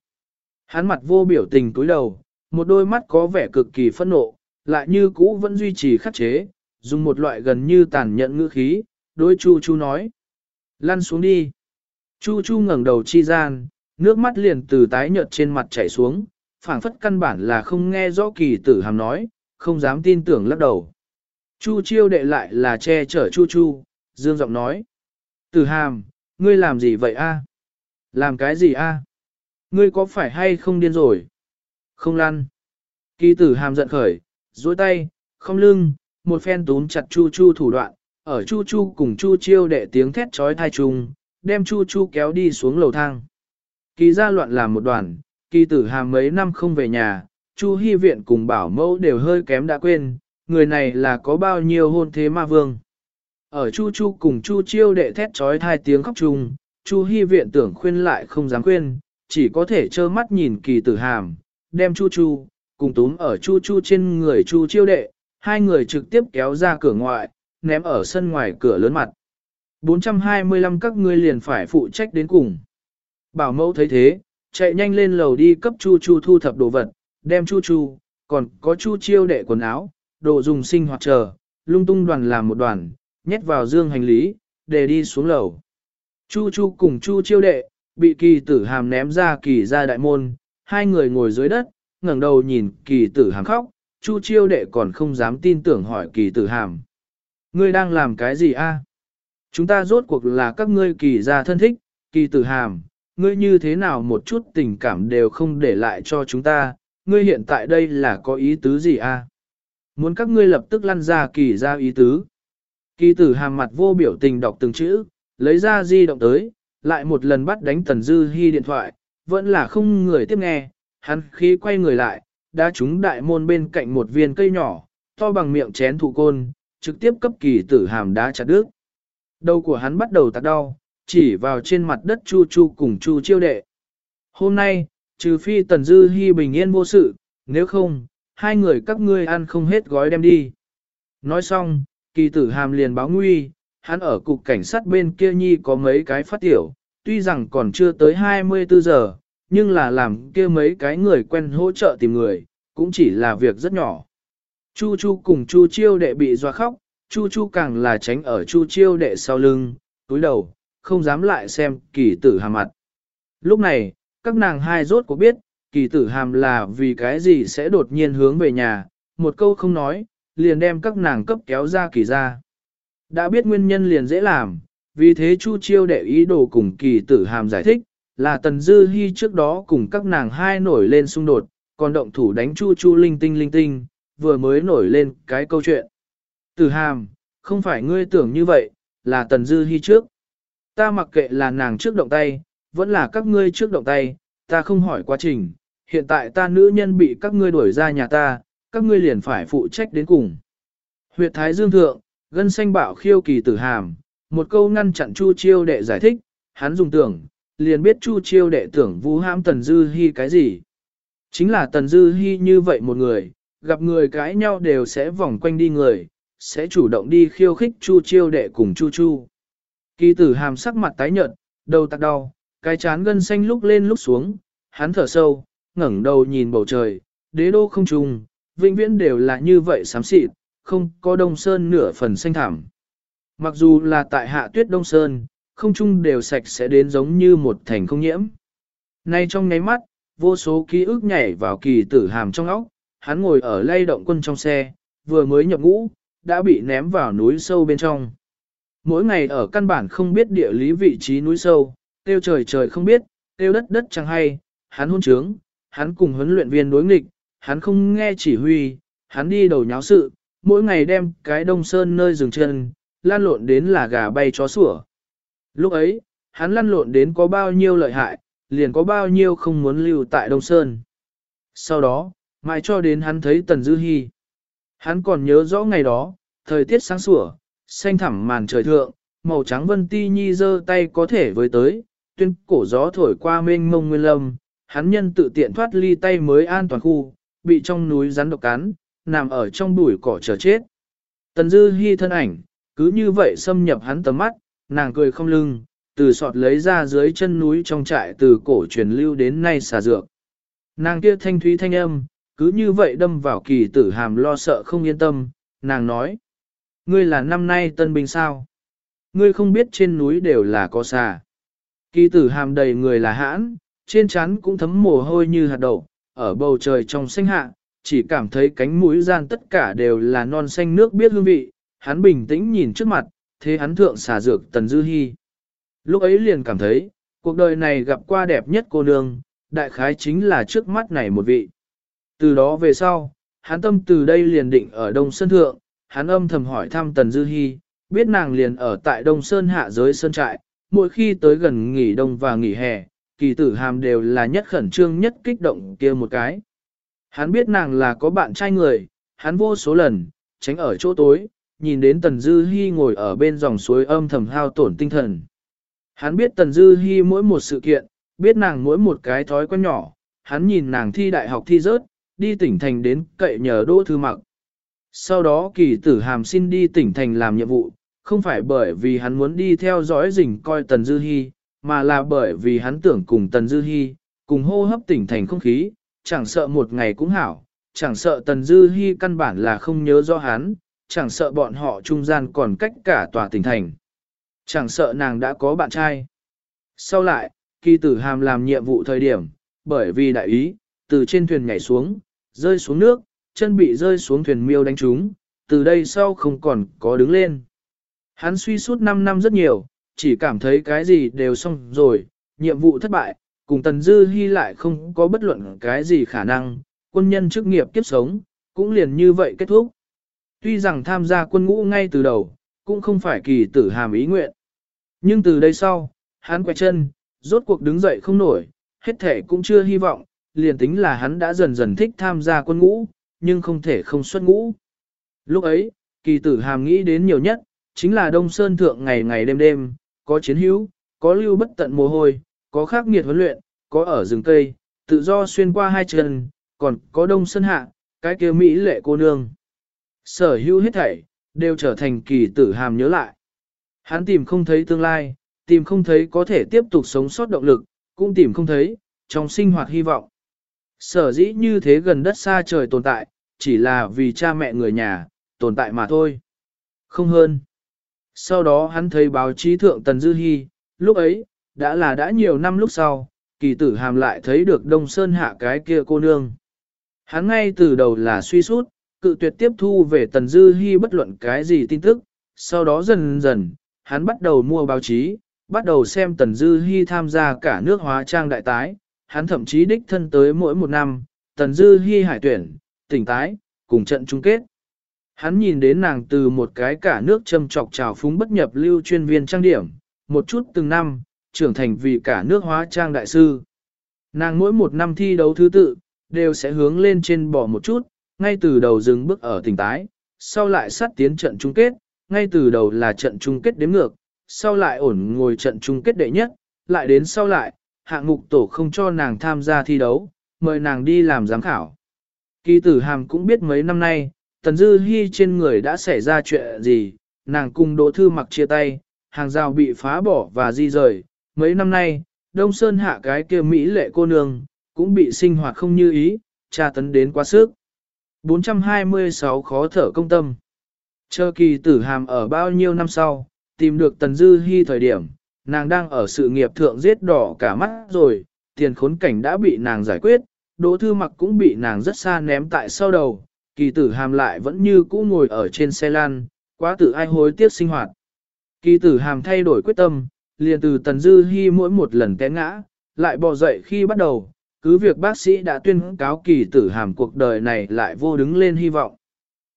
Hắn mặt vô biểu tình túi đầu, một đôi mắt có vẻ cực kỳ phẫn nộ, lại như cũ vẫn duy trì khắc chế, dùng một loại gần như tàn nhẫn ngữ khí, đối Chu Chu nói. Lăn xuống đi. Chu Chu ngẩng đầu chi gian, nước mắt liền từ tái nhợt trên mặt chảy xuống, phảng phất căn bản là không nghe rõ kỳ tử hàm nói, không dám tin tưởng lắc đầu. Chu chiêu đệ lại là che chở Chu Chu, dương giọng nói. Tử hàm, ngươi làm gì vậy a? Làm cái gì a? Ngươi có phải hay không điên rồi? Không lăn. Kỳ tử hàm giận khởi, duỗi tay, không lưng, một phen túm chặt Chu Chu thủ đoạn, ở Chu Chu cùng Chu chiêu đệ tiếng thét trói thai trùng, đem Chu Chu kéo đi xuống lầu thang. Kỳ gia loạn làm một đoàn, kỳ tử hàm mấy năm không về nhà, Chu Hy Viện cùng bảo mẫu đều hơi kém đã quên, người này là có bao nhiêu hôn thế ma vương. Ở Chu Chu cùng Chu chiêu đệ thét trói thai tiếng khóc chung, Chu Hy Viện tưởng khuyên lại không dám khuyên, chỉ có thể trơ mắt nhìn kỳ tử hàm, đem Chu Chu, cùng túm ở Chu Chu trên người Chu chiêu đệ, hai người trực tiếp kéo ra cửa ngoại, ném ở sân ngoài cửa lớn mặt. 425 các ngươi liền phải phụ trách đến cùng. Bảo mẫu thấy thế, chạy nhanh lên lầu đi cấp Chu Chu thu thập đồ vật, đem Chu Chu, còn có Chu chiêu đệ quần áo, đồ dùng sinh hoạt chờ, lung tung đoàn làm một đoàn, nhét vào dương hành lý, để đi xuống lầu. Chu Chu cùng Chu chiêu đệ, bị kỳ tử hàm ném ra kỳ ra đại môn, hai người ngồi dưới đất, ngẩng đầu nhìn kỳ tử hàm khóc, Chu chiêu đệ còn không dám tin tưởng hỏi kỳ tử hàm. Ngươi đang làm cái gì a? Chúng ta rốt cuộc là các ngươi kỳ gia thân thích, kỳ tử hàm, ngươi như thế nào một chút tình cảm đều không để lại cho chúng ta, ngươi hiện tại đây là có ý tứ gì a? Muốn các ngươi lập tức lăn ra kỳ ra ý tứ. Kỳ tử hàm mặt vô biểu tình đọc từng chữ, lấy ra di động tới, lại một lần bắt đánh Tần Dư Hi điện thoại, vẫn là không người tiếp nghe, hắn khi quay người lại, đã trúng đại môn bên cạnh một viên cây nhỏ, to bằng miệng chén thụ côn, trực tiếp cấp kỳ tử hàm đá chặt đứt. Đầu của hắn bắt đầu tạc đau, chỉ vào trên mặt đất chu chu cùng chu chiêu đệ. Hôm nay, trừ phi Tần Dư Hi bình yên vô sự, nếu không, hai người các ngươi ăn không hết gói đem đi. Nói xong, kỳ tử hàm liền báo nguy, hắn ở cục cảnh sát bên kia nhi có mấy cái phát tiểu, tuy rằng còn chưa tới 24 giờ, nhưng là làm kia mấy cái người quen hỗ trợ tìm người, cũng chỉ là việc rất nhỏ. Chu Chu cùng Chu Chiêu đệ bị doa khóc, Chu Chu càng là tránh ở Chu Chiêu đệ sau lưng, túi đầu, không dám lại xem kỳ tử hàm mặt. Lúc này, các nàng hai rốt có biết, kỳ tử hàm là vì cái gì sẽ đột nhiên hướng về nhà, một câu không nói, liền đem các nàng cấp kéo ra kỳ ra. Đã biết nguyên nhân liền dễ làm, vì thế Chu Chiêu đệ ý đồ cùng kỳ tử hàm giải thích, là Tần Dư Hi trước đó cùng các nàng hai nổi lên xung đột, còn động thủ đánh Chu Chu linh tinh linh tinh, vừa mới nổi lên cái câu chuyện. Tử hàm, không phải ngươi tưởng như vậy, là Tần Dư Hi trước. Ta mặc kệ là nàng trước động tay, vẫn là các ngươi trước động tay, ta không hỏi quá trình, hiện tại ta nữ nhân bị các ngươi đuổi ra nhà ta, các ngươi liền phải phụ trách đến cùng. Huyệt Thái Dương Thượng, gân xanh bạo khiêu kỳ tử hàm, một câu ngăn chặn Chu Chiêu đệ giải thích, hắn dùng tưởng, liền biết Chu Chiêu đệ tưởng vu ham Tần Dư Hi cái gì. Chính là Tần Dư Hi như vậy một người, gặp người cãi nhau đều sẽ vòng quanh đi người, sẽ chủ động đi khiêu khích Chu Chiêu đệ cùng Chu Chu. Kỳ tử hàm sắc mặt tái nhợt, đầu tắc đau, cái chán gân xanh lúc lên lúc xuống, hắn thở sâu, ngẩng đầu nhìn bầu trời, đế đô không trùng, vĩnh viễn đều là như vậy xám xịt, không có đông sơn nửa phần xanh thảm. Mặc dù là tại hạ tuyết đông sơn, không trung đều sạch sẽ đến giống như một thành không nhiễm. Nay trong nháy mắt, vô số ký ức nhảy vào kỳ tử hàm trong óc, hắn ngồi ở lay động quân trong xe, vừa mới nhập ngũ, đã bị ném vào núi sâu bên trong. Mỗi ngày ở căn bản không biết địa lý vị trí núi sâu, tiêu trời trời không biết, tiêu đất đất chẳng hay, hắn hôn trướng, hắn cùng huấn luyện viên đối nghịch, hắn không nghe chỉ huy, hắn đi đầu nháo sự, mỗi ngày đem cái đông sơn nơi dừng chân, lan lộn đến là gà bay chó sủa. Lúc ấy, hắn lăn lộn đến có bao nhiêu lợi hại, liền có bao nhiêu không muốn lưu tại Đông Sơn. Sau đó, mãi cho đến hắn thấy Tần Dư Hi. Hắn còn nhớ rõ ngày đó, thời tiết sáng sủa, xanh thẳm màn trời thượng, màu trắng vân ti nhi giơ tay có thể với tới, tuyên cổ gió thổi qua mênh mông nguyên lâm, hắn nhân tự tiện thoát ly tay mới an toàn khu, bị trong núi rắn độc cắn, nằm ở trong bụi cỏ chờ chết. Tần Dư hy thân ảnh, cứ như vậy xâm nhập hắn tầm mắt, nàng cười không lưng, từ sọt lấy ra dưới chân núi trong trại từ cổ truyền lưu đến nay xà dược. Nàng kia thanh thúy thanh âm, cứ như vậy đâm vào kỳ tử hàm lo sợ không yên tâm, nàng nói. Ngươi là năm nay tân binh sao? Ngươi không biết trên núi đều là có xà. Kỳ tử hàm đầy người là hãn, trên trán cũng thấm mồ hôi như hạt đậu, ở bầu trời trong xanh hạ, chỉ cảm thấy cánh mũi gian tất cả đều là non xanh nước biết hương vị, hắn bình tĩnh nhìn trước mặt, thế hắn thượng xà dược tần dư hy. Lúc ấy liền cảm thấy, cuộc đời này gặp qua đẹp nhất cô nương, đại khái chính là trước mắt này một vị. Từ đó về sau, hắn tâm từ đây liền định ở Đông Sơn Thượng, hắn âm thầm hỏi thăm Tần Dư Hi, biết nàng liền ở tại Đông Sơn hạ giới Sơn Trại, mỗi khi tới gần nghỉ đông và nghỉ hè, kỳ tử hàm đều là nhất khẩn trương nhất kích động kia một cái. Hắn biết nàng là có bạn trai người, hắn vô số lần, tránh ở chỗ tối, nhìn đến Tần Dư Hi ngồi ở bên dòng suối âm thầm hao tổn tinh thần. Hắn biết Tần Dư Hi mỗi một sự kiện, biết nàng mỗi một cái thói quen nhỏ, hắn nhìn nàng thi đại học thi rớt, đi tỉnh thành đến cậy nhờ đỗ thư mặc. Sau đó kỳ tử hàm xin đi tỉnh thành làm nhiệm vụ, không phải bởi vì hắn muốn đi theo dõi rình coi Tần Dư Hi, mà là bởi vì hắn tưởng cùng Tần Dư Hi, cùng hô hấp tỉnh thành không khí, chẳng sợ một ngày cũng hảo, chẳng sợ Tần Dư Hi căn bản là không nhớ rõ hắn, chẳng sợ bọn họ trung gian còn cách cả tòa tỉnh thành. Chẳng sợ nàng đã có bạn trai. Sau lại, kỳ tử hàm làm nhiệm vụ thời điểm, bởi vì đại ý, từ trên thuyền nhảy xuống, rơi xuống nước, chân bị rơi xuống thuyền miêu đánh trúng, từ đây sau không còn có đứng lên. Hắn suy suốt 5 năm rất nhiều, chỉ cảm thấy cái gì đều xong rồi, nhiệm vụ thất bại, cùng Tần Dư Hi lại không có bất luận cái gì khả năng, quân nhân chức nghiệp kiếp sống, cũng liền như vậy kết thúc. Tuy rằng tham gia quân ngũ ngay từ đầu, cũng không phải kỳ tử hàm ý nguyện. Nhưng từ đây sau, hắn quay chân, rốt cuộc đứng dậy không nổi, hết thể cũng chưa hy vọng, liền tính là hắn đã dần dần thích tham gia quân ngũ, nhưng không thể không xuất ngũ. Lúc ấy, kỳ tử hàm nghĩ đến nhiều nhất, chính là Đông Sơn Thượng ngày ngày đêm đêm, có chiến hữu, có lưu bất tận mồ hôi, có khắc nghiệt huấn luyện, có ở rừng cây, tự do xuyên qua hai chân, còn có Đông Sơn Hạ, cái kia Mỹ lệ cô nương. Sở hữu hết thảy, đều trở thành kỳ tử hàm nhớ lại. Hắn tìm không thấy tương lai, tìm không thấy có thể tiếp tục sống sót động lực, cũng tìm không thấy, trong sinh hoạt hy vọng. Sở dĩ như thế gần đất xa trời tồn tại, chỉ là vì cha mẹ người nhà, tồn tại mà thôi. Không hơn. Sau đó hắn thấy báo chí thượng Tần Dư Hi, lúc ấy, đã là đã nhiều năm lúc sau, kỳ tử hàm lại thấy được Đông Sơn hạ cái kia cô nương. Hắn ngay từ đầu là suy sút, cự tuyệt tiếp thu về Tần Dư Hi bất luận cái gì tin tức, sau đó dần dần, hắn bắt đầu mua báo chí, bắt đầu xem Tần Dư Hi tham gia cả nước hóa trang đại tái, hắn thậm chí đích thân tới mỗi một năm, Tần Dư Hi hải tuyển, tỉnh tái, cùng trận chung kết. Hắn nhìn đến nàng từ một cái cả nước châm trọc trào phúng bất nhập lưu chuyên viên trang điểm, một chút từng năm, trưởng thành vì cả nước hóa trang đại sư. Nàng mỗi một năm thi đấu thứ tự, đều sẽ hướng lên trên bỏ một chút, ngay từ đầu dừng bước ở tỉnh tái, sau lại sát tiến trận chung kết, ngay từ đầu là trận chung kết đếm ngược, sau lại ổn ngồi trận chung kết đệ nhất, lại đến sau lại, hạng mục tổ không cho nàng tham gia thi đấu, mời nàng đi làm giám khảo. Kỳ tử hàm cũng biết mấy năm nay, Tần Dư Hi trên người đã xảy ra chuyện gì, nàng cùng Đỗ Thư mặc chia tay, hàng rào bị phá bỏ và di rời. Mấy năm nay, Đông Sơn hạ cái kia Mỹ lệ cô nương, cũng bị sinh hoạt không như ý, tra tấn đến quá sức. 426 khó thở công tâm. Chờ kỳ tử hàm ở bao nhiêu năm sau, tìm được Tần Dư Hi thời điểm, nàng đang ở sự nghiệp thượng giết đỏ cả mắt rồi, tiền khốn cảnh đã bị nàng giải quyết, Đỗ Thư Mặc cũng bị nàng rất xa ném tại sau đầu, kỳ tử hàm lại vẫn như cũ ngồi ở trên xe lan, quá tự ai hối tiếc sinh hoạt. Kỳ tử hàm thay đổi quyết tâm, liền từ Tần Dư hy mỗi một lần té ngã, lại bò dậy khi bắt đầu, cứ việc bác sĩ đã tuyên cáo kỳ tử hàm cuộc đời này lại vô đứng lên hy vọng.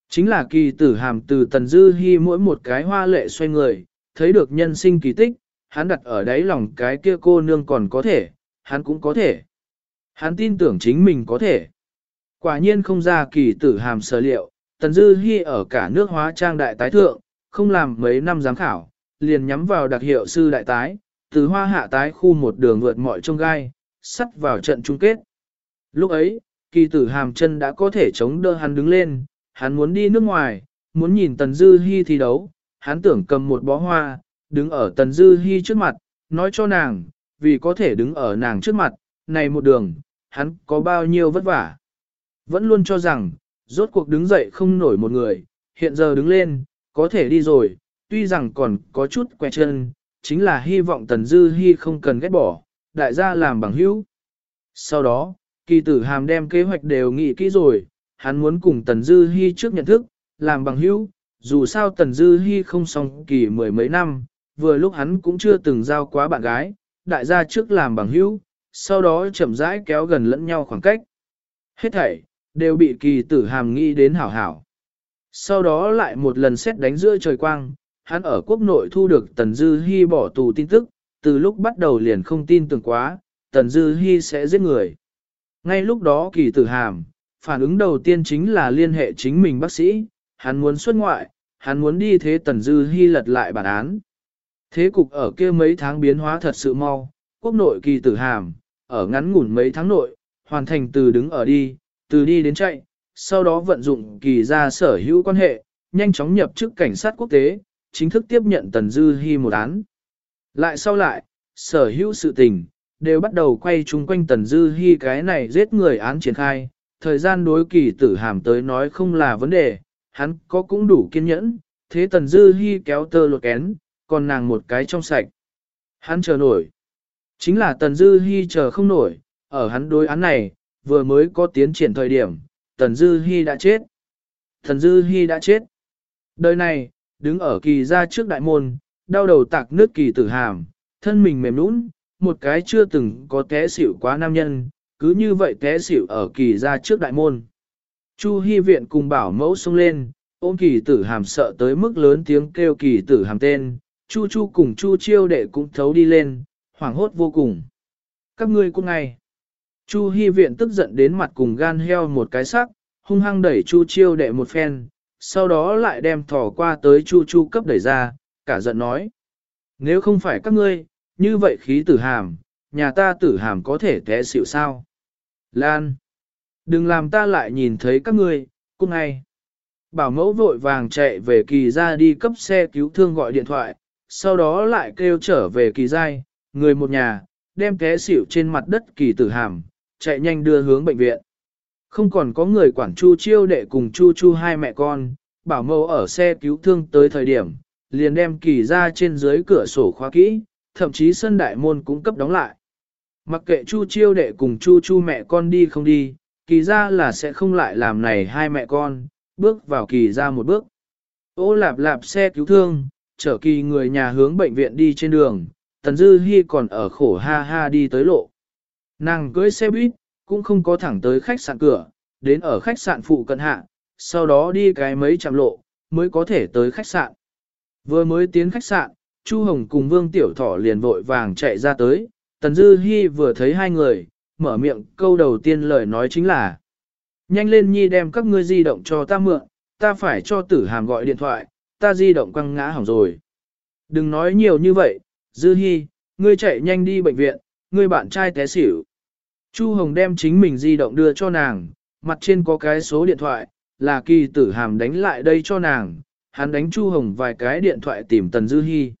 Chính là kỳ tử hàm từ Tần Dư hy mỗi một cái hoa lệ xoay người, thấy được nhân sinh kỳ tích, hắn đặt ở đáy lòng cái kia cô nương còn có thể, hắn cũng có thể. Hắn tin tưởng chính mình có thể. Quả nhiên không ra kỳ tử hàm sở liệu, Tần Dư Hi ở cả nước hóa trang đại tái thượng, không làm mấy năm giám khảo, liền nhắm vào đặc hiệu sư đại tái, từ hoa hạ tái khu một đường vượt mọi trông gai, sắt vào trận chung kết. Lúc ấy, kỳ tử hàm chân đã có thể chống đỡ hắn đứng lên, hắn muốn đi nước ngoài, muốn nhìn Tần Dư Hi thi đấu, hắn tưởng cầm một bó hoa, đứng ở Tần Dư Hi trước mặt, nói cho nàng, vì có thể đứng ở nàng trước mặt, này một đường, hắn có bao nhiêu vất vả. Vẫn luôn cho rằng, rốt cuộc đứng dậy không nổi một người, hiện giờ đứng lên, có thể đi rồi, tuy rằng còn có chút que chân, chính là hy vọng Tần Dư Hi không cần ghét bỏ, đại gia làm bằng hữu. Sau đó, kỳ tử hàm đem kế hoạch đều nghĩ kỹ rồi, hắn muốn cùng Tần Dư Hi trước nhận thức, làm bằng hữu, dù sao Tần Dư Hi không xong kỳ mười mấy năm, vừa lúc hắn cũng chưa từng giao quá bạn gái, đại gia trước làm bằng hữu, sau đó chậm rãi kéo gần lẫn nhau khoảng cách. Hết thảy, đều bị kỳ tử hàm nghĩ đến hảo hảo. Sau đó lại một lần xét đánh giữa trời quang, hắn ở quốc nội thu được Tần Dư Hi bỏ tù tin tức, từ lúc bắt đầu liền không tin tưởng quá, Tần Dư Hi sẽ giết người. Ngay lúc đó kỳ tử hàm, phản ứng đầu tiên chính là liên hệ chính mình bác sĩ, hắn muốn xuất ngoại, hắn muốn đi thế Tần Dư Hi lật lại bản án. Thế cục ở kia mấy tháng biến hóa thật sự mau, quốc nội kỳ tử hàm, ở ngắn ngủn mấy tháng nội, hoàn thành từ đứng ở đi, từ đi đến chạy, sau đó vận dụng kỳ ra sở hữu quan hệ, nhanh chóng nhập chức cảnh sát quốc tế, chính thức tiếp nhận Tần Dư Hi một án. Lại sau lại, sở hữu sự tình, đều bắt đầu quay chung quanh Tần Dư Hi cái này giết người án triển khai, thời gian đối kỳ tử hàm tới nói không là vấn đề, hắn có cũng đủ kiên nhẫn, thế Tần Dư Hi kéo tơ lột kén, còn nàng một cái trong sạch. Hắn chờ nổi. Chính là Tần Dư Hi chờ không nổi, ở hắn đối án này, vừa mới có tiến triển thời điểm, Tần Dư Hi đã chết. Tần Dư Hi đã chết. Đời này, đứng ở kỳ gia trước đại môn, đau đầu tạc nước kỳ tử hàm, thân mình mềm nũng, một cái chưa từng có té xỉu quá nam nhân, cứ như vậy té xỉu ở kỳ gia trước đại môn. Chu Hi viện cùng bảo mẫu xông lên, ôm kỳ tử hàm sợ tới mức lớn tiếng kêu kỳ tử hàm tên, Chu Chu cùng Chu chiêu đệ cũng thấu đi lên, hoảng hốt vô cùng. Các ngươi cũng ngay. Chu Hi viện tức giận đến mặt cùng gan heo một cái sắc, hung hăng đẩy Chu chiêu đệ một phen, sau đó lại đem thỏ qua tới Chu Chu cấp đẩy ra, cả giận nói. Nếu không phải các ngươi, như vậy khí tử hàm, nhà ta tử hàm có thể té xỉu sao? Lan! Đừng làm ta lại nhìn thấy các ngươi, cung ngay. Bảo mẫu vội vàng chạy về kỳ ra đi cấp xe cứu thương gọi điện thoại, sau đó lại kêu trở về kỳ giai, người một nhà, đem té xỉu trên mặt đất kỳ tử hàm, chạy nhanh đưa hướng bệnh viện. Không còn có người quản chu chiêu đệ cùng chu chu hai mẹ con, bảo mẫu ở xe cứu thương tới thời điểm, liền đem kỳ ra trên dưới cửa sổ khóa kỹ, thậm chí sân đại môn cũng cấp đóng lại. Mặc kệ chu chiêu đệ cùng chu chu mẹ con đi không đi, kỳ ra là sẽ không lại làm này hai mẹ con, bước vào kỳ ra một bước. Ô lạp lạp xe cứu thương, chở kỳ người nhà hướng bệnh viện đi trên đường, Tần Dư Hi còn ở khổ ha ha đi tới lộ. Nàng cưỡi xe buýt, cũng không có thẳng tới khách sạn cửa, đến ở khách sạn phụ cận hạ, sau đó đi cái mấy trăm lộ, mới có thể tới khách sạn. Vừa mới tiến khách sạn, Chu Hồng cùng Vương Tiểu Thỏ liền vội vàng chạy ra tới, Tần Dư Hi vừa thấy hai người, mở miệng câu đầu tiên lời nói chính là Nhanh lên nhi đem các ngươi di động cho ta mượn, ta phải cho tử hàm gọi điện thoại, ta di động quăng ngã hỏng rồi. Đừng nói nhiều như vậy, Dư Hi, ngươi chạy nhanh đi bệnh viện, ngươi bạn trai té xỉu. Chu Hồng đem chính mình di động đưa cho nàng, mặt trên có cái số điện thoại, là kỳ tử hàm đánh lại đây cho nàng, hắn đánh Chu Hồng vài cái điện thoại tìm Tần Dư Hi.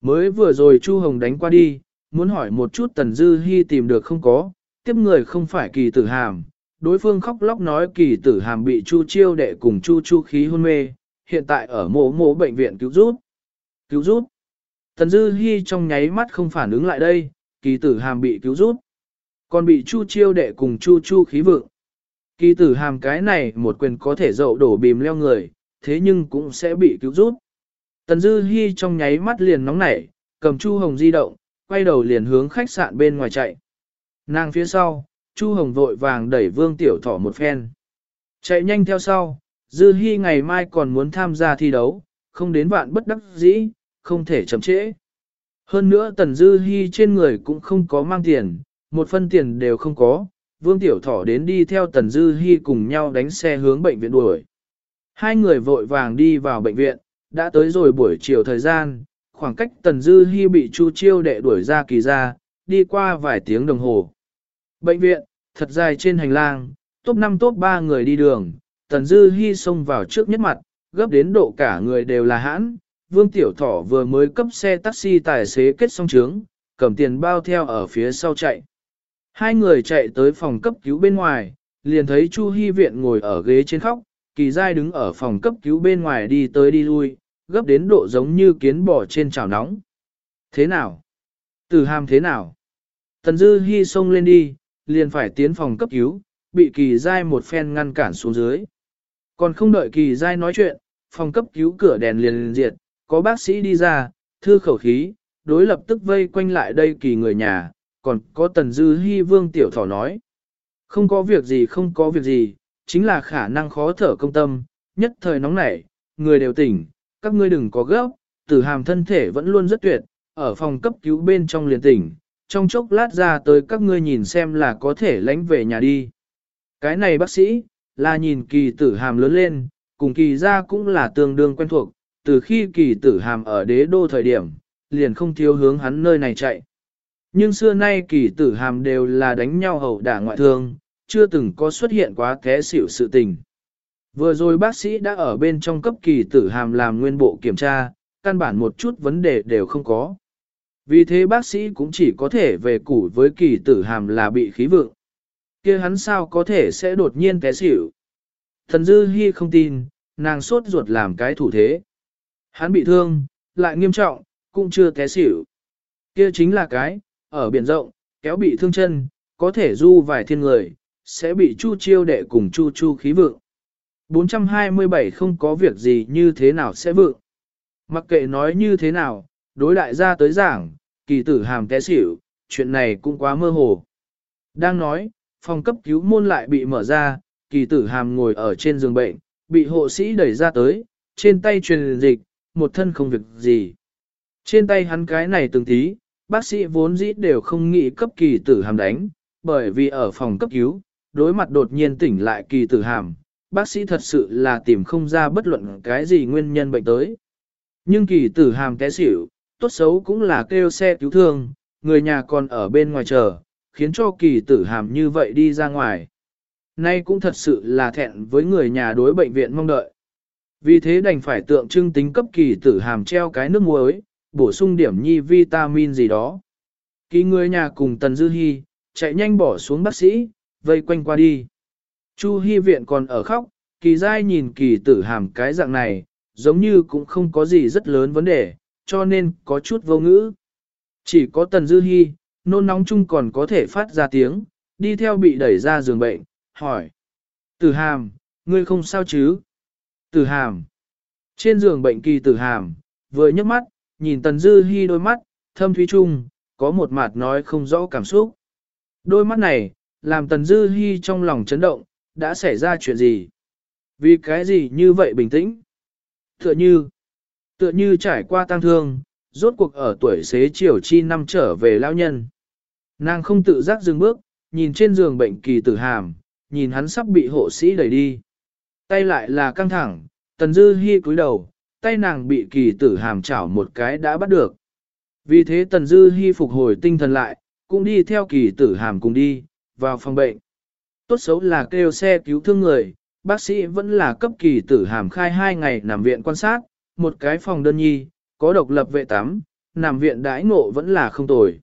Mới vừa rồi Chu Hồng đánh qua đi, muốn hỏi một chút Tần Dư Hi tìm được không có, tiếp người không phải kỳ tử hàm. Đối phương khóc lóc nói kỳ tử hàm bị Chu chiêu đệ cùng Chu chu khí hôn mê, hiện tại ở mổ mổ bệnh viện cứu giúp. Cứu giúp. Tần Dư Hi trong nháy mắt không phản ứng lại đây, kỳ tử hàm bị cứu giúp. Còn bị Chu chiêu đệ cùng Chu chu khí vượng. Kỳ tử hàm cái này một quyền có thể dậu đổ bìm leo người, thế nhưng cũng sẽ bị cứu giúp. Tần Dư Hi trong nháy mắt liền nóng nảy, cầm Chu Hồng di động, quay đầu liền hướng khách sạn bên ngoài chạy. Nàng phía sau, Chu Hồng vội vàng đẩy Vương Tiểu Thỏ một phen. Chạy nhanh theo sau, Dư Hi ngày mai còn muốn tham gia thi đấu, không đến vạn bất đắc dĩ, không thể chậm trễ. Hơn nữa Tần Dư Hi trên người cũng không có mang tiền, một phân tiền đều không có, Vương Tiểu Thỏ đến đi theo Tần Dư Hi cùng nhau đánh xe hướng bệnh viện đuổi. Hai người vội vàng đi vào bệnh viện, đã tới rồi buổi chiều thời gian, khoảng cách Tần Dư Hi bị Chu Chiêu đệ đuổi ra kỳ ra, đi qua vài tiếng đồng hồ. Bệnh viện, thật dài trên hành lang, top 5 top 3 người đi đường, Tần Dư Hi xông vào trước nhất mặt, gấp đến độ cả người đều là hãn. Vương Tiểu Thỏ vừa mới cấp xe taxi tài xế kết xong trướng, cầm tiền bao theo ở phía sau chạy. Hai người chạy tới phòng cấp cứu bên ngoài, liền thấy Chu Hi Viện ngồi ở ghế trên khóc, kỳ giai đứng ở phòng cấp cứu bên ngoài đi tới đi lui, gấp đến độ giống như kiến bò trên chảo nóng. Thế nào? Tử hàm thế nào? Tần Dư Hi xông lên đi, liền phải tiến phòng cấp cứu, bị kỳ giai một phen ngăn cản xuống dưới. Còn không đợi kỳ giai nói chuyện, phòng cấp cứu cửa đèn liền liền diệt, có bác sĩ đi ra, thư khẩu khí, đối lập tức vây quanh lại đây kỳ người nhà, còn có Tần Dư Hi Vương Tiểu Thỏ nói. Không có việc gì không có việc gì, chính là khả năng khó thở công tâm, nhất thời nóng nảy, người đều tỉnh, các ngươi đừng có gấp, tử hàm thân thể vẫn luôn rất tuyệt, ở phòng cấp cứu bên trong liền tỉnh, trong chốc lát ra tới các ngươi nhìn xem là có thể lánh về nhà đi. Cái này bác sĩ, là nhìn kỳ tử hàm lớn lên, cùng kỳ ra cũng là tương đương quen thuộc, từ khi kỳ tử hàm ở đế đô thời điểm, liền không thiếu hướng hắn nơi này chạy. Nhưng xưa nay kỳ tử hàm đều là đánh nhau hậu đả ngoại thương, chưa từng có xuất hiện quá té xỉu sự tình. Vừa rồi bác sĩ đã ở bên trong cấp kỳ tử hàm làm nguyên bộ kiểm tra, căn bản một chút vấn đề đều không có. Vì thế bác sĩ cũng chỉ có thể về củ với kỳ tử hàm là bị khí vượng. kia hắn sao có thể sẽ đột nhiên té xỉu. Thần Dư Hi không tin, nàng sốt ruột làm cái thủ thế. Hắn bị thương, lại nghiêm trọng, cũng chưa té xỉu. Kia chính là cái, ở biển rộng, kéo bị thương chân, có thể du vài thiên người, sẽ bị Chu chiêu đệ cùng Chu Chu khí vượng. 427 không có việc gì như thế nào sẽ vượng. Mặc kệ nói như thế nào, đối đại gia tới giảng, kỳ tử hàm té xỉu, chuyện này cũng quá mơ hồ. Đang nói, phòng cấp cứu môn lại bị mở ra, kỳ tử hàm ngồi ở trên giường bệnh, bị hộ sĩ đẩy ra tới, trên tay truyền dịch, một thân không việc gì. Trên tay hắn cái này từng tí, bác sĩ vốn dĩ đều không nghĩ cấp kỳ tử hàm đánh, bởi vì ở phòng cấp cứu, đối mặt đột nhiên tỉnh lại kỳ tử hàm, bác sĩ thật sự là tìm không ra bất luận cái gì nguyên nhân bệnh tới. Nhưng kỳ tử hàm té xỉu, tốt xấu cũng là kêu xe cứu thương, người nhà còn ở bên ngoài chờ, khiến cho kỳ tử hàm như vậy đi ra ngoài. Nay cũng thật sự là thẹn với người nhà đối bệnh viện mong đợi. Vì thế đành phải tượng trưng tính cấp kỳ tử hàm treo cái nước muối, bổ sung điểm nhi vitamin gì đó. Kỳ người nhà cùng Tần Dư Hi, chạy nhanh bỏ xuống bác sĩ, vây quanh qua đi. Chu Hi viện còn ở khóc, kỳ dai nhìn kỳ tử hàm cái dạng này, giống như cũng không có gì rất lớn vấn đề, cho nên có chút vô ngữ. Chỉ có Tần Dư Hi, nôn nóng chung còn có thể phát ra tiếng, đi theo bị đẩy ra giường bệnh, hỏi. Tử hàm, ngươi không sao chứ? Tử hàm. Trên giường bệnh kỳ tử hàm, vừa nhấc mắt, nhìn Tần Dư Hi đôi mắt, thâm thúy chung, có một mặt nói không rõ cảm xúc. Đôi mắt này, làm Tần Dư Hi trong lòng chấn động, đã xảy ra chuyện gì? Vì cái gì như vậy bình tĩnh? Tựa như, tựa như trải qua tang thương, rốt cuộc ở tuổi xế chiều chi năm trở về lao nhân. Nàng không tự giác dừng bước, nhìn trên giường bệnh kỳ tử hàm, nhìn hắn sắp bị hộ sĩ đẩy đi. Tay lại là căng thẳng, tần dư hi cúi đầu, tay nàng bị kỳ tử hàm chảo một cái đã bắt được. Vì thế tần dư hi phục hồi tinh thần lại, cũng đi theo kỳ tử hàm cùng đi, vào phòng bệnh. Tốt xấu là kêu xe cứu thương người, bác sĩ vẫn là cấp kỳ tử hàm khai hai ngày nằm viện quan sát, một cái phòng đơn nhi, có độc lập vệ tắm, nằm viện đãi ngộ vẫn là không tồi.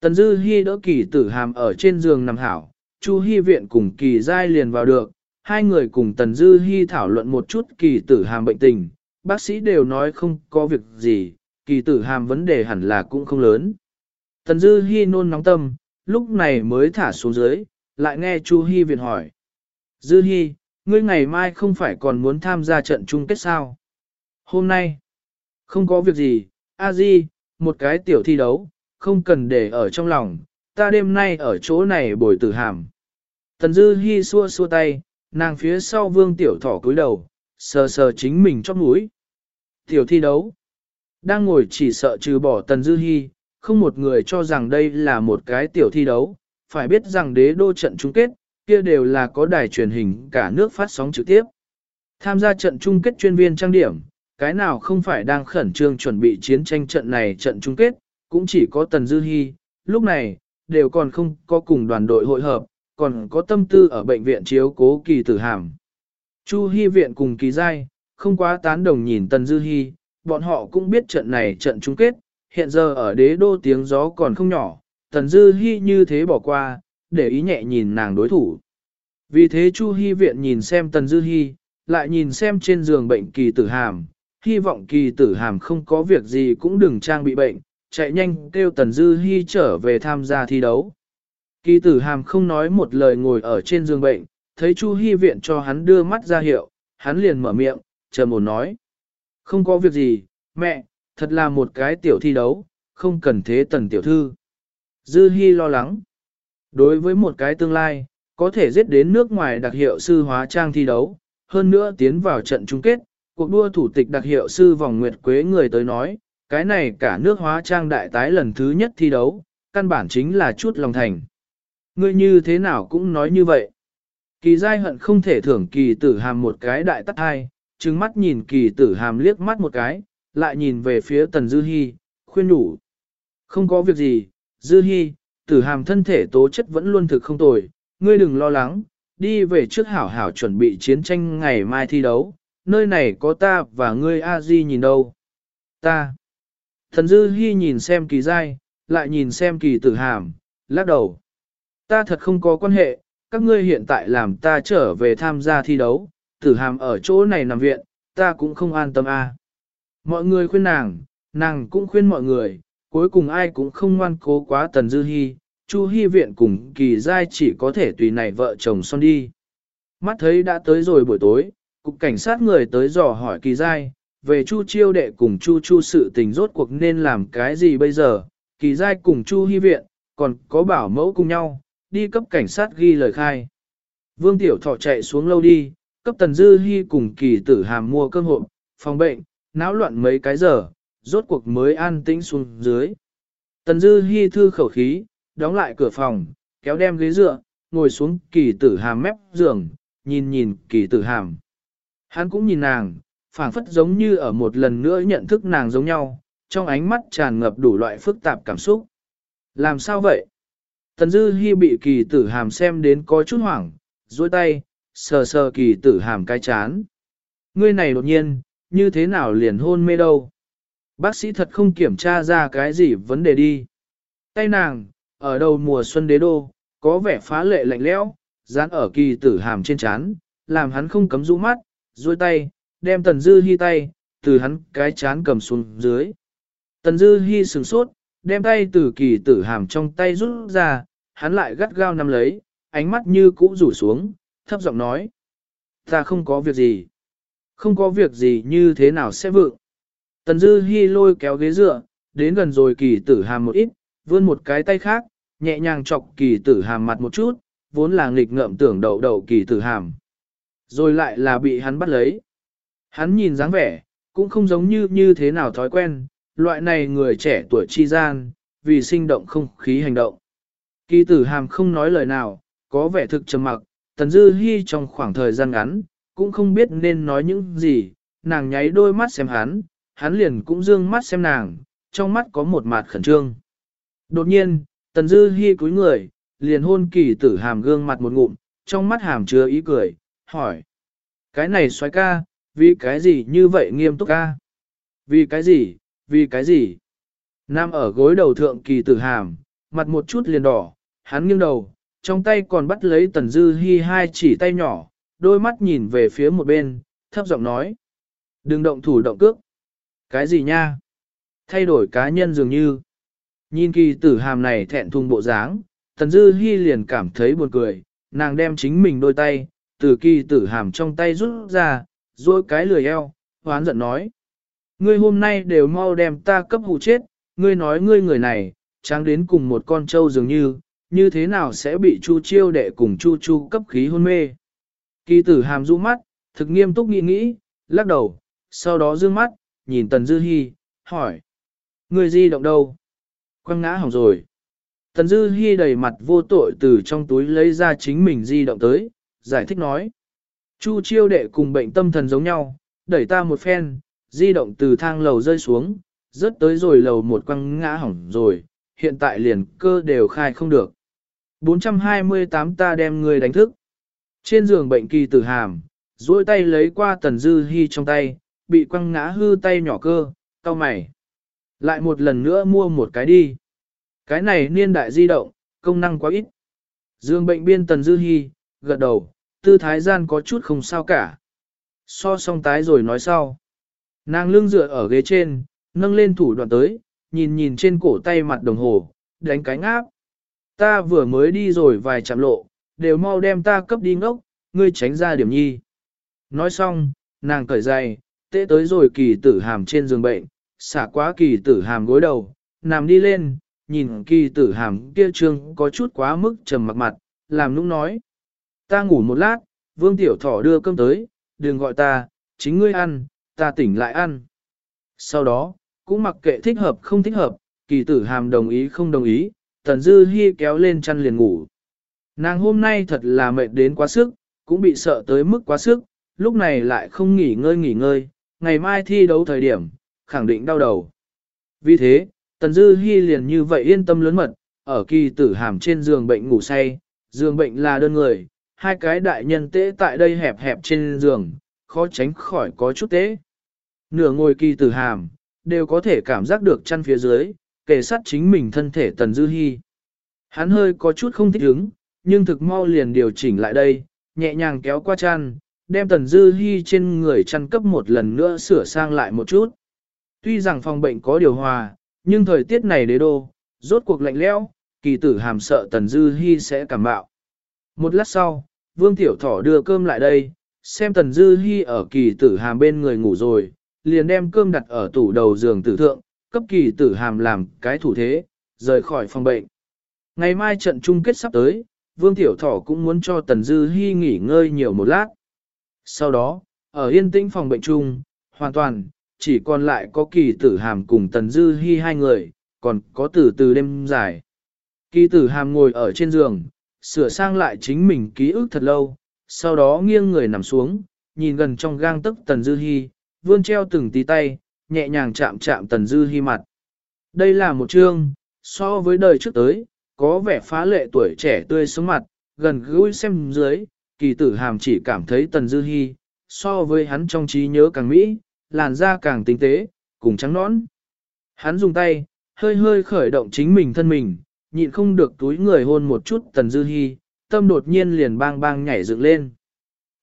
Tần Dư Hi đỡ kỳ tử hàm ở trên giường nằm hảo, Chu Hi viện cùng kỳ giai liền vào được, hai người cùng Tần Dư Hi thảo luận một chút kỳ tử hàm bệnh tình, bác sĩ đều nói không có việc gì, kỳ tử hàm vấn đề hẳn là cũng không lớn. Tần Dư Hi nôn nóng tâm, lúc này mới thả xuống dưới, lại nghe Chu Hi viện hỏi. Dư Hi, ngươi ngày mai không phải còn muốn tham gia trận chung kết sao? Hôm nay, không có việc gì, a di, một cái tiểu thi đấu, không cần để ở trong lòng, ta đêm nay ở chỗ này bồi tử hàm. Tần Dư Hi xua xua tay, nàng phía sau vương tiểu thỏ cúi đầu, sờ sờ chính mình chóp mũi. Tiểu thi đấu, đang ngồi chỉ sợ trừ bỏ Tần Dư Hi, không một người cho rằng đây là một cái tiểu thi đấu, phải biết rằng đế đô trận chung kết, kia đều là có đài truyền hình cả nước phát sóng trực tiếp. Tham gia trận chung kết chuyên viên trang điểm, cái nào không phải đang khẩn trương chuẩn bị chiến tranh trận này trận chung kết, cũng chỉ có Tần Dư Hi, lúc này, đều còn không có cùng đoàn đội hội hợp, còn có tâm tư ở bệnh viện chiếu cố kỳ tử hàm. Chu Hi viện cùng kỳ giai, không quá tán đồng nhìn Tần Dư Hi, bọn họ cũng biết trận này trận chung kết, hiện giờ ở đế đô tiếng gió còn không nhỏ, Tần Dư Hi như thế bỏ qua, để ý nhẹ nhìn nàng đối thủ. Vì thế Chu Hi viện nhìn xem Tần Dư Hi, lại nhìn xem trên giường bệnh kỳ tử hàm, hy vọng kỳ tử hàm không có việc gì cũng đừng trang bị bệnh, chạy nhanh kêu Tần Dư Hi trở về tham gia thi đấu. Kỳ tử hàm không nói một lời ngồi ở trên giường bệnh, thấy Chu Hi viện cho hắn đưa mắt ra hiệu, hắn liền mở miệng, chờ một nói. Không có việc gì, mẹ, thật là một cái tiểu thi đấu, không cần thế tần tiểu thư. Dư Hi lo lắng. Đối với một cái tương lai, có thể giết đến nước ngoài đặc hiệu sư hóa trang thi đấu, hơn nữa tiến vào trận chung kết, cuộc đua thủ tịch đặc hiệu sư vòng nguyệt quế người tới nói, cái này cả nước hóa trang đại tái lần thứ nhất thi đấu, căn bản chính là chút lòng thành. Ngươi như thế nào cũng nói như vậy. Kỳ giai hận không thể thưởng kỳ tử hàm một cái đại tắt hai, trừng mắt nhìn kỳ tử hàm liếc mắt một cái, lại nhìn về phía tần dư hy, khuyên đủ. Không có việc gì, dư hy, tử hàm thân thể tố chất vẫn luôn thực không tồi, ngươi đừng lo lắng, đi về trước hảo hảo chuẩn bị chiến tranh ngày mai thi đấu, nơi này có ta và ngươi a di nhìn đâu. Ta. Thần dư hy nhìn xem kỳ giai, lại nhìn xem kỳ tử hàm, lắc đầu. Ta thật không có quan hệ, các ngươi hiện tại làm ta trở về tham gia thi đấu, tử hàm ở chỗ này nằm viện, ta cũng không an tâm a. Mọi người khuyên nàng, nàng cũng khuyên mọi người, cuối cùng ai cũng không ngoan cố quá tần dư hy, Chu Hi viện cùng kỳ giai chỉ có thể tùy này vợ chồng son đi. Mắt thấy đã tới rồi buổi tối, cục cảnh sát người tới dò hỏi kỳ giai, về Chu chiêu đệ cùng Chu Chu sự tình rốt cuộc nên làm cái gì bây giờ, kỳ giai cùng Chu Hi viện, còn có bảo mẫu cùng nhau, đi cấp cảnh sát ghi lời khai. Vương Tiểu Thọ chạy xuống lâu đi, cấp Tần Dư Hi cùng kỳ tử hàm mua cơm hộp, phòng bệnh, náo loạn mấy cái giờ, rốt cuộc mới an tĩnh xuống dưới. Tần Dư Hi thư khẩu khí, đóng lại cửa phòng, kéo đem ghế dựa, ngồi xuống kỳ tử hàm mép giường, nhìn nhìn kỳ tử hàm. Hắn cũng nhìn nàng, phảng phất giống như ở một lần nữa nhận thức nàng giống nhau, trong ánh mắt tràn ngập đủ loại phức tạp cảm xúc. Làm sao vậy? Tần Dư Hi bị kỳ tử hàm xem đến có chút hoảng, duỗi tay, sờ sờ kỳ tử hàm cái chán. Ngươi này đột nhiên, như thế nào liền hôn mê đâu? Bác sĩ thật không kiểm tra ra cái gì vấn đề đi. Tay nàng, ở đầu mùa xuân đế đô, có vẻ phá lệ lạnh lẽo, dán ở kỳ tử hàm trên chán, làm hắn không cấm rũ mắt, duỗi tay, đem tần dư Hi tay, từ hắn cái chán cầm xuống dưới. Tần dư Hi sừng sốt, đem tay từ kỳ tử hàm trong tay rút ra, hắn lại gắt gao nắm lấy, ánh mắt như cũ rủ xuống, thấp giọng nói. Ta không có việc gì. Không có việc gì như thế nào sẽ vượng. Tần dư hi lôi kéo ghế dựa, đến gần rồi kỳ tử hàm một ít, vươn một cái tay khác, nhẹ nhàng chọc kỳ tử hàm mặt một chút, vốn là nghịch ngợm tưởng đậu đậu kỳ tử hàm. Rồi lại là bị hắn bắt lấy. Hắn nhìn dáng vẻ, cũng không giống như như thế nào thói quen, loại này người trẻ tuổi chi gian, vì sinh động không khí hành động. Kỳ tử hàm không nói lời nào, có vẻ thực trầm mặc, tần dư hy trong khoảng thời gian ngắn, cũng không biết nên nói những gì, nàng nháy đôi mắt xem hắn, hắn liền cũng dương mắt xem nàng, trong mắt có một mặt khẩn trương. Đột nhiên, tần dư hy cúi người, liền hôn kỳ tử hàm gương mặt một ngụm, trong mắt hàm chứa ý cười, hỏi. Cái này xoái ca, vì cái gì như vậy nghiêm túc ca? Vì cái gì, vì cái gì? Nam ở gối đầu thượng kỳ tử hàm, mặt một chút liền đỏ, hắn nghiêng đầu, trong tay còn bắt lấy tần dư hi hai chỉ tay nhỏ, đôi mắt nhìn về phía một bên, thấp giọng nói. Đừng động thủ động cước. Cái gì nha? Thay đổi cá nhân dường như. Nhìn kỳ tử hàm này thẹn thùng bộ dáng, tần dư hi liền cảm thấy buồn cười, nàng đem chính mình đôi tay, từ kỳ tử hàm trong tay rút ra, rồi cái lười eo, hoán giận nói. Ngươi hôm nay đều mau đem ta cấp hụ chết, ngươi nói ngươi người này, tráng đến cùng một con trâu dường như, như thế nào sẽ bị Chu chiêu đệ cùng Chu Chu cấp khí hôn mê. Kỳ tử hàm rũ mắt, thực nghiêm túc nghĩ nghĩ, lắc đầu, sau đó dương mắt, nhìn Tần Dư Hi, hỏi. Người di động đâu? Quăng ngã hỏng rồi. Tần Dư Hi đầy mặt vô tội từ trong túi lấy ra chính mình di động tới, giải thích nói. Chu chiêu đệ cùng bệnh tâm thần giống nhau, đẩy ta một phen, di động từ thang lầu rơi xuống, rớt tới rồi lầu một quăng ngã hỏng rồi, hiện tại liền cơ đều khai không được. 428 ta đem người đánh thức. Trên giường bệnh kỳ tử hàm, duỗi tay lấy qua tần dư hy trong tay, bị quăng ngã hư tay nhỏ cơ, cao mày. Lại một lần nữa mua một cái đi. Cái này niên đại di động, công năng quá ít. Dương bệnh biên tần dư hy, gật đầu, tư thái gian có chút không sao cả. So song tái rồi nói sau. Nàng lưng dựa ở ghế trên, nâng lên thủ đoạn tới, nhìn nhìn trên cổ tay mặt đồng hồ, đánh cánh áp. Ta vừa mới đi rồi vài chạm lộ, đều mau đem ta cấp đi ngốc, ngươi tránh ra điểm nhi. Nói xong, nàng cởi giày, tệ tới rồi kỳ tử hàm trên giường bệnh, xả quá kỳ tử hàm gối đầu, nằm đi lên, nhìn kỳ tử hàm kia trương có chút quá mức trầm mặt mặt, làm nũng nói. Ta ngủ một lát, vương tiểu thỏ đưa cơm tới, đừng gọi ta, chính ngươi ăn, ta tỉnh lại ăn. Sau đó, cũng mặc kệ thích hợp không thích hợp, kỳ tử hàm đồng ý không đồng ý, tần dư Hi kéo lên chăn liền ngủ. Nàng hôm nay thật là mệt đến quá sức, cũng bị sợ tới mức quá sức, lúc này lại không nghỉ ngơi nghỉ ngơi, ngày mai thi đấu thời điểm, khẳng định đau đầu. Vì thế, Tần Dư Hi liền như vậy yên tâm lớn mật, ở kỳ tử hàm trên giường bệnh ngủ say, giường bệnh là đơn người, hai cái đại nhân tế tại đây hẹp hẹp trên giường, khó tránh khỏi có chút tế. Nửa ngồi kỳ tử hàm, đều có thể cảm giác được chăn phía dưới, kề sát chính mình thân thể Tần Dư Hi. Hắn hơi có chút không thích ứng, nhưng thực mau liền điều chỉnh lại đây, nhẹ nhàng kéo qua chăn, đem Tần Dư Hi trên người chăn cấp một lần nữa sửa sang lại một chút. Tuy rằng phòng bệnh có điều hòa, nhưng thời tiết này đế đô, rốt cuộc lạnh lẽo, kỳ tử hàm sợ Tần Dư Hi sẽ cảm bạo. Một lát sau, Vương Tiểu Thỏ đưa cơm lại đây, xem Tần Dư Hi ở kỳ tử hàm bên người ngủ rồi, liền đem cơm đặt ở tủ đầu giường tử thượng, cấp kỳ tử hàm làm cái thủ thế, rời khỏi phòng bệnh. Ngày mai trận chung kết sắp tới, Vương Tiểu Thỏ cũng muốn cho Tần Dư Hi nghỉ ngơi nhiều một lát. Sau đó, ở yên tĩnh phòng bệnh chung, hoàn toàn, chỉ còn lại có kỳ tử hàm cùng Tần Dư Hi hai người, còn có từ từ đêm dài. Kỳ tử hàm ngồi ở trên giường, sửa sang lại chính mình ký ức thật lâu, sau đó nghiêng người nằm xuống, nhìn gần trong gang tức Tần Dư Hi, vươn treo từng tí tay, nhẹ nhàng chạm chạm Tần Dư Hi mặt. Đây là một chương, so với đời trước tới, có vẻ phá lệ tuổi trẻ tươi sống mặt, gần gũi xem dưới, kỳ tử hàm chỉ cảm thấy Tần Dư Hi, so với hắn trong trí nhớ càng mỹ, làn da càng tinh tế, cùng trắng nõn. Hắn dùng tay, hơi hơi khởi động chính mình thân mình, nhịn không được túi người hôn một chút Tần Dư Hi, tâm đột nhiên liền bang bang nhảy dựng lên.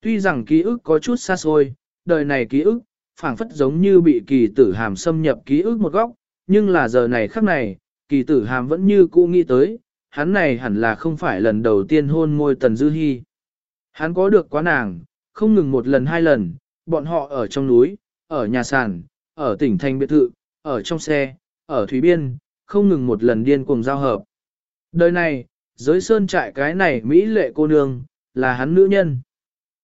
Tuy rằng ký ức có chút xa xôi, đời này ký ức, phảng phất giống như bị kỳ tử hàm xâm nhập ký ức một góc, nhưng là giờ này khắc này, kỳ tử hàm vẫn như cũ nghĩ tới, hắn này hẳn là không phải lần đầu tiên hôn môi Tần Dư Hi. Hắn có được quá nàng, không ngừng một lần hai lần, bọn họ ở trong núi, ở nhà sàn, ở tỉnh thành biệt thự, ở trong xe, ở thủy biên, không ngừng một lần điên cuồng giao hợp. Đời này, giới sơn trại cái này Mỹ lệ cô nương, là hắn nữ nhân.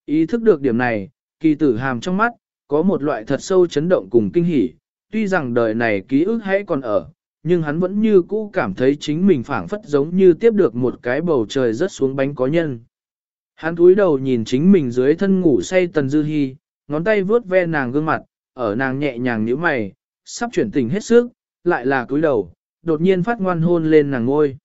Ý thức được điểm này, kỳ tử hàm trong mắt, có một loại thật sâu chấn động cùng kinh hỉ, tuy rằng đời này ký ức hãy còn ở, nhưng hắn vẫn như cũ cảm thấy chính mình phảng phất giống như tiếp được một cái bầu trời rớt xuống bánh có nhân. Hắn cúi đầu nhìn chính mình dưới thân ngủ say Tần Dư Hi, ngón tay vuốt ve nàng gương mặt, ở nàng nhẹ nhàng nhíu mày, sắp chuyển tình hết sức, lại là cúi đầu, đột nhiên phát ngoan hôn lên nàng ngôi.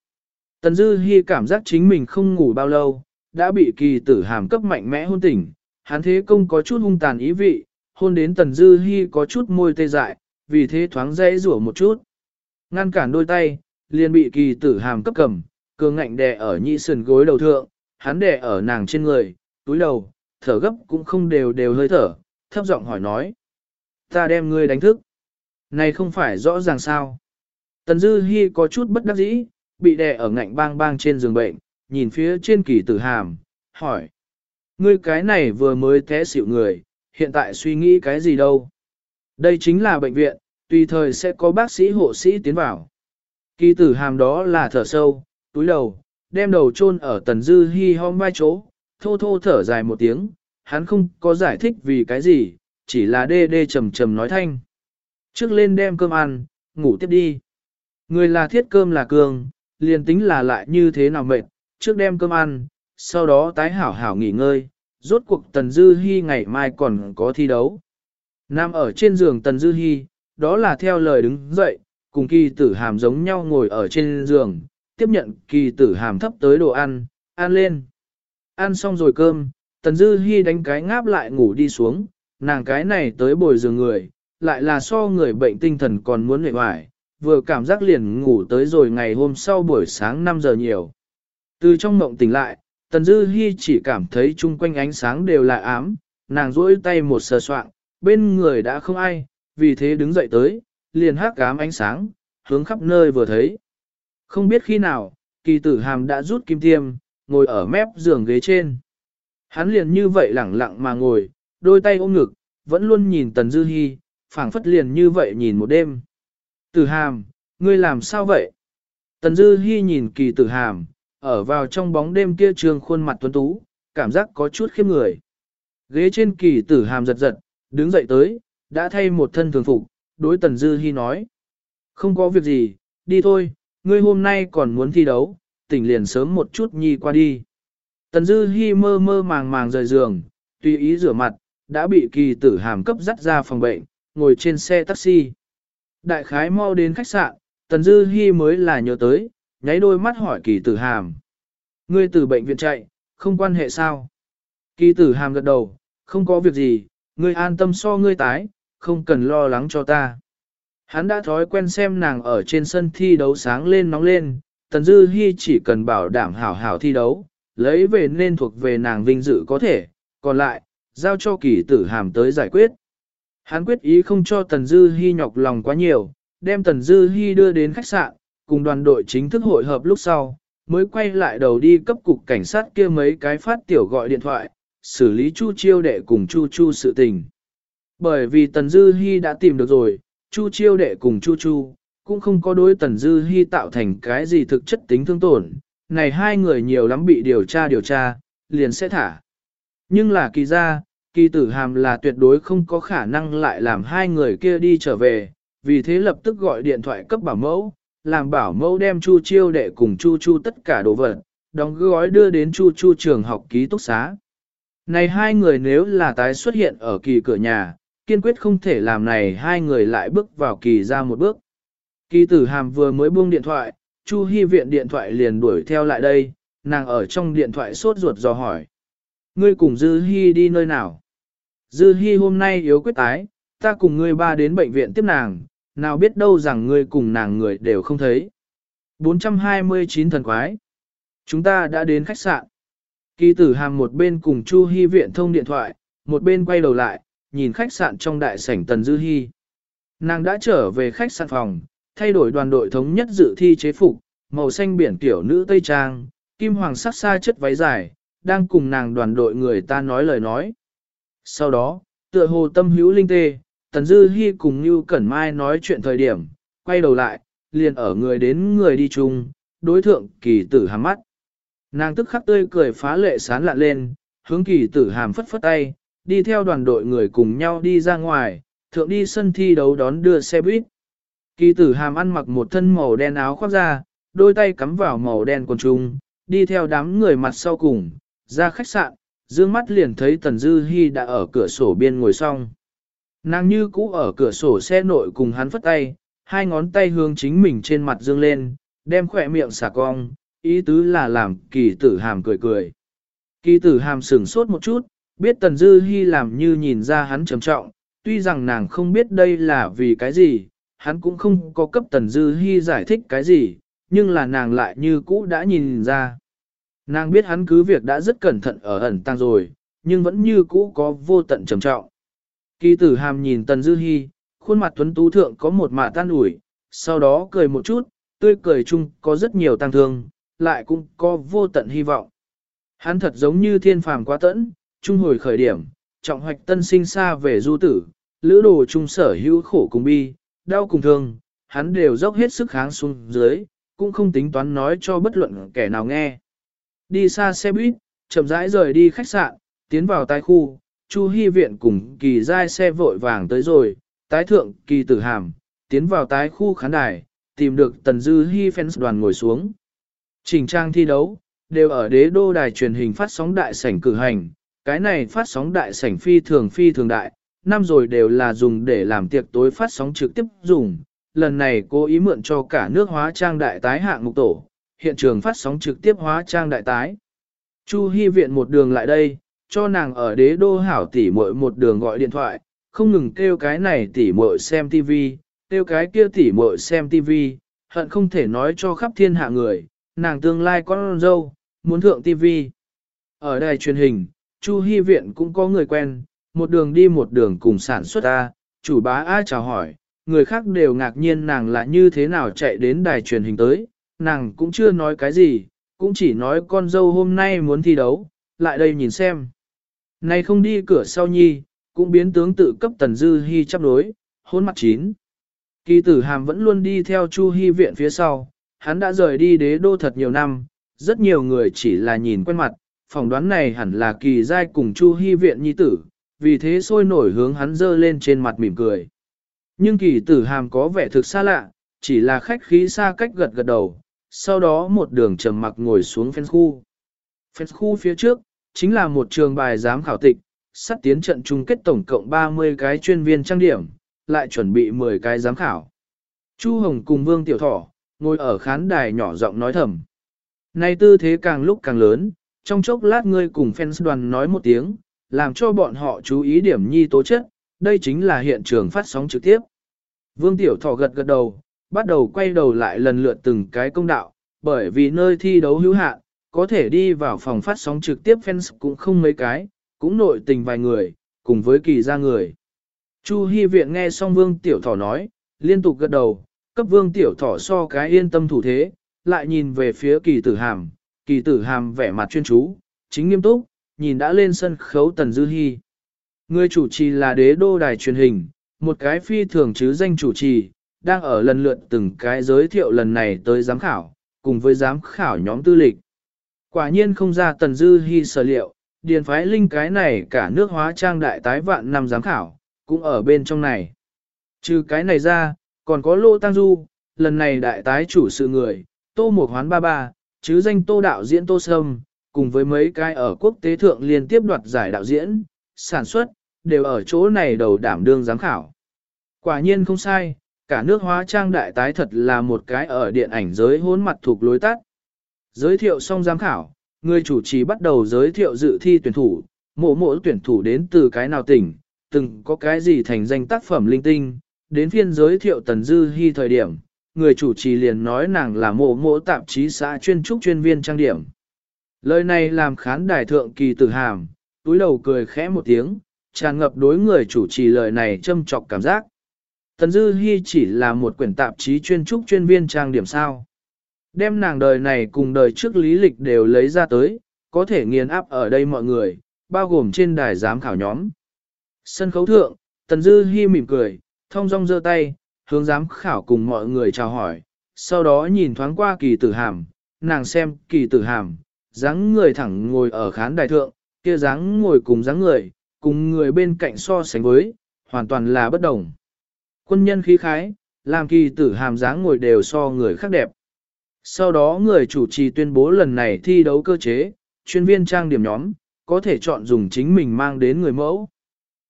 Tần Dư Hi cảm giác chính mình không ngủ bao lâu, đã bị kỳ tử hàm cấp mạnh mẽ hôn tỉnh, hắn thế công có chút hung tàn ý vị, hôn đến Tần Dư Hi có chút môi tê dại, vì thế thoáng dễ rủa một chút. Ngăn cản đôi tay, liền bị kỳ tử hàm cấp cầm, cường ngạnh đè ở nhị sườn gối đầu thượng, hắn đè ở nàng trên người, túi đầu, thở gấp cũng không đều đều hơi thở, thấp giọng hỏi nói. Ta đem ngươi đánh thức. Này không phải rõ ràng sao. Tần Dư Hi có chút bất đắc dĩ, bị đè ở ngạnh bang bang trên giường bệnh, nhìn phía trên kỳ tử hàm, hỏi. Ngươi cái này vừa mới té xỉu người, hiện tại suy nghĩ cái gì đâu. Đây chính là bệnh viện, tùy thời sẽ có bác sĩ hộ sĩ tiến vào. Kỳ tử hàm đó là thở sâu, túi đầu, đem đầu chôn ở tần dư hi hom vai chỗ, thô thô thở dài một tiếng, hắn không có giải thích vì cái gì, chỉ là đê đê trầm trầm nói thanh. Trước lên đem cơm ăn, ngủ tiếp đi. Người là thiết cơm là cường, liền tính là lại như thế nào mệt, trước đem cơm ăn, sau đó tái hảo hảo nghỉ ngơi, rốt cuộc Tần Dư Hi ngày mai còn có thi đấu. Nam ở trên giường Tần Dư Hi, đó là theo lời đứng dậy, cùng kỳ tử hàm giống nhau ngồi ở trên giường, tiếp nhận kỳ tử hàm thấp tới đồ ăn, ăn lên. Ăn xong rồi cơm, Tần Dư Hi đánh cái ngáp lại ngủ đi xuống, nàng cái này tới bồi giường người, lại là so người bệnh tinh thần còn muốn lệ hoài, vừa cảm giác liền ngủ tới rồi ngày hôm sau buổi sáng 5 giờ nhiều. Từ trong mộng tỉnh lại, Tần Dư Hi chỉ cảm thấy chung quanh ánh sáng đều là ám, nàng duỗi tay một sờ soạng, bên người đã không ai, vì thế đứng dậy tới, liền hắc ám ánh sáng, hướng khắp nơi vừa thấy. Không biết khi nào, kỳ tử hàm đã rút kim tiêm, ngồi ở mép giường ghế trên. Hắn liền như vậy lẳng lặng mà ngồi, đôi tay ôm ngực, vẫn luôn nhìn Tần Dư Hi, phảng phất liền như vậy nhìn một đêm. Tử hàm, ngươi làm sao vậy? Tần Dư Hi nhìn kỳ tử hàm, ở vào trong bóng đêm kia trường khuôn mặt tuấn tú, cảm giác có chút khiếp người. Ghế trên kỳ tử hàm giật giật, đứng dậy tới, đã thay một thân thường phục, đối Tần Dư Hi nói. Không có việc gì, đi thôi, ngươi hôm nay còn muốn thi đấu, tỉnh liền sớm một chút nhi qua đi. Tần Dư Hi mơ mơ màng màng rời giường, tùy ý rửa mặt, đã bị kỳ tử hàm cấp dắt ra phòng bệnh, ngồi trên xe taxi. Đại khái mau đến khách sạn, Tần Dư Hi mới là nhớ tới, nháy đôi mắt hỏi kỳ tử hàm. Ngươi từ bệnh viện chạy, không quan hệ sao? Kỳ tử hàm gật đầu, không có việc gì, ngươi an tâm so ngươi tái, không cần lo lắng cho ta. Hắn đã thói quen xem nàng ở trên sân thi đấu sáng lên nóng lên, Tần Dư Hi chỉ cần bảo đảm hảo hảo thi đấu, lấy về nên thuộc về nàng vinh dự có thể, còn lại, giao cho kỳ tử hàm tới giải quyết. Hắn quyết ý không cho Tần Dư Hi nhọc lòng quá nhiều, đem Tần Dư Hi đưa đến khách sạn, cùng đoàn đội chính thức hội hợp lúc sau, mới quay lại đầu đi cấp cục cảnh sát kia mấy cái phát tiểu gọi điện thoại, xử lý Chu Chiêu đệ cùng Chu Chu sự tình. Bởi vì Tần Dư Hi đã tìm được rồi, Chu Chiêu đệ cùng Chu Chu, cũng không có đối Tần Dư Hi tạo thành cái gì thực chất tính thương tổn, này hai người nhiều lắm bị điều tra điều tra, liền sẽ thả. Nhưng là kỳ ra, kỳ tử hàm là tuyệt đối không có khả năng lại làm hai người kia đi trở về, vì thế lập tức gọi điện thoại cấp bảo mẫu, làm bảo mẫu đem Chu Chiêu đệ cùng Chu Chu tất cả đồ vật, đóng gói đưa đến Chu Chu trường học ký túc xá. Này hai người nếu là tái xuất hiện ở kỳ cửa nhà, kiên quyết không thể làm này hai người lại bước vào kỳ ra một bước. Kỳ tử hàm vừa mới buông điện thoại, Chu Hi viện điện thoại liền đuổi theo lại đây, nàng ở trong điện thoại sốt ruột dò hỏi. Ngươi cùng Dư Hi đi nơi nào? Dư Hi hôm nay yếu quyết tái, ta cùng ngươi ba đến bệnh viện tiếp nàng, nào biết đâu rằng ngươi cùng nàng người đều không thấy. 429 thần quái. Chúng ta đã đến khách sạn. Kỳ tử hàm một bên cùng Chu Hi viện thông điện thoại, một bên quay đầu lại, nhìn khách sạn trong đại sảnh Tần Dư Hi. Nàng đã trở về khách sạn phòng, thay đổi đoàn đội thống nhất dự thi chế phục, màu xanh biển tiểu nữ Tây Trang, kim hoàng sắc xa chất váy dài, đang cùng nàng đoàn đội người ta nói lời nói. Sau đó, tựa hồ tâm hữu linh tê, Tần Dư Hi cùng Như Cẩn Mai nói chuyện thời điểm, quay đầu lại, liền ở người đến người đi chung, đối thượng kỳ tử hàm mắt. Nàng tức khắc tươi cười phá lệ sán lạ lên, hướng kỳ tử hàm phất phất tay, đi theo đoàn đội người cùng nhau đi ra ngoài, thượng đi sân thi đấu đón đưa xe buýt. Kỳ tử hàm ăn mặc một thân màu đen áo khoác ra, đôi tay cắm vào màu đen quần trung, đi theo đám người mặt sau cùng, ra khách sạn, dương mắt liền thấy Tần Dư Hi đã ở cửa sổ biên ngồi xong. Nàng như cũ ở cửa sổ xe nội cùng hắn phất tay, hai ngón tay hướng chính mình trên mặt dương lên, đem khỏe miệng xả cong, ý tứ là làm kỳ tử hàm cười cười. Kỳ tử hàm sửng sốt một chút, biết Tần Dư Hi làm như nhìn ra hắn trầm trọng, tuy rằng nàng không biết đây là vì cái gì, hắn cũng không có cấp Tần Dư Hi giải thích cái gì, nhưng là nàng lại như cũ đã nhìn ra. Nàng biết hắn cứ việc đã rất cẩn thận ở ẩn tăng rồi, nhưng vẫn như cũ có vô tận trầm trọng. Kỳ tử hàm nhìn Tần Dư Hi, khuôn mặt tuấn tú thượng có một mạ tan ủi, sau đó cười một chút, tươi cười chung có rất nhiều tăng thương, lại cũng có vô tận hy vọng. Hắn thật giống như thiên phàm quá tẫn, trung hồi khởi điểm, trọng hoạch tân sinh xa về du tử, lữ đồ trung sở hữu khổ cùng bi, đau cùng thương, hắn đều dốc hết sức kháng xuống dưới, cũng không tính toán nói cho bất luận kẻ nào nghe. Đi xa xe buýt, chậm rãi rời đi khách sạn, tiến vào tai khu, Chu Hi viện cùng kỳ giai xe vội vàng tới rồi, tái thượng kỳ tử hàm, tiến vào tái khu khán đài, tìm được Tần Dư Hi fans đoàn ngồi xuống. Trình trang thi đấu, đều ở đế đô đài truyền hình phát sóng đại sảnh cử hành, cái này phát sóng đại sảnh phi thường phi thường đại, năm rồi đều là dùng để làm tiệc tối phát sóng trực tiếp dùng, lần này cố ý mượn cho cả nước hóa trang đại tái hạng mục tổ, hiện trường phát sóng trực tiếp hóa trang đại tái. Chu Hi viện một đường lại đây, cho nàng ở đế đô hảo tỉ muội một đường gọi điện thoại, không ngừng kêu cái này tỉ muội xem tivi, kêu cái kia tỉ muội xem tivi, hận không thể nói cho khắp thiên hạ người, nàng tương lai con dâu, muốn thượng tivi. Ở đài truyền hình, Chu Hi viện cũng có người quen, một đường đi một đường cùng sản xuất A, chủ bá A chào hỏi, người khác đều ngạc nhiên nàng là như thế nào chạy đến đài truyền hình tới, nàng cũng chưa nói cái gì, cũng chỉ nói con dâu hôm nay muốn thi đấu, lại đây nhìn xem. Này không đi cửa sau nhi, cũng biến tướng tự cấp Tần Dư Hi chấp đối, hôn mặt chín. Kỳ tử hàm vẫn luôn đi theo Chu Hi viện phía sau, hắn đã rời đi đế đô thật nhiều năm, rất nhiều người chỉ là nhìn quen mặt, phỏng đoán này hẳn là kỳ giai cùng Chu Hi viện nhi tử, vì thế sôi nổi hướng hắn dơ lên trên mặt mỉm cười. Nhưng kỳ tử hàm có vẻ thực xa lạ, chỉ là khách khí xa cách gật gật đầu, sau đó một đường trầm mặc ngồi xuống phên khu. Phên khu phía trước, chính là một trường bài giám khảo tịch, sắp tiến trận chung kết tổng cộng 30 cái chuyên viên trang điểm, lại chuẩn bị 10 cái giám khảo. Chu Hồng cùng Vương Tiểu Thỏ, ngồi ở khán đài nhỏ giọng nói thầm. Nay tư thế càng lúc càng lớn, trong chốc lát ngươi cùng fans đoàn nói một tiếng, làm cho bọn họ chú ý điểm nhi tố chất, đây chính là hiện trường phát sóng trực tiếp. Vương Tiểu Thỏ gật gật đầu, bắt đầu quay đầu lại lần lượt từng cái công đạo, bởi vì nơi thi đấu hữu hạn, có thể đi vào phòng phát sóng trực tiếp fans cũng không mấy cái, cũng nội tình vài người, cùng với kỳ ra người. Chu Hi Viện nghe xong Vương Tiểu Thỏ nói, liên tục gật đầu, cấp vương tiểu thỏ so cái yên tâm thủ thế, lại nhìn về phía kỳ tử hàm, kỳ tử hàm vẻ mặt chuyên chú, chính nghiêm túc, nhìn đã lên sân khấu Tần Dư Hi. Người chủ trì là đế đô đài truyền hình, một cái phi thường chứ danh chủ trì, đang ở lần lượt từng cái giới thiệu lần này tới giám khảo, cùng với giám khảo nhóm tư lịch. Quả nhiên không ra Tần Dư Hi sở liệu, điền phái linh cái này cả nước hóa trang đại tái vạn năm giám khảo, cũng ở bên trong này. Trừ cái này ra, còn có Lô Tăng Du, lần này đại tái chủ sự người, Tô Mộc Hoán Ba Ba, chứ danh Tô đạo diễn Tô Sâm, cùng với mấy cái ở quốc tế thượng liên tiếp đoạt giải đạo diễn, sản xuất, đều ở chỗ này đầu đảm đương giám khảo. Quả nhiên không sai, cả nước hóa trang đại tái thật là một cái ở điện ảnh giới hỗn mặt thuộc lối tắt. Giới thiệu xong giám khảo, người chủ trì bắt đầu giới thiệu dự thi tuyển thủ, mộ Mộ tuyển thủ đến từ cái nào tỉnh, từng có cái gì thành danh tác phẩm linh tinh, đến phiên giới thiệu Tần Dư Hi thời điểm, người chủ trì liền nói nàng là mộ mộ tạp chí xã chuyên trúc chuyên viên trang điểm. Lời này làm khán đài thượng kỳ tử hàm, túi đầu cười khẽ một tiếng, tràn ngập đối người chủ trì lời này châm chọc cảm giác. Tần Dư Hi chỉ là một quyển tạp chí chuyên trúc chuyên viên trang điểm sao. Đem nàng đời này cùng đời trước lý lịch đều lấy ra tới, có thể nghiền áp ở đây mọi người, bao gồm trên đài giám khảo nhóm. Sân khấu thượng, Tần Dư Hi mỉm cười, thông dong giơ tay, hướng giám khảo cùng mọi người chào hỏi, sau đó nhìn thoáng qua kỳ tử hàm, nàng xem kỳ tử hàm, dáng người thẳng ngồi ở khán đài thượng, kia dáng ngồi cùng dáng người, cùng người bên cạnh so sánh với, hoàn toàn là bất đồng. Quân nhân khí khái, làm kỳ tử hàm dáng ngồi đều so người khác đẹp. Sau đó người chủ trì tuyên bố lần này thi đấu cơ chế, chuyên viên trang điểm nhóm, có thể chọn dùng chính mình mang đến người mẫu.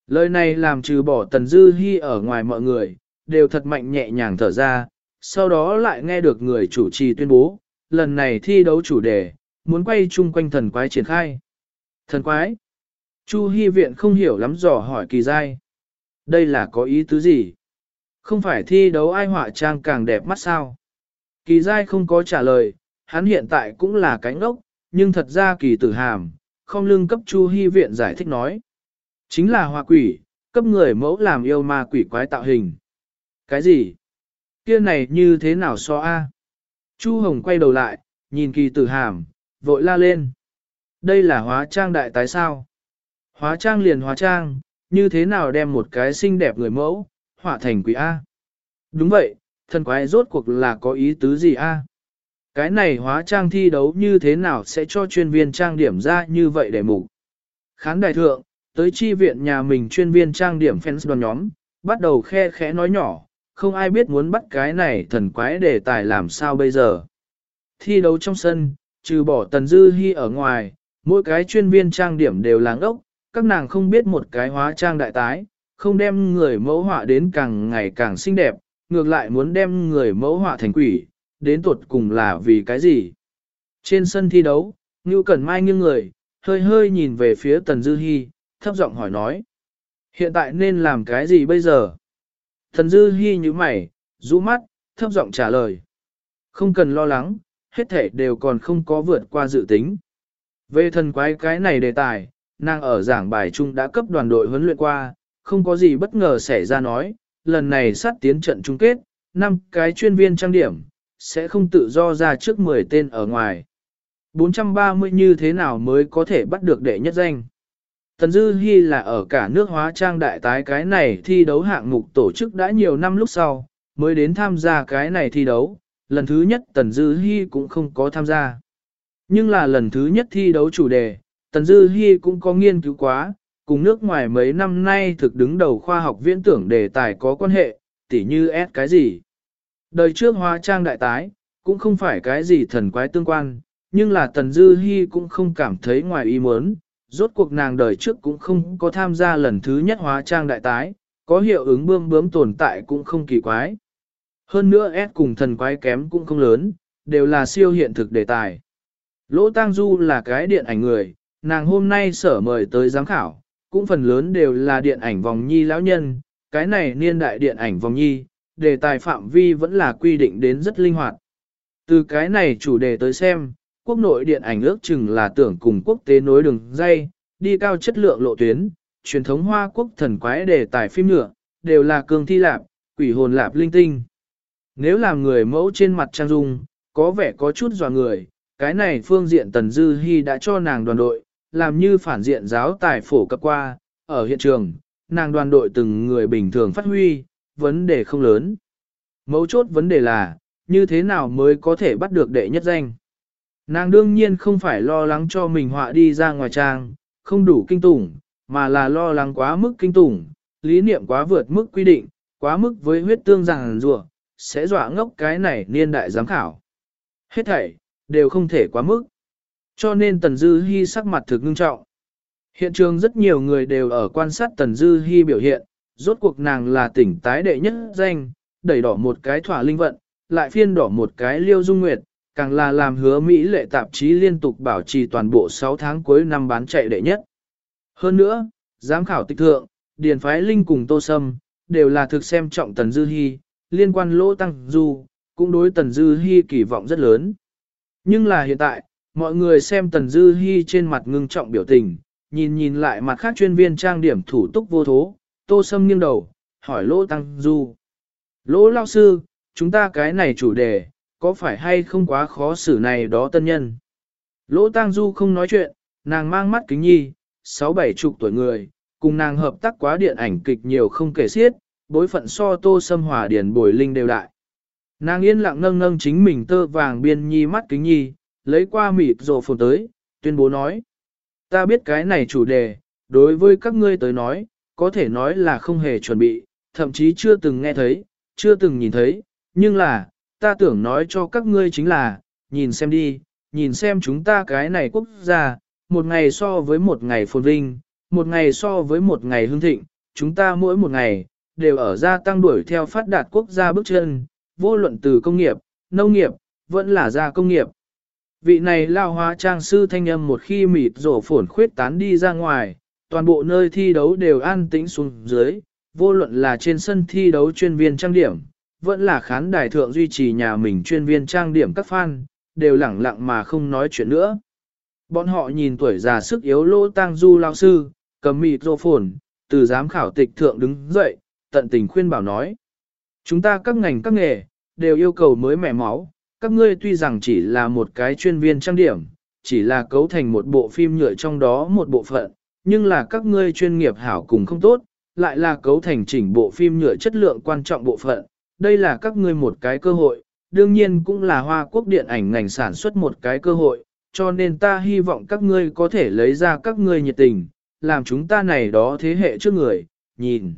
Lời này làm trừ bỏ tần dư hi ở ngoài mọi người, đều thật mạnh nhẹ nhàng thở ra, sau đó lại nghe được người chủ trì tuyên bố, lần này thi đấu chủ đề, muốn quay chung quanh thần quái triển khai. Thần quái? Chu Hi Viện không hiểu lắm dò hỏi kỳ giai. Đây là có ý tứ gì? Không phải thi đấu ai họa trang càng đẹp mắt sao? Kỳ dai không có trả lời, hắn hiện tại cũng là cánh ốc, nhưng thật ra kỳ tử hàm, không lưng cấp Chu Hy Viện giải thích nói. Chính là họa quỷ, cấp người mẫu làm yêu ma quỷ quái tạo hình. Cái gì? Kia này như thế nào so a? Chu Hồng quay đầu lại, nhìn kỳ tử hàm, vội la lên. Đây là hóa trang đại tái sao? Hóa trang liền hóa trang, như thế nào đem một cái xinh đẹp người mẫu, họa thành quỷ A? Đúng vậy, thần quái rốt cuộc là có ý tứ gì A? Cái này hóa trang thi đấu như thế nào sẽ cho chuyên viên trang điểm ra như vậy để mục? Khán đại thượng, tới chi viện nhà mình chuyên viên trang điểm fans đoàn nhóm, bắt đầu khe khẽ nói nhỏ, không ai biết muốn bắt cái này thần quái để tài làm sao bây giờ. Thi đấu trong sân, trừ bỏ tần dư hy ở ngoài, mỗi cái chuyên viên trang điểm đều láng ốc, các nàng không biết một cái hóa trang đại tái, không đem người mẫu họa đến càng ngày càng xinh đẹp, ngược lại muốn đem người mẫu họa thành quỷ, đến tuột cùng là vì cái gì. Trên sân thi đấu, Ngưu Cẩn Mai nghiêng người, hơi hơi nhìn về phía Tần Dư Hi, thấp giọng hỏi nói. Hiện tại nên làm cái gì bây giờ? Tần Dư Hi như mày, rũ mắt, thấp giọng trả lời. Không cần lo lắng, hết thể đều còn không có vượt qua dự tính. Về thần quái cái này đề tài, nàng ở giảng bài chung đã cấp đoàn đội huấn luyện qua, không có gì bất ngờ xảy ra nói, lần này sát tiến trận chung kết, năm cái chuyên viên trang điểm, sẽ không tự do ra trước 10 tên ở ngoài. 430 như thế nào mới có thể bắt được đệ nhất danh? Tần Dư Hi là ở cả nước hóa trang đại tái cái này thi đấu hạng mục tổ chức đã nhiều năm lúc sau, mới đến tham gia cái này thi đấu, lần thứ nhất Tần Dư Hi cũng không có tham gia. Nhưng là lần thứ nhất thi đấu chủ đề, Tần Dư Hi cũng có nghiên cứu quá, cùng nước ngoài mấy năm nay thực đứng đầu khoa học viễn tưởng đề tài có quan hệ, tỉ như S cái gì. Đời trước hóa trang đại tái, cũng không phải cái gì thần quái tương quan, nhưng là Tần Dư Hi cũng không cảm thấy ngoài ý muốn, rốt cuộc nàng đời trước cũng không có tham gia lần thứ nhất hóa trang đại tái, có hiệu ứng bươm bướm tồn tại cũng không kỳ quái. Hơn nữa S cùng thần quái kém cũng không lớn, đều là siêu hiện thực đề tài. Lỗ Tang Du là cái điện ảnh người, nàng hôm nay sở mời tới giám khảo, cũng phần lớn đều là điện ảnh vòng nhi lão nhân, cái này niên đại điện ảnh vòng nhi, đề tài phạm vi vẫn là quy định đến rất linh hoạt. Từ cái này chủ đề tới xem, quốc nội điện ảnh ước chừng là tưởng cùng quốc tế nối đường dây, đi cao chất lượng lộ tuyến, truyền thống hoa quốc thần quái đề tài phim nhựa, đều là cường thi lạp, quỷ hồn lạp linh tinh. Nếu làm người mẫu trên mặt trang dung, có vẻ có chút dò người, cái này phương diện Tần Dư Hi đã cho nàng đoàn đội, làm như phản diện giáo tài phổ cập qua, ở hiện trường, nàng đoàn đội từng người bình thường phát huy, vấn đề không lớn. Mấu chốt vấn đề là, như thế nào mới có thể bắt được đệ nhất danh. Nàng đương nhiên không phải lo lắng cho mình họa đi ra ngoài trang, không đủ kinh tủng, mà là lo lắng quá mức kinh tủng, lý niệm quá vượt mức quy định, quá mức với huyết tương rằng rùa, sẽ dọa ngốc cái này niên đại giám khảo. Hết thảy, đều không thể quá mức. Cho nên Tần Dư Hi sắc mặt thực ngưng trọng. Hiện trường rất nhiều người đều ở quan sát Tần Dư Hi biểu hiện, rốt cuộc nàng là tỉnh tái đệ nhất danh, đẩy đỏ một cái thỏa linh vận, lại phiên đỏ một cái liêu dung nguyệt, càng là làm hứa Mỹ lệ tạp chí liên tục bảo trì toàn bộ 6 tháng cuối năm bán chạy đệ nhất. Hơn nữa, giám khảo tịch thượng, Điền Phái Linh cùng Tô Sâm, đều là thực xem trọng Tần Dư Hi, liên quan lỗ tăng du, cũng đối Tần Dư Hi kỳ vọng rất lớn. Nhưng là hiện tại, mọi người xem Tần Dư Hi trên mặt ngưng trọng biểu tình, nhìn nhìn lại mặt khác chuyên viên trang điểm thủ túc vô thố, Tô Sâm nghiêng đầu, hỏi lỗ tăng du. Lỗ lao sư, chúng ta cái này chủ đề, có phải hay không quá khó xử này đó tân nhân? Lỗ tăng du không nói chuyện, nàng mang mắt kính nhi, sáu bảy chục tuổi người, cùng nàng hợp tác quá điện ảnh kịch nhiều không kể xiết, bối phận so tô sâm hòa điển bồi linh đều đại. Nàng yên lặng nâng nâng chính mình tơ vàng biên nhi mắt kính nhi, lấy qua mịt rồ phồn tới, tuyên bố nói. Ta biết cái này chủ đề, đối với các ngươi tới nói, có thể nói là không hề chuẩn bị, thậm chí chưa từng nghe thấy, chưa từng nhìn thấy, nhưng là, ta tưởng nói cho các ngươi chính là, nhìn xem đi, nhìn xem chúng ta cái này quốc gia, một ngày so với một ngày phồn vinh, một ngày so với một ngày hương thịnh, chúng ta mỗi một ngày, đều ở gia tăng đuổi theo phát đạt quốc gia bước chân, vô luận từ công nghiệp, nông nghiệp, vẫn là gia công nghiệp. Vị này lao hóa trang sư thanh âm một khi mịt rổ phổn khuyết tán đi ra ngoài, toàn bộ nơi thi đấu đều an tĩnh xuống dưới, vô luận là trên sân thi đấu chuyên viên trang điểm, vẫn là khán đài thượng duy trì nhà mình chuyên viên trang điểm các fan, đều lẳng lặng mà không nói chuyện nữa. Bọn họ nhìn tuổi già sức yếu lỗ tang du lao sư, cầm mịt rổ phổn, từ giám khảo tịch thượng đứng dậy, tận tình khuyên bảo nói. Chúng ta các ngành các nghề, đều yêu cầu mới mẻ máu, các ngươi tuy rằng chỉ là một cái chuyên viên trang điểm, chỉ là cấu thành một bộ phim nhựa trong đó một bộ phận, nhưng là các ngươi chuyên nghiệp hảo cùng không tốt, lại là cấu thành chỉnh bộ phim nhựa chất lượng quan trọng bộ phận. Đây là các ngươi một cái cơ hội, đương nhiên cũng là Hoa Quốc điện ảnh ngành sản xuất một cái cơ hội, cho nên ta hy vọng các ngươi có thể lấy ra các ngươi nhiệt tình, làm chúng ta này đó thế hệ trước người, nhìn.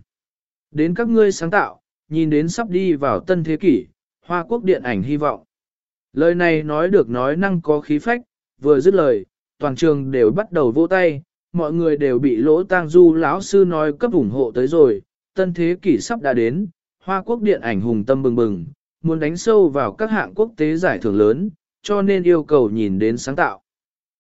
Đến các ngươi sáng tạo, nhìn đến sắp đi vào tân thế kỷ, Hoa Quốc điện ảnh hy vọng. Lời này nói được nói năng có khí phách, vừa dứt lời, toàn trường đều bắt đầu vỗ tay, mọi người đều bị lỗ tang du lão sư nói cấp ủng hộ tới rồi, tân thế kỷ sắp đã đến, Hoa Quốc điện ảnh hùng tâm bừng bừng, muốn đánh sâu vào các hạng quốc tế giải thưởng lớn, cho nên yêu cầu nhìn đến sáng tạo.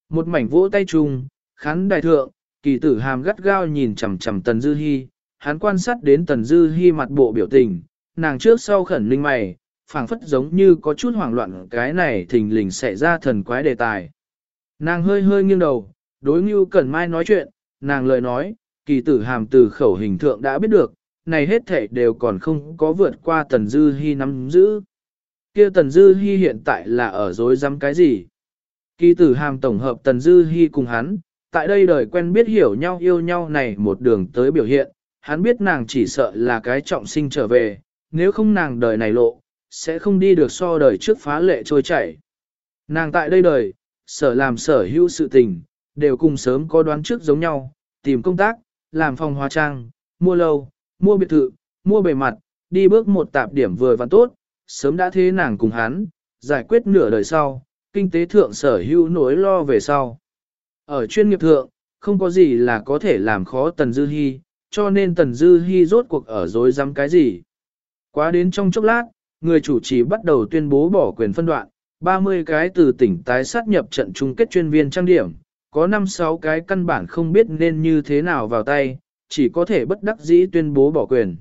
Một mảnh vỗ tay chung, khán đài thượng, kỳ tử hàm gắt gao nhìn chằm chằm Tần Dư Hi, hắn quan sát đến Tần Dư Hi mặt bộ biểu tình, nàng trước sau khẩn linh mày, phảng phất giống như có chút hoảng loạn cái này thình lình xảy ra thần quái đề tài. Nàng hơi hơi nghiêng đầu, đối Ngưu Cẩn Mai nói chuyện, nàng lời nói, kỳ tử hàm từ khẩu hình thượng đã biết được, này hết thể đều còn không có vượt qua Tần Dư Hi nắm giữ. Kia Tần Dư Hi hiện tại là ở dối dám cái gì? Kỳ tử hàm tổng hợp Tần Dư Hi cùng hắn, tại đây đời quen biết hiểu nhau yêu nhau này một đường tới biểu hiện, hắn biết nàng chỉ sợ là cái trọng sinh trở về, nếu không nàng đời này lộ, sẽ không đi được so đời trước phá lệ trôi chảy. Nàng tại đây đời, sở làm sở hữu sự tình, đều cùng sớm có đoán trước giống nhau, tìm công tác, làm phòng hóa trang, mua lâu, mua biệt thự, mua bề mặt, đi bước một tạp điểm vừa và tốt, sớm đã thế nàng cùng hắn, giải quyết nửa đời sau, kinh tế thượng sở hữu nỗi lo về sau. Ở chuyên nghiệp thượng, không có gì là có thể làm khó Tần Dư Hi, cho nên Tần Dư Hi rốt cuộc ở dối dám cái gì. Quá đến trong chốc lát, người chủ trì bắt đầu tuyên bố bỏ quyền phân đoạn, 30 cái từ tỉnh tái sát nhập trận chung kết chuyên viên trang điểm, có 5-6 cái căn bản không biết nên như thế nào vào tay, chỉ có thể bất đắc dĩ tuyên bố bỏ quyền.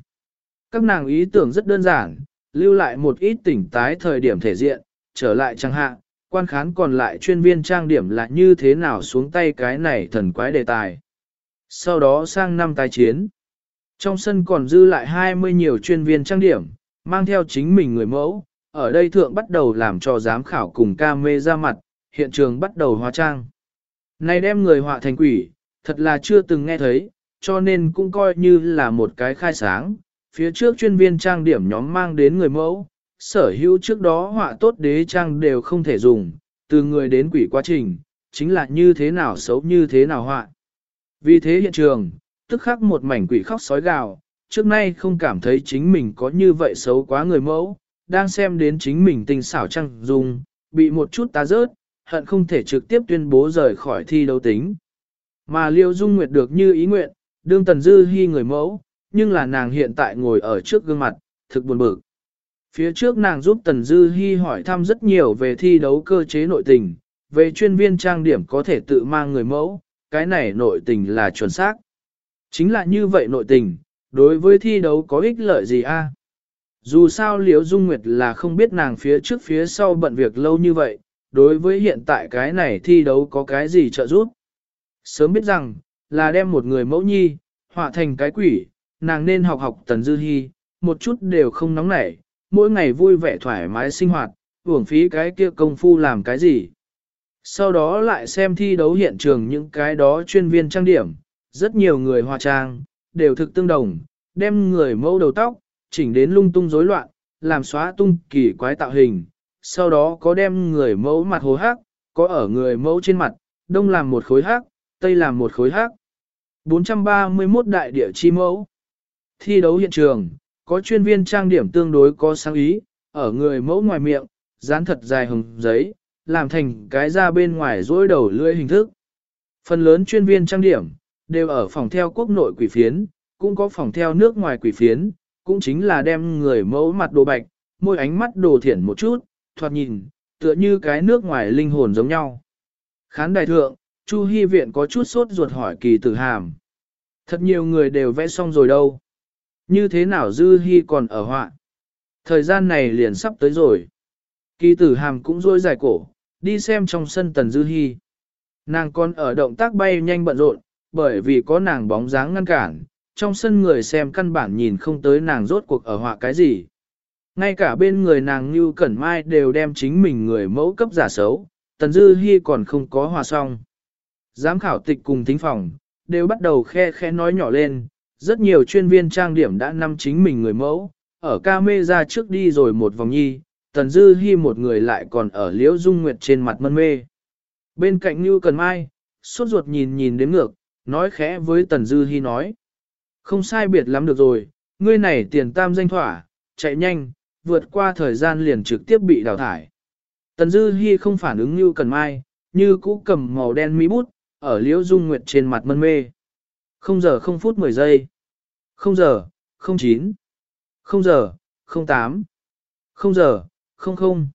Các nàng ý tưởng rất đơn giản, lưu lại một ít tỉnh tái thời điểm thể diện, trở lại chẳng hạn, quan khán còn lại chuyên viên trang điểm là như thế nào xuống tay cái này thần quái đề tài. Sau đó sang năm tái chiến. Trong sân còn dư lại 20 nhiều chuyên viên trang điểm, mang theo chính mình người mẫu, ở đây thượng bắt đầu làm cho giám khảo cùng ca mê ra mặt, hiện trường bắt đầu hóa trang. Này đem người họa thành quỷ, thật là chưa từng nghe thấy, cho nên cũng coi như là một cái khai sáng. Phía trước chuyên viên trang điểm nhóm mang đến người mẫu, sở hữu trước đó họa tốt đế trang đều không thể dùng, từ người đến quỷ quá trình, chính là như thế nào xấu như thế nào họa. Vì thế hiện trường, tức khắc một mảnh quỷ khóc sói gào, trước nay không cảm thấy chính mình có như vậy xấu quá người mẫu, đang xem đến chính mình tình xảo trăng dùng, bị một chút tá rớt, hận không thể trực tiếp tuyên bố rời khỏi thi đấu tính. Mà Liêu Dung Nguyệt được như ý nguyện, đương Tần Dư Hi người mẫu, nhưng là nàng hiện tại ngồi ở trước gương mặt, thực buồn bực. Phía trước nàng giúp Tần Dư Hi hỏi thăm rất nhiều về thi đấu cơ chế nội tình, về chuyên viên trang điểm có thể tự mang người mẫu, cái này nội tình là chuẩn xác. Chính là như vậy nội tình, đối với thi đấu có ích lợi gì a? Dù sao Liễu Dung Nguyệt là không biết nàng phía trước phía sau bận việc lâu như vậy, đối với hiện tại cái này thi đấu có cái gì trợ giúp. Sớm biết rằng, là đem một người mẫu nhi, họa thành cái quỷ, nàng nên học học Tần Dư Hi, một chút đều không nóng nảy, mỗi ngày vui vẻ thoải mái sinh hoạt, uổng phí cái kia công phu làm cái gì. Sau đó lại xem thi đấu hiện trường những cái đó chuyên viên trang điểm, rất nhiều người hòa trang, đều thực tương đồng, đem người mẫu đầu tóc, chỉnh đến lung tung rối loạn, làm xóa tung kỳ quái tạo hình, sau đó có đem người mẫu mặt hồ hắc, có ở người mẫu trên mặt, đông làm một khối hắc, tây làm một khối hắc. 431 đại địa chi mẫu. Thi đấu hiện trường, có chuyên viên trang điểm tương đối có sáng ý, ở người mẫu ngoài miệng, dán thật dài hồng giấy, làm thành cái ra bên ngoài rối đầu lưỡi hình thức. Phần lớn chuyên viên trang điểm, đều ở phòng theo quốc nội quỷ phiến, cũng có phòng theo nước ngoài quỷ phiến, cũng chính là đem người mẫu mặt đồ bạch, môi ánh mắt đồ thiển một chút, thoạt nhìn, tựa như cái nước ngoài linh hồn giống nhau. Khán đại thượng, Chu Hy Viện có chút sốt ruột hỏi kỳ tử hàm. Thật nhiều người đều vẽ xong rồi đâu. Như thế nào Dư Hy còn ở họa? Thời gian này liền sắp tới rồi. Kỳ tử hàm cũng rôi dài cổ, đi xem trong sân tần Dư Hy. Nàng còn ở động tác bay nhanh bận rộn, bởi vì có nàng bóng dáng ngăn cản, trong sân người xem căn bản nhìn không tới nàng rốt cuộc ở họa cái gì. Ngay cả bên người nàng như Cẩn Mai đều đem chính mình người mẫu cấp giả xấu, Tần Dư Hi còn không có hòa xong. Giám khảo tịch cùng thính phòng, đều bắt đầu khe khe nói nhỏ lên, rất nhiều chuyên viên trang điểm đã nắm chính mình người mẫu, ở ca mê ra trước đi rồi một vòng nhi, Tần Dư Hi một người lại còn ở liễu dung nguyệt trên mặt mân mê. Bên cạnh Như Cần Mai, suốt ruột nhìn nhìn đến ngược, nói khẽ với Tần Dư Hi nói. Không sai biệt lắm được rồi, ngươi này tiền tam danh thỏa, chạy nhanh, vượt qua thời gian liền trực tiếp bị đào thải. Tần Dư Hi không phản ứng như cần mai, như cũ cầm màu đen mỹ bút, ở liễu dung nguyệt trên mặt mân mê. Không giờ không phút 10 giây. Không giờ, không chín. Không giờ, không tám. Không giờ, không không.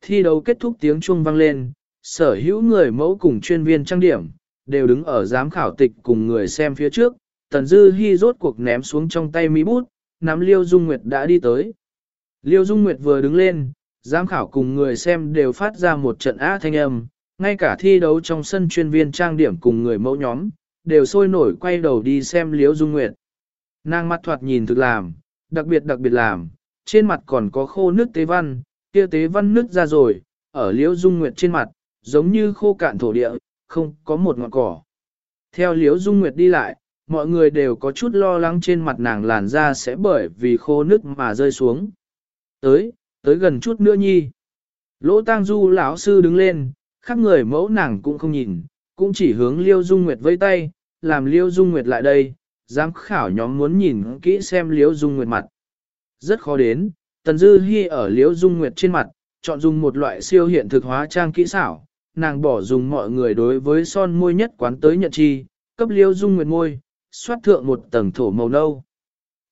Thi đấu kết thúc tiếng chuông vang lên, sở hữu người mẫu cùng chuyên viên trang điểm, đều đứng ở giám khảo tịch cùng người xem phía trước. Tần Dư Hi rốt cuộc ném xuống trong tay mỹ bút, nắm Liêu Dung Nguyệt đã đi tới. Liêu Dung Nguyệt vừa đứng lên, giám khảo cùng người xem đều phát ra một trận á thanh âm, ngay cả thi đấu trong sân chuyên viên trang điểm cùng người mẫu nhóm, đều sôi nổi quay đầu đi xem Liêu Dung Nguyệt. Nàng mắt thoạt nhìn thực làm, đặc biệt đặc biệt làm, trên mặt còn có khô nước tế văn, kia tế văn nước ra rồi, ở Liêu Dung Nguyệt trên mặt, giống như khô cạn thổ địa, không có một ngọn cỏ. Theo Liễu Dung Nguyệt đi lại, mọi người đều có chút lo lắng trên mặt nàng làn da sẽ bởi vì khô nước mà rơi xuống. Tới, tới gần chút nữa nhi. Lỗ tang du lão sư đứng lên, khác người mẫu nàng cũng không nhìn, cũng chỉ hướng Liêu Dung Nguyệt vây tay, làm Liêu Dung Nguyệt lại đây, giám khảo nhóm muốn nhìn kỹ xem Liêu Dung Nguyệt mặt. Rất khó đến, Tần Dư Hi ở Liêu Dung Nguyệt trên mặt, chọn dùng một loại siêu hiện thực hóa trang kỹ xảo, nàng bỏ dùng mọi người đối với son môi nhất quán tới nhận chi, cấp Liêu Dung Nguyệt môi, xoát thượng một tầng thổ màu nâu.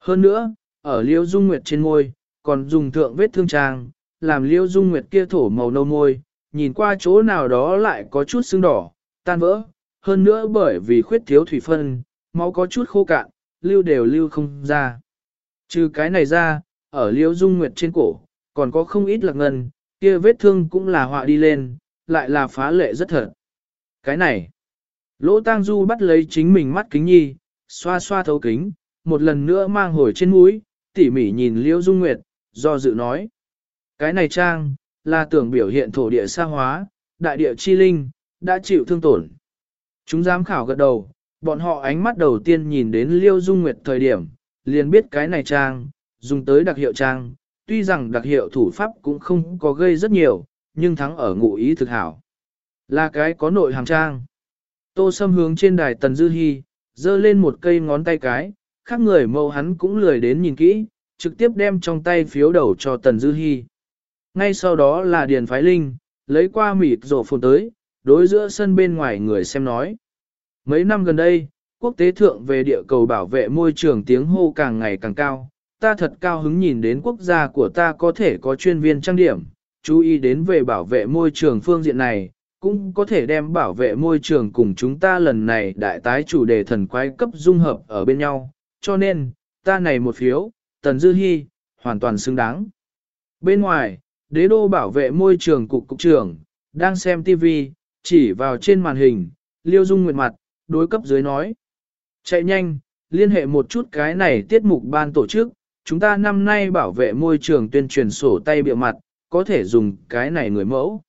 Hơn nữa, ở Liêu Dung Nguyệt trên môi, còn dùng thượng vết thương trang, làm liêu dung nguyệt kia thổ màu nâu môi, nhìn qua chỗ nào đó lại có chút sưng đỏ, tan vỡ, hơn nữa bởi vì khuyết thiếu thủy phân, máu có chút khô cạn, lưu đều lưu không ra. Trừ cái này ra, ở liêu dung nguyệt trên cổ, còn có không ít lạc ngân, kia vết thương cũng là họa đi lên, lại là phá lệ rất thật. Cái này, lỗ tang du bắt lấy chính mình mắt kính nhi, xoa xoa thấu kính, một lần nữa mang hồi trên mũi, tỉ mỉ nhìn liễu dung nguyệt, do dự nói. Cái này trang, là tưởng biểu hiện thổ địa sa hóa, đại địa chi linh, đã chịu thương tổn. Chúng giám khảo gật đầu, bọn họ ánh mắt đầu tiên nhìn đến Liêu Dung Nguyệt thời điểm, liền biết cái này trang, dùng tới đặc hiệu trang, tuy rằng đặc hiệu thủ pháp cũng không có gây rất nhiều, nhưng thắng ở ngụ ý thực hảo. Là cái có nội hàm trang. Tô Sâm hướng trên đài Tần Dư Hi, giơ lên một cây ngón tay cái, khác người mâu hắn cũng lười đến nhìn kỹ, trực tiếp đem trong tay phiếu đầu cho Tần Dư Hi. Ngay sau đó là Điền Phái Linh, lấy qua mịt rổ phồn tới, đối giữa sân bên ngoài người xem nói. Mấy năm gần đây, quốc tế thượng về địa cầu bảo vệ môi trường tiếng hô càng ngày càng cao, ta thật cao hứng nhìn đến quốc gia của ta có thể có chuyên viên trang điểm, chú ý đến về bảo vệ môi trường phương diện này, cũng có thể đem bảo vệ môi trường cùng chúng ta lần này đại tái chủ đề thần quái cấp dung hợp ở bên nhau, cho nên, ta này một phiếu, Tần Dư Hi, hoàn toàn xứng đáng. Bên ngoài, đế đô bảo vệ môi trường cục cục trưởng, đang xem TV, chỉ vào trên màn hình, Liêu Dung Nguyệt mặt, đối cấp dưới nói. Chạy nhanh, liên hệ một chút cái này tiết mục ban tổ chức, chúng ta năm nay bảo vệ môi trường tuyên truyền sổ tay bịa mặt, có thể dùng cái này người mẫu.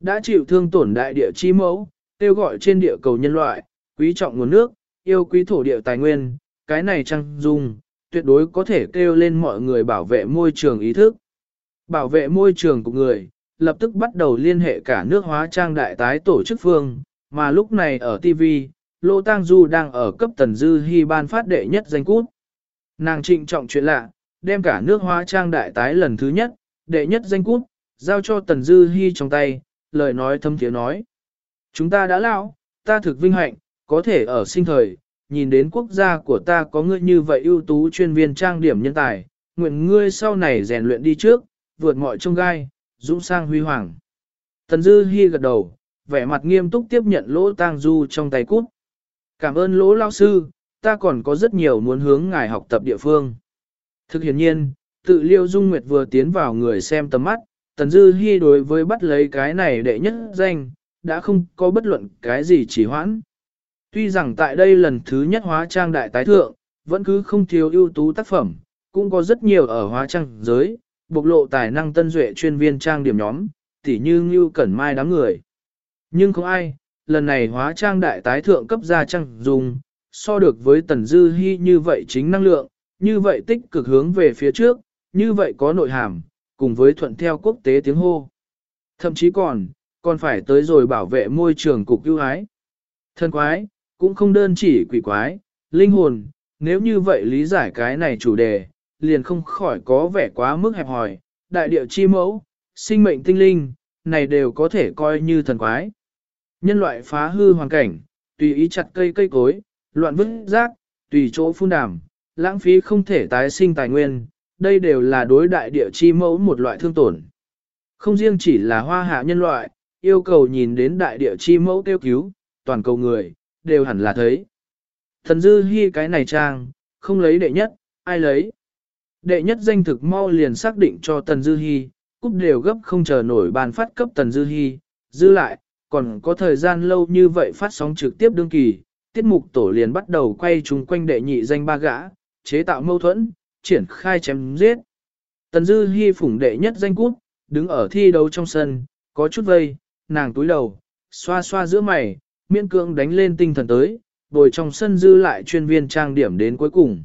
Đã chịu thương tổn đại địa chi mẫu, kêu gọi trên địa cầu nhân loại, quý trọng nguồn nước, yêu quý thổ địa tài nguyên, cái này trăng dung, tuyệt đối có thể kêu lên mọi người bảo vệ môi trường ý thức. Bảo vệ môi trường của người, lập tức bắt đầu liên hệ cả nước hóa trang đại tái tổ chức phương, mà lúc này ở TV, Lô Tăng Du đang ở cấp tần dư hy ban phát đệ nhất danh cút. Nàng trịnh trọng chuyện lạ, đem cả nước hóa trang đại tái lần thứ nhất, đệ nhất danh cút, giao cho tần dư hy trong tay, lời nói thâm tiếng nói. Chúng ta đã lão, ta thực vinh hạnh, có thể ở sinh thời, nhìn đến quốc gia của ta có ngươi như vậy ưu tú chuyên viên trang điểm nhân tài, nguyện ngươi sau này rèn luyện đi trước, vượt mọi trông gai, dũng sang huy hoàng. Tần Dư Hi gật đầu, vẻ mặt nghiêm túc tiếp nhận lỗ tang du trong tay cút. Cảm ơn lỗ lao sư, ta còn có rất nhiều muốn hướng ngài học tập địa phương. Thực hiện nhiên, tự liêu dung nguyệt vừa tiến vào người xem tầm mắt, Tần Dư Hi đối với bắt lấy cái này đệ nhất danh, đã không có bất luận cái gì chỉ hoãn. Tuy rằng tại đây lần thứ nhất hóa trang đại tái thượng, vẫn cứ không thiếu ưu tú tác phẩm, cũng có rất nhiều ở hóa trang giới, bộc lộ tài năng tân duệ chuyên viên trang điểm nhóm, tỉ như Ngưu Cẩn Mai đám người. Nhưng không ai, lần này hóa trang đại tái thượng cấp ra trang dùng, so được với Tần Dư Hi như vậy chính năng lượng, như vậy tích cực hướng về phía trước, như vậy có nội hàm, cùng với thuận theo quốc tế tiếng hô. Thậm chí còn, còn phải tới rồi bảo vệ môi trường cục ưu ái. Thân quái, cũng không đơn chỉ quỷ quái, linh hồn, nếu như vậy lý giải cái này chủ đề, liền không khỏi có vẻ quá mức hẹp hòi, đại địa chi mẫu, sinh mệnh tinh linh, này đều có thể coi như thần quái. Nhân loại phá hư hoàn cảnh, tùy ý chặt cây cây cối, loạn vứt rác, tùy chỗ phun đàm, lãng phí không thể tái sinh tài nguyên, đây đều là đối đại địa chi mẫu một loại thương tổn. Không riêng chỉ là hoa hạ nhân loại, yêu cầu nhìn đến đại địa chi mẫu tiêu cứu, toàn cầu người, đều hẳn là thấy. Thần dư hy cái này trang, không lấy đệ nhất, ai lấy. Đệ nhất danh thực mau liền xác định cho Tần Dư Hi, cúp đều gấp không chờ nổi bàn phát cấp Tần Dư Hi, dư lại, còn có thời gian lâu như vậy phát sóng trực tiếp đương kỳ, tiết mục tổ liền bắt đầu quay chung quanh đệ nhị danh ba gã, chế tạo mâu thuẫn, triển khai chém giết. Tần Dư Hi phủng đệ nhất danh cút, đứng ở thi đấu trong sân, có chút vây, nàng túi đầu, xoa xoa giữa mày, miễn cưỡng đánh lên tinh thần tới, bồi trong sân dư lại chuyên viên trang điểm đến cuối cùng.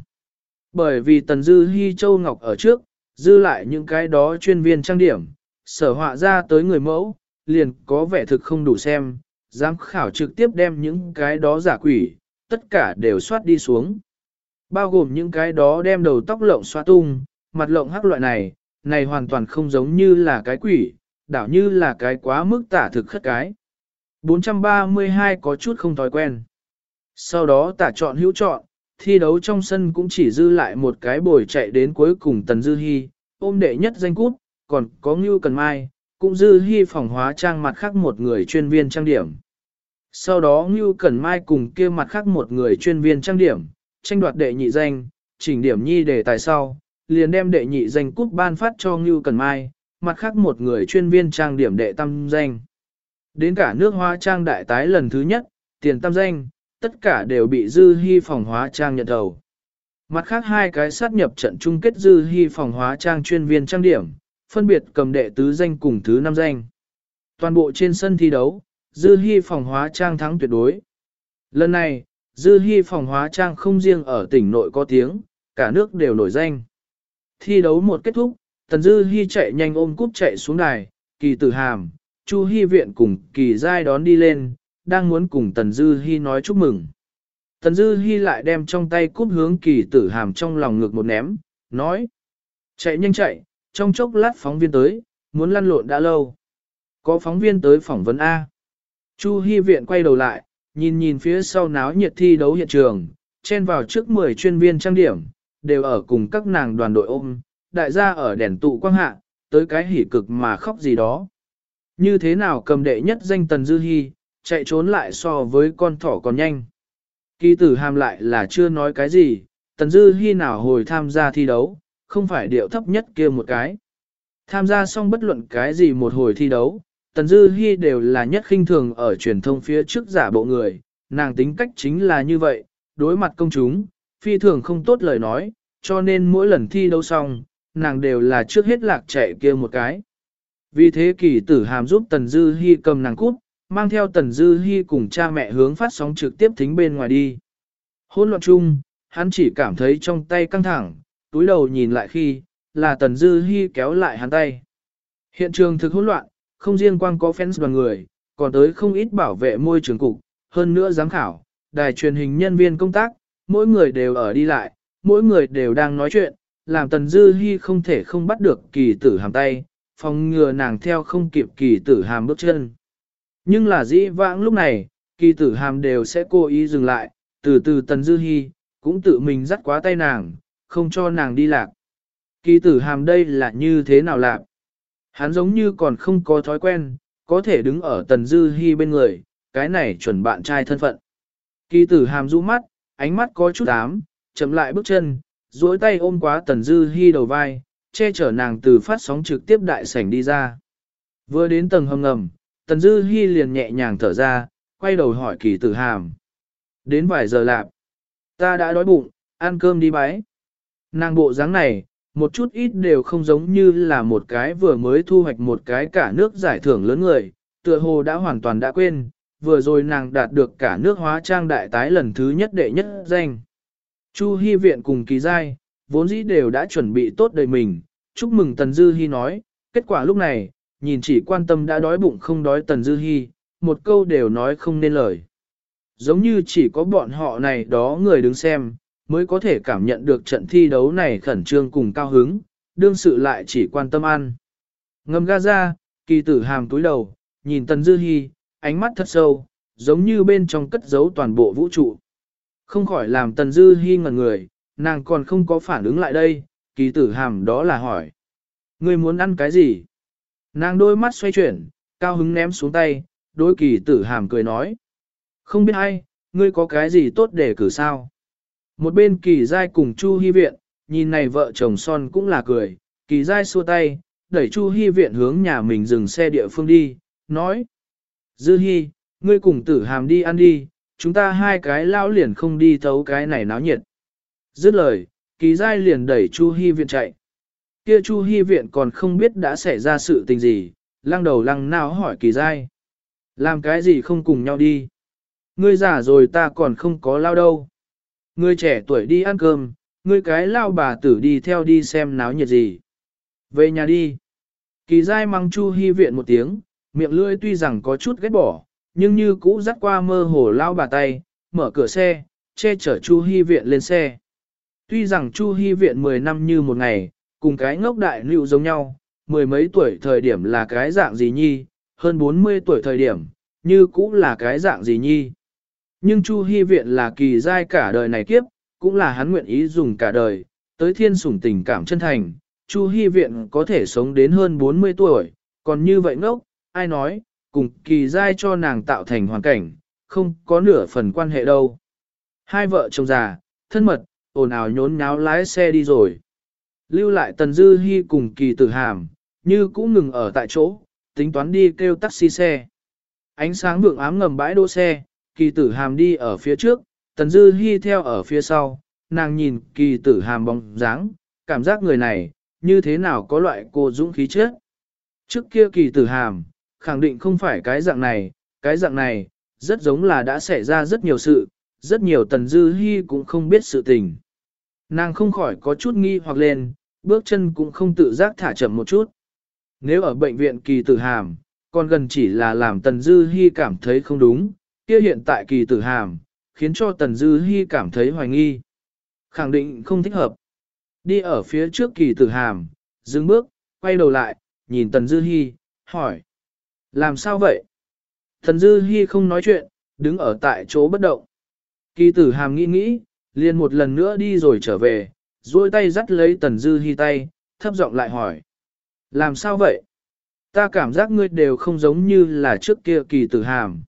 Bởi vì Tần Dư Hi Châu Ngọc ở trước, dư lại những cái đó chuyên viên trang điểm, sở họa ra tới người mẫu, liền có vẻ thực không đủ xem, giám khảo trực tiếp đem những cái đó giả quỷ, tất cả đều soát đi xuống. Bao gồm những cái đó đem đầu tóc lộng xoa tung, mặt lộng hắc loại này, này hoàn toàn không giống như là cái quỷ, đảo như là cái quá mức tả thực khất cái. 432 có chút không thói quen. Sau đó tả chọn hữu chọn, thi đấu trong sân cũng chỉ dư lại một cái bồi chạy đến cuối cùng Tần Dư Hi, ôm đệ nhất danh cút, còn có Ngưu Cần Mai, cũng Dư Hi phòng hóa trang mặt khác một người chuyên viên trang điểm. Sau đó Ngưu Cần Mai cùng kia mặt khác một người chuyên viên trang điểm, tranh đoạt đệ nhị danh, chỉnh điểm nhi đề tài sau, liền đem đệ nhị danh cút ban phát cho Ngưu Cần Mai, mặt khác một người chuyên viên trang điểm đệ tam danh. Đến cả nước hóa trang đại tái lần thứ nhất, tiền tam danh, tất cả đều bị dư hy phòng hóa trang nhận đầu. Mặt khác hai cái sát nhập trận chung kết dư hy phòng hóa trang chuyên viên trang điểm, phân biệt cầm đệ tứ danh cùng thứ năm danh. Toàn bộ trên sân thi đấu, Dư hy phòng hóa trang thắng tuyệt đối. Lần này, Dư Hi phòng hóa trang không riêng ở tỉnh nội có tiếng, cả nước đều nổi danh. Thi đấu một kết thúc, Tần Dư Hi chạy nhanh ôm cúp chạy xuống đài, kỳ tử hàm, Chu Hi viện cùng kỳ giai đón đi lên, đang muốn cùng Tần Dư Hi nói chúc mừng. Tần Dư Hi lại đem trong tay cúp hướng kỳ tử hàm trong lòng ngược một ném, nói. Chạy nhanh chạy, trong chốc lát phóng viên tới, muốn lăn lộn đã lâu. Có phóng viên tới phỏng vấn A. Chu Hi viện quay đầu lại, nhìn nhìn phía sau náo nhiệt thi đấu hiện trường, chen vào trước 10 chuyên viên trang điểm, đều ở cùng các nàng đoàn đội ôm, đại gia ở đèn tụ quang hạ, tới cái hỉ cực mà khóc gì đó. Như thế nào cầm đệ nhất danh Tần Dư Hi, chạy trốn lại so với con thỏ còn nhanh. Kỳ tử hàm lại là chưa nói cái gì, Tần Dư Hi nào hồi tham gia thi đấu, không phải điệu thấp nhất kia một cái. Tham gia xong bất luận cái gì một hồi thi đấu, Tần Dư Hi đều là nhất khinh thường ở truyền thông phía trước giả bộ người, nàng tính cách chính là như vậy, đối mặt công chúng, phi thường không tốt lời nói, cho nên mỗi lần thi đấu xong, nàng đều là trước hết lạc chạy kia một cái. Vì thế kỳ tử hàm giúp Tần Dư Hi cầm nàng cút, mang theo Tần Dư Hi cùng cha mẹ hướng phát sóng trực tiếp thính bên ngoài đi. Hôn loạn chung, hắn chỉ cảm thấy trong tay căng thẳng, túi đầu nhìn lại khi, là Tần Dư Hi kéo lại hắn tay. Hiện trường thực hỗn loạn, không riêng quang có fans đoàn người, còn tới không ít bảo vệ môi trường cục, hơn nữa giám khảo, đài truyền hình nhân viên công tác, mỗi người đều ở đi lại, mỗi người đều đang nói chuyện, làm Tần Dư Hi không thể không bắt được kỳ tử hàm tay, phòng ngừa nàng theo không kịp kỳ tử hàm bước chân. Nhưng là dĩ vãng lúc này, kỳ tử hàm đều sẽ cố ý dừng lại, từ từ Tần Dư Hi, cũng tự mình dắt quá tay nàng, không cho nàng đi lạc. Kỳ tử hàm đây là như thế nào lạc? Hắn giống như còn không có thói quen, có thể đứng ở Tần Dư Hi bên người, cái này chuẩn bạn trai thân phận. Kỳ tử hàm rũ mắt, ánh mắt có chút ám, chậm lại bước chân, duỗi tay ôm quá Tần Dư Hi đầu vai, che chở nàng từ phát sóng trực tiếp đại sảnh đi ra. Vừa đến tầng hầm ngầm, Tần Dư Hi liền nhẹ nhàng thở ra, quay đầu hỏi kỳ tử hàm. Đến vài giờ lạp, ta đã đói bụng, ăn cơm đi bái. Nàng bộ dáng này, một chút ít đều không giống như là một cái vừa mới thu hoạch một cái cả nước giải thưởng lớn người, tựa hồ đã hoàn toàn đã quên, vừa rồi nàng đạt được cả nước hóa trang đại tái lần thứ nhất đệ nhất danh. Chu Hi viện cùng kỳ giai, vốn dĩ đều đã chuẩn bị tốt đời mình, chúc mừng Tần Dư Hi nói, kết quả lúc này, nhìn chỉ quan tâm đã đói bụng không đói Tần Dư Hi, một câu đều nói không nên lời. Giống như chỉ có bọn họ này đó người đứng xem, mới có thể cảm nhận được trận thi đấu này khẩn trương cùng cao hứng, đương sự lại chỉ quan tâm ăn. Ngầm ga ra, kỳ tử hàm túi đầu, nhìn Tần Dư Hi, ánh mắt thật sâu, giống như bên trong cất giấu toàn bộ vũ trụ. Không khỏi làm Tần Dư Hi ngẩn người, nàng còn không có phản ứng lại đây, kỳ tử hàm đó là hỏi. Ngươi muốn ăn cái gì? Nàng đôi mắt xoay chuyển, cao hứng ném xuống tay, đối kỳ tử hàm cười nói. Không biết hay, ngươi có cái gì tốt để cử sao? Một bên kỳ giai cùng Chu Hi Viện, nhìn này vợ chồng son cũng là cười, kỳ giai xua tay, đẩy Chu Hi Viện hướng nhà mình dừng xe địa phương đi, nói. Dư Hi, ngươi cùng tử hàm đi ăn đi, chúng ta hai cái lao liền không đi thấu cái này náo nhiệt. Dứt lời, kỳ giai liền đẩy Chu Hi Viện chạy. Kia Chu Hi Viện còn không biết đã xảy ra sự tình gì, lăng đầu lăng nào hỏi kỳ giai. Làm cái gì không cùng nhau đi? Ngươi già rồi ta còn không có lao đâu. Người trẻ tuổi đi ăn cơm, người cái lao bà tử đi theo đi xem náo nhiệt gì. Về nhà đi. Kỳ dai mang Chu Hi viện một tiếng, miệng lưỡi tuy rằng có chút ghét bỏ, nhưng như cũ dắt qua mơ hồ lao bà tay, mở cửa xe, che chở Chu Hi viện lên xe. Tuy rằng Chu Hi viện 10 năm như một ngày, cùng cái ngốc đại lưu giống nhau, mười mấy tuổi thời điểm là cái dạng gì nhi, hơn 40 tuổi thời điểm, như cũ là cái dạng gì nhi. Nhưng Chu Hi Viện là kỳ giai cả đời này kiếp, cũng là hắn nguyện ý dùng cả đời, tới thiên sủng tình cảm chân thành. Chu Hi Viện có thể sống đến hơn 40 tuổi, còn như vậy ngốc, ai nói, cùng kỳ giai cho nàng tạo thành hoàn cảnh, không có nửa phần quan hệ đâu. Hai vợ chồng già, thân mật, ồn ào nhốn nháo lái xe đi rồi. Lưu lại Tần Dư Hi cùng kỳ tử hàm, như cũng ngừng ở tại chỗ, tính toán đi kêu taxi xe. Ánh sáng vượng ám ngầm bãi đỗ xe, kỳ tử hàm đi ở phía trước, tần dư hy theo ở phía sau, nàng nhìn kỳ tử hàm bóng dáng, cảm giác người này, như thế nào có loại cô dũng khí chết. Trước kia kỳ tử hàm, khẳng định không phải cái dạng này, cái dạng này, rất giống là đã xảy ra rất nhiều sự, rất nhiều tần dư hy cũng không biết sự tình. Nàng không khỏi có chút nghi hoặc lên, bước chân cũng không tự giác thả chậm một chút. Nếu ở bệnh viện kỳ tử hàm, còn gần chỉ là làm tần dư hy cảm thấy không đúng, kia hiện tại kỳ tử hàm, khiến cho tần dư hy cảm thấy hoài nghi. Khẳng định không thích hợp. Đi ở phía trước kỳ tử hàm, dừng bước, quay đầu lại, nhìn tần dư hy, hỏi. Làm sao vậy? Tần dư hy không nói chuyện, đứng ở tại chỗ bất động. Kỳ tử hàm nghĩ nghĩ, liền một lần nữa đi rồi trở về, duỗi tay dắt lấy tần dư hy tay, thấp giọng lại hỏi. Làm sao vậy? Ta cảm giác ngươi đều không giống như là trước kia kỳ tử hàm.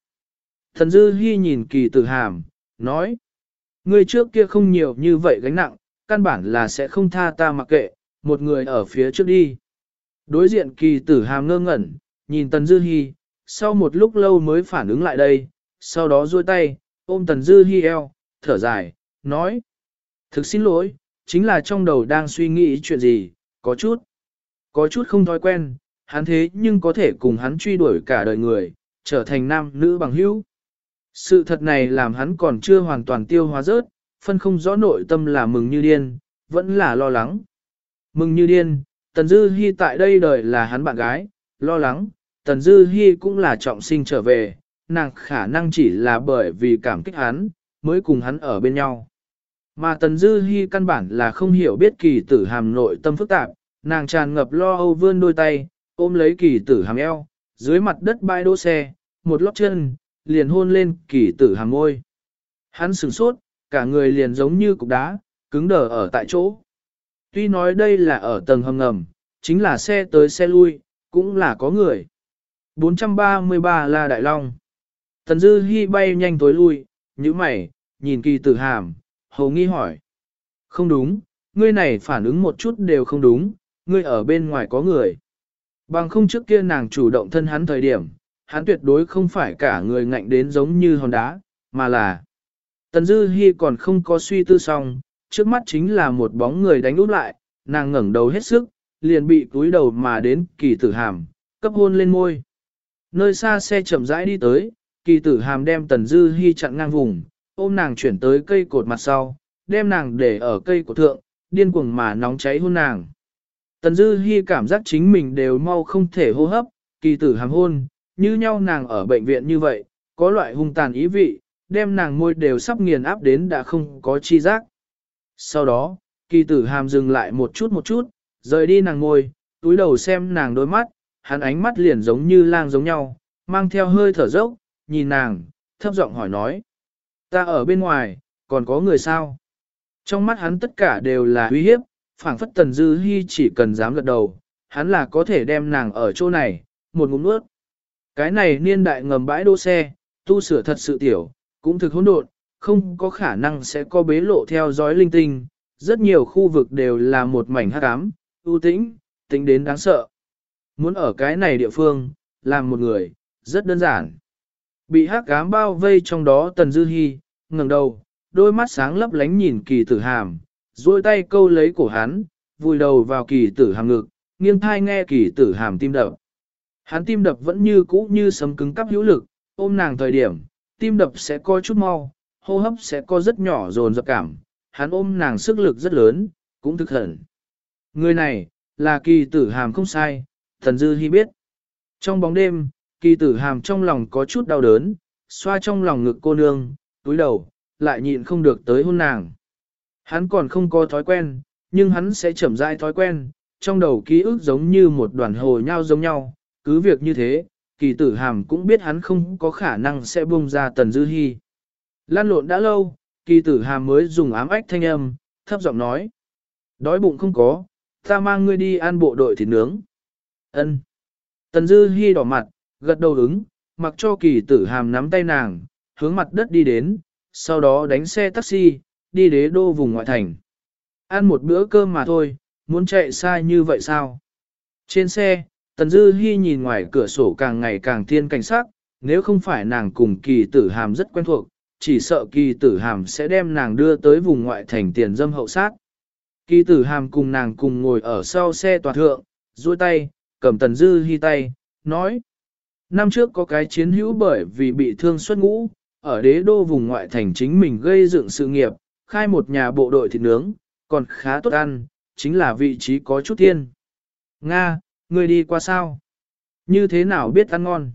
Thần dư hy nhìn kỳ tử hàm, nói. Ngươi trước kia không nhiều như vậy gánh nặng, căn bản là sẽ không tha ta mặc kệ, một người ở phía trước đi. Đối diện kỳ tử hàm ngơ ngẩn, nhìn tần dư hy, sau một lúc lâu mới phản ứng lại đây, sau đó duỗi tay, ôm tần dư hy eo, thở dài, nói. Thực xin lỗi, chính là trong đầu đang suy nghĩ chuyện gì, có chút. Có chút không thói quen, hắn thế nhưng có thể cùng hắn truy đuổi cả đời người, trở thành nam nữ bằng hữu. Sự thật này làm hắn còn chưa hoàn toàn tiêu hóa rớt, phân không rõ nội tâm là mừng như điên, vẫn là lo lắng. Mừng như điên, Tần Dư Hi tại đây đời là hắn bạn gái, lo lắng, Tần Dư Hi cũng là trọng sinh trở về, nàng khả năng chỉ là bởi vì cảm kích hắn, mới cùng hắn ở bên nhau. Mà Tần Dư Hi căn bản là không hiểu biết kỳ tử hàm nội tâm phức tạp, nàng tràn ngập lo âu vươn đôi tay, ôm lấy kỳ tử hàm eo, dưới mặt đất bãi đỗ xe, một lót chân, liền hôn lên kỳ tử hàm ngôi. Hắn sửng sốt, cả người liền giống như cục đá, cứng đờ ở tại chỗ. Tuy nói đây là ở tầng hầm ngầm, chính là xe tới xe lui, cũng là có người. 433 là Đại Long. Tần Dư Hi bay nhanh tối lui, như mày, nhìn kỳ tử hàm, hầu nghi hỏi. Không đúng, ngươi này phản ứng một chút đều không đúng, ngươi ở bên ngoài có người. Bằng không trước kia nàng chủ động thân hắn thời điểm, hắn tuyệt đối không phải cả người ngạnh đến giống như hòn đá, mà là Tần Dư Hi còn không có suy tư xong, trước mắt chính là một bóng người đánh úp lại, nàng ngẩng đầu hết sức, liền bị túi đầu mà đến kỳ tử hàm, cấp hôn lên môi. Nơi xa xe chậm rãi đi tới, kỳ tử hàm đem Tần Dư Hi chặn ngang vùng, ôm nàng chuyển tới cây cột mặt sau, đem nàng để ở cây cột thượng, điên cuồng mà nóng cháy hôn nàng. Tần Dư Hi cảm giác chính mình đều mau không thể hô hấp, kỳ tử hàm hôn, như nhau nàng ở bệnh viện như vậy, có loại hung tàn ý vị, đem nàng môi đều sắp nghiền áp đến đã không có chi giác. Sau đó, kỳ tử hàm dừng lại một chút một chút, rời đi nàng ngồi, túi đầu xem nàng đôi mắt, hắn ánh mắt liền giống như lang giống nhau, mang theo hơi thở dốc, nhìn nàng, thấp giọng hỏi nói. Ta ở bên ngoài, còn có người sao? Trong mắt hắn tất cả đều là uy hiếp, phảng phất tần dư hy chỉ cần dám gật đầu, hắn là có thể đem nàng ở chỗ này, một ngụm nuốt. Cái này niên đại ngầm bãi đỗ xe, tu sửa thật sự tiểu, cũng thực hỗn độn, không có khả năng sẽ có bế lộ theo dõi linh tinh, rất nhiều khu vực đều là một mảnh hắc ám, ưu tĩnh, tính đến đáng sợ. Muốn ở cái này địa phương, làm một người, rất đơn giản. Bị hắc ám bao vây trong đó Tần Dư Hi, ngẩng đầu, đôi mắt sáng lấp lánh nhìn kỳ tử hàm, duỗi tay câu lấy cổ hắn, vùi đầu vào kỳ tử hàm ngực, nghiêng thai nghe kỳ tử hàm tim đập. Hắn tim đập vẫn như cũ như sấm cứng cắp hữu lực, ôm nàng thời điểm, tim đập sẽ coi chút mau, hô hấp sẽ có rất nhỏ dồn dập cảm, hắn ôm nàng sức lực rất lớn, cũng thực hận. Người này, là kỳ tử hàm không sai, thần dư hy biết. Trong bóng đêm, kỳ tử hàm trong lòng có chút đau đớn, xoa trong lòng ngực cô nương, túi đầu, lại nhịn không được tới hôn nàng. Hắn còn không có thói quen, nhưng hắn sẽ chậm rãi thói quen, trong đầu ký ức giống như một đoàn hồ nhau giống nhau, cứ việc như thế, kỳ tử hàm cũng biết hắn không có khả năng sẽ buông ra tần dư hy. Lan lộn đã lâu, kỳ tử hàm mới dùng ám ách thanh âm, thấp giọng nói. Đói bụng không có, ta mang ngươi đi ăn bộ đội thịt nướng. Ân. Tần dư hy đỏ mặt, gật đầu ứng, mặc cho kỳ tử hàm nắm tay nàng, hướng mặt đất đi đến, sau đó đánh xe taxi, đi đế đô vùng ngoại thành. Ăn một bữa cơm mà thôi, muốn chạy xa như vậy sao? Trên xe, Tần Dư Hi nhìn ngoài cửa sổ càng ngày càng thiên cảnh sắc, nếu không phải nàng cùng kỳ tử hàm rất quen thuộc, chỉ sợ kỳ tử hàm sẽ đem nàng đưa tới vùng ngoại thành tiền dâm hậu sát. Kỳ tử hàm cùng nàng cùng ngồi ở sau xe tòa thượng, duỗi tay, cầm tần dư Hi tay, nói. Năm trước có cái chiến hữu bởi vì bị thương xuất ngũ, ở đế đô vùng ngoại thành chính mình gây dựng sự nghiệp, khai một nhà bộ đội thịt nướng, còn khá tốt ăn, chính là vị trí có chút thiên. Nga, Ngươi đi qua sao? Như thế nào biết ăn ngon?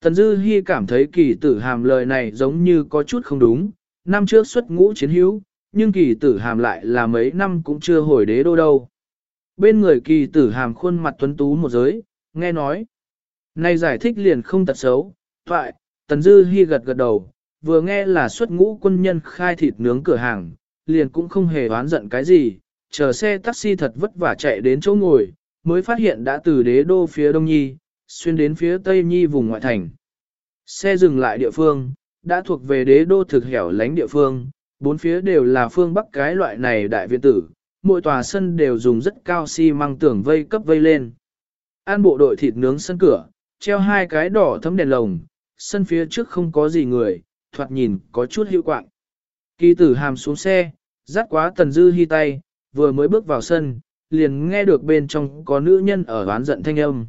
Tần Dư Hi cảm thấy kỳ tử hàm lời này giống như có chút không đúng, năm trước xuất ngũ chiến hữu, nhưng kỳ tử hàm lại là mấy năm cũng chưa hồi đế đô đâu. Bên người kỳ tử hàm khuôn mặt tuấn tú một giới, nghe nói. Này giải thích liền không tật xấu, thoại, Tần Dư Hi gật gật đầu, vừa nghe là xuất ngũ quân nhân khai thịt nướng cửa hàng, liền cũng không hề oán giận cái gì, chờ xe taxi thật vất vả chạy đến chỗ ngồi, mới phát hiện đã từ đế đô phía đông nhi, xuyên đến phía tây nhi vùng ngoại thành. Xe dừng lại địa phương, đã thuộc về đế đô thực hẻo lánh địa phương, bốn phía đều là phương bắc cái loại này đại viện tử, mỗi tòa sân đều dùng rất cao xi măng tưởng vây cấp vây lên. An bộ đội thịt nướng sân cửa, treo hai cái đỏ thấm đèn lồng, sân phía trước không có gì người, thoạt nhìn có chút hiệu quạng. Kỳ tử hàm xuống xe, dắt quá tần dư hy tay, vừa mới bước vào sân, liền nghe được bên trong có nữ nhân ở oán giận thanh âm.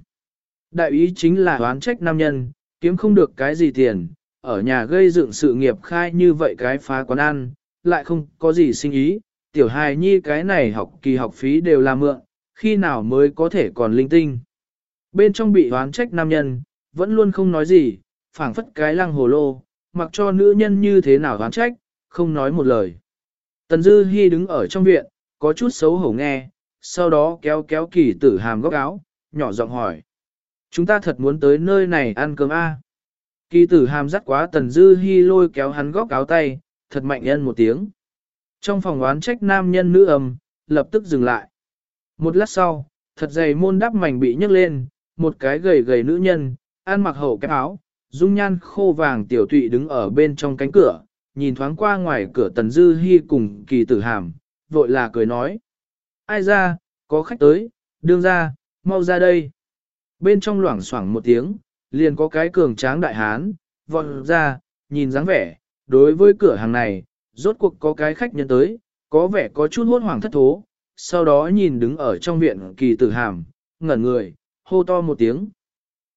Đại ý chính là oán trách nam nhân, kiếm không được cái gì tiền, ở nhà gây dựng sự nghiệp khai như vậy cái phá quán ăn, lại không có gì sinh ý, tiểu hài nhi cái này học kỳ học phí đều là mượn, khi nào mới có thể còn linh tinh. Bên trong bị oán trách nam nhân, vẫn luôn không nói gì, phảng phất cái lăng hồ lô, mặc cho nữ nhân như thế nào oán trách, không nói một lời. Tần Dư Hi đứng ở trong viện, có chút xấu hổ nghe, sau đó kéo kéo kỳ tử hàm góc áo, nhỏ giọng hỏi. Chúng ta thật muốn tới nơi này ăn cơm A. Kỳ tử hàm dắt quá Tần Dư hy lôi kéo hắn góc áo tay, thật mạnh nhân một tiếng. Trong phòng oán trách nam nhân nữ âm, lập tức dừng lại. Một lát sau, thật dày môn đắp mảnh bị nhấc lên, một cái gầy gầy nữ nhân, ăn mặc hậu cái áo, dung nhan khô vàng tiểu tụy đứng ở bên trong cánh cửa, nhìn thoáng qua ngoài cửa Tần Dư hy cùng kỳ tử hàm, vội là cười nói. Ai ra, có khách tới, đương ra, mau ra đây. Bên trong loảng xoảng một tiếng, liền có cái cường tráng đại hán, vọt ra, nhìn dáng vẻ, đối với cửa hàng này, rốt cuộc có cái khách nhân tới, có vẻ có chút hốt hoảng thất thố, sau đó nhìn đứng ở trong viện kỳ tử hàm, ngẩn người, hô to một tiếng.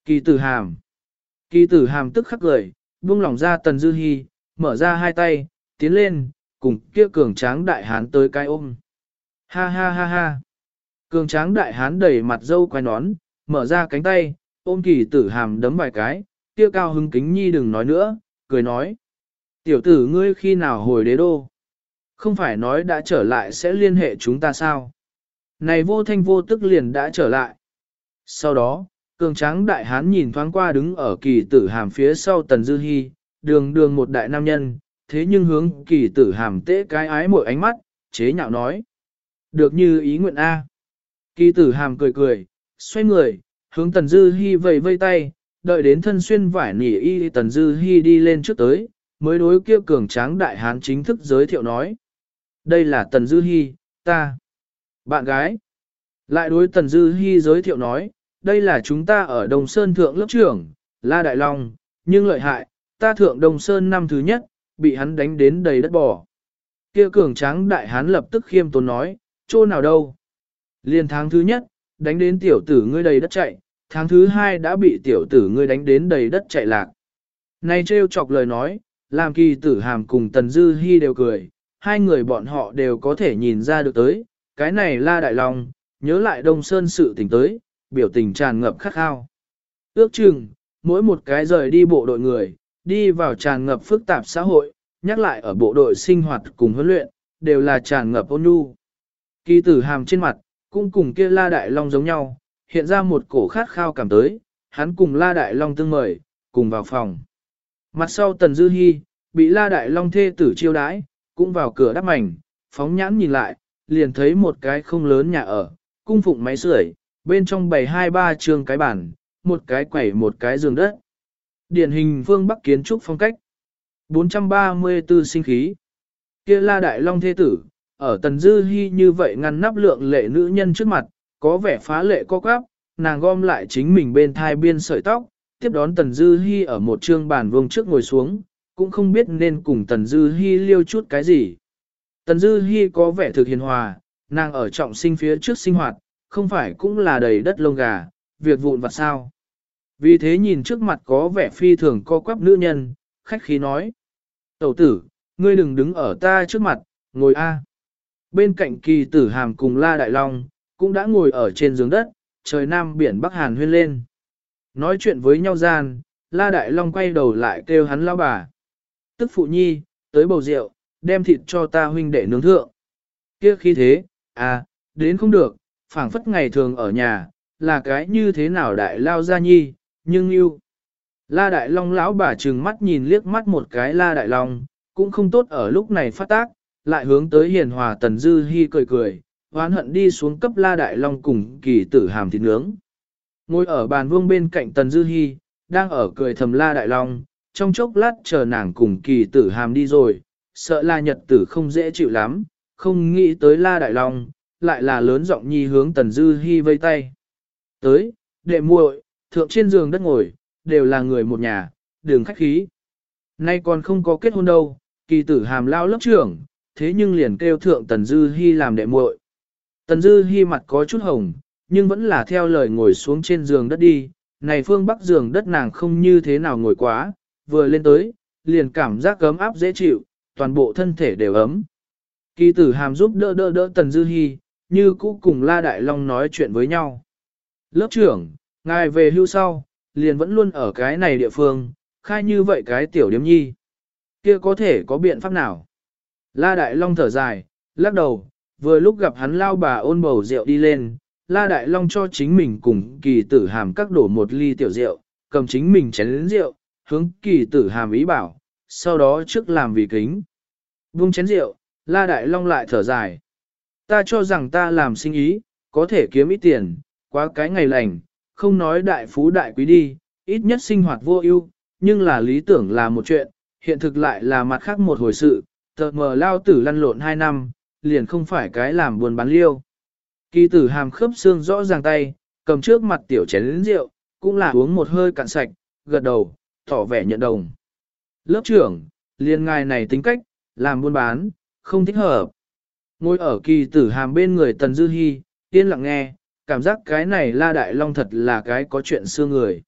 Kỳ tử hàm. Kỳ tử hàm tức khắc cười, buông lỏng ra tần dư hy, mở ra hai tay, tiến lên, cùng kia cường tráng đại hán tới cái ôm. Ha ha ha ha. Cường tráng đại hán đẩy mặt dâu quay nón, mở ra cánh tay, ôm kỳ tử hàm đấm vài cái, kia cao hứng kính nhi đừng nói nữa, cười nói. Tiểu tử ngươi khi nào hồi đế đô? Không phải nói đã trở lại sẽ liên hệ chúng ta sao? Này vô thanh vô tức liền đã trở lại. Sau đó, cường tráng đại hán nhìn thoáng qua đứng ở kỳ tử hàm phía sau tần dư hy, đường đường một đại nam nhân, thế nhưng hướng kỳ tử hàm tế cái ái mỗi ánh mắt, chế nhạo nói. Được như ý nguyện A. Kỳ tử hàm cười cười, xoay người, hướng tần dư hy vầy vây tay, đợi đến thân xuyên vải nỉ y tần dư hy đi lên trước tới, mới đối kia cường tráng đại hán chính thức giới thiệu nói. Đây là tần dư hy, ta. Bạn gái. Lại đối tần dư hy giới thiệu nói, đây là chúng ta ở Đồng Sơn Thượng lớp trưởng, La Đại Long, nhưng lợi hại, ta Thượng Đồng Sơn năm thứ nhất, bị hắn đánh đến đầy đất bò. Kia cường tráng đại hán lập tức khiêm tốn nói, chỗ nào đâu. Liên tháng thứ nhất, đánh đến tiểu tử ngươi đầy đất chạy, tháng thứ hai đã bị tiểu tử ngươi đánh đến đầy đất chạy lạc. Này trêu chọc lời nói, làm kỳ tử hàm cùng Tần Dư Hi đều cười, hai người bọn họ đều có thể nhìn ra được tới, cái này la đại long, nhớ lại Đông Sơn sự tình tới, biểu tình tràn ngập khắc khao. Ước chừng, mỗi một cái rời đi bộ đội người, đi vào tràn ngập phức tạp xã hội, nhắc lại ở bộ đội sinh hoạt cùng huấn luyện, đều là tràn ngập ôn nhu. Kỳ tử hàm trên mặt, cũng cùng kia La Đại Long giống nhau, hiện ra một cổ khát khao cảm tới, hắn cùng La Đại Long tương mời, cùng vào phòng. Mặt sau Tần Dư Hi, bị La Đại Long thê tử chiêu đãi, cũng vào cửa đắp mảnh, phóng nhãn nhìn lại, liền thấy một cái không lớn nhà ở, cung phụng máy sưởi, bên trong bày hai ba trường cái bàn, một cái quẩy một cái giường đất. Điển hình phương Bắc kiến trúc phong cách. 434 sinh khí. Kia La Đại Long thê tử, ở Tần Dư Hi như vậy ngăn nắp lượng lệ nữ nhân trước mặt, có vẻ phá lệ co quắp, nàng gom lại chính mình bên thai biên sợi tóc, tiếp đón Tần Dư Hi ở một trương bàn vuông trước ngồi xuống, cũng không biết nên cùng Tần Dư Hi liêu chút cái gì. Tần Dư Hi có vẻ thực hiền hòa, Nàng ở trọng sinh phía trước sinh hoạt, không phải cũng là đầy đất lông gà, việc vụn vặt sao. Vì thế nhìn trước mặt có vẻ phi thường co quắp nữ nhân, khách khí nói. Tẩu tử, ngươi đừng đứng ở ta trước mặt, ngồi A. Bên cạnh kỳ tử hàm cùng La Đại Long, cũng đã ngồi ở trên giường đất, trời nam biển Bắc Hàn huyên lên. Nói chuyện với nhau gian, La Đại Long quay đầu lại kêu hắn lao bà. Tức phụ nhi, tới bầu rượu, đem thịt cho ta huynh đệ nướng thượng. Kia khi thế, à, đến không được, phảng phất ngày thường ở nhà, là cái như thế nào đại lao ra nhi, nhưng yêu. La Đại Long lão bà trừng mắt nhìn liếc mắt một cái La Đại Long, cũng không tốt ở lúc này phát tác, lại hướng tới hiền hòa Tần Dư Hi cười cười, hoán hận đi xuống cấp La Đại Long cùng kỳ tử hàm thịt nướng. Ngồi ở bàn vương bên cạnh Tần Dư Hi, đang ở cười thầm La Đại Long, trong chốc lát chờ nàng cùng kỳ tử hàm đi rồi, sợ La Nhật tử không dễ chịu lắm, không nghĩ tới La Đại Long, lại là lớn giọng nhi hướng Tần Dư Hi vây tay. Tới, đệ muội, thượng trên giường đất ngồi, đều là người một nhà, đường khách khí. Nay còn không có kết hôn đâu, kỳ tử hàm lao lớp trưởng, thế nhưng liền kêu thượng Tần Dư Hi làm đệ muội. Tần Dư Hi mặt có chút hồng, nhưng vẫn là theo lời ngồi xuống trên giường đất đi, này phương bắc giường đất nàng không như thế nào ngồi quá, vừa lên tới, liền cảm giác ấm áp dễ chịu, toàn bộ thân thể đều ấm. Kỳ tử hàm giúp đỡ đỡ đỡ Tần Dư Hi, như cũ cùng La Đại Long nói chuyện với nhau. Lớp trưởng, ngài về hưu sau, liền vẫn luôn ở cái này địa phương, khai như vậy cái tiểu điếm nhi. Kia có thể có biện pháp nào? La Đại Long thở dài, lắc đầu, vừa lúc gặp hắn lao bà ôn bầu rượu đi lên, La Đại Long cho chính mình cùng kỳ tử hàm các đổ một ly tiểu rượu, cầm chính mình chén lĩnh rượu, hướng kỳ tử hàm ý bảo, sau đó trước làm vì kính. Vung chén rượu, La Đại Long lại thở dài. Ta cho rằng ta làm sinh ý, có thể kiếm ít tiền, quá cái ngày lành, không nói đại phú đại quý đi, ít nhất sinh hoạt vô ưu, nhưng là lý tưởng là một chuyện, hiện thực lại là mặt khác một hồi sự, tờ mờ lao tử lăn lộn hai năm, liền không phải cái làm buồn bán liêu. Kỳ tử hàm khớp xương rõ ràng tay, cầm trước mặt tiểu chén lĩnh rượu, cũng là uống một hơi cạn sạch, gật đầu, tỏ vẻ nhận đồng. Lớp trưởng, liền ngài này tính cách, làm buôn bán, không thích hợp. Ngồi ở kỳ tử hàm bên người Tần Dư Hi, yên lặng nghe, cảm giác cái này La Đại Long thật là cái có chuyện xưa người.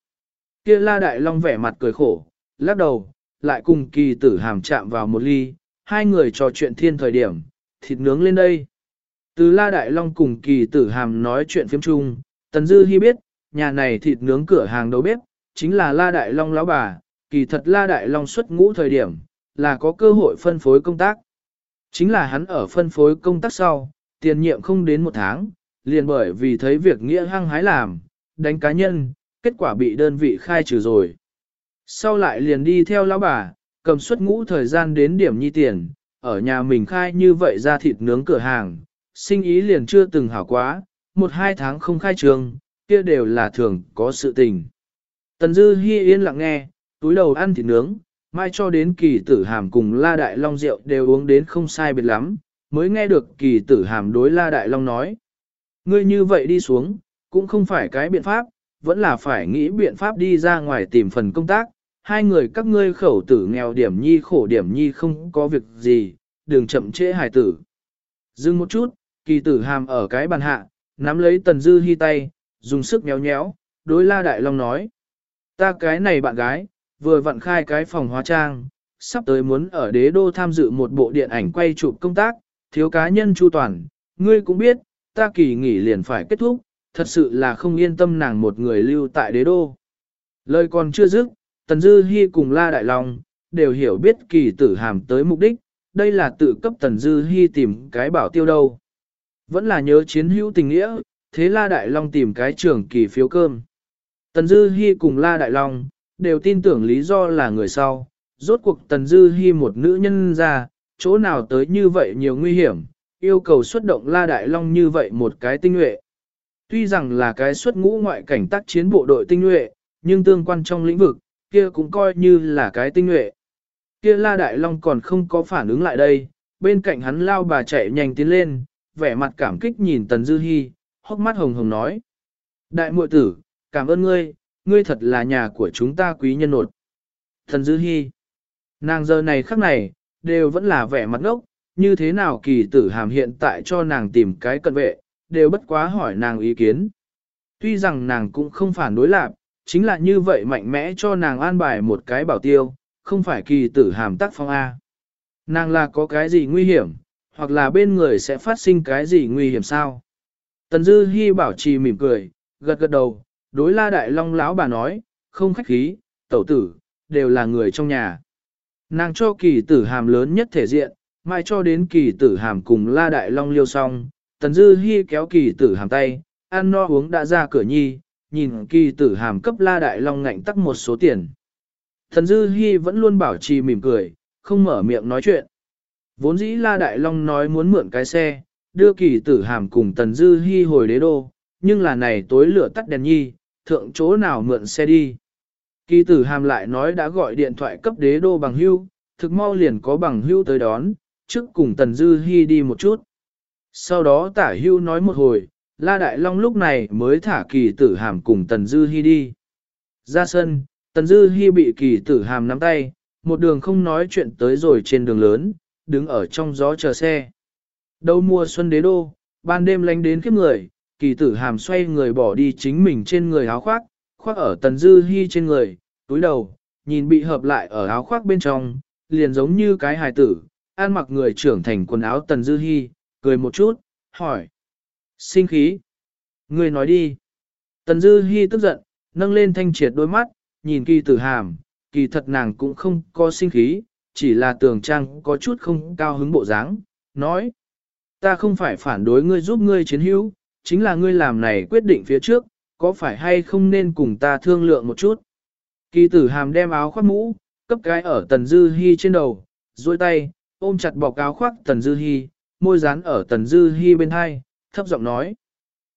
Kia La Đại Long vẻ mặt cười khổ, lắc đầu, lại cùng kỳ tử hàm chạm vào một ly, hai người trò chuyện thiên thời điểm, thịt nướng lên đây. Từ La Đại Long cùng kỳ tử hàm nói chuyện phiếm chung, Tần Dư Hi biết, nhà này thịt nướng cửa hàng đầu bếp, chính là La Đại Long lão bà, kỳ thật La Đại Long xuất ngũ thời điểm, là có cơ hội phân phối công tác. Chính là hắn ở phân phối công tác sau, tiền nhiệm không đến một tháng, liền bởi vì thấy việc nghĩa hăng hái làm, đánh cá nhân, kết quả bị đơn vị khai trừ rồi. Sau lại liền đi theo lão bà, cầm suất ngũ thời gian đến điểm nhi tiền, ở nhà mình khai như vậy ra thịt nướng cửa hàng, sinh ý liền chưa từng hảo quá, một hai tháng không khai trường, kia đều là thường có sự tình. Tần Dư Hi yên lặng nghe, túi đầu ăn thịt nướng, mai cho đến kỳ tử hàm cùng La Đại Long rượu đều uống đến không sai biệt lắm, mới nghe được kỳ tử hàm đối La Đại Long nói. Ngươi như vậy đi xuống, cũng không phải cái biện pháp, vẫn là phải nghĩ biện pháp đi ra ngoài tìm phần công tác, hai người các ngươi khẩu tử nghèo điểm nhi khổ điểm nhi không có việc gì, đừng chậm trễ hài tử. Dừng một chút, kỳ tử hàm ở cái bàn hạ, nắm lấy tần dư hy tay, dùng sức nhéo nhéo, đối la đại long nói. Ta cái này bạn gái, vừa vặn khai cái phòng hóa trang, sắp tới muốn ở đế đô tham dự một bộ điện ảnh quay chụp công tác, thiếu cá nhân chu toàn, ngươi cũng biết, ta kỳ nghỉ liền phải kết thúc, thật sự là không yên tâm nàng một người lưu tại đế đô. Lời còn chưa dứt, Tần Dư Hi cùng La Đại Long, đều hiểu biết kỳ tử hàm tới mục đích, đây là tự cấp Tần Dư Hi tìm cái bảo tiêu đâu. Vẫn là nhớ chiến hữu tình nghĩa, thế La Đại Long tìm cái trưởng kỳ phiếu cơm. Tần Dư Hi cùng La Đại Long, đều tin tưởng lý do là người sau, rốt cuộc Tần Dư Hi một nữ nhân ra, chỗ nào tới như vậy nhiều nguy hiểm, yêu cầu xuất động La Đại Long như vậy một cái tinh nhuệ. Tuy rằng là cái xuất ngũ ngoại cảnh tác chiến bộ đội tinh nhuệ, nhưng tương quan trong lĩnh vực, kia cũng coi như là cái tinh nhuệ. Kia La Đại Long còn không có phản ứng lại đây, bên cạnh hắn lao bà chạy nhanh tiến lên, vẻ mặt cảm kích nhìn Tần Dư Hi, hốc mắt hồng hồng nói. Đại muội tử, cảm ơn ngươi, ngươi thật là nhà của chúng ta quý nhân nột. Tần Dư Hi, nàng giờ này khắc này, đều vẫn là vẻ mặt ngốc, như thế nào kỳ tử hàm hiện tại cho nàng tìm cái cận vệ, đều bất quá hỏi nàng ý kiến. Tuy rằng nàng cũng không phản đối lạc, chính là như vậy mạnh mẽ cho nàng an bài một cái bảo tiêu, không phải kỳ tử hàm tác phong A. Nàng là có cái gì nguy hiểm, hoặc là bên người sẽ phát sinh cái gì nguy hiểm sao? Tần Dư Hi bảo trì mỉm cười, gật gật đầu, đối la đại long lão bà nói, không khách khí, tẩu tử, đều là người trong nhà. Nàng cho kỳ tử hàm lớn nhất thể diện, mai cho đến kỳ tử hàm cùng la đại long liêu xong, tần dư hi kéo kỳ tử hàm tay, ăn no uống đã ra cửa nhi, nhìn kỳ tử hàm cấp la đại long ngạnh tắc một số tiền. thần dư hy vẫn luôn bảo trì mỉm cười, không mở miệng nói chuyện. Vốn dĩ la đại long nói muốn mượn cái xe, đưa kỳ tử hàm cùng tần dư hy hồi đế đô, nhưng là này tối lửa tắt đèn nhi, thượng chỗ nào mượn xe đi. Kỳ tử hàm lại nói đã gọi điện thoại cấp đế đô bằng hưu, thực mau liền có bằng hưu tới đón, trước cùng Tần Dư hy đi một chút. Sau đó tả hưu nói một hồi, La Đại Long lúc này mới thả kỳ tử hàm cùng Tần Dư Hi đi. Ra sân, Tần Dư Hi bị kỳ tử hàm nắm tay, một đường không nói chuyện tới rồi trên đường lớn, đứng ở trong gió chờ xe. Đầu mùa xuân đế đô, ban đêm lánh đến khiếp người, kỳ tử hàm xoay người bỏ đi chính mình trên người áo khoác, khoác ở Tần Dư Hi trên người, túi đầu, nhìn bị hợp lại ở áo khoác bên trong, liền giống như cái hài tử, ăn mặc người trưởng thành quần áo Tần Dư Hi, cười một chút, hỏi. Sinh khí. Người nói đi. Tần Dư Hi tức giận, nâng lên thanh triệt đôi mắt, nhìn kỳ tử hàm, kỳ thật nàng cũng không có sinh khí, chỉ là tường trang có chút không cao hứng bộ dáng, nói. Ta không phải phản đối ngươi giúp ngươi chiến hữu, chính là ngươi làm này quyết định phía trước, có phải hay không nên cùng ta thương lượng một chút. Kỳ tử hàm đem áo khoác mũ, cấp cái ở tần dư hy trên đầu, duỗi tay, ôm chặt bọc áo khoác tần dư hy, môi dán ở tần dư hy bên hai, thấp giọng nói.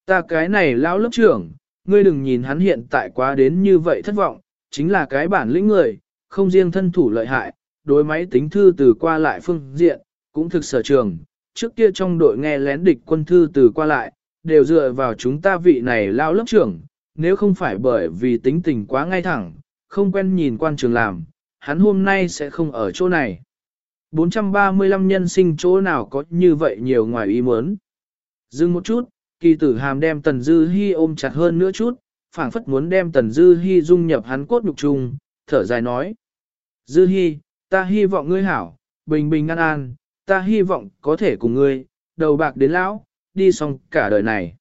Ta cái này lão lớp trưởng, ngươi đừng nhìn hắn hiện tại quá đến như vậy thất vọng, chính là cái bản lĩnh người, không riêng thân thủ lợi hại, đối máy tính thư từ qua lại phương diện, cũng thực sở trường. Trước kia trong đội nghe lén địch quân thư từ qua lại, đều dựa vào chúng ta vị này lao lớp trưởng, nếu không phải bởi vì tính tình quá ngay thẳng, không quen nhìn quan trường làm, hắn hôm nay sẽ không ở chỗ này. 435 nhân sinh chỗ nào có như vậy nhiều ngoài ý muốn. Dừng một chút, kỳ tử hàm đem Tần Dư Hi ôm chặt hơn nữa chút, phảng phất muốn đem Tần Dư Hi dung nhập hắn cốt nhục trùng, thở dài nói. Dư Hi, ta hy vọng ngươi hảo, bình bình an an, ta hy vọng có thể cùng ngươi, đầu bạc đến lão, đi xong cả đời này.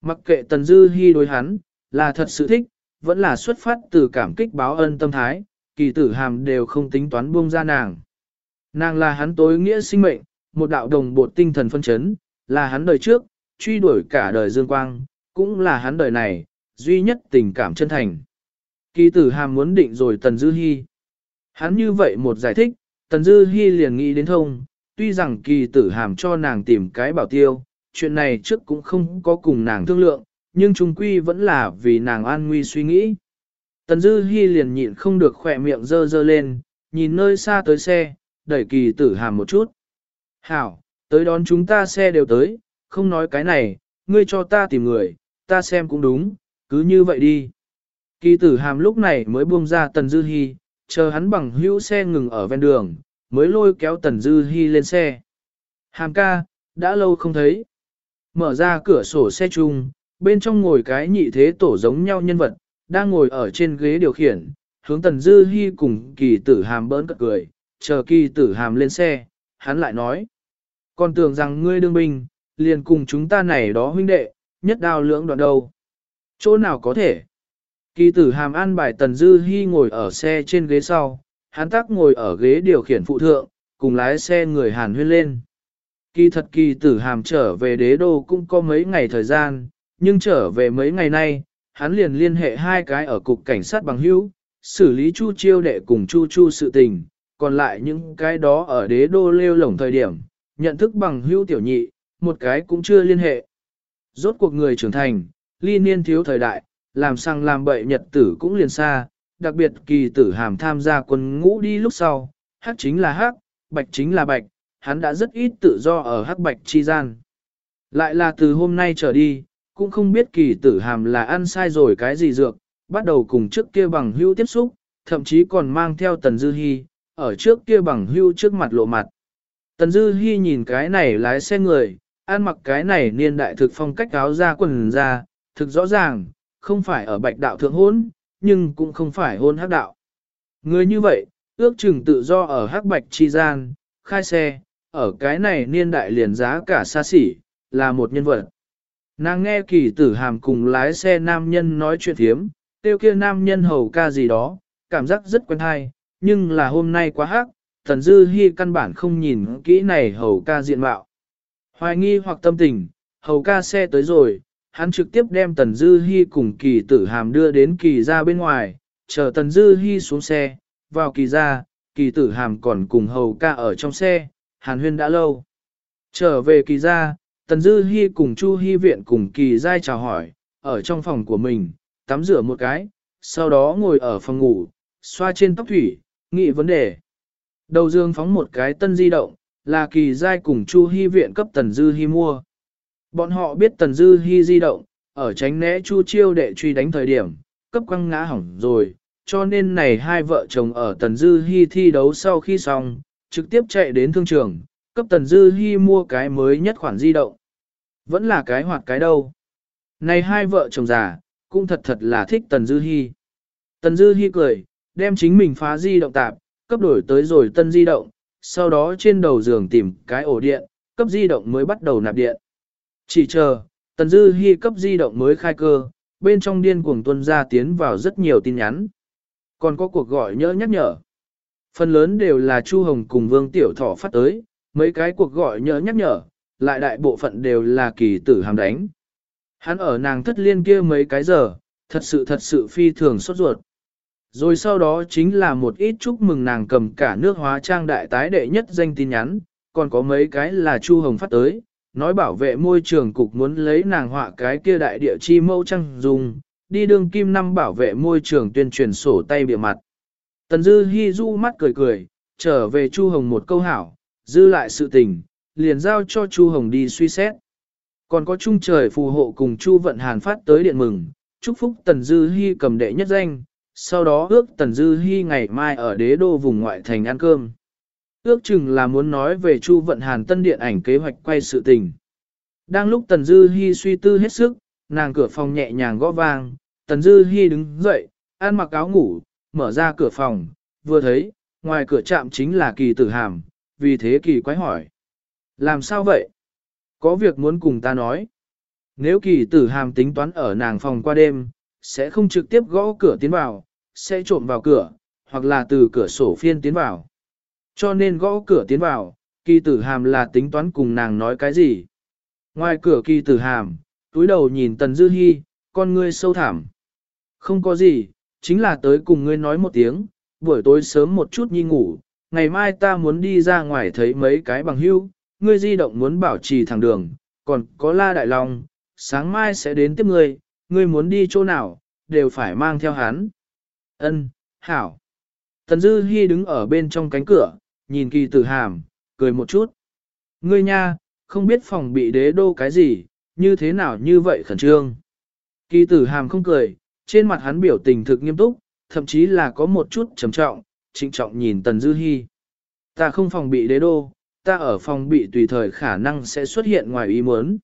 Mặc kệ Tần Dư Hi đối hắn, là thật sự thích, vẫn là xuất phát từ cảm kích báo ân tâm thái, kỳ tử hàm đều không tính toán buông ra nàng. Nàng là hắn tối nghĩa sinh mệnh, một đạo đồng bột tinh thần phân chấn, là hắn đời trước, truy đuổi cả đời dương quang, cũng là hắn đời này, duy nhất tình cảm chân thành. Kỳ tử hàm muốn định rồi Tần Dư Hi. Hắn như vậy một giải thích, Tần Dư Hi liền nghĩ đến thông, tuy rằng kỳ tử hàm cho nàng tìm cái bảo tiêu, chuyện này trước cũng không có cùng nàng thương lượng, nhưng trung quy vẫn là vì nàng an nguy suy nghĩ. Tần Dư Hi liền nhịn không được khỏe miệng dơ dơ lên, nhìn nơi xa tới xe, đẩy kỳ tử hàm một chút. Hảo, tới đón chúng ta xe đều tới, không nói cái này, ngươi cho ta tìm người, ta xem cũng đúng, cứ như vậy đi. Kỳ tử hàm lúc này mới buông ra Tần Dư Hi, chờ hắn bằng hữu xe ngừng ở ven đường, mới lôi kéo Tần Dư Hi lên xe. Hàm ca, đã lâu không thấy. Mở ra cửa sổ xe chung, bên trong ngồi cái nhị thế tổ giống nhau nhân vật, đang ngồi ở trên ghế điều khiển, hướng Tần Dư Hi cùng kỳ tử hàm bỡn cất cười, chờ kỳ tử hàm lên xe, hắn lại nói. Còn tưởng rằng ngươi đương binh, liền cùng chúng ta này đó huynh đệ, nhất đao lưỡng đoạn đầu. Chỗ nào có thể? Kỳ tử hàm an bài Tần Dư Hi ngồi ở xe trên ghế sau, hắn tắc ngồi ở ghế điều khiển phụ thượng, cùng lái xe người hàn huyên lên. Kỳ thật kỳ tử hàm trở về đế đô cũng có mấy ngày thời gian, nhưng trở về mấy ngày nay, hắn liền liên hệ hai cái ở cục cảnh sát bằng hữu, xử lý chu chiêu đệ cùng chu chu sự tình, còn lại những cái đó ở đế đô lêu lổng thời điểm, nhận thức bằng Hưu tiểu nhị, một cái cũng chưa liên hệ. Rốt cuộc người trưởng thành, ly niên thiếu thời đại, làm sang làm bậy nhật tử cũng liền xa, đặc biệt kỳ tử hàm tham gia quân ngũ đi lúc sau, hắc chính là hắc, bạch chính là bạch, hắn đã rất ít tự do ở hắc bạch chi gian. Lại là từ hôm nay trở đi, cũng không biết kỳ tử hàm là ăn sai rồi cái gì dược, bắt đầu cùng trước kia bằng hưu tiếp xúc, thậm chí còn mang theo tần dư hy, ở trước kia bằng hưu trước mặt lộ mặt. Tần Dư Hi nhìn cái này lái xe người, ăn mặc cái này niên đại thực phong cách áo ra quần ra, thực rõ ràng, không phải ở bạch đạo thượng hôn, nhưng cũng không phải hôn hắc đạo. Người như vậy, ước chừng tự do ở hắc bạch chi gian, khai xe, ở cái này niên đại liền giá cả xa xỉ, là một nhân vật. Nàng nghe kỳ tử hàm cùng lái xe nam nhân nói chuyện thiếm, tiêu kia nam nhân hầu ca gì đó, cảm giác rất quen hay, nhưng là hôm nay quá hắc, thần dư hy căn bản không nhìn kỹ này hầu ca diện mạo. Hoài nghi hoặc tâm tình, hầu ca xe tới rồi, hắn trực tiếp đem Tần Dư Hi cùng kỳ tử hàm đưa đến kỳ ra bên ngoài, chờ Tần Dư Hi xuống xe, vào kỳ ra, kỳ tử hàm còn cùng hầu ca ở trong xe, hàn huyên đã lâu. Trở về kỳ ra, Tần Dư Hi cùng Chu Hi viện cùng kỳ giai chào hỏi, ở trong phòng của mình, tắm rửa một cái, sau đó ngồi ở phòng ngủ, xoa trên tóc thủy, nghĩ vấn đề. Đầu dương phóng một cái tân di động, là kỳ giai cùng Chu Hi viện cấp Tần Dư Hi mua. Bọn họ biết Tần Dư Hi di động, ở tránh né Chu Chiêu đệ truy đánh thời điểm, cấp quăng ngã hỏng rồi, cho nên này hai vợ chồng ở Tần Dư Hi thi đấu sau khi xong, trực tiếp chạy đến thương trường, cấp Tần Dư Hi mua cái mới nhất khoản di động. Vẫn là cái hoạt cái đâu. Này hai vợ chồng già, cũng thật thật là thích Tần Dư Hi. Tần Dư Hi cười, đem chính mình phá di động tạp, cấp đổi tới rồi tân di động, sau đó trên đầu giường tìm cái ổ điện, cấp di động mới bắt đầu nạp điện. Chỉ chờ, Tần Dư hy cấp di động mới khai cơ, bên trong điên cuồng tuân ra tiến vào rất nhiều tin nhắn. Còn có cuộc gọi nhớ nhắc nhở. Phần lớn đều là Chu Hồng cùng Vương Tiểu Thọ phát tới, mấy cái cuộc gọi nhớ nhắc nhở, lại đại bộ phận đều là kỳ tử hàm đánh. Hắn ở nàng thất liên kia mấy cái giờ, thật sự thật sự phi thường sốt ruột. Rồi sau đó chính là một ít chúc mừng nàng cầm cả nước hóa trang đại tái đệ nhất danh tin nhắn, còn có mấy cái là Chu Hồng phát tới, nói bảo vệ môi trường cục muốn lấy nàng họa cái kia đại địa chi mâu trăng dùng, đi đường kim năm bảo vệ môi trường tuyên truyền sổ tay bịa mặt. Tần Dư Hi du mắt cười cười, trở về Chu Hồng một câu hảo, dư lại sự tình, liền giao cho Chu Hồng đi suy xét. Còn có Trung trời phù hộ cùng Chu Vận Hàn phát tới điện mừng, chúc phúc Tần Dư Hi cầm đệ nhất danh, sau đó ước Tần Dư Hi ngày mai ở đế đô vùng ngoại thành ăn cơm. Ước chừng là muốn nói về Chu Vận Hàn tân điện ảnh kế hoạch quay sự tình. Đang lúc Tần Dư Hi suy tư hết sức, nàng cửa phòng nhẹ nhàng gõ vang, Tần Dư Hi đứng dậy, ăn mặc áo ngủ, mở ra cửa phòng, vừa thấy, ngoài cửa trạm chính là kỳ tử hàm, vì thế kỳ quái hỏi. Làm sao vậy? Có việc muốn cùng ta nói. Nếu kỳ tử hàm tính toán ở nàng phòng qua đêm, sẽ không trực tiếp gõ cửa tiến vào, sẽ trộm vào cửa, hoặc là từ cửa sổ phiên tiến vào. Cho nên gõ cửa tiến vào, kỳ tử hàm là tính toán cùng nàng nói cái gì. Ngoài cửa kỳ tử hàm, túi đầu nhìn tần dư hy, con ngươi sâu thẳm. Không có gì, chính là tới cùng ngươi nói một tiếng, buổi tối sớm một chút nhi ngủ, ngày mai ta muốn đi ra ngoài thấy mấy cái bằng hưu, ngươi di động muốn bảo trì thẳng đường, còn có la đại long, sáng mai sẽ đến tiếp ngươi, ngươi muốn đi chỗ nào, đều phải mang theo hắn. Ân, hảo. Tần Dư Hi đứng ở bên trong cánh cửa, nhìn kỳ tử hàm, cười một chút. Ngươi nha, không biết phòng bị đế đô cái gì, như thế nào như vậy khẩn trương. Kỳ tử hàm không cười, trên mặt hắn biểu tình thực nghiêm túc, thậm chí là có một chút trầm trọng, trịnh trọng nhìn Tần Dư Hi. Ta không phòng bị đế đô, ta ở phòng bị tùy thời khả năng sẽ xuất hiện ngoài ý muốn.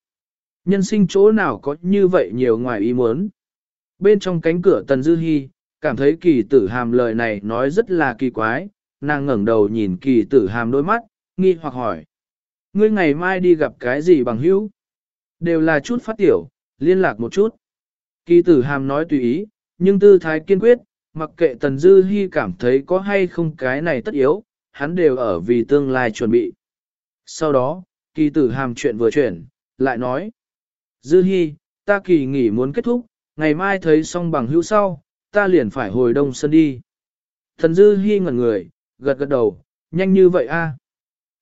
Nhân sinh chỗ nào có như vậy nhiều ngoài ý muốn. Bên trong cánh cửa Tần Dư Hi, cảm thấy kỳ tử hàm lời này nói rất là kỳ quái, nàng ngẩng đầu nhìn kỳ tử hàm đôi mắt, nghi hoặc hỏi. Ngươi ngày mai đi gặp cái gì bằng hữu? Đều là chút phát tiểu, liên lạc một chút. Kỳ tử hàm nói tùy ý, nhưng tư thái kiên quyết, mặc kệ Tần Dư Hi cảm thấy có hay không cái này tất yếu, hắn đều ở vì tương lai chuẩn bị. Sau đó, kỳ tử hàm chuyện vừa chuyển, lại nói. Dư Hi, ta kỳ nghỉ muốn kết thúc, ngày mai thấy xong bằng hữu sau, ta liền phải hồi đông Sơn đi. Thần Dư Hi ngẩn người, gật gật đầu, nhanh như vậy a. À?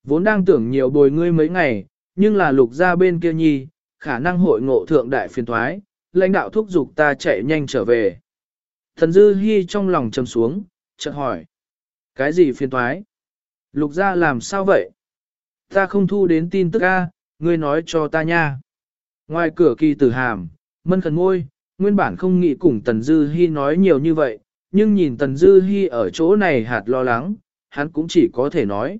Vốn đang tưởng nhiều bồi ngươi mấy ngày, nhưng là lục ra bên kia nhi, khả năng hội ngộ thượng đại phiền thoái, lãnh đạo thúc giục ta chạy nhanh trở về. Thần Dư Hi trong lòng trầm xuống, chợt hỏi. Cái gì phiền thoái? Lục ra làm sao vậy? Ta không thu đến tin tức a, ngươi nói cho ta nha. Ngoài cửa kỳ tử hàm, mân khẩn ngôi, nguyên bản không nghĩ cùng Tần Dư Hi nói nhiều như vậy, nhưng nhìn Tần Dư Hi ở chỗ này hạt lo lắng, hắn cũng chỉ có thể nói.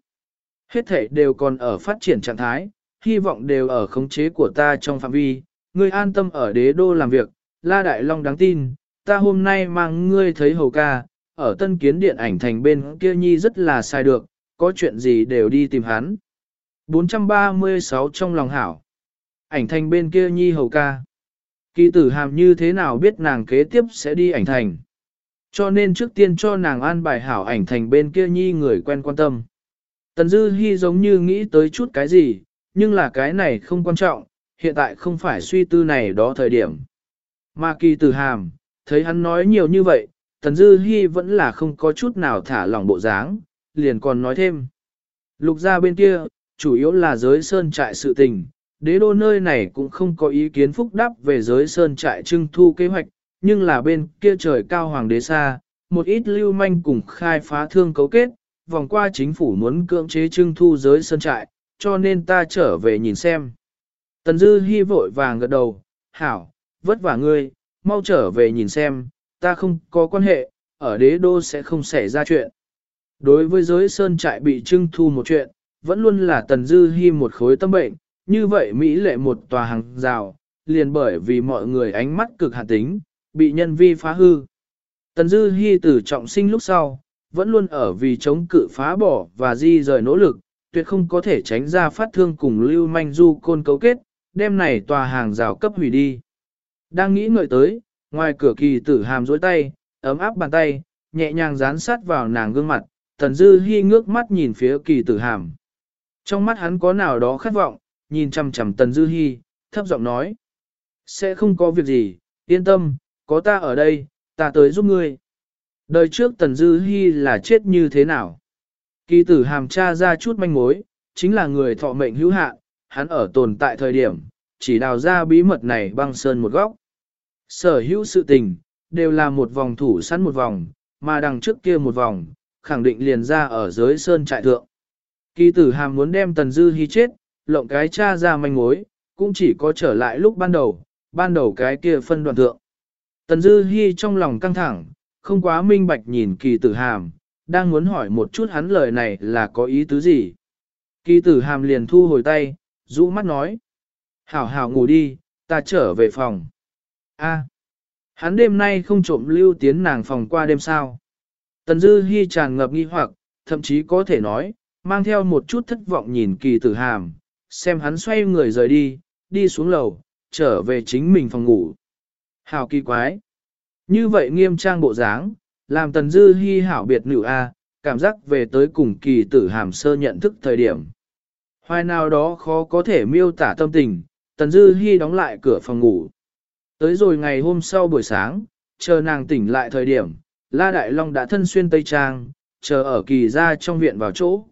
Hết thể đều còn ở phát triển trạng thái, hy vọng đều ở khống chế của ta trong phạm vi, ngươi an tâm ở đế đô làm việc, La Đại Long đáng tin, ta hôm nay mang ngươi thấy hầu ca, ở tân kiến điện ảnh thành bên kia nhi rất là sai được, có chuyện gì đều đi tìm hắn. 436 trong lòng hảo. Ảnh thành bên kia nhi hầu ca. Kỳ tử hàm như thế nào biết nàng kế tiếp sẽ đi ảnh thành. Cho nên trước tiên cho nàng an bài hảo ảnh thành bên kia nhi người quen quan tâm. Tần Dư Hi giống như nghĩ tới chút cái gì, nhưng là cái này không quan trọng, hiện tại không phải suy tư này đó thời điểm. Mà kỳ tử hàm, thấy hắn nói nhiều như vậy, Tần Dư Hi vẫn là không có chút nào thả lỏng bộ dáng, liền còn nói thêm. Lục gia bên kia, chủ yếu là giới sơn trại sự tình, đế đô nơi này cũng không có ý kiến phúc đáp về giới sơn trại trưng thu kế hoạch, nhưng là bên kia trời cao hoàng đế xa, một ít lưu manh cùng khai phá thương cấu kết, vòng qua chính phủ muốn cưỡng chế trưng thu giới sơn trại, cho nên ta trở về nhìn xem. Tần Dư Hi vội vàng gật đầu, hảo, vất vả ngươi, mau trở về nhìn xem, ta không có quan hệ, ở đế đô sẽ không xảy ra chuyện. Đối với giới sơn trại bị trưng thu một chuyện, vẫn luôn là Tần Dư Hi một khối tâm bệnh, như vậy Mỹ lệ một tòa hàng rào, liền bởi vì mọi người ánh mắt cực hạn tính, bị nhân vi phá hư. Tần Dư Hi từ trọng sinh lúc sau, vẫn luôn ở vì chống cự phá bỏ và di rời nỗ lực, tuyệt không có thể tránh ra phát thương cùng lưu manh du côn cấu kết, đem này tòa hàng rào cấp hủy đi. Đang nghĩ ngợi tới, ngoài cửa kỳ tử hàm dối tay, ấm áp bàn tay, nhẹ nhàng dán sát vào nàng gương mặt, tần dư hy ngước mắt nhìn phía kỳ tử hàm. Trong mắt hắn có nào đó khát vọng, nhìn chằm chằm tần dư Hi, thấp giọng nói. Sẽ không có việc gì, yên tâm, có ta ở đây, ta tới giúp ngươi. Đời trước tần dư Hi là chết như thế nào? Kỳ tử hàm tra ra chút manh mối, chính là người thọ mệnh hữu hạn, hắn ở tồn tại thời điểm, chỉ đào ra bí mật này băng sơn một góc. Sở hữu sự tình, đều là một vòng thủ sẵn một vòng, mà đằng trước kia một vòng, khẳng định liền ra ở dưới sơn trại thượng. Kỳ tử hàm muốn đem tần dư Hi chết, lộng cái cha ra manh mối, cũng chỉ có trở lại lúc ban đầu, ban đầu cái kia phân đoạn thượng. Tần dư Hi trong lòng căng thẳng, không quá minh bạch nhìn kỳ tử hàm, đang muốn hỏi một chút hắn lời này là có ý tứ gì. Kỳ tử hàm liền thu hồi tay, rũ mắt nói. Hảo hảo ngủ đi, ta trở về phòng. A, hắn đêm nay không trộm lưu tiến nàng phòng qua đêm sao. Tần Dư Hi tràn ngập nghi hoặc, thậm chí có thể nói, mang theo một chút thất vọng nhìn kỳ tử hàm, xem hắn xoay người rời đi, đi xuống lầu, trở về chính mình phòng ngủ. Hảo kỳ quái. Như vậy nghiêm trang bộ dáng, làm Tần Dư Hi hảo biệt nữ A, cảm giác về tới cùng kỳ tử hàm sơ nhận thức thời điểm. Hoài nào đó khó có thể miêu tả tâm tình, Tần Dư Hi đóng lại cửa phòng ngủ. Tới rồi ngày hôm sau buổi sáng, chờ nàng tỉnh lại thời điểm, La Đại Long đã thân xuyên Tây Trang, chờ ở kỳ ra trong viện vào chỗ.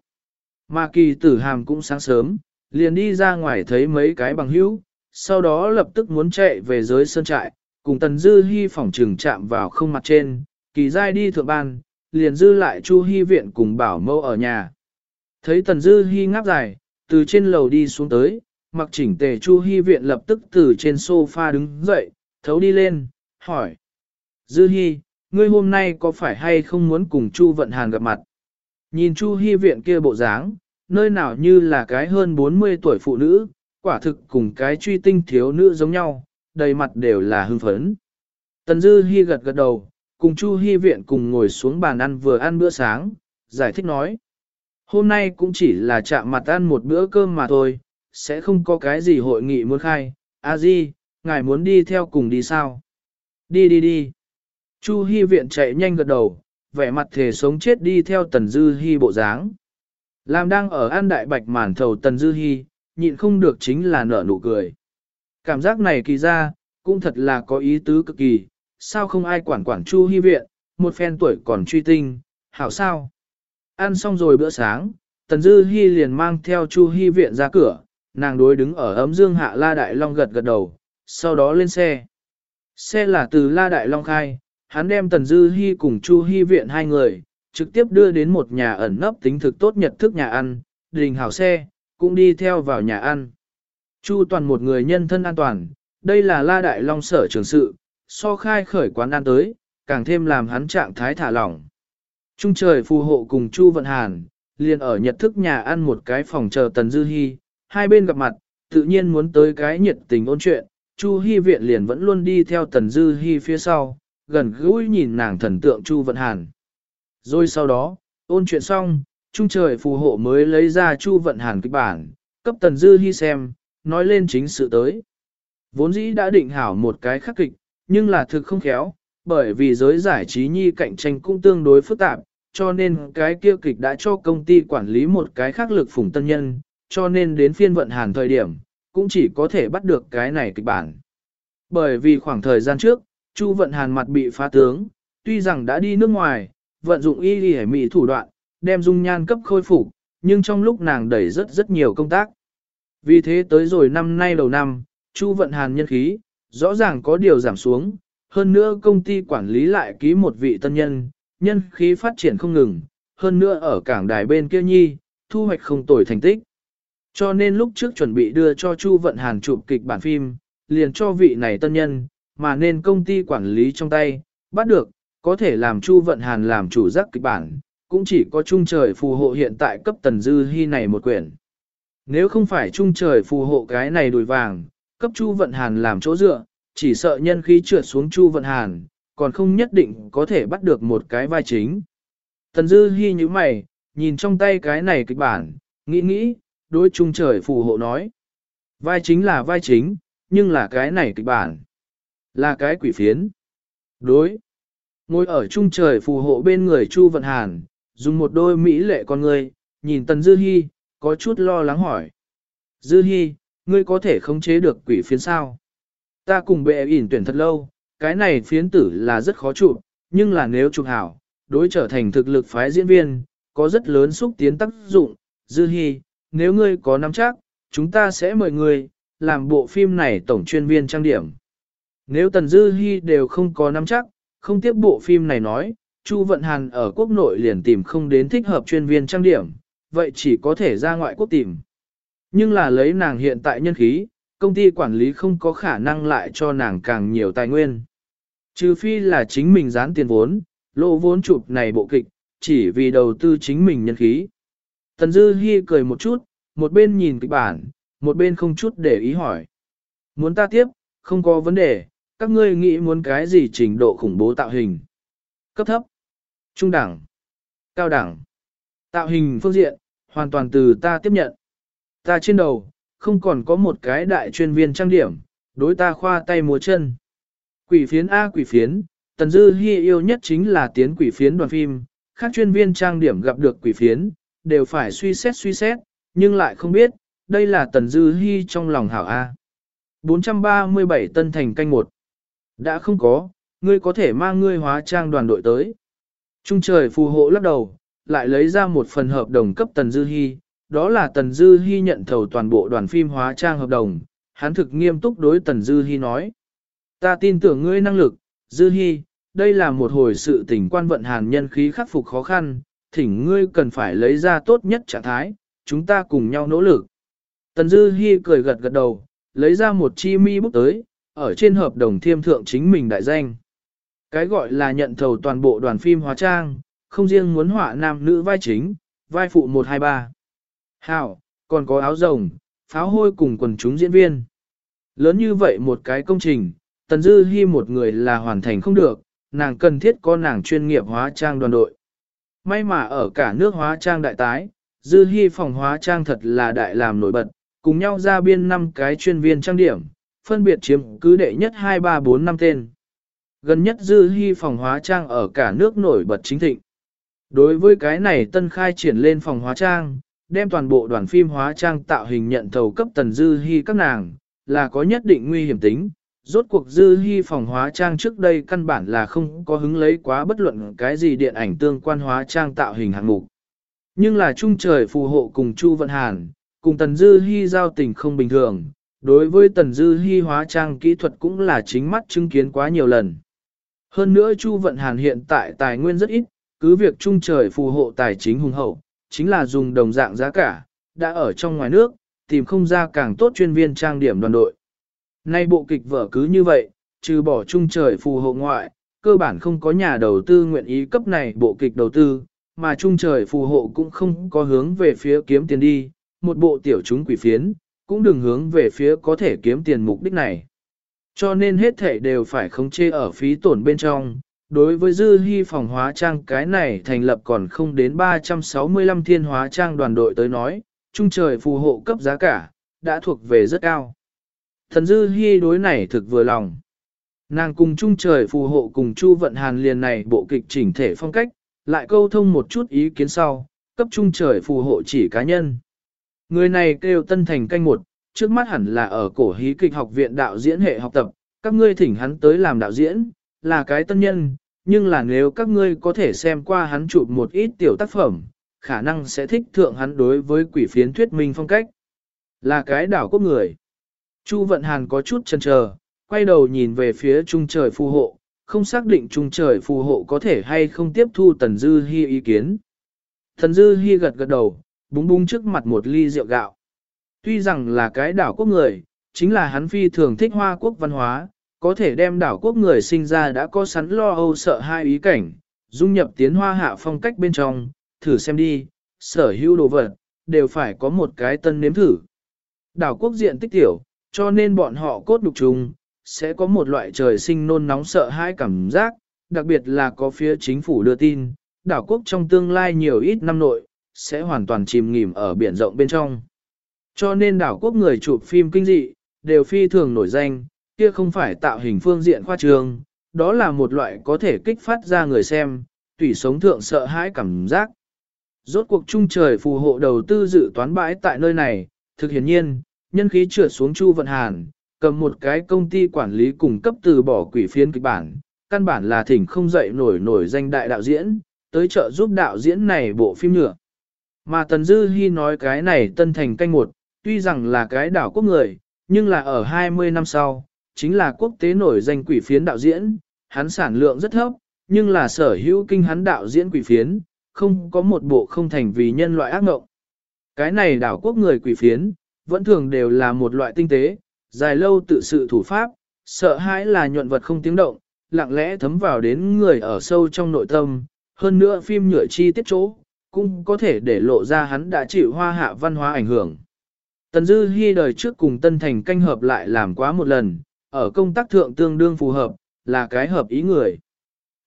Mà kỳ tử hàm cũng sáng sớm, liền đi ra ngoài thấy mấy cái bằng hữu, sau đó lập tức muốn chạy về dưới sân trại, cùng Tần Dư Hi phỏng trừng chạm vào không mặt trên, kỳ giai đi thượng ban, liền dư lại Chu Hi viện cùng bảo mâu ở nhà. Thấy Tần Dư Hi ngáp dài, từ trên lầu đi xuống tới, mặc chỉnh tề Chu Hi viện lập tức từ trên sofa đứng dậy, thấu đi lên, hỏi. Dư Hi, ngươi hôm nay có phải hay không muốn cùng Chu Vận Hàn gặp mặt? Nhìn Chu Hi viện kia bộ dáng, nơi nào như là cái hơn 40 tuổi phụ nữ, quả thực cùng cái truy tinh thiếu nữ giống nhau, đầy mặt đều là hưng phấn. Tần Dư Hi gật gật đầu, cùng Chu Hi viện cùng ngồi xuống bàn ăn vừa ăn bữa sáng, giải thích nói. Hôm nay cũng chỉ là chạm mặt ăn một bữa cơm mà thôi, sẽ không có cái gì hội nghị muốn khai. A Di, ngài muốn đi theo cùng đi sao? Đi đi đi. Chu Hi viện chạy nhanh gật đầu, vẻ mặt thể sống chết đi theo Tần Dư Hi bộ dáng. Làm đang ở an đại bạch màn thầu Tần Dư Hi, nhịn không được chính là nở nụ cười. Cảm giác này kỳ ra, cũng thật là có ý tứ cực kỳ, sao không ai quản quản Chu Hi viện, một phen tuổi còn truy tinh, hảo sao? Ăn xong rồi bữa sáng, Tần Dư Hi liền mang theo Chu Hi viện ra cửa, nàng đối đứng ở ấm dương hạ La Đại Long gật gật đầu, sau đó lên xe. Xe là từ La Đại Long khai, hắn đem Tần Dư Hi cùng Chu Hi viện hai người, trực tiếp đưa đến một nhà ẩn nấp tính thực tốt nhật thức nhà ăn, đình hảo xe, cũng đi theo vào nhà ăn. Chu toàn một người nhân thân an toàn, đây là La Đại Long sở trường sự, so khai khởi quán ăn tới, càng thêm làm hắn trạng thái thả lỏng. Trung trời phù hộ cùng Chu Vận Hàn, liền ở nhật thức nhà ăn một cái phòng chờ Tần Dư Hi, hai bên gặp mặt, tự nhiên muốn tới cái nhiệt tình ôn chuyện, Chu Hi viện liền vẫn luôn đi theo Tần Dư Hi phía sau, gần gũi nhìn nàng thần tượng Chu Vận Hàn. Rồi sau đó, ôn chuyện xong, trung trời phù hộ mới lấy ra Chu Vận Hàn kịch bản, cấp Tần Dư hy xem, nói lên chính sự tới. Vốn dĩ đã định hảo một cái khắc kịch, nhưng là thực không khéo, bởi vì giới giải trí nhi cạnh tranh cũng tương đối phức tạp, cho nên cái kia kịch đã cho công ty quản lý một cái khác lực phủng tân nhân, cho nên đến phiên vận hàn thời điểm, cũng chỉ có thể bắt được cái này kịch bản. Bởi vì khoảng thời gian trước, Chu vận hàn mặt bị phá tướng, tuy rằng đã đi nước ngoài, vận dụng y đi mỹ thủ đoạn, đem dung nhan cấp khôi phục, nhưng trong lúc nàng đẩy rất rất nhiều công tác. Vì thế tới rồi năm nay đầu năm, Chu vận hàn nhân khí, rõ ràng có điều giảm xuống, hơn nữa công ty quản lý lại ký một vị tân nhân, nhân khí phát triển không ngừng, hơn nữa ở cảng đài bên kia nhi, thu hoạch không tồi thành tích. Cho nên lúc trước chuẩn bị đưa cho Chu Vận Hàn chụp kịch bản phim, liền cho vị này tân nhân, mà nên công ty quản lý trong tay, bắt được, có thể làm Chu Vận Hàn làm chủ giác kịch bản, cũng chỉ có Trung Trời phù hộ hiện tại cấp Tần Dư Hi này một quyển. Nếu không phải Trung Trời phù hộ cái này đùi vàng, cấp Chu Vận Hàn làm chỗ dựa, chỉ sợ nhân khí trượt xuống Chu Vận Hàn, còn không nhất định có thể bắt được một cái vai chính. Tần Dư Hi như mày, nhìn trong tay cái này kịch bản, nghĩ nghĩ, đối trung trời phù hộ nói. Vai chính là vai chính, nhưng là cái này kịch bản. Là cái quỷ phiến. Đối. Ngồi ở trung trời phù hộ bên người Chu Vận Hàn, dùng một đôi mỹ lệ con người, nhìn Tần Dư Hi, có chút lo lắng hỏi. Dư Hi, ngươi có thể khống chế được quỷ phiến sao? Ta cùng bệ ỉn tuyển thật lâu, cái này phiến tử là rất khó chụp, nhưng là nếu chụp hảo, đối trở thành thực lực phái diễn viên, có rất lớn xúc tiến tác dụng. Dư Hi, nếu ngươi có nắm chắc, chúng ta sẽ mời ngươi, làm bộ phim này tổng chuyên viên trang điểm. Nếu Tần Dư Hi đều không có nắm chắc, không tiếp bộ phim này nói, Chu Vận Hàn ở quốc nội liền tìm không đến thích hợp chuyên viên trang điểm, vậy chỉ có thể ra ngoại quốc tìm. Nhưng là lấy nàng hiện tại nhân khí, công ty quản lý không có khả năng lại cho nàng càng nhiều tài nguyên. Trừ phi là chính mình dán tiền vốn, lỗ vốn chụp này bộ kịch, chỉ vì đầu tư chính mình nhân khí. Tần Dư Hi cười một chút, một bên nhìn kịch bản, một bên không chút để ý hỏi. Muốn ta tiếp, không có vấn đề, các ngươi nghĩ muốn cái gì trình độ khủng bố tạo hình. Cấp thấp, trung đẳng, cao đẳng, tạo hình phương diện, hoàn toàn từ ta tiếp nhận. Ta trên đầu, không còn có một cái đại chuyên viên trang điểm, đối ta khoa tay múa chân. Quỷ phiến A quỷ phiến, Tần Dư Hi yêu nhất chính là tiến quỷ phiến đoàn phim, các chuyên viên trang điểm gặp được quỷ phiến, đều phải suy xét suy xét, nhưng lại không biết, đây là Tần Dư Hi trong lòng hảo A. 437 Tân Thành canh một đã không có, ngươi có thể mang ngươi hóa trang đoàn đội tới. Trung trời phù hộ lắc đầu, lại lấy ra một phần hợp đồng cấp Tần Dư Hi, đó là Tần Dư Hi nhận thầu toàn bộ đoàn phim hóa trang hợp đồng, hắn thực nghiêm túc đối Tần Dư Hi nói. Ta tin tưởng ngươi năng lực, Dư Hi, đây là một hồi sự tình quan vận hàn nhân khí khắc phục khó khăn, thỉnh ngươi cần phải lấy ra tốt nhất trạng thái, chúng ta cùng nhau nỗ lực. Tần Dư Hi cười gật gật đầu, lấy ra một chi mi bút tới, ở trên hợp đồng thiêm thượng chính mình đại danh. Cái gọi là nhận thầu toàn bộ đoàn phim hóa trang, không riêng muốn họa nam nữ vai chính, vai phụ 123. Hảo, còn có áo rồng, pháo hôi cùng quần chúng diễn viên. Lớn như vậy một cái công trình, Tần Dư Hi một người là hoàn thành không được, nàng cần thiết có nàng chuyên nghiệp hóa trang đoàn đội. May mà ở cả nước hóa trang đại tái, Dư Hi phòng hóa trang thật là đại làm nổi bật, cùng nhau ra biên năm cái chuyên viên trang điểm, phân biệt chiếm cứ đệ nhất 2 3 4 năm tên. Gần nhất Dư hy phòng hóa trang ở cả nước nổi bật chính thịnh. Đối với cái này tân khai triển lên phòng hóa trang, đem toàn bộ đoàn phim hóa trang tạo hình nhận thầu cấp tần Dư hy các nàng, là có nhất định nguy hiểm tính. Rốt cuộc Dư hy phòng hóa trang trước đây căn bản là không có hứng lấy quá bất luận cái gì điện ảnh tương quan hóa trang tạo hình hạng mục. Nhưng là trung trời phù hộ cùng Chu Vận Hàn, cùng Tần Dư Hi giao tình không bình thường, đối với Tần Dư Hi hóa trang kỹ thuật cũng là chính mắt chứng kiến quá nhiều lần. Hơn nữa Chu Vận Hàn hiện tại tài nguyên rất ít, cứ việc trung trời phù hộ tài chính hùng hậu, chính là dùng đồng dạng giá cả, đã ở trong ngoài nước, tìm không ra càng tốt chuyên viên trang điểm đoàn đội. Nay bộ kịch vở cứ như vậy, trừ bỏ trung trời phù hộ ngoại, cơ bản không có nhà đầu tư nguyện ý cấp này bộ kịch đầu tư, mà trung trời phù hộ cũng không có hướng về phía kiếm tiền đi, một bộ tiểu chúng quỷ phiến, cũng đừng hướng về phía có thể kiếm tiền mục đích này. Cho nên hết thể đều phải khống chế ở phí tổn bên trong. Đối với dư hy phòng hóa trang cái này thành lập còn không đến 365 thiên hóa trang đoàn đội tới nói, trung trời phù hộ cấp giá cả, đã thuộc về rất cao. Thần dư hy đối này thực vừa lòng. Nàng cùng trung trời phù hộ cùng Chu Vận Hàn liền này bộ kịch chỉnh thể phong cách, lại câu thông một chút ý kiến sau, cấp trung trời phù hộ chỉ cá nhân. Người này kêu tân thành canh một, trước mắt hẳn là ở cổ hí kịch học viện đạo diễn hệ học tập, các ngươi thỉnh hắn tới làm đạo diễn, là cái tân nhân, nhưng là nếu các ngươi có thể xem qua hắn chụp một ít tiểu tác phẩm, khả năng sẽ thích thượng hắn đối với quỷ phiến thuyết minh phong cách. Là cái đảo quốc người. Chu Vận Hàn có chút chần chờ, quay đầu nhìn về phía trung trời phù hộ, không xác định trung trời phù hộ có thể hay không tiếp thu Tần Dư Hi ý kiến. Tần Dư Hi gật gật đầu, búng búng trước mặt một ly rượu gạo. Tuy rằng là cái đảo quốc người, chính là hắn phi thường thích hoa quốc văn hóa, có thể đem đảo quốc người sinh ra đã có sẵn lo âu sợ hai ý cảnh, dung nhập tiến hoa hạ phong cách bên trong, thử xem đi, sở hữu đồ vật, đều phải có một cái tân nếm thử. Đảo quốc diện tích tiểu, cho nên bọn họ cốt đục trùng, sẽ có một loại trời sinh nôn nóng sợ hai cảm giác, đặc biệt là có phía chính phủ đưa tin, đảo quốc trong tương lai nhiều ít năm nội, sẽ hoàn toàn chìm nghỉm ở biển rộng bên trong. Cho nên đảo quốc người chụp phim kinh dị, đều phi thường nổi danh, kia không phải tạo hình phương diện khoa trường, đó là một loại có thể kích phát ra người xem, tùy sống thượng sợ hãi cảm giác. Rốt cuộc trung trời phù hộ đầu tư dự toán bãi tại nơi này, thực hiển nhiên, nhân khí trượt xuống Chu Vận Hàn, cầm một cái công ty quản lý cung cấp từ bỏ quỷ phiến kịch bản, căn bản là thỉnh không dậy nổi nổi danh đại đạo diễn, tới trợ giúp đạo diễn này bộ phim nữa. Mà Tần Dư Hi nói cái này tân thành canh một, tuy rằng là cái đảo quốc người, nhưng là ở 20 năm sau, chính là quốc tế nổi danh quỷ phiến đạo diễn, hắn sản lượng rất thấp, nhưng là sở hữu kinh hắn đạo diễn quỷ phiến, không có một bộ không thành vì nhân loại ác ngộng. Cái này đảo quốc người quỷ phiến, vẫn thường đều là một loại tinh tế, dài lâu tự sự thủ pháp, sợ hãi là nhuận vật không tiếng động, lặng lẽ thấm vào đến người ở sâu trong nội tâm, hơn nữa phim nhựa chi tiết chỗ, cũng có thể để lộ ra hắn đã chịu hoa hạ văn hóa ảnh hưởng. Tần Dư Hi đời trước cùng Tân Thành canh hợp lại làm quá một lần, ở công tác thượng tương đương phù hợp, là cái hợp ý người.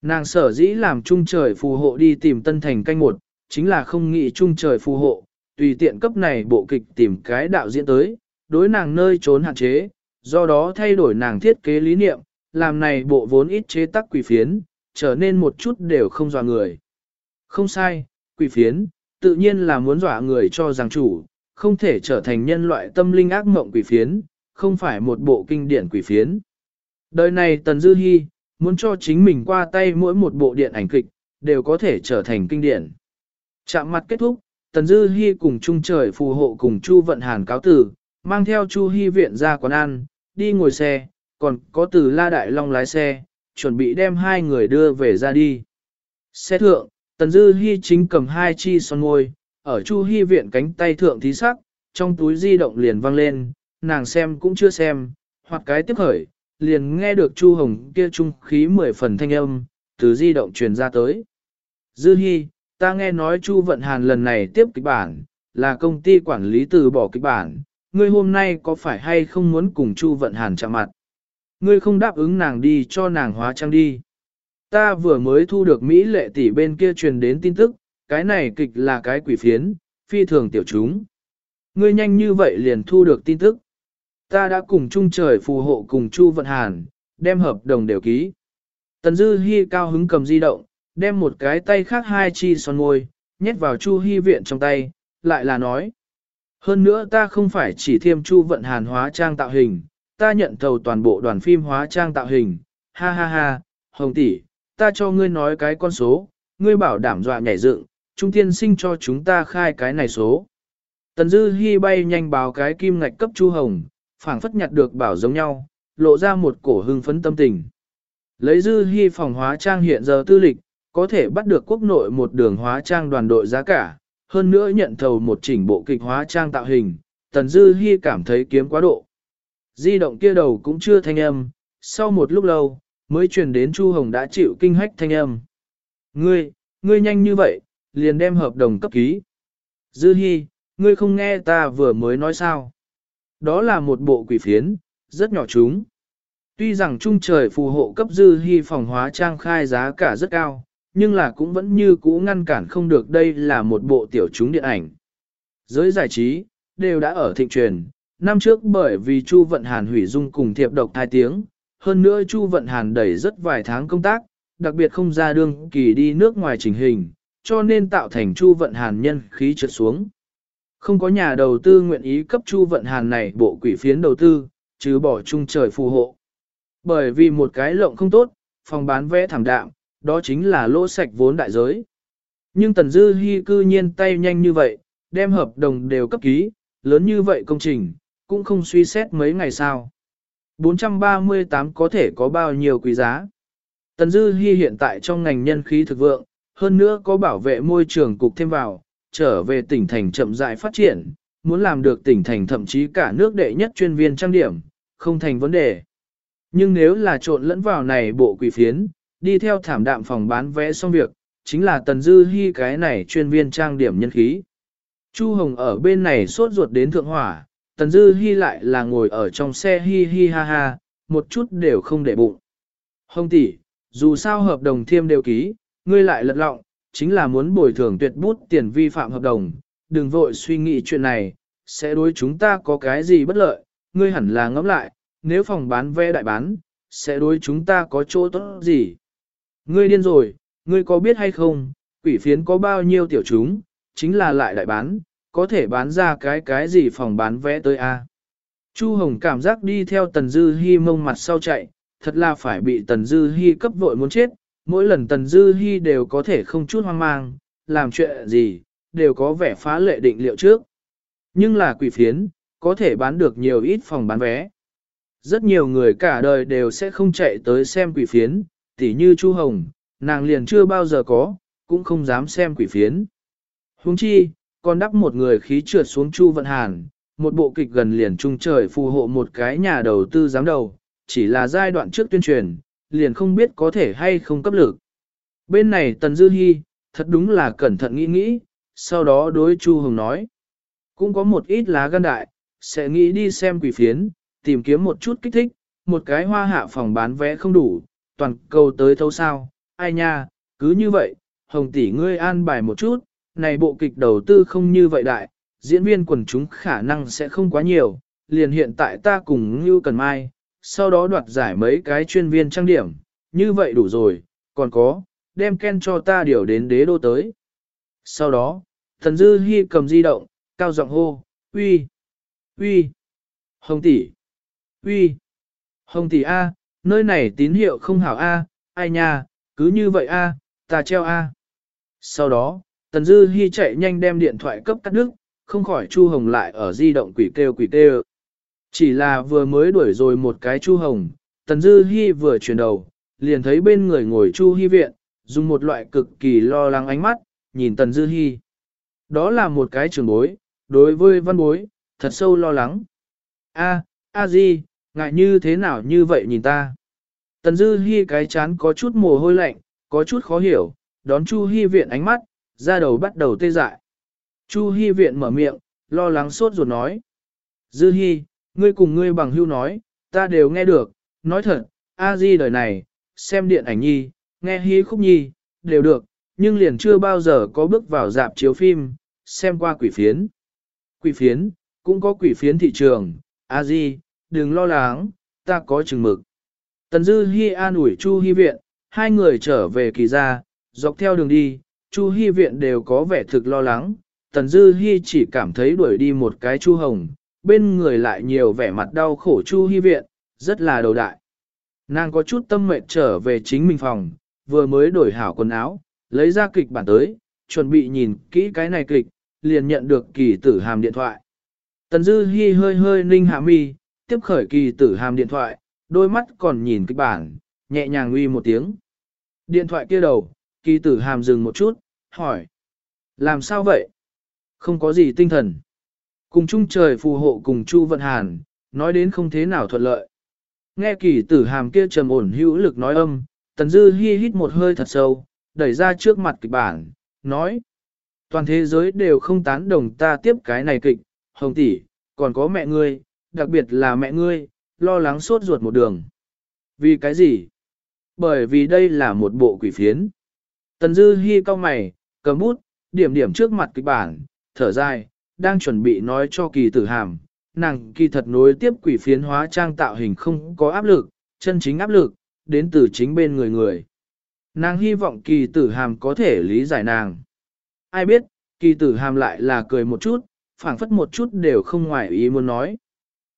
Nàng sở dĩ làm trung trời phù hộ đi tìm Tân Thành canh một, chính là không nghĩ trung trời phù hộ, tùy tiện cấp này bộ kịch tìm cái đạo diễn tới, đối nàng nơi trốn hạn chế, do đó thay đổi nàng thiết kế lý niệm, làm này bộ vốn ít chế tắc quỷ phiến, trở nên một chút đều không dò người. Không sai, quỷ phiến, tự nhiên là muốn dọa người cho rằng chủ, không thể trở thành nhân loại tâm linh ác mộng quỷ phiến, không phải một bộ kinh điển quỷ phiến. Đời này Tần Dư Hi, muốn cho chính mình qua tay mỗi một bộ điện ảnh kịch, đều có thể trở thành kinh điển. Chạm mặt kết thúc, Tần Dư Hi cùng Trung Trời phù hộ cùng Chu Vận Hàn cáo tử, mang theo Chu Hi viện ra quán ăn, đi ngồi xe, còn có từ La Đại Long lái xe, chuẩn bị đem hai người đưa về ra đi. Xe thượng, Tần Dư Hi chính cầm hai chi son môi, ở Chu Hi viện cánh tay thượng thí sắc, trong túi di động liền vang lên, nàng xem cũng chưa xem, hoặc cái tiếp khởi, liền nghe được Chu Hồng kia trung khí mười phần thanh âm, từ di động truyền ra tới. Dư Hi, ta nghe nói Chu Vận Hàn lần này tiếp kịch bản, là công ty quản lý từ bỏ kịch bản, ngươi hôm nay có phải hay không muốn cùng Chu Vận Hàn chạm mặt? Ngươi không đáp ứng nàng đi cho nàng hóa trang đi. Ta vừa mới thu được Mỹ lệ tỷ bên kia truyền đến tin tức, cái này kịch là cái quỷ phiến, phi thường tiểu chúng. Ngươi nhanh như vậy liền thu được tin tức. Ta đã cùng chung trời phù hộ cùng Chu Vận Hàn, đem hợp đồng đều ký. Tần Dư Hi cao hứng cầm di động, đem một cái tay khác hai chi son môi, nhét vào Chu Hi viện trong tay, lại là nói. Hơn nữa ta không phải chỉ thêm Chu Vận Hàn hóa trang tạo hình, ta nhận thầu toàn bộ đoàn phim hóa trang tạo hình, ha ha ha, Hồng tỷ, ta cho ngươi nói cái con số, ngươi bảo đảm dọa nhảy dựng, trung tiên sinh cho chúng ta khai cái này số. Tần Dư Hi bay nhanh báo cái kim ngạch cấp Chu Hồng, phảng phất nhặt được bảo giống nhau, lộ ra một cổ hưng phấn tâm tình. Lấy Dư Hi phòng hóa trang hiện giờ tư lịch, có thể bắt được quốc nội một đường hóa trang đoàn đội giá cả, hơn nữa nhận thầu một chỉnh bộ kịch hóa trang tạo hình, Tần Dư Hi cảm thấy kiếm quá độ. Di động kia đầu cũng chưa thanh âm, sau một lúc lâu, mới truyền đến Chu Hồng đã chịu kinh hách thanh âm. Ngươi, ngươi nhanh như vậy, liền đem hợp đồng cấp ký. Dư Hi, ngươi không nghe ta vừa mới nói sao? Đó là một bộ quỷ phiến, rất nhỏ chúng. Tuy rằng trung trời phù hộ cấp Dư Hi phòng hóa trang khai giá cả rất cao, nhưng là cũng vẫn như cũ ngăn cản không được đây là một bộ tiểu chúng điện ảnh. Giới giải trí, đều đã ở thịnh truyền, năm trước bởi vì Chu Vận Hàn hủy dung cùng thiệp độc thai tiếng, hơn nữa Chu Vận Hàn đẩy rất vài tháng công tác, đặc biệt không ra đương kỳ đi nước ngoài trình hình, cho nên tạo thành Chu Vận Hàn nhân khí trượt xuống. Không có nhà đầu tư nguyện ý cấp Chu Vận Hàn này bộ quỷ phiến đầu tư, chứ bỏ chung trời phù hộ. Bởi vì một cái lộng không tốt, phòng bán vẽ thảm đạm, đó chính là lỗ sạch vốn đại giới. Nhưng Tần Dư Hi cư nhiên tay nhanh như vậy, đem hợp đồng đều cấp ký, lớn như vậy công trình, cũng không suy xét mấy ngày sao 438 có thể có bao nhiêu quý giá. Tần Dư Hi hiện tại trong ngành nhân khí thực vượng, hơn nữa có bảo vệ môi trường cục thêm vào, trở về tỉnh thành chậm rãi phát triển, muốn làm được tỉnh thành thậm chí cả nước đệ nhất chuyên viên trang điểm, không thành vấn đề. Nhưng nếu là trộn lẫn vào này bộ quỷ phiến, đi theo thảm đạm phòng bán vé xong việc, chính là Tần Dư Hi cái này chuyên viên trang điểm nhân khí. Chu Hồng ở bên này sốt ruột đến thượng hỏa, Tần Dư Hi lại là ngồi ở trong xe hi hi ha ha, một chút đều không để bụng. Hồng tỷ, dù sao hợp đồng thiêm đều ký, ngươi lại lật lọng, chính là muốn bồi thường tuyệt bút tiền vi phạm hợp đồng, đừng vội suy nghĩ chuyện này, sẽ đối chúng ta có cái gì bất lợi, ngươi hẳn là ngẫm lại, nếu phòng bán vé đại bán, sẽ đối chúng ta có chỗ tốt gì. Ngươi điên rồi, ngươi có biết hay không, quỷ phiến có bao nhiêu tiểu chúng, chính là lại đại bán, có thể bán ra cái cái gì phòng bán vé tới a. Chu Hồng cảm giác đi theo Tần Dư Hi mông mặt sau chạy, thật là phải bị Tần Dư Hi cấp vội muốn chết, mỗi lần Tần Dư Hi đều có thể không chút hoang mang, làm chuyện gì, đều có vẻ phá lệ định liệu trước. Nhưng là quỷ phiến, có thể bán được nhiều ít phòng bán vé. Rất nhiều người cả đời đều sẽ không chạy tới xem quỷ phiến, tỉ như Chu Hồng, nàng liền chưa bao giờ có, cũng không dám xem quỷ phiến. Huống chi, còn đắp một người khí trượt xuống Chu Vận Hàn, một bộ kịch gần liền trung trời phù hộ một cái nhà đầu tư giám đầu, chỉ là giai đoạn trước tuyên truyền, liền không biết có thể hay không cấp lực. Bên này Tần Dư Hi, thật đúng là cẩn thận nghĩ nghĩ, sau đó đối Chu Hồng nói. Cũng có một ít lá gan đại, sẽ nghĩ đi xem quỷ phiến, tìm kiếm một chút kích thích, một cái hoa hạ phòng bán vé không đủ, toàn cầu tới thâu sao, ai nha, cứ như vậy, Hồng tỷ ngươi an bài một chút, này bộ kịch đầu tư không như vậy đại, diễn viên quần chúng khả năng sẽ không quá nhiều, liền hiện tại ta cùng Ngưu Cần Mai, sau đó đoạt giải mấy cái chuyên viên trang điểm, như vậy đủ rồi, còn có, đem Ken cho ta điều đến đế đô tới. Sau đó, thần dư hy cầm di động, cao giọng hô, uy, uy, hồng tỷ, uy, hồng tỷ A, nơi này tín hiệu không hảo A, ai nha, cứ như vậy A, ta treo A. Sau đó, Tần Dư Hi chạy nhanh đem điện thoại cấp cắt đứt, không khỏi Chu Hồng lại ở di động quỷ kêu quỷ kêu. Chỉ là vừa mới đuổi rồi một cái Chu Hồng, Tần Dư Hi vừa chuyển đầu, liền thấy bên người ngồi Chu Hi viện, dùng một loại cực kỳ lo lắng ánh mắt, nhìn Tần Dư Hi. Đó là một cái trường bối, đối với văn bối, thật sâu lo lắng. A, A Di, ngại như thế nào như vậy nhìn ta. Tần Dư Hi cái chán có chút mồ hôi lạnh, có chút khó hiểu, đón Chu Hi viện ánh mắt, ra đầu bắt đầu tê dại. Chu Hi viện mở miệng, lo lắng sốt ruột nói. Dư Hi, ngươi cùng ngươi bằng hưu nói, ta đều nghe được, nói thật, a di đời này, xem điện ảnh nhi, nghe hi khúc nhi, đều được, nhưng liền chưa bao giờ có bước vào dạp chiếu phim, xem qua quỷ phiến. Quỷ phiến, cũng có quỷ phiến thị trường, a di, đừng lo lắng, ta có chừng mực. Tần Dư Hi an ủi Chu Hi viện, hai người trở về kỳ gia, dọc theo đường đi, Chu Hi viện đều có vẻ thực lo lắng, Tần Dư Hi chỉ cảm thấy đuổi đi một cái Chu Hồng, bên người lại nhiều vẻ mặt đau khổ Chu Hi viện, rất là đầu đại. Nàng có chút tâm mệt trở về chính mình phòng, vừa mới đổi hảo quần áo, lấy ra kịch bản tới, chuẩn bị nhìn kỹ cái này kịch, liền nhận được kỳ tử hàm điện thoại. Tần Dư Hi hơi hơi ninh hạ mi, tiếp khởi kỳ tử hàm điện thoại, đôi mắt còn nhìn kịch bản, nhẹ nhàng uy một tiếng. Điện thoại kia đầu, kỳ tử hàm dừng một chút, hỏi. Làm sao vậy? Không có gì tinh thần. Cùng chung trời phù hộ cùng Chu Vận Hàn, nói đến không thế nào thuận lợi. Nghe kỳ tử hàm kia trầm ổn hữu lực nói âm, Tần Dư Hi hít một hơi thật sâu, đẩy ra trước mặt kịch bản, nói. Toàn thế giới đều không tán đồng ta tiếp cái này kịch, hồng tỷ, còn có mẹ ngươi, đặc biệt là mẹ ngươi, lo lắng sốt ruột một đường. Vì cái gì? Bởi vì đây là một bộ quỷ phiến. Tần Dư Hi cau mày, cầm bút, điểm điểm trước mặt kịch bản, thở dài, đang chuẩn bị nói cho kỳ tử hàm. Nàng kỳ thật nối tiếp quỷ phiến hóa trang tạo hình không có áp lực, chân chính áp lực, đến từ chính bên người người. Nàng hy vọng kỳ tử hàm có thể lý giải nàng. Ai biết, kỳ tử hàm lại là cười một chút, phảng phất một chút đều không ngoài ý muốn nói.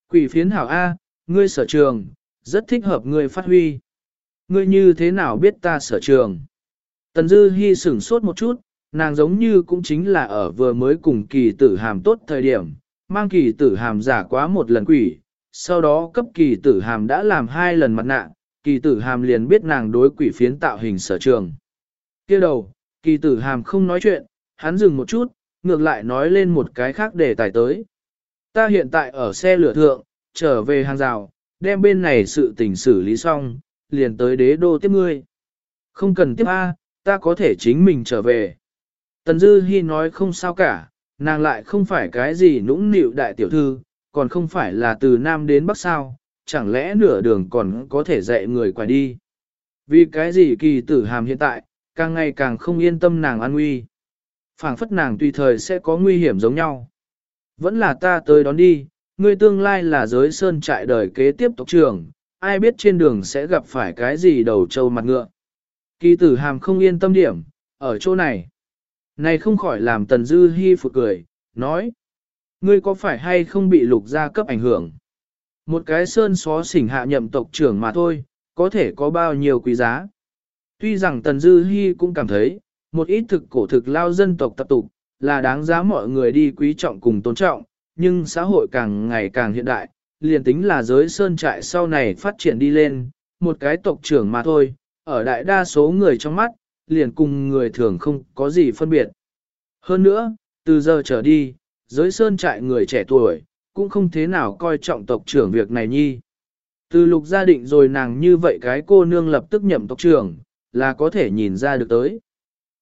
Quỷ phiến hảo A, ngươi sở trường, rất thích hợp ngươi phát huy. Ngươi như thế nào biết ta sở trường? Tần Dư Hi sửng sốt một chút, nàng giống như cũng chính là ở vừa mới cùng kỳ tử hàm tốt thời điểm, mang kỳ tử hàm giả quá một lần quỷ, sau đó cấp kỳ tử hàm đã làm hai lần mặt nạ, kỳ tử hàm liền biết nàng đối quỷ phiến tạo hình sở trường. kia đầu, kỳ tử hàm không nói chuyện, hắn dừng một chút, ngược lại nói lên một cái khác để tài tới. Ta hiện tại ở xe lửa thượng, trở về hàng rào, đem bên này sự tình xử lý xong, liền tới đế đô tiếp ngươi. Không cần tiếp A, ta có thể chính mình trở về. Tần Dư Hi nói không sao cả, nàng lại không phải cái gì nũng nịu đại tiểu thư, còn không phải là từ Nam đến Bắc sao, chẳng lẽ nửa đường còn có thể dạy người quả đi. Vì cái gì kỳ tử hàm hiện tại, càng ngày càng không yên tâm nàng an nguy. phảng phất nàng tùy thời sẽ có nguy hiểm giống nhau. Vẫn là ta tới đón đi, ngươi tương lai là giới sơn trại đời kế tiếp tộc trưởng, ai biết trên đường sẽ gặp phải cái gì đầu trâu mặt ngựa. Kỳ tử hàm không yên tâm điểm, ở chỗ này. Này không khỏi làm tần dư hi phụ cười, nói. Ngươi có phải hay không bị lục gia cấp ảnh hưởng? Một cái sơn xó xỉnh hạ nhậm tộc trưởng mà thôi, có thể có bao nhiêu quý giá. Tuy rằng tần dư hi cũng cảm thấy, một ít thực cổ thực lao dân tộc tập tục, là đáng giá mọi người đi quý trọng cùng tôn trọng, nhưng xã hội càng ngày càng hiện đại, liền tính là giới sơn trại sau này phát triển đi lên, một cái tộc trưởng mà thôi, ở đại đa số người trong mắt, liền cùng người thường không có gì phân biệt. Hơn nữa, từ giờ trở đi, giới sơn trại người trẻ tuổi, cũng không thế nào coi trọng tộc trưởng việc này nhi. Từ lục gia định rồi nàng như vậy cái cô nương lập tức nhậm tộc trưởng, là có thể nhìn ra được tới.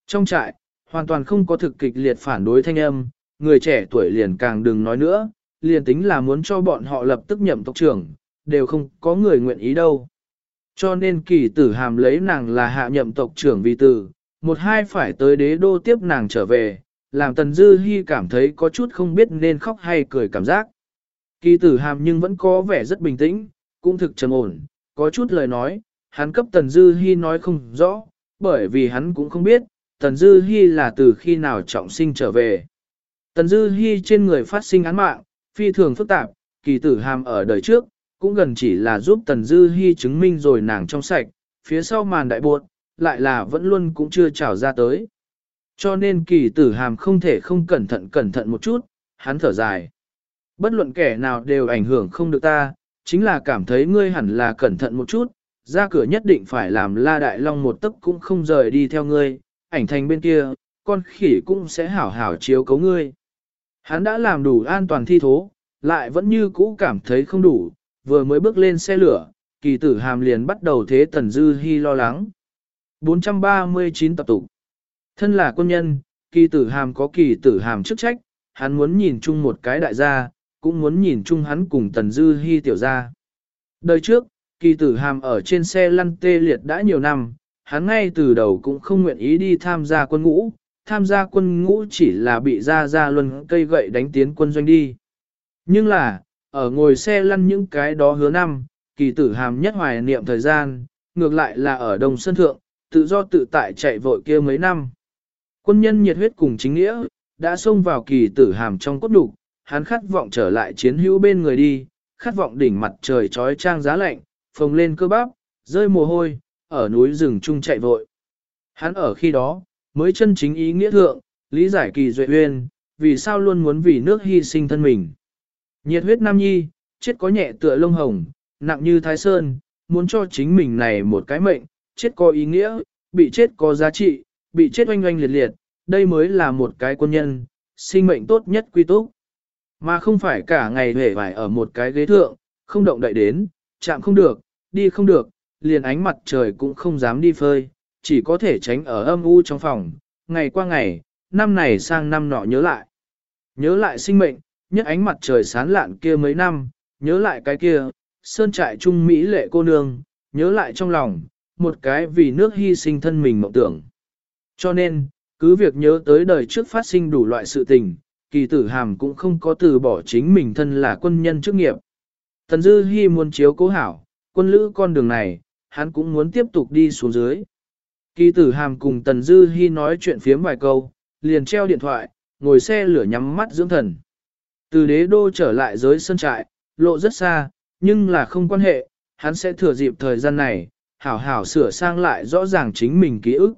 Trong trại, hoàn toàn không có thực kịch liệt phản đối thanh âm, người trẻ tuổi liền càng đừng nói nữa, liền tính là muốn cho bọn họ lập tức nhậm tộc trưởng, đều không có người nguyện ý đâu. Cho nên kỳ tử hàm lấy nàng là hạ nhậm tộc trưởng vì tử, một hai phải tới đế đô tiếp nàng trở về, làm tần dư hy cảm thấy có chút không biết nên khóc hay cười cảm giác. Kỳ tử hàm nhưng vẫn có vẻ rất bình tĩnh, cũng thực trầm ổn, có chút lời nói, hắn cấp tần dư hy nói không rõ, bởi vì hắn cũng không biết, tần dư hy là từ khi nào trọng sinh trở về. Tần dư hy trên người phát sinh án mạng, phi thường phức tạp, kỳ tử hàm ở đời trước, cũng gần chỉ là giúp Tần Dư Hi chứng minh rồi nàng trong sạch, phía sau màn đại buộc, lại là vẫn luôn cũng chưa trào ra tới. Cho nên kỳ tử hàm không thể không cẩn thận cẩn thận một chút, hắn thở dài. Bất luận kẻ nào đều ảnh hưởng không được ta, chính là cảm thấy ngươi hẳn là cẩn thận một chút, ra cửa nhất định phải làm la đại long một tấc cũng không rời đi theo ngươi, ảnh thành bên kia, con khỉ cũng sẽ hảo hảo chiếu cấu ngươi. Hắn đã làm đủ an toàn thi thố, lại vẫn như cũ cảm thấy không đủ, vừa mới bước lên xe lửa, kỳ tử hàm liền bắt đầu thế tần dư hy lo lắng. 439 tập tụ Thân là quân nhân, kỳ tử hàm có kỳ tử hàm chức trách, hắn muốn nhìn chung một cái đại gia, cũng muốn nhìn chung hắn cùng tần dư hy tiểu gia. Đời trước, kỳ tử hàm ở trên xe lăn tê liệt đã nhiều năm, hắn ngay từ đầu cũng không nguyện ý đi tham gia quân ngũ, tham gia quân ngũ chỉ là bị ra ra luân cây gậy đánh tiến quân doanh đi. Nhưng là, ở ngồi xe lăn những cái đó hứa năm, kỳ tử hàm nhất hoài niệm thời gian, ngược lại là ở Đông Sơn Thượng, tự do tự tại chạy vội kia mấy năm. Quân nhân nhiệt huyết cùng chính nghĩa, đã xông vào kỳ tử hàm trong cốt đục, hắn khát vọng trở lại chiến hữu bên người đi, khát vọng đỉnh mặt trời trói trang giá lạnh, phồng lên cơ bắp, rơi mồ hôi, ở núi rừng chung chạy vội. Hắn ở khi đó, mới chân chính ý nghĩa thượng, lý giải kỳ duệ uyên, vì sao luôn muốn vì nước hy sinh thân mình. Nhiệt huyết nam nhi, chết có nhẹ tựa lông hồng, nặng như thái sơn, muốn cho chính mình này một cái mệnh, chết có ý nghĩa, bị chết có giá trị, bị chết oanh oanh liệt liệt, đây mới là một cái quân nhân, sinh mệnh tốt nhất quy túc. Mà không phải cả ngày hề vải ở một cái ghế thượng, không động đậy đến, chạm không được, đi không được, liền ánh mặt trời cũng không dám đi phơi, chỉ có thể tránh ở âm u trong phòng, ngày qua ngày, năm này sang năm nọ nhớ lại. Nhớ lại sinh mệnh, nhất ánh mặt trời sán lạn kia mấy năm, nhớ lại cái kia, sơn trại trung Mỹ lệ cô nương, nhớ lại trong lòng, một cái vì nước hy sinh thân mình mộng tưởng. Cho nên, cứ việc nhớ tới đời trước phát sinh đủ loại sự tình, kỳ tử hàm cũng không có từ bỏ chính mình thân là quân nhân chức nghiệp. Tần Dư Hi muốn chiếu cố hảo, quân lữ con đường này, hắn cũng muốn tiếp tục đi xuống dưới. Kỳ tử hàm cùng Tần Dư Hi nói chuyện phiếm vài câu, liền treo điện thoại, ngồi xe lửa nhắm mắt dưỡng thần. Từ đế đô trở lại giới sân trại, lộ rất xa, nhưng là không quan hệ, hắn sẽ thừa dịp thời gian này, hảo hảo sửa sang lại rõ ràng chính mình ký ức.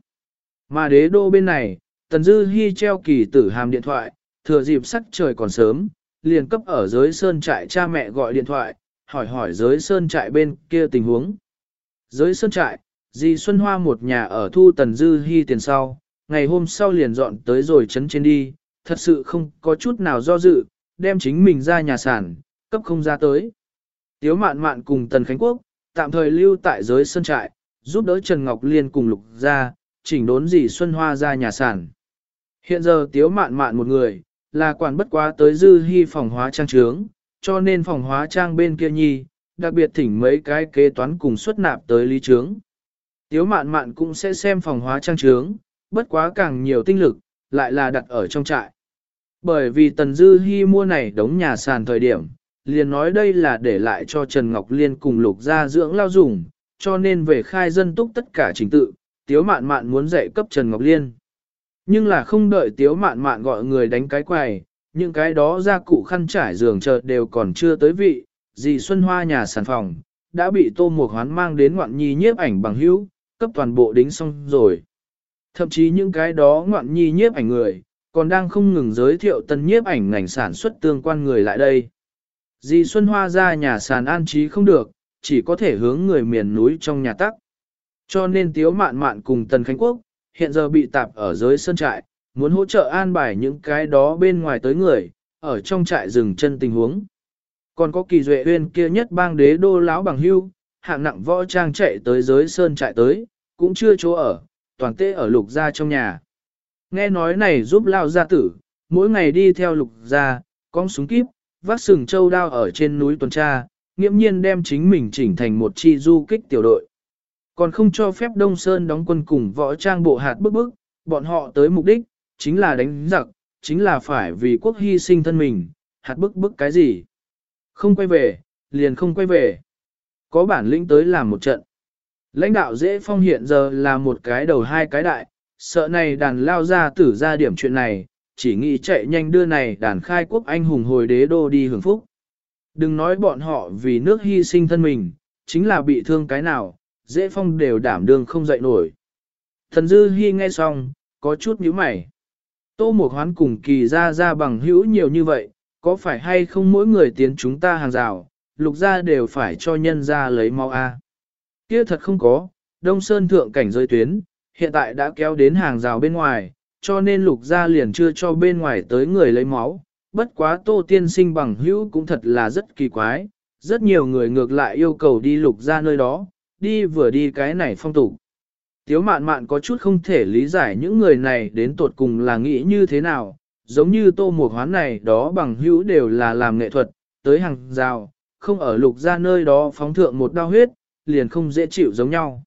Mà đế đô bên này, Tần Dư Hi treo kỳ tử hàm điện thoại, thừa dịp sắc trời còn sớm, liền cấp ở giới sơn trại cha mẹ gọi điện thoại, hỏi hỏi giới sơn trại bên kia tình huống. Giới sơn trại, dì Xuân Hoa một nhà ở thu Tần Dư Hi tiền sau, ngày hôm sau liền dọn tới rồi chấn trên đi, thật sự không có chút nào do dự, đem chính mình ra nhà sản, cấp không ra tới. Tiếu mạn mạn cùng Tần Khánh Quốc, tạm thời lưu tại giới sân trại, giúp đỡ Trần Ngọc Liên cùng lục ra, chỉnh đốn dì Xuân Hoa ra nhà sản. Hiện giờ tiếu mạn mạn một người, là quản bất quá tới dư hy phòng hóa trang trướng, cho nên phòng hóa trang bên kia nhi, đặc biệt thỉnh mấy cái kế toán cùng xuất nạp tới lý trướng. Tiếu mạn mạn cũng sẽ xem phòng hóa trang trướng, bất quá càng nhiều tinh lực, lại là đặt ở trong trại. Bởi vì Tần Dư Hi mua này đống nhà sàn thời điểm, liền nói đây là để lại cho Trần Ngọc Liên cùng lục gia dưỡng lao dùng, cho nên về khai dân túc tất cả trình tự, Tiếu Mạn Mạn muốn dạy cấp Trần Ngọc Liên. Nhưng là không đợi Tiếu Mạn Mạn gọi người đánh cái quầy, những cái đó gia cụ khăn trải giường chợt đều còn chưa tới vị, dì Xuân Hoa nhà sản phòng, đã bị Tô Mục Hoán mang đến ngoạn nhi nhiếp ảnh bằng hữu, cấp toàn bộ đính xong rồi. Thậm chí những cái đó ngoạn nhi nhiếp ảnh người, còn đang không ngừng giới thiệu tân nhiếp ảnh ngành sản xuất tương quan người lại đây. Dì Xuân Hoa ra nhà sàn an trí không được, chỉ có thể hướng người miền núi trong nhà tắc. Cho nên Tiếu Mạn Mạn cùng Tần Khánh Quốc, hiện giờ bị tạp ở dưới sân trại, muốn hỗ trợ an bài những cái đó bên ngoài tới người, ở trong trại rừng chân tình huống. Còn có kỳ duệ huyên kia nhất bang đế đô lão bằng hưu, hạng nặng võ trang chạy tới dưới sơn trại tới, cũng chưa chỗ ở, toàn tê ở lục gia trong nhà. Nghe nói này giúp lao gia tử, mỗi ngày đi theo lục gia, con súng kíp, vác sừng châu đao ở trên núi tuần tra, nghiễm nhiên đem chính mình chỉnh thành một chi du kích tiểu đội. Còn không cho phép Đông Sơn đóng quân cùng võ trang bộ hạt bức bức, bọn họ tới mục đích, chính là đánh giặc, chính là phải vì quốc hy sinh thân mình, hạt bức bức cái gì. Không quay về, liền không quay về. Có bản lĩnh tới làm một trận. Lãnh đạo dễ phong hiện giờ là một cái đầu hai cái đại, sợ này đàn lao ra tử ra điểm chuyện này, chỉ nghĩ chạy nhanh đưa này đàn khai quốc anh hùng hồi đế đô đi hưởng phúc. Đừng nói bọn họ vì nước hy sinh thân mình, chính là bị thương cái nào, dễ phong đều đảm đương không dậy nổi. Thần dư hy nghe xong, có chút nhíu mày. Tô Mộc hoán cùng kỳ ra ra bằng hữu nhiều như vậy, có phải hay không mỗi người tiến chúng ta hàng rào, lục ra đều phải cho nhân ra lấy mau A. Kia thật không có, Đông Sơn thượng cảnh rơi tuyến, hiện tại đã kéo đến hàng rào bên ngoài, cho nên lục gia liền chưa cho bên ngoài tới người lấy máu. Bất quá tô tiên sinh bằng hữu cũng thật là rất kỳ quái, rất nhiều người ngược lại yêu cầu đi lục gia nơi đó, đi vừa đi cái này phong tục. Tiếu mạn mạn có chút không thể lý giải những người này đến tột cùng là nghĩ như thế nào, giống như tô mục hoán này đó bằng hữu đều là làm nghệ thuật, tới hàng rào, không ở lục ra nơi đó phóng thượng một đao huyết, liền không dễ chịu giống nhau.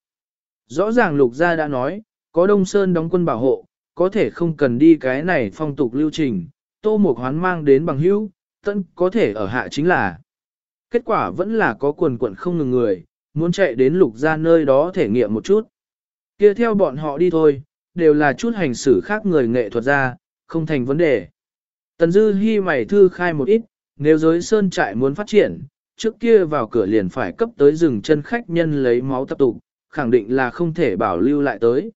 Rõ ràng lục gia đã nói, có Đông Sơn đóng quân bảo hộ, có thể không cần đi cái này phong tục lưu trình, tô mục hoán mang đến bằng hữu, tân có thể ở hạ chính là. Kết quả vẫn là có quần quận không ngừng người, muốn chạy đến lục gia nơi đó thể nghiệm một chút. kia theo bọn họ đi thôi, đều là chút hành xử khác người nghệ thuật ra, không thành vấn đề. Tần Dư Hi mày thư khai một ít, nếu giới sơn trại muốn phát triển, trước kia vào cửa liền phải cấp tới rừng chân khách nhân lấy máu tập tụ, khẳng định là không thể bảo lưu lại tới.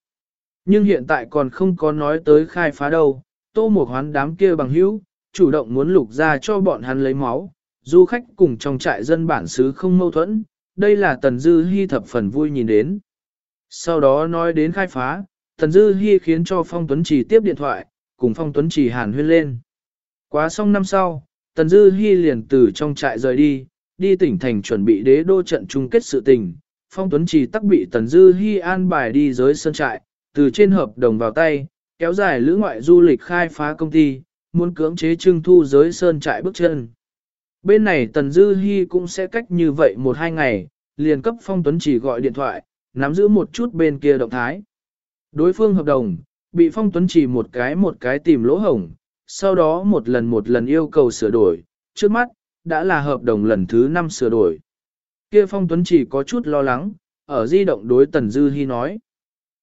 Nhưng hiện tại còn không có nói tới khai phá đâu, tô một hoán đám kia bằng hữu, chủ động muốn lục ra cho bọn hắn lấy máu, du khách cùng trong trại dân bản xứ không mâu thuẫn, đây là Tần Dư Hi thập phần vui nhìn đến. Sau đó nói đến khai phá, Tần Dư Hi khiến cho Phong Tuấn Trì tiếp điện thoại, cùng Phong Tuấn Trì hàn huyên lên. Quá xong năm sau, Tần Dư Hi liền từ trong trại rời đi, đi tỉnh thành chuẩn bị đế đô trận chung kết sự tình. Phong Tuấn Trì tắc bị Tần Dư Hi an bài đi giới sân trại, từ trên hợp đồng vào tay, kéo dài lữ ngoại du lịch khai phá công ty, muốn cưỡng chế trưng thu giới sơn trại bước chân. Bên này Tần Dư Hi cũng sẽ cách như vậy một hai ngày, liền cấp Phong Tuấn chỉ gọi điện thoại, nắm giữ một chút bên kia động thái. Đối phương hợp đồng, bị Phong Tuấn chỉ một cái một cái tìm lỗ hổng, sau đó một lần một lần yêu cầu sửa đổi, trước mắt, đã là hợp đồng lần thứ 5 sửa đổi. Kia Phong Tuấn chỉ có chút lo lắng, ở di động đối Tần Dư Hi nói.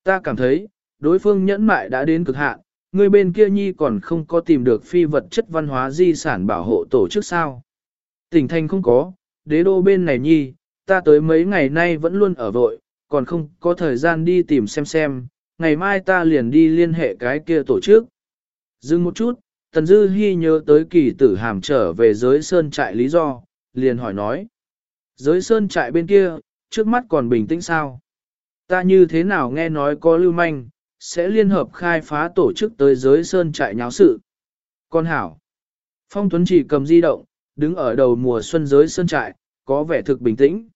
Ta cảm thấy, đối phương nhẫn mại đã đến cực hạn, người bên kia nhi còn không có tìm được phi vật chất văn hóa di sản bảo hộ tổ chức sao. Tỉnh thành không có, đế đô bên này nhi, ta tới mấy ngày nay vẫn luôn ở vội, còn không có thời gian đi tìm xem xem, ngày mai ta liền đi liên hệ cái kia tổ chức. Dừng một chút, Tần Dư Hi nhớ tới kỳ tử hàm trở về giới sơn trại lý do, liền hỏi nói. Giới sơn trại bên kia, trước mắt còn bình tĩnh sao? Ta như thế nào nghe nói có lưu manh, sẽ liên hợp khai phá tổ chức tới giới sơn trại nháo sự. Con hảo. Phong Tuấn chỉ cầm di động, đứng ở đầu mùa xuân giới sơn trại, có vẻ thực bình tĩnh.